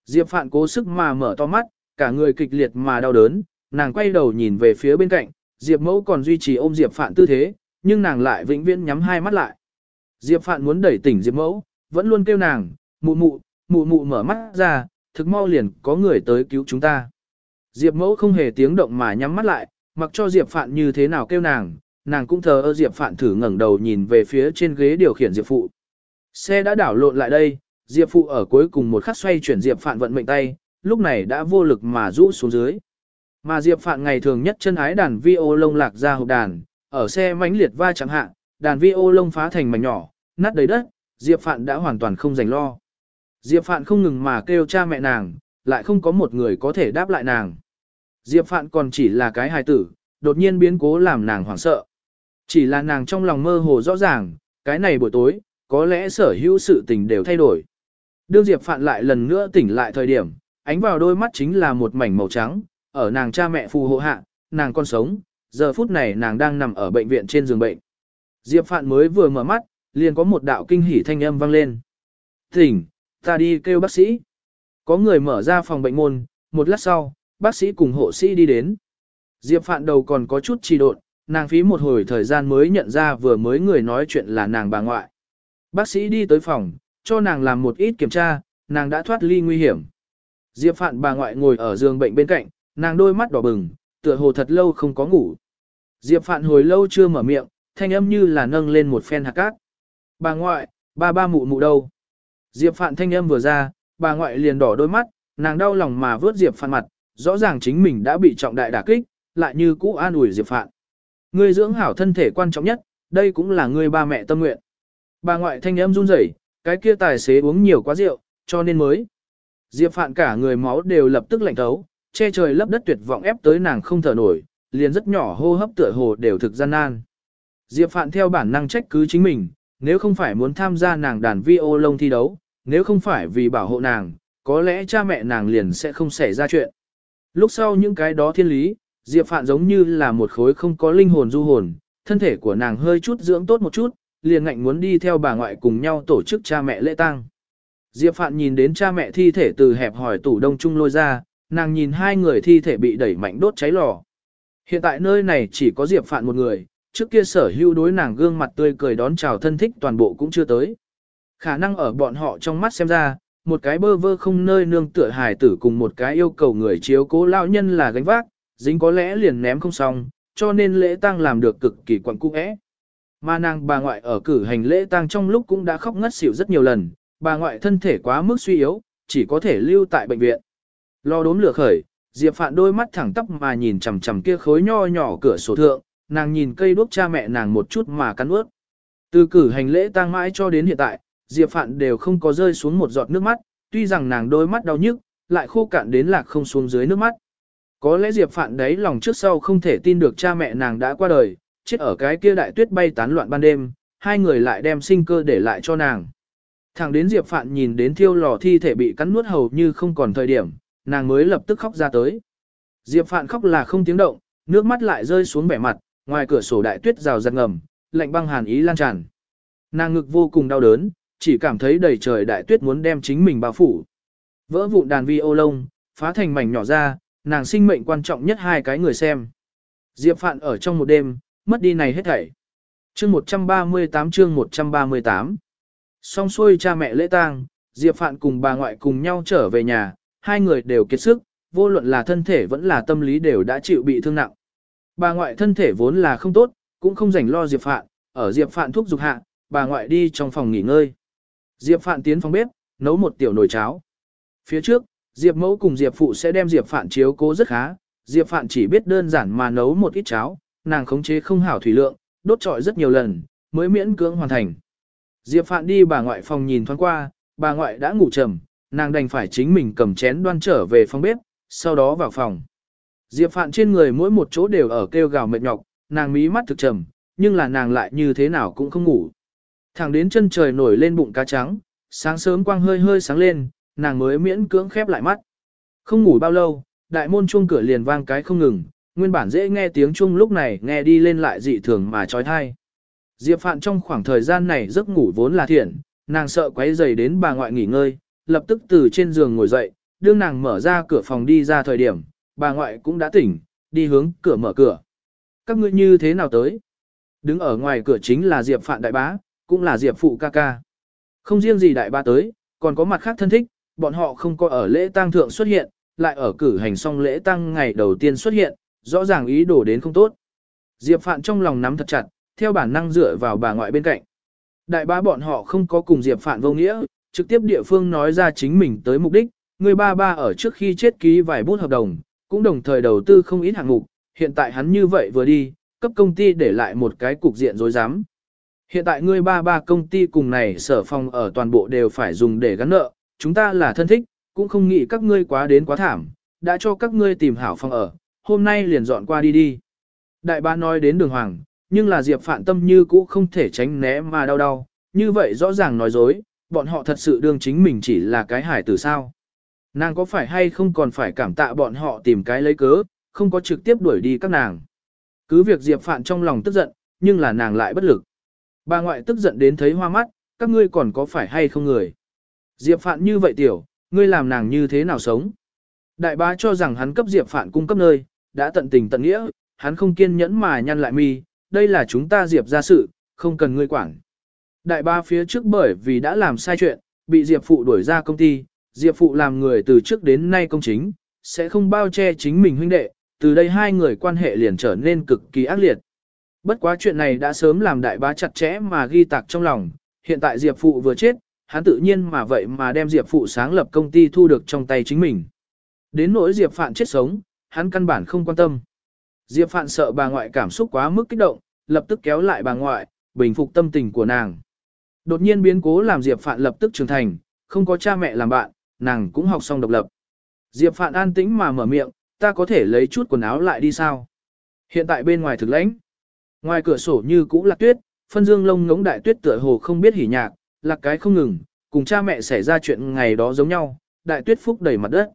Diệp Phạn cố sức mà mở to mắt, cả người kịch liệt mà đau đớn, nàng quay đầu nhìn về phía bên cạnh, Diệp Mẫu còn duy trì ôm Diệp Phạn tư thế, nhưng nàng lại vĩnh viễn nhắm hai mắt lại. Diệp Phạn muốn đẩy tỉnh Diệp Mẫu, vẫn luôn kêu nàng, mụ mụ, mụ mụ mở mắt ra, thực mau liền có người tới cứu chúng ta. Diệp Mẫu không hề tiếng động mà nhắm mắt lại, mặc cho Diệp Phạn như thế nào kêu nàng, nàng cũng thờ ơ Diệp Phạn thử ngẩng đầu nhìn về phía trên ghế điều khiển Diệp Phụ. Xe đã đảo lộn lại đây, Diệp Phụ ở cuối cùng một khắc xoay chuyển Diệp Phạn vận mệnh tay, lúc này đã vô lực mà rũ xuống dưới. Mà Diệp Phạn ngày thường nhất chân ái đàn vi ô lông lạc ra hộp đàn, ở xe mãnh liệt va chẳng hạn đàn vi ô lông phá thành mảnh nhỏ, nát đầy đất, Diệp Phạn đã hoàn toàn không dành lo. Diệp Phạn không ngừng mà kêu cha mẹ nàng, lại không có một người có thể đáp lại nàng. Diệp Phạn còn chỉ là cái hài tử, đột nhiên biến cố làm nàng hoảng sợ. Chỉ là nàng trong lòng mơ hồ rõ ràng, cái này buổi tối, có lẽ sở hữu sự tình đều thay đổi. Đương Diệp Phạn lại lần nữa tỉnh lại thời điểm, ánh vào đôi mắt chính là một mảnh màu trắng, ở nàng cha mẹ phù hộ hạ, nàng còn sống, giờ phút này nàng đang nằm ở bệnh viện trên giường bệnh. Diệp Phạn mới vừa mở mắt, liền có một đạo kinh hỉ thanh âm vang lên. Tỉnh, ta đi kêu bác sĩ. Có người mở ra phòng bệnh môn, một lát sau, bác sĩ cùng hộ sĩ đi đến. Diệp Phạn đầu còn có chút trì độn, nàng phí một hồi thời gian mới nhận ra vừa mới người nói chuyện là nàng bà ngoại. Bác sĩ đi tới phòng, cho nàng làm một ít kiểm tra, nàng đã thoát ly nguy hiểm. Diệp Phạn bà ngoại ngồi ở giường bệnh bên cạnh, nàng đôi mắt đỏ bừng, tựa hồ thật lâu không có ngủ. Diệp Phạn hồi lâu chưa mở miệng, thanh âm như là nâng lên một phen hạt cát. Bà ngoại, ba ba mụ mụ đâu? Diệp Phạn thanh âm vừa ra, bà ngoại liền đỏ đôi mắt, nàng đau lòng mà vớt Diệp Phạn mặt, rõ ràng chính mình đã bị trọng đại đả kích, lại như cũ an ủi Diệp Phạn. Ngươi dưỡng hảo thân thể quan trọng nhất, đây cũng là ngươi ba mẹ tâm nguyện. Bà ngoại thanh âm run rẩy, cái kia tài xế uống nhiều quá rượu, cho nên mới. Diệp Phạn cả người máu đều lập tức lạnh thấu, che trời lấp đất tuyệt vọng ép tới nàng không thở nổi, liền rất nhỏ hô hấp tựa hồ đều thực gian nan. Diệp Phạn theo bản năng trách cứ chính mình, nếu không phải muốn tham gia nàng đàn vi ô lông thi đấu, nếu không phải vì bảo hộ nàng, có lẽ cha mẹ nàng liền sẽ không xảy ra chuyện. Lúc sau những cái đó thiên lý, Diệp Phạn giống như là một khối không có linh hồn du hồn, thân thể của nàng hơi chút dưỡng tốt một chút, liền ngạnh muốn đi theo bà ngoại cùng nhau tổ chức cha mẹ lễ tang. Diệp Phạn nhìn đến cha mẹ thi thể từ hẹp hỏi tủ đông trung lôi ra, nàng nhìn hai người thi thể bị đẩy mạnh đốt cháy lò. Hiện tại nơi này chỉ có Diệp Phạn một người, trước kia sở hữu đối nàng gương mặt tươi cười đón chào thân thích toàn bộ cũng chưa tới. Khả năng ở bọn họ trong mắt xem ra, một cái bơ vơ không nơi nương tựa hài tử cùng một cái yêu cầu người chiếu cố lão nhân là gánh vác, dính có lẽ liền ném không xong, cho nên lễ tang làm được cực kỳ quặn cung ẽ. Mà nàng bà ngoại ở cử hành lễ tang trong lúc cũng đã khóc ngất xỉu rất nhiều lần, bà ngoại thân thể quá mức suy yếu, chỉ có thể lưu tại bệnh viện. Lo đốm lửa khởi, Diệp Phạn đôi mắt thẳng tắp mà nhìn chằm chằm kia khối nho nhỏ cửa sổ thượng, nàng nhìn cây đuốc cha mẹ nàng một chút mà cắn ướt. Từ cử hành lễ tang mãi cho đến hiện tại, Diệp Phạn đều không có rơi xuống một giọt nước mắt, tuy rằng nàng đôi mắt đau nhức, lại khô cạn đến lạc không xuống dưới nước mắt. Có lẽ Diệp Phạn đấy lòng trước sau không thể tin được cha mẹ nàng đã qua đời, chết ở cái kia đại tuyết bay tán loạn ban đêm, hai người lại đem sinh cơ để lại cho nàng. Thẳng đến Diệp Phạn nhìn đến thiêu lò thi thể bị cắn nuốt hầu như không còn thời điểm, nàng mới lập tức khóc ra tới. Diệp Phạn khóc là không tiếng động, nước mắt lại rơi xuống vẻ mặt, ngoài cửa sổ đại tuyết rào giật ngầm, lạnh băng hàn ý lan tràn. Nàng ngực vô cùng đau đớn, chỉ cảm thấy đầy trời đại tuyết muốn đem chính mình bao phủ. Vỡ vụn đàn vi ô lông, phá thành mảnh nhỏ ra, nàng sinh mệnh quan trọng nhất hai cái người xem. Diệp Phạn ở trong một đêm, mất đi này hết thảy. Chương 138 chương 138 Xong xuôi cha mẹ lễ tang, Diệp Phạn cùng bà ngoại cùng nhau trở về nhà, hai người đều kiệt sức, vô luận là thân thể vẫn là tâm lý đều đã chịu bị thương nặng. Bà ngoại thân thể vốn là không tốt, cũng không rảnh lo Diệp Phạn, ở Diệp Phạn thuốc dục hạ, bà ngoại đi trong phòng nghỉ ngơi. Diệp Phạn tiến phòng bếp, nấu một tiểu nồi cháo. Phía trước, Diệp Mẫu cùng Diệp Phụ sẽ đem Diệp Phạn chiếu cố rất khá, Diệp Phạn chỉ biết đơn giản mà nấu một ít cháo, nàng khống chế không hảo thủy lượng, đốt trọi rất nhiều lần, mới miễn cưỡng hoàn thành. Diệp Phạn đi bà ngoại phòng nhìn thoáng qua, bà ngoại đã ngủ trầm, nàng đành phải chính mình cầm chén đoan trở về phòng bếp, sau đó vào phòng. Diệp Phạn trên người mỗi một chỗ đều ở kêu gào mệt nhọc, nàng mí mắt thực trầm, nhưng là nàng lại như thế nào cũng không ngủ. Thẳng đến chân trời nổi lên bụng cá trắng, sáng sớm quang hơi hơi sáng lên, nàng mới miễn cưỡng khép lại mắt. Không ngủ bao lâu, đại môn chuông cửa liền vang cái không ngừng, nguyên bản dễ nghe tiếng chuông lúc này nghe đi lên lại dị thường mà trói thai. Diệp Phạn trong khoảng thời gian này giấc ngủ vốn là thiện, nàng sợ quấy rầy đến bà ngoại nghỉ ngơi, lập tức từ trên giường ngồi dậy, đương nàng mở ra cửa phòng đi ra thời điểm, bà ngoại cũng đã tỉnh, đi hướng cửa mở cửa. Các ngươi như thế nào tới? Đứng ở ngoài cửa chính là Diệp Phạn đại bá, cũng là Diệp phụ ca ca. Không riêng gì đại bá tới, còn có mặt khác thân thích, bọn họ không có ở lễ tang thượng xuất hiện, lại ở cử hành xong lễ tang ngày đầu tiên xuất hiện, rõ ràng ý đồ đến không tốt. Diệp Phạn trong lòng nắm thật chặt, theo bản năng dựa vào bà ngoại bên cạnh. Đại bá bọn họ không có cùng Diệp Phạn vô nghĩa, trực tiếp địa phương nói ra chính mình tới mục đích, người ba ba ở trước khi chết ký vài bút hợp đồng, cũng đồng thời đầu tư không ít hạng mục, hiện tại hắn như vậy vừa đi, cấp công ty để lại một cái cục diện rối rắm. Hiện tại ngươi ba ba công ty cùng này sở phòng ở toàn bộ đều phải dùng để gắn nợ, chúng ta là thân thích, cũng không nghĩ các ngươi quá đến quá thảm, đã cho các ngươi tìm hảo phòng ở, hôm nay liền dọn qua đi đi. Đại ba nói đến đường hoàng, nhưng là Diệp Phạn Tâm như cũ không thể tránh né mà đau đau, như vậy rõ ràng nói dối, bọn họ thật sự đương chính mình chỉ là cái hải tử sao. Nàng có phải hay không còn phải cảm tạ bọn họ tìm cái lấy cớ, không có trực tiếp đuổi đi các nàng. Cứ việc Diệp Phạn trong lòng tức giận, nhưng là nàng lại bất lực. Bà ngoại tức giận đến thấy hoa mắt, các ngươi còn có phải hay không người. Diệp Phạn như vậy tiểu, ngươi làm nàng như thế nào sống. Đại bá cho rằng hắn cấp Diệp Phạn cung cấp nơi, đã tận tình tận nghĩa, hắn không kiên nhẫn mà nhăn lại mi, đây là chúng ta Diệp ra sự, không cần ngươi quản. Đại ba phía trước bởi vì đã làm sai chuyện, bị Diệp Phụ đuổi ra công ty, Diệp Phụ làm người từ trước đến nay công chính, sẽ không bao che chính mình huynh đệ, từ đây hai người quan hệ liền trở nên cực kỳ ác liệt. Bất quá chuyện này đã sớm làm đại bá chặt chẽ mà ghi tạc trong lòng, hiện tại Diệp Phụ vừa chết, hắn tự nhiên mà vậy mà đem Diệp Phụ sáng lập công ty thu được trong tay chính mình. Đến nỗi Diệp Phạn chết sống, hắn căn bản không quan tâm. Diệp Phạn sợ bà ngoại cảm xúc quá mức kích động, lập tức kéo lại bà ngoại, bình phục tâm tình của nàng. Đột nhiên biến cố làm Diệp Phạn lập tức trưởng thành, không có cha mẹ làm bạn, nàng cũng học xong độc lập. Diệp Phạn an tĩnh mà mở miệng, ta có thể lấy chút quần áo lại đi sao? Hiện tại bên ngoài thực lãnh. Ngoài cửa sổ như cũ là tuyết, phân dương lông ngống đại tuyết tựa hồ không biết hỉ nhạc, lạc cái không ngừng, cùng cha mẹ xảy ra chuyện ngày đó giống nhau, đại tuyết phúc đầy mặt đất.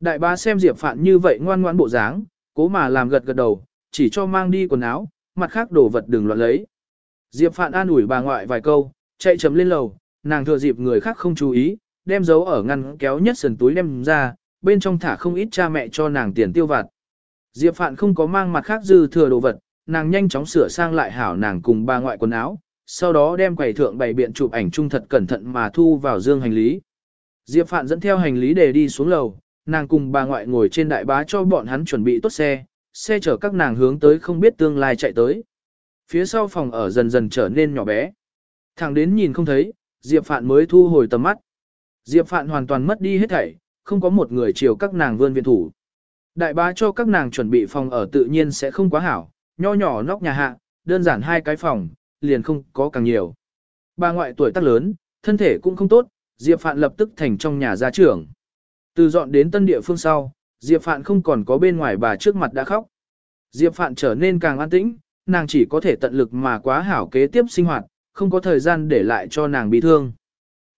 Đại bá xem Diệp Phạn như vậy ngoan ngoãn bộ dáng, cố mà làm gật gật đầu, chỉ cho mang đi quần áo, mặt khác đồ vật đừng loạn lấy. Diệp Phạn an ủi bà ngoại vài câu, chạy chấm lên lầu, nàng thừa dịp người khác không chú ý, đem dấu ở ngăn kéo nhất sườn túi đem ra, bên trong thả không ít cha mẹ cho nàng tiền tiêu vặt. Diệp Phạn không có mang mặt khác dư thừa đồ vật, nàng nhanh chóng sửa sang lại hảo nàng cùng bà ngoại quần áo, sau đó đem quầy thượng bày biện chụp ảnh trung thật cẩn thận mà thu vào dương hành lý. Diệp Phạn dẫn theo hành lý để đi xuống lầu, nàng cùng bà ngoại ngồi trên đại bá cho bọn hắn chuẩn bị tốt xe, xe chở các nàng hướng tới không biết tương lai chạy tới. Phía sau phòng ở dần dần trở nên nhỏ bé. Thẳng đến nhìn không thấy, Diệp Phạn mới thu hồi tầm mắt. Diệp Phạn hoàn toàn mất đi hết thảy, không có một người chiều các nàng vươn viện thủ. Đại bá cho các nàng chuẩn bị phòng ở tự nhiên sẽ không quá hảo, nho nhỏ nóc nhà hạ, đơn giản hai cái phòng, liền không có càng nhiều. Bà ngoại tuổi tác lớn, thân thể cũng không tốt, Diệp Phạn lập tức thành trong nhà gia trưởng. Từ dọn đến tân địa phương sau, Diệp Phạn không còn có bên ngoài bà trước mặt đã khóc. Diệp Phạn trở nên càng an tĩnh, nàng chỉ có thể tận lực mà quá hảo kế tiếp sinh hoạt, không có thời gian để lại cho nàng bị thương.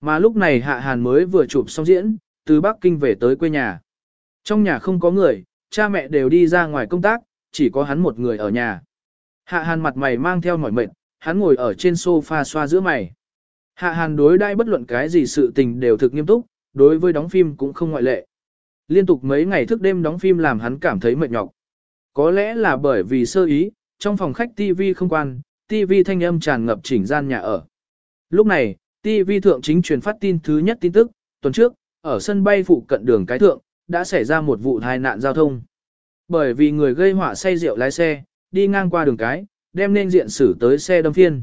Mà lúc này Hạ Hàn mới vừa chụp xong diễn, từ Bắc Kinh về tới quê nhà. Trong nhà không có người, cha mẹ đều đi ra ngoài công tác, chỉ có hắn một người ở nhà. Hạ Hàn mặt mày mang theo mỏi mệt, hắn ngồi ở trên sofa xoa giữa mày. Hạ Hàn đối đãi bất luận cái gì sự tình đều thực nghiêm túc, đối với đóng phim cũng không ngoại lệ. Liên tục mấy ngày thức đêm đóng phim làm hắn cảm thấy mệt nhọc. Có lẽ là bởi vì sơ ý, trong phòng khách TV không quan, TV thanh âm tràn ngập chỉnh gian nhà ở. Lúc này, TV thượng chính truyền phát tin thứ nhất tin tức, tuần trước, ở sân bay phụ cận đường cái thượng, đã xảy ra một vụ tai nạn giao thông. Bởi vì người gây họa say rượu lái xe, đi ngang qua đường cái, đem nên diện xử tới xe đâm phiên.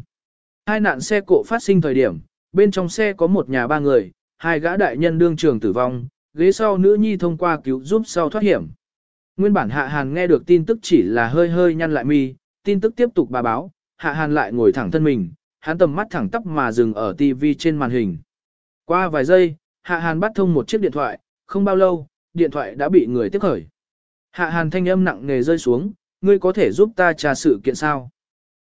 Hai nạn xe cộ phát sinh thời điểm, bên trong xe có một nhà ba người, hai gã đại nhân đương trường tử vong, ghế sau nữ nhi thông qua cứu giúp sau thoát hiểm. Nguyên bản Hạ Hàn nghe được tin tức chỉ là hơi hơi nhăn lại mi, tin tức tiếp tục bà báo, Hạ Hàn lại ngồi thẳng thân mình, hắn tầm mắt thẳng tắp mà dừng ở TV trên màn hình. Qua vài giây, Hạ Hàn bắt thông một chiếc điện thoại, không bao lâu, điện thoại đã bị người tiếp khởi. Hạ Hàn thanh âm nặng nề rơi xuống, ngươi có thể giúp ta tra sự kiện sao?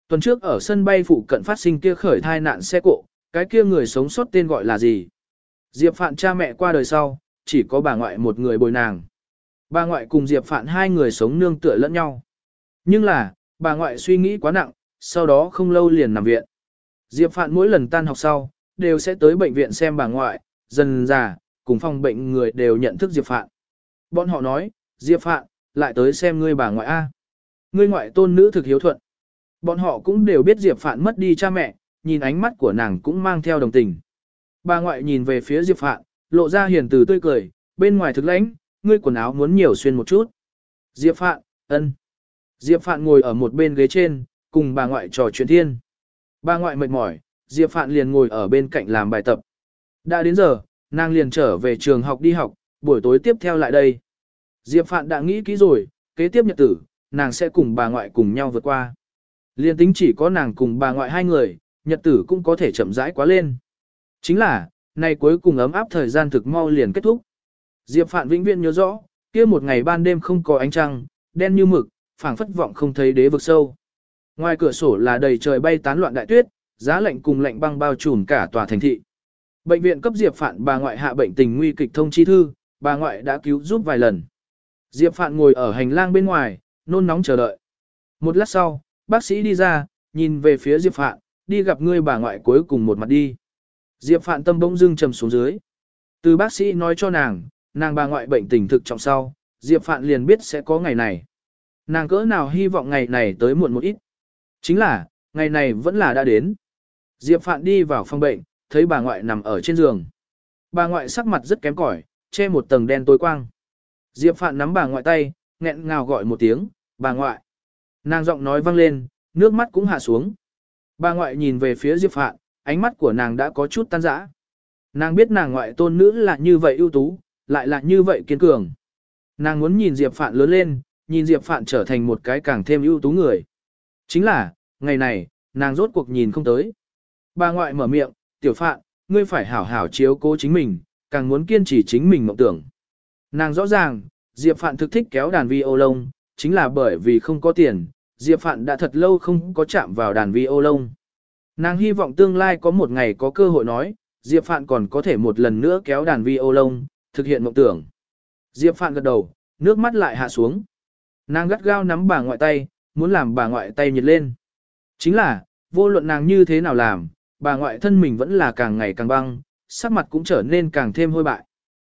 Tuần trước ở sân bay phụ cận phát sinh kia khởi thai nạn xe cộ, cái kia người sống sót tên gọi là gì? Diệp Phạn cha mẹ qua đời sau, chỉ có bà ngoại một người bồi nàng. Bà ngoại cùng Diệp Phạn hai người sống nương tựa lẫn nhau. Nhưng là, bà ngoại suy nghĩ quá nặng, sau đó không lâu liền nằm viện. Diệp Phạn mỗi lần tan học sau, đều sẽ tới bệnh viện xem bà ngoại, dần già, cùng phòng bệnh người đều nhận thức Diệp Phạn. Bọn họ nói, Diệp Phạn, lại tới xem ngươi bà ngoại A. Ngươi ngoại tôn nữ thực hiếu thuận. Bọn họ cũng đều biết Diệp Phạn mất đi cha mẹ, nhìn ánh mắt của nàng cũng mang theo đồng tình. Bà ngoại nhìn về phía Diệp Phạn, lộ ra hiền từ tươi cười, bên ngoài thực lãnh, ngươi quần áo muốn nhiều xuyên một chút. Diệp Phạn, ân. Diệp Phạn ngồi ở một bên ghế trên, cùng bà ngoại trò chuyện thiên. Bà ngoại mệt mỏi, Diệp Phạn liền ngồi ở bên cạnh làm bài tập. Đã đến giờ, nàng liền trở về trường học đi học, buổi tối tiếp theo lại đây. Diệp Phạn đã nghĩ kỹ rồi, kế tiếp nhật tử, nàng sẽ cùng bà ngoại cùng nhau vượt qua. Liên tính chỉ có nàng cùng bà ngoại hai người, nhật tử cũng có thể chậm rãi quá lên. Chính là, nay cuối cùng ấm áp thời gian thực mau liền kết thúc. Diệp Phạn vĩnh viễn nhớ rõ, kia một ngày ban đêm không có ánh trăng, đen như mực, phảng phất vọng không thấy đế vực sâu. Ngoài cửa sổ là đầy trời bay tán loạn đại tuyết, giá lạnh cùng lạnh băng bao trùm cả tòa thành thị. Bệnh viện cấp Diệp Phạn bà ngoại hạ bệnh tình nguy kịch thông chi thư, bà ngoại đã cứu giúp vài lần. Diệp Phạn ngồi ở hành lang bên ngoài, nôn nóng chờ đợi. Một lát sau, bác sĩ đi ra, nhìn về phía Diệp Phạn, đi gặp ngươi bà ngoại cuối cùng một mặt đi. Diệp Phạn tâm bỗng dưng trầm xuống dưới. Từ bác sĩ nói cho nàng, nàng bà ngoại bệnh tình thực trọng sau, Diệp Phạn liền biết sẽ có ngày này. Nàng cỡ nào hy vọng ngày này tới muộn một ít. Chính là, ngày này vẫn là đã đến. Diệp Phạn đi vào phòng bệnh, thấy bà ngoại nằm ở trên giường. Bà ngoại sắc mặt rất kém cỏi, che một tầng đen tối quang. Diệp Phạn nắm bà ngoại tay, nghẹn ngào gọi một tiếng, bà ngoại. Nàng giọng nói vang lên, nước mắt cũng hạ xuống. Bà ngoại nhìn về phía Diệp Phạn, ánh mắt của nàng đã có chút tan rã. Nàng biết nàng ngoại tôn nữ là như vậy ưu tú, lại là như vậy kiên cường. Nàng muốn nhìn Diệp Phạn lớn lên, nhìn Diệp Phạn trở thành một cái càng thêm ưu tú người. Chính là, ngày này, nàng rốt cuộc nhìn không tới. Bà ngoại mở miệng, tiểu Phạn, ngươi phải hảo hảo chiếu cố chính mình, càng muốn kiên trì chính mình mộng tưởng. Nàng rõ ràng, Diệp Phạn thực thích kéo đàn vi ô lông, chính là bởi vì không có tiền, Diệp Phạn đã thật lâu không có chạm vào đàn vi ô lông. Nàng hy vọng tương lai có một ngày có cơ hội nói, Diệp Phạn còn có thể một lần nữa kéo đàn vi ô lông, thực hiện mộng tưởng. Diệp Phạn gật đầu, nước mắt lại hạ xuống. Nàng gắt gao nắm bà ngoại tay, muốn làm bà ngoại tay nhiệt lên. Chính là, vô luận nàng như thế nào làm, bà ngoại thân mình vẫn là càng ngày càng băng, sắc mặt cũng trở nên càng thêm hôi bại.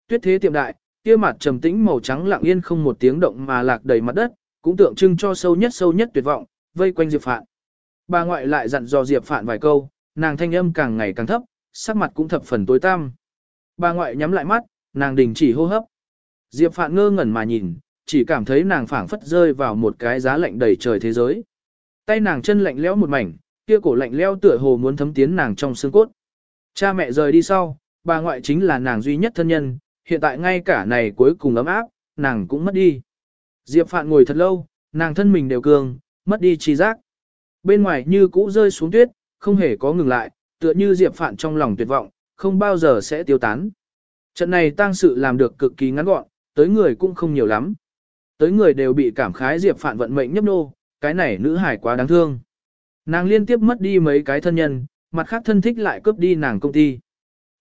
Tuyết thế tiệm đại, kia mặt trầm tĩnh màu trắng lặng yên không một tiếng động mà lạc đầy mặt đất, cũng tượng trưng cho sâu nhất sâu nhất tuyệt vọng, vây quanh Diệp Phạn. Bà ngoại lại dặn dò Diệp Phạn vài câu, nàng thanh âm càng ngày càng thấp, sắc mặt cũng thập phần tối tăm. Bà ngoại nhắm lại mắt, nàng đình chỉ hô hấp. Diệp Phạn ngơ ngẩn mà nhìn, chỉ cảm thấy nàng phảng phất rơi vào một cái giá lạnh đầy trời thế giới. Tay nàng chân lạnh lẽo một mảnh, kia cổ lạnh lẽo tựa hồ muốn thấm tiến nàng trong xương cốt. Cha mẹ rời đi sau, bà ngoại chính là nàng duy nhất thân nhân, hiện tại ngay cả này cuối cùng ấm áp, nàng cũng mất đi. Diệp Phạn ngồi thật lâu, nàng thân mình đều cường, mất đi trí giác. Bên ngoài như cũ rơi xuống tuyết, không hề có ngừng lại, tựa như Diệp Phạn trong lòng tuyệt vọng, không bao giờ sẽ tiêu tán. Trận này tang sự làm được cực kỳ ngắn gọn, tới người cũng không nhiều lắm. Tới người đều bị cảm khái Diệp Phạn vận mệnh nhấp nô, cái này nữ hải quá đáng thương. Nàng liên tiếp mất đi mấy cái thân nhân, mặt khác thân thích lại cướp đi nàng công ty.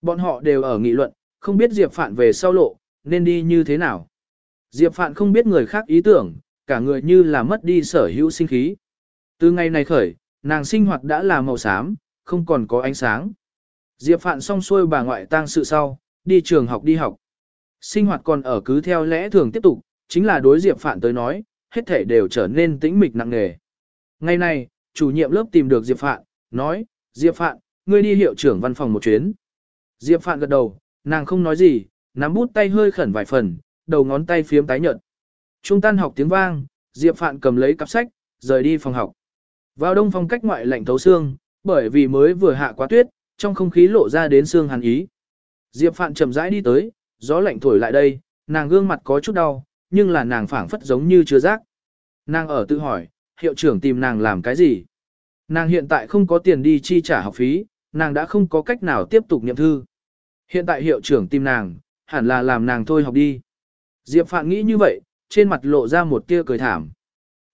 Bọn họ đều ở nghị luận, không biết Diệp Phạn về sau lộ, nên đi như thế nào. Diệp Phạn không biết người khác ý tưởng, cả người như là mất đi sở hữu sinh khí. Từ ngày này khởi, nàng sinh hoạt đã là màu xám, không còn có ánh sáng. Diệp Phạn xong xuôi bà ngoại tang sự sau, đi trường học đi học. Sinh hoạt còn ở cứ theo lẽ thường tiếp tục, chính là đối Diệp Phạn tới nói, hết thể đều trở nên tĩnh mịch nặng nề. Ngày nay chủ nhiệm lớp tìm được Diệp Phạn, nói, Diệp Phạn, ngươi đi hiệu trưởng văn phòng một chuyến. Diệp Phạn gật đầu, nàng không nói gì, nắm bút tay hơi khẩn vài phần, đầu ngón tay phiếm tái nhợt. Trung tan học tiếng vang, Diệp Phạn cầm lấy cặp sách, rời đi phòng học. Vào đông phong cách ngoại lạnh thấu xương, bởi vì mới vừa hạ quá tuyết, trong không khí lộ ra đến xương hàn ý. Diệp Phạn chậm rãi đi tới, gió lạnh thổi lại đây, nàng gương mặt có chút đau, nhưng là nàng phảng phất giống như chưa giác. Nàng ở tự hỏi, hiệu trưởng tìm nàng làm cái gì? Nàng hiện tại không có tiền đi chi trả học phí, nàng đã không có cách nào tiếp tục nhiệm thư. Hiện tại hiệu trưởng tìm nàng, hẳn là làm nàng thôi học đi. Diệp Phạn nghĩ như vậy, trên mặt lộ ra một tia cười thảm.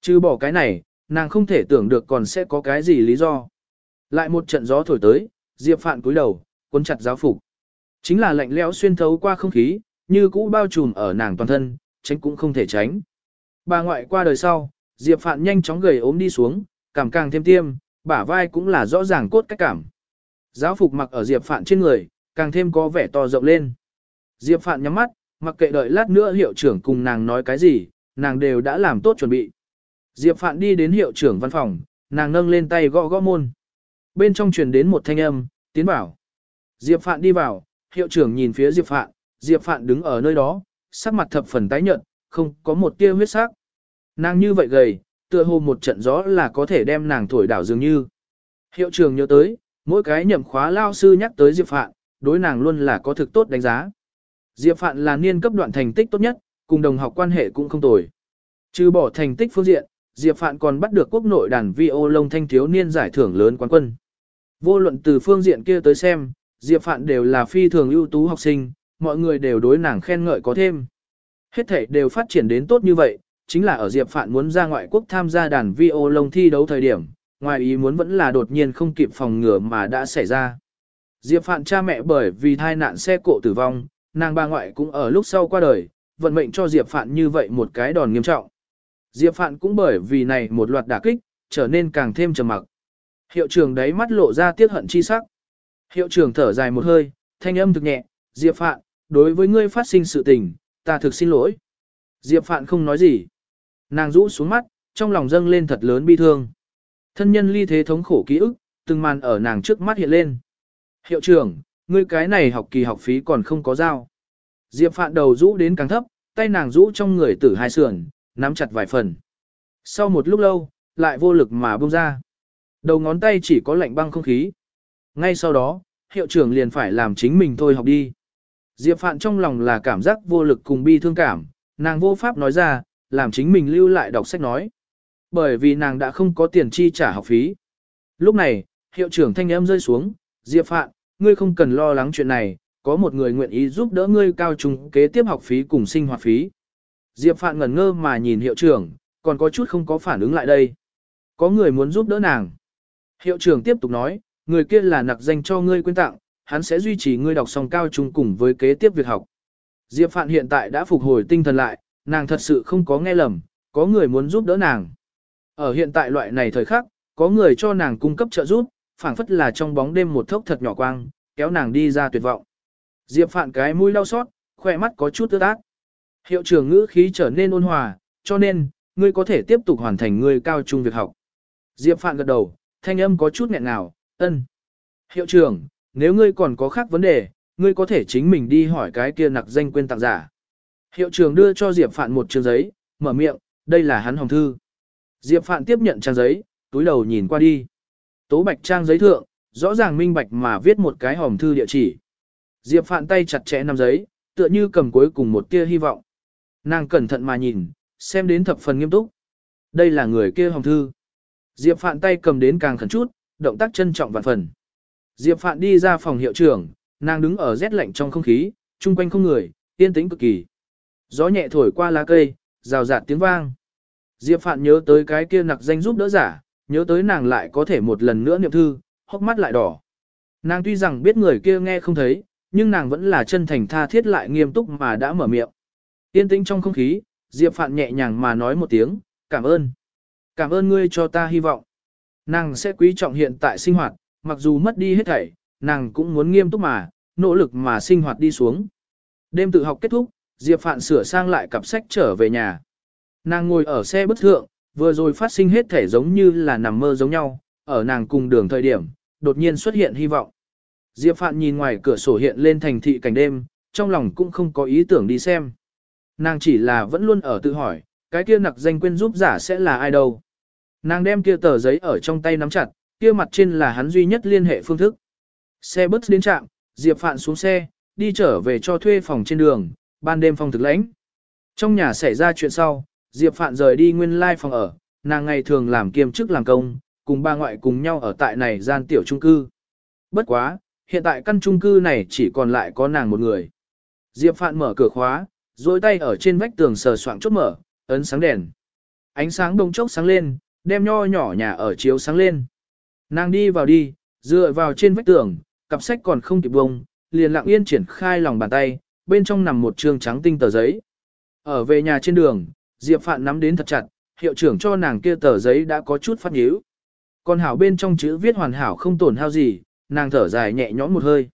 Chứ bỏ cái này, nàng không thể tưởng được còn sẽ có cái gì lý do. Lại một trận gió thổi tới, Diệp Phạn cúi đầu, cuốn chặt giáo phục. Chính là lạnh lẽo xuyên thấu qua không khí, như cũ bao trùm ở nàng toàn thân, tránh cũng không thể tránh. Bà ngoại qua đời sau, Diệp Phạn nhanh chóng gầy ốm đi xuống, cảm càng thêm tiêm, bả vai cũng là rõ ràng cốt cách cảm. Giáo phục mặc ở Diệp Phạn trên người, càng thêm có vẻ to rộng lên. Diệp Phạn nhắm mắt, mặc kệ đợi lát nữa hiệu trưởng cùng nàng nói cái gì, nàng đều đã làm tốt chuẩn bị. Diệp Phạn đi đến hiệu trưởng văn phòng, nàng nâng lên tay gõ gõ môn. Bên trong truyền đến một thanh âm, tiến bảo. Diệp Phạn đi vào, hiệu trưởng nhìn phía Diệp Phạn, Diệp Phạn đứng ở nơi đó, sắc mặt thập phần tái nhợt, không có một tia huyết sắc. Nàng như vậy gầy, tựa hồ một trận gió là có thể đem nàng thổi đảo dường như. Hiệu trưởng nhớ tới, mỗi cái nhậm khóa lao sư nhắc tới Diệp Phạn, đối nàng luôn là có thực tốt đánh giá. Diệp Phạn là niên cấp đoạn thành tích tốt nhất, cùng đồng học quan hệ cũng không tồi. Trừ bỏ thành tích phương diện, Diệp Phạn còn bắt được quốc nội đàn vi ô lông thanh thiếu niên giải thưởng lớn quán quân. Vô luận từ phương diện kia tới xem, Diệp Phạn đều là phi thường ưu tú học sinh, mọi người đều đối nàng khen ngợi có thêm. Hết thể đều phát triển đến tốt như vậy, chính là ở Diệp Phạn muốn ra ngoại quốc tham gia đàn vi ô lông thi đấu thời điểm, ngoài ý muốn vẫn là đột nhiên không kịp phòng ngừa mà đã xảy ra. Diệp Phạn cha mẹ bởi vì thai nạn xe cộ tử vong, nàng bà ngoại cũng ở lúc sau qua đời, vận mệnh cho Diệp Phạn như vậy một cái đòn nghiêm trọng. Diệp Phạn cũng bởi vì này một loạt đả kích, trở nên càng thêm trầm mặc. Hiệu trưởng đấy mắt lộ ra tiếc hận chi sắc. Hiệu trưởng thở dài một hơi, thanh âm thực nhẹ, Diệp Phạn, đối với ngươi phát sinh sự tình, ta thực xin lỗi. Diệp Phạn không nói gì. Nàng rũ xuống mắt, trong lòng dâng lên thật lớn bi thương. Thân nhân ly thế thống khổ ký ức, từng màn ở nàng trước mắt hiện lên. Hiệu trưởng, ngươi cái này học kỳ học phí còn không có giao. Diệp Phạn đầu rũ đến càng thấp, tay nàng rũ trong người tử hai sườn, nắm chặt vài phần. Sau một lúc lâu, lại vô lực mà buông ra. Đầu ngón tay chỉ có lạnh băng không khí. Ngay sau đó, hiệu trưởng liền phải làm chính mình thôi học đi. Diệp Phạn trong lòng là cảm giác vô lực cùng bi thương cảm, nàng vô pháp nói ra, làm chính mình lưu lại đọc sách nói. Bởi vì nàng đã không có tiền chi trả học phí. Lúc này, hiệu trưởng thanh âm rơi xuống, Diệp Phạn, ngươi không cần lo lắng chuyện này, có một người nguyện ý giúp đỡ ngươi cao trung kế tiếp học phí cùng sinh hoạt phí. Diệp Phạn ngẩn ngơ mà nhìn hiệu trưởng, còn có chút không có phản ứng lại đây. Có người muốn giúp đỡ nàng. Hiệu trưởng tiếp tục nói, người kia là nặc danh cho ngươi quyên tặng, hắn sẽ duy trì ngươi đọc xong cao trung cùng với kế tiếp việc học. Diệp Phạn hiện tại đã phục hồi tinh thần lại, nàng thật sự không có nghe lầm, có người muốn giúp đỡ nàng. Ở hiện tại loại này thời khắc, có người cho nàng cung cấp trợ giúp, phảng phất là trong bóng đêm một thốc thật nhỏ quang, kéo nàng đi ra tuyệt vọng. Diệp Phạn cái mũi đau xót, khỏe mắt có chút ướt át. Hiệu trưởng ngữ khí trở nên ôn hòa, cho nên, ngươi có thể tiếp tục hoàn thành ngươi cao trung việc học. Diệp Phạn gật đầu, thanh âm có chút nghẹn ngào, ân. Hiệu trưởng, nếu ngươi còn có khác vấn đề, ngươi có thể chính mình đi hỏi cái kia nặc danh quên tặng giả. Hiệu trưởng đưa cho Diệp Phạn một trường giấy, mở miệng, đây là hắn hồng thư. Diệp Phạn tiếp nhận trang giấy, túi đầu nhìn qua đi. Tố bạch trang giấy thượng, rõ ràng minh bạch mà viết một cái hòm thư địa chỉ. Diệp Phạn tay chặt chẽ nắm giấy, tựa như cầm cuối cùng một tia hy vọng. Nàng cẩn thận mà nhìn, xem đến thập phần nghiêm túc. Đây là người kia hồng thư. Diệp Phạn tay cầm đến càng khẩn chút, động tác trân trọng vạn phần. Diệp Phạn đi ra phòng hiệu trưởng, nàng đứng ở rét lạnh trong không khí, chung quanh không người, yên tĩnh cực kỳ. Gió nhẹ thổi qua lá cây, rào rạt tiếng vang. Diệp Phạn nhớ tới cái kia nặc danh giúp đỡ giả, nhớ tới nàng lại có thể một lần nữa niệm thư, hốc mắt lại đỏ. Nàng tuy rằng biết người kia nghe không thấy, nhưng nàng vẫn là chân thành tha thiết lại nghiêm túc mà đã mở miệng. Yên tĩnh trong không khí, Diệp Phạn nhẹ nhàng mà nói một tiếng, cảm ơn. Cảm ơn ngươi cho ta hy vọng. Nàng sẽ quý trọng hiện tại sinh hoạt, mặc dù mất đi hết thảy, nàng cũng muốn nghiêm túc mà, nỗ lực mà sinh hoạt đi xuống. Đêm tự học kết thúc, Diệp Phạn sửa sang lại cặp sách trở về nhà. Nàng ngồi ở xe bất thượng, vừa rồi phát sinh hết thể giống như là nằm mơ giống nhau, ở nàng cùng đường thời điểm, đột nhiên xuất hiện hy vọng. Diệp Phạn nhìn ngoài cửa sổ hiện lên thành thị cảnh đêm, trong lòng cũng không có ý tưởng đi xem. Nàng chỉ là vẫn luôn ở tự hỏi, cái kia nặc danh quên giúp giả sẽ là ai đâu. Nàng đem kia tờ giấy ở trong tay nắm chặt, kia mặt trên là hắn duy nhất liên hệ phương thức. Xe bus đến trạm, Diệp Phạn xuống xe, đi trở về cho thuê phòng trên đường, ban đêm phòng thực lãnh. Trong nhà xảy ra chuyện sau, Diệp Phạn rời đi nguyên lai phòng ở, nàng ngày thường làm kiêm chức làm công, cùng ba ngoại cùng nhau ở tại này gian tiểu trung cư. Bất quá, hiện tại căn trung cư này chỉ còn lại có nàng một người. Diệp Phạn mở cửa khóa, dối tay ở trên vách tường sờ soạng chốt mở, ấn sáng đèn. Ánh sáng đông chốc sáng lên, đem nho nhỏ nhà ở chiếu sáng lên. Nàng đi vào đi, dựa vào trên vách tường, cặp sách còn không kịp bông, liền lặng yên triển khai lòng bàn tay, bên trong nằm một trương trắng tinh tờ giấy. Ở về nhà trên đường, Diệp Phạn nắm đến thật chặt, hiệu trưởng cho nàng kia tờ giấy đã có chút phát nhíu. Còn hảo bên trong chữ viết hoàn hảo không tổn hao gì, nàng thở dài nhẹ nhõm một hơi.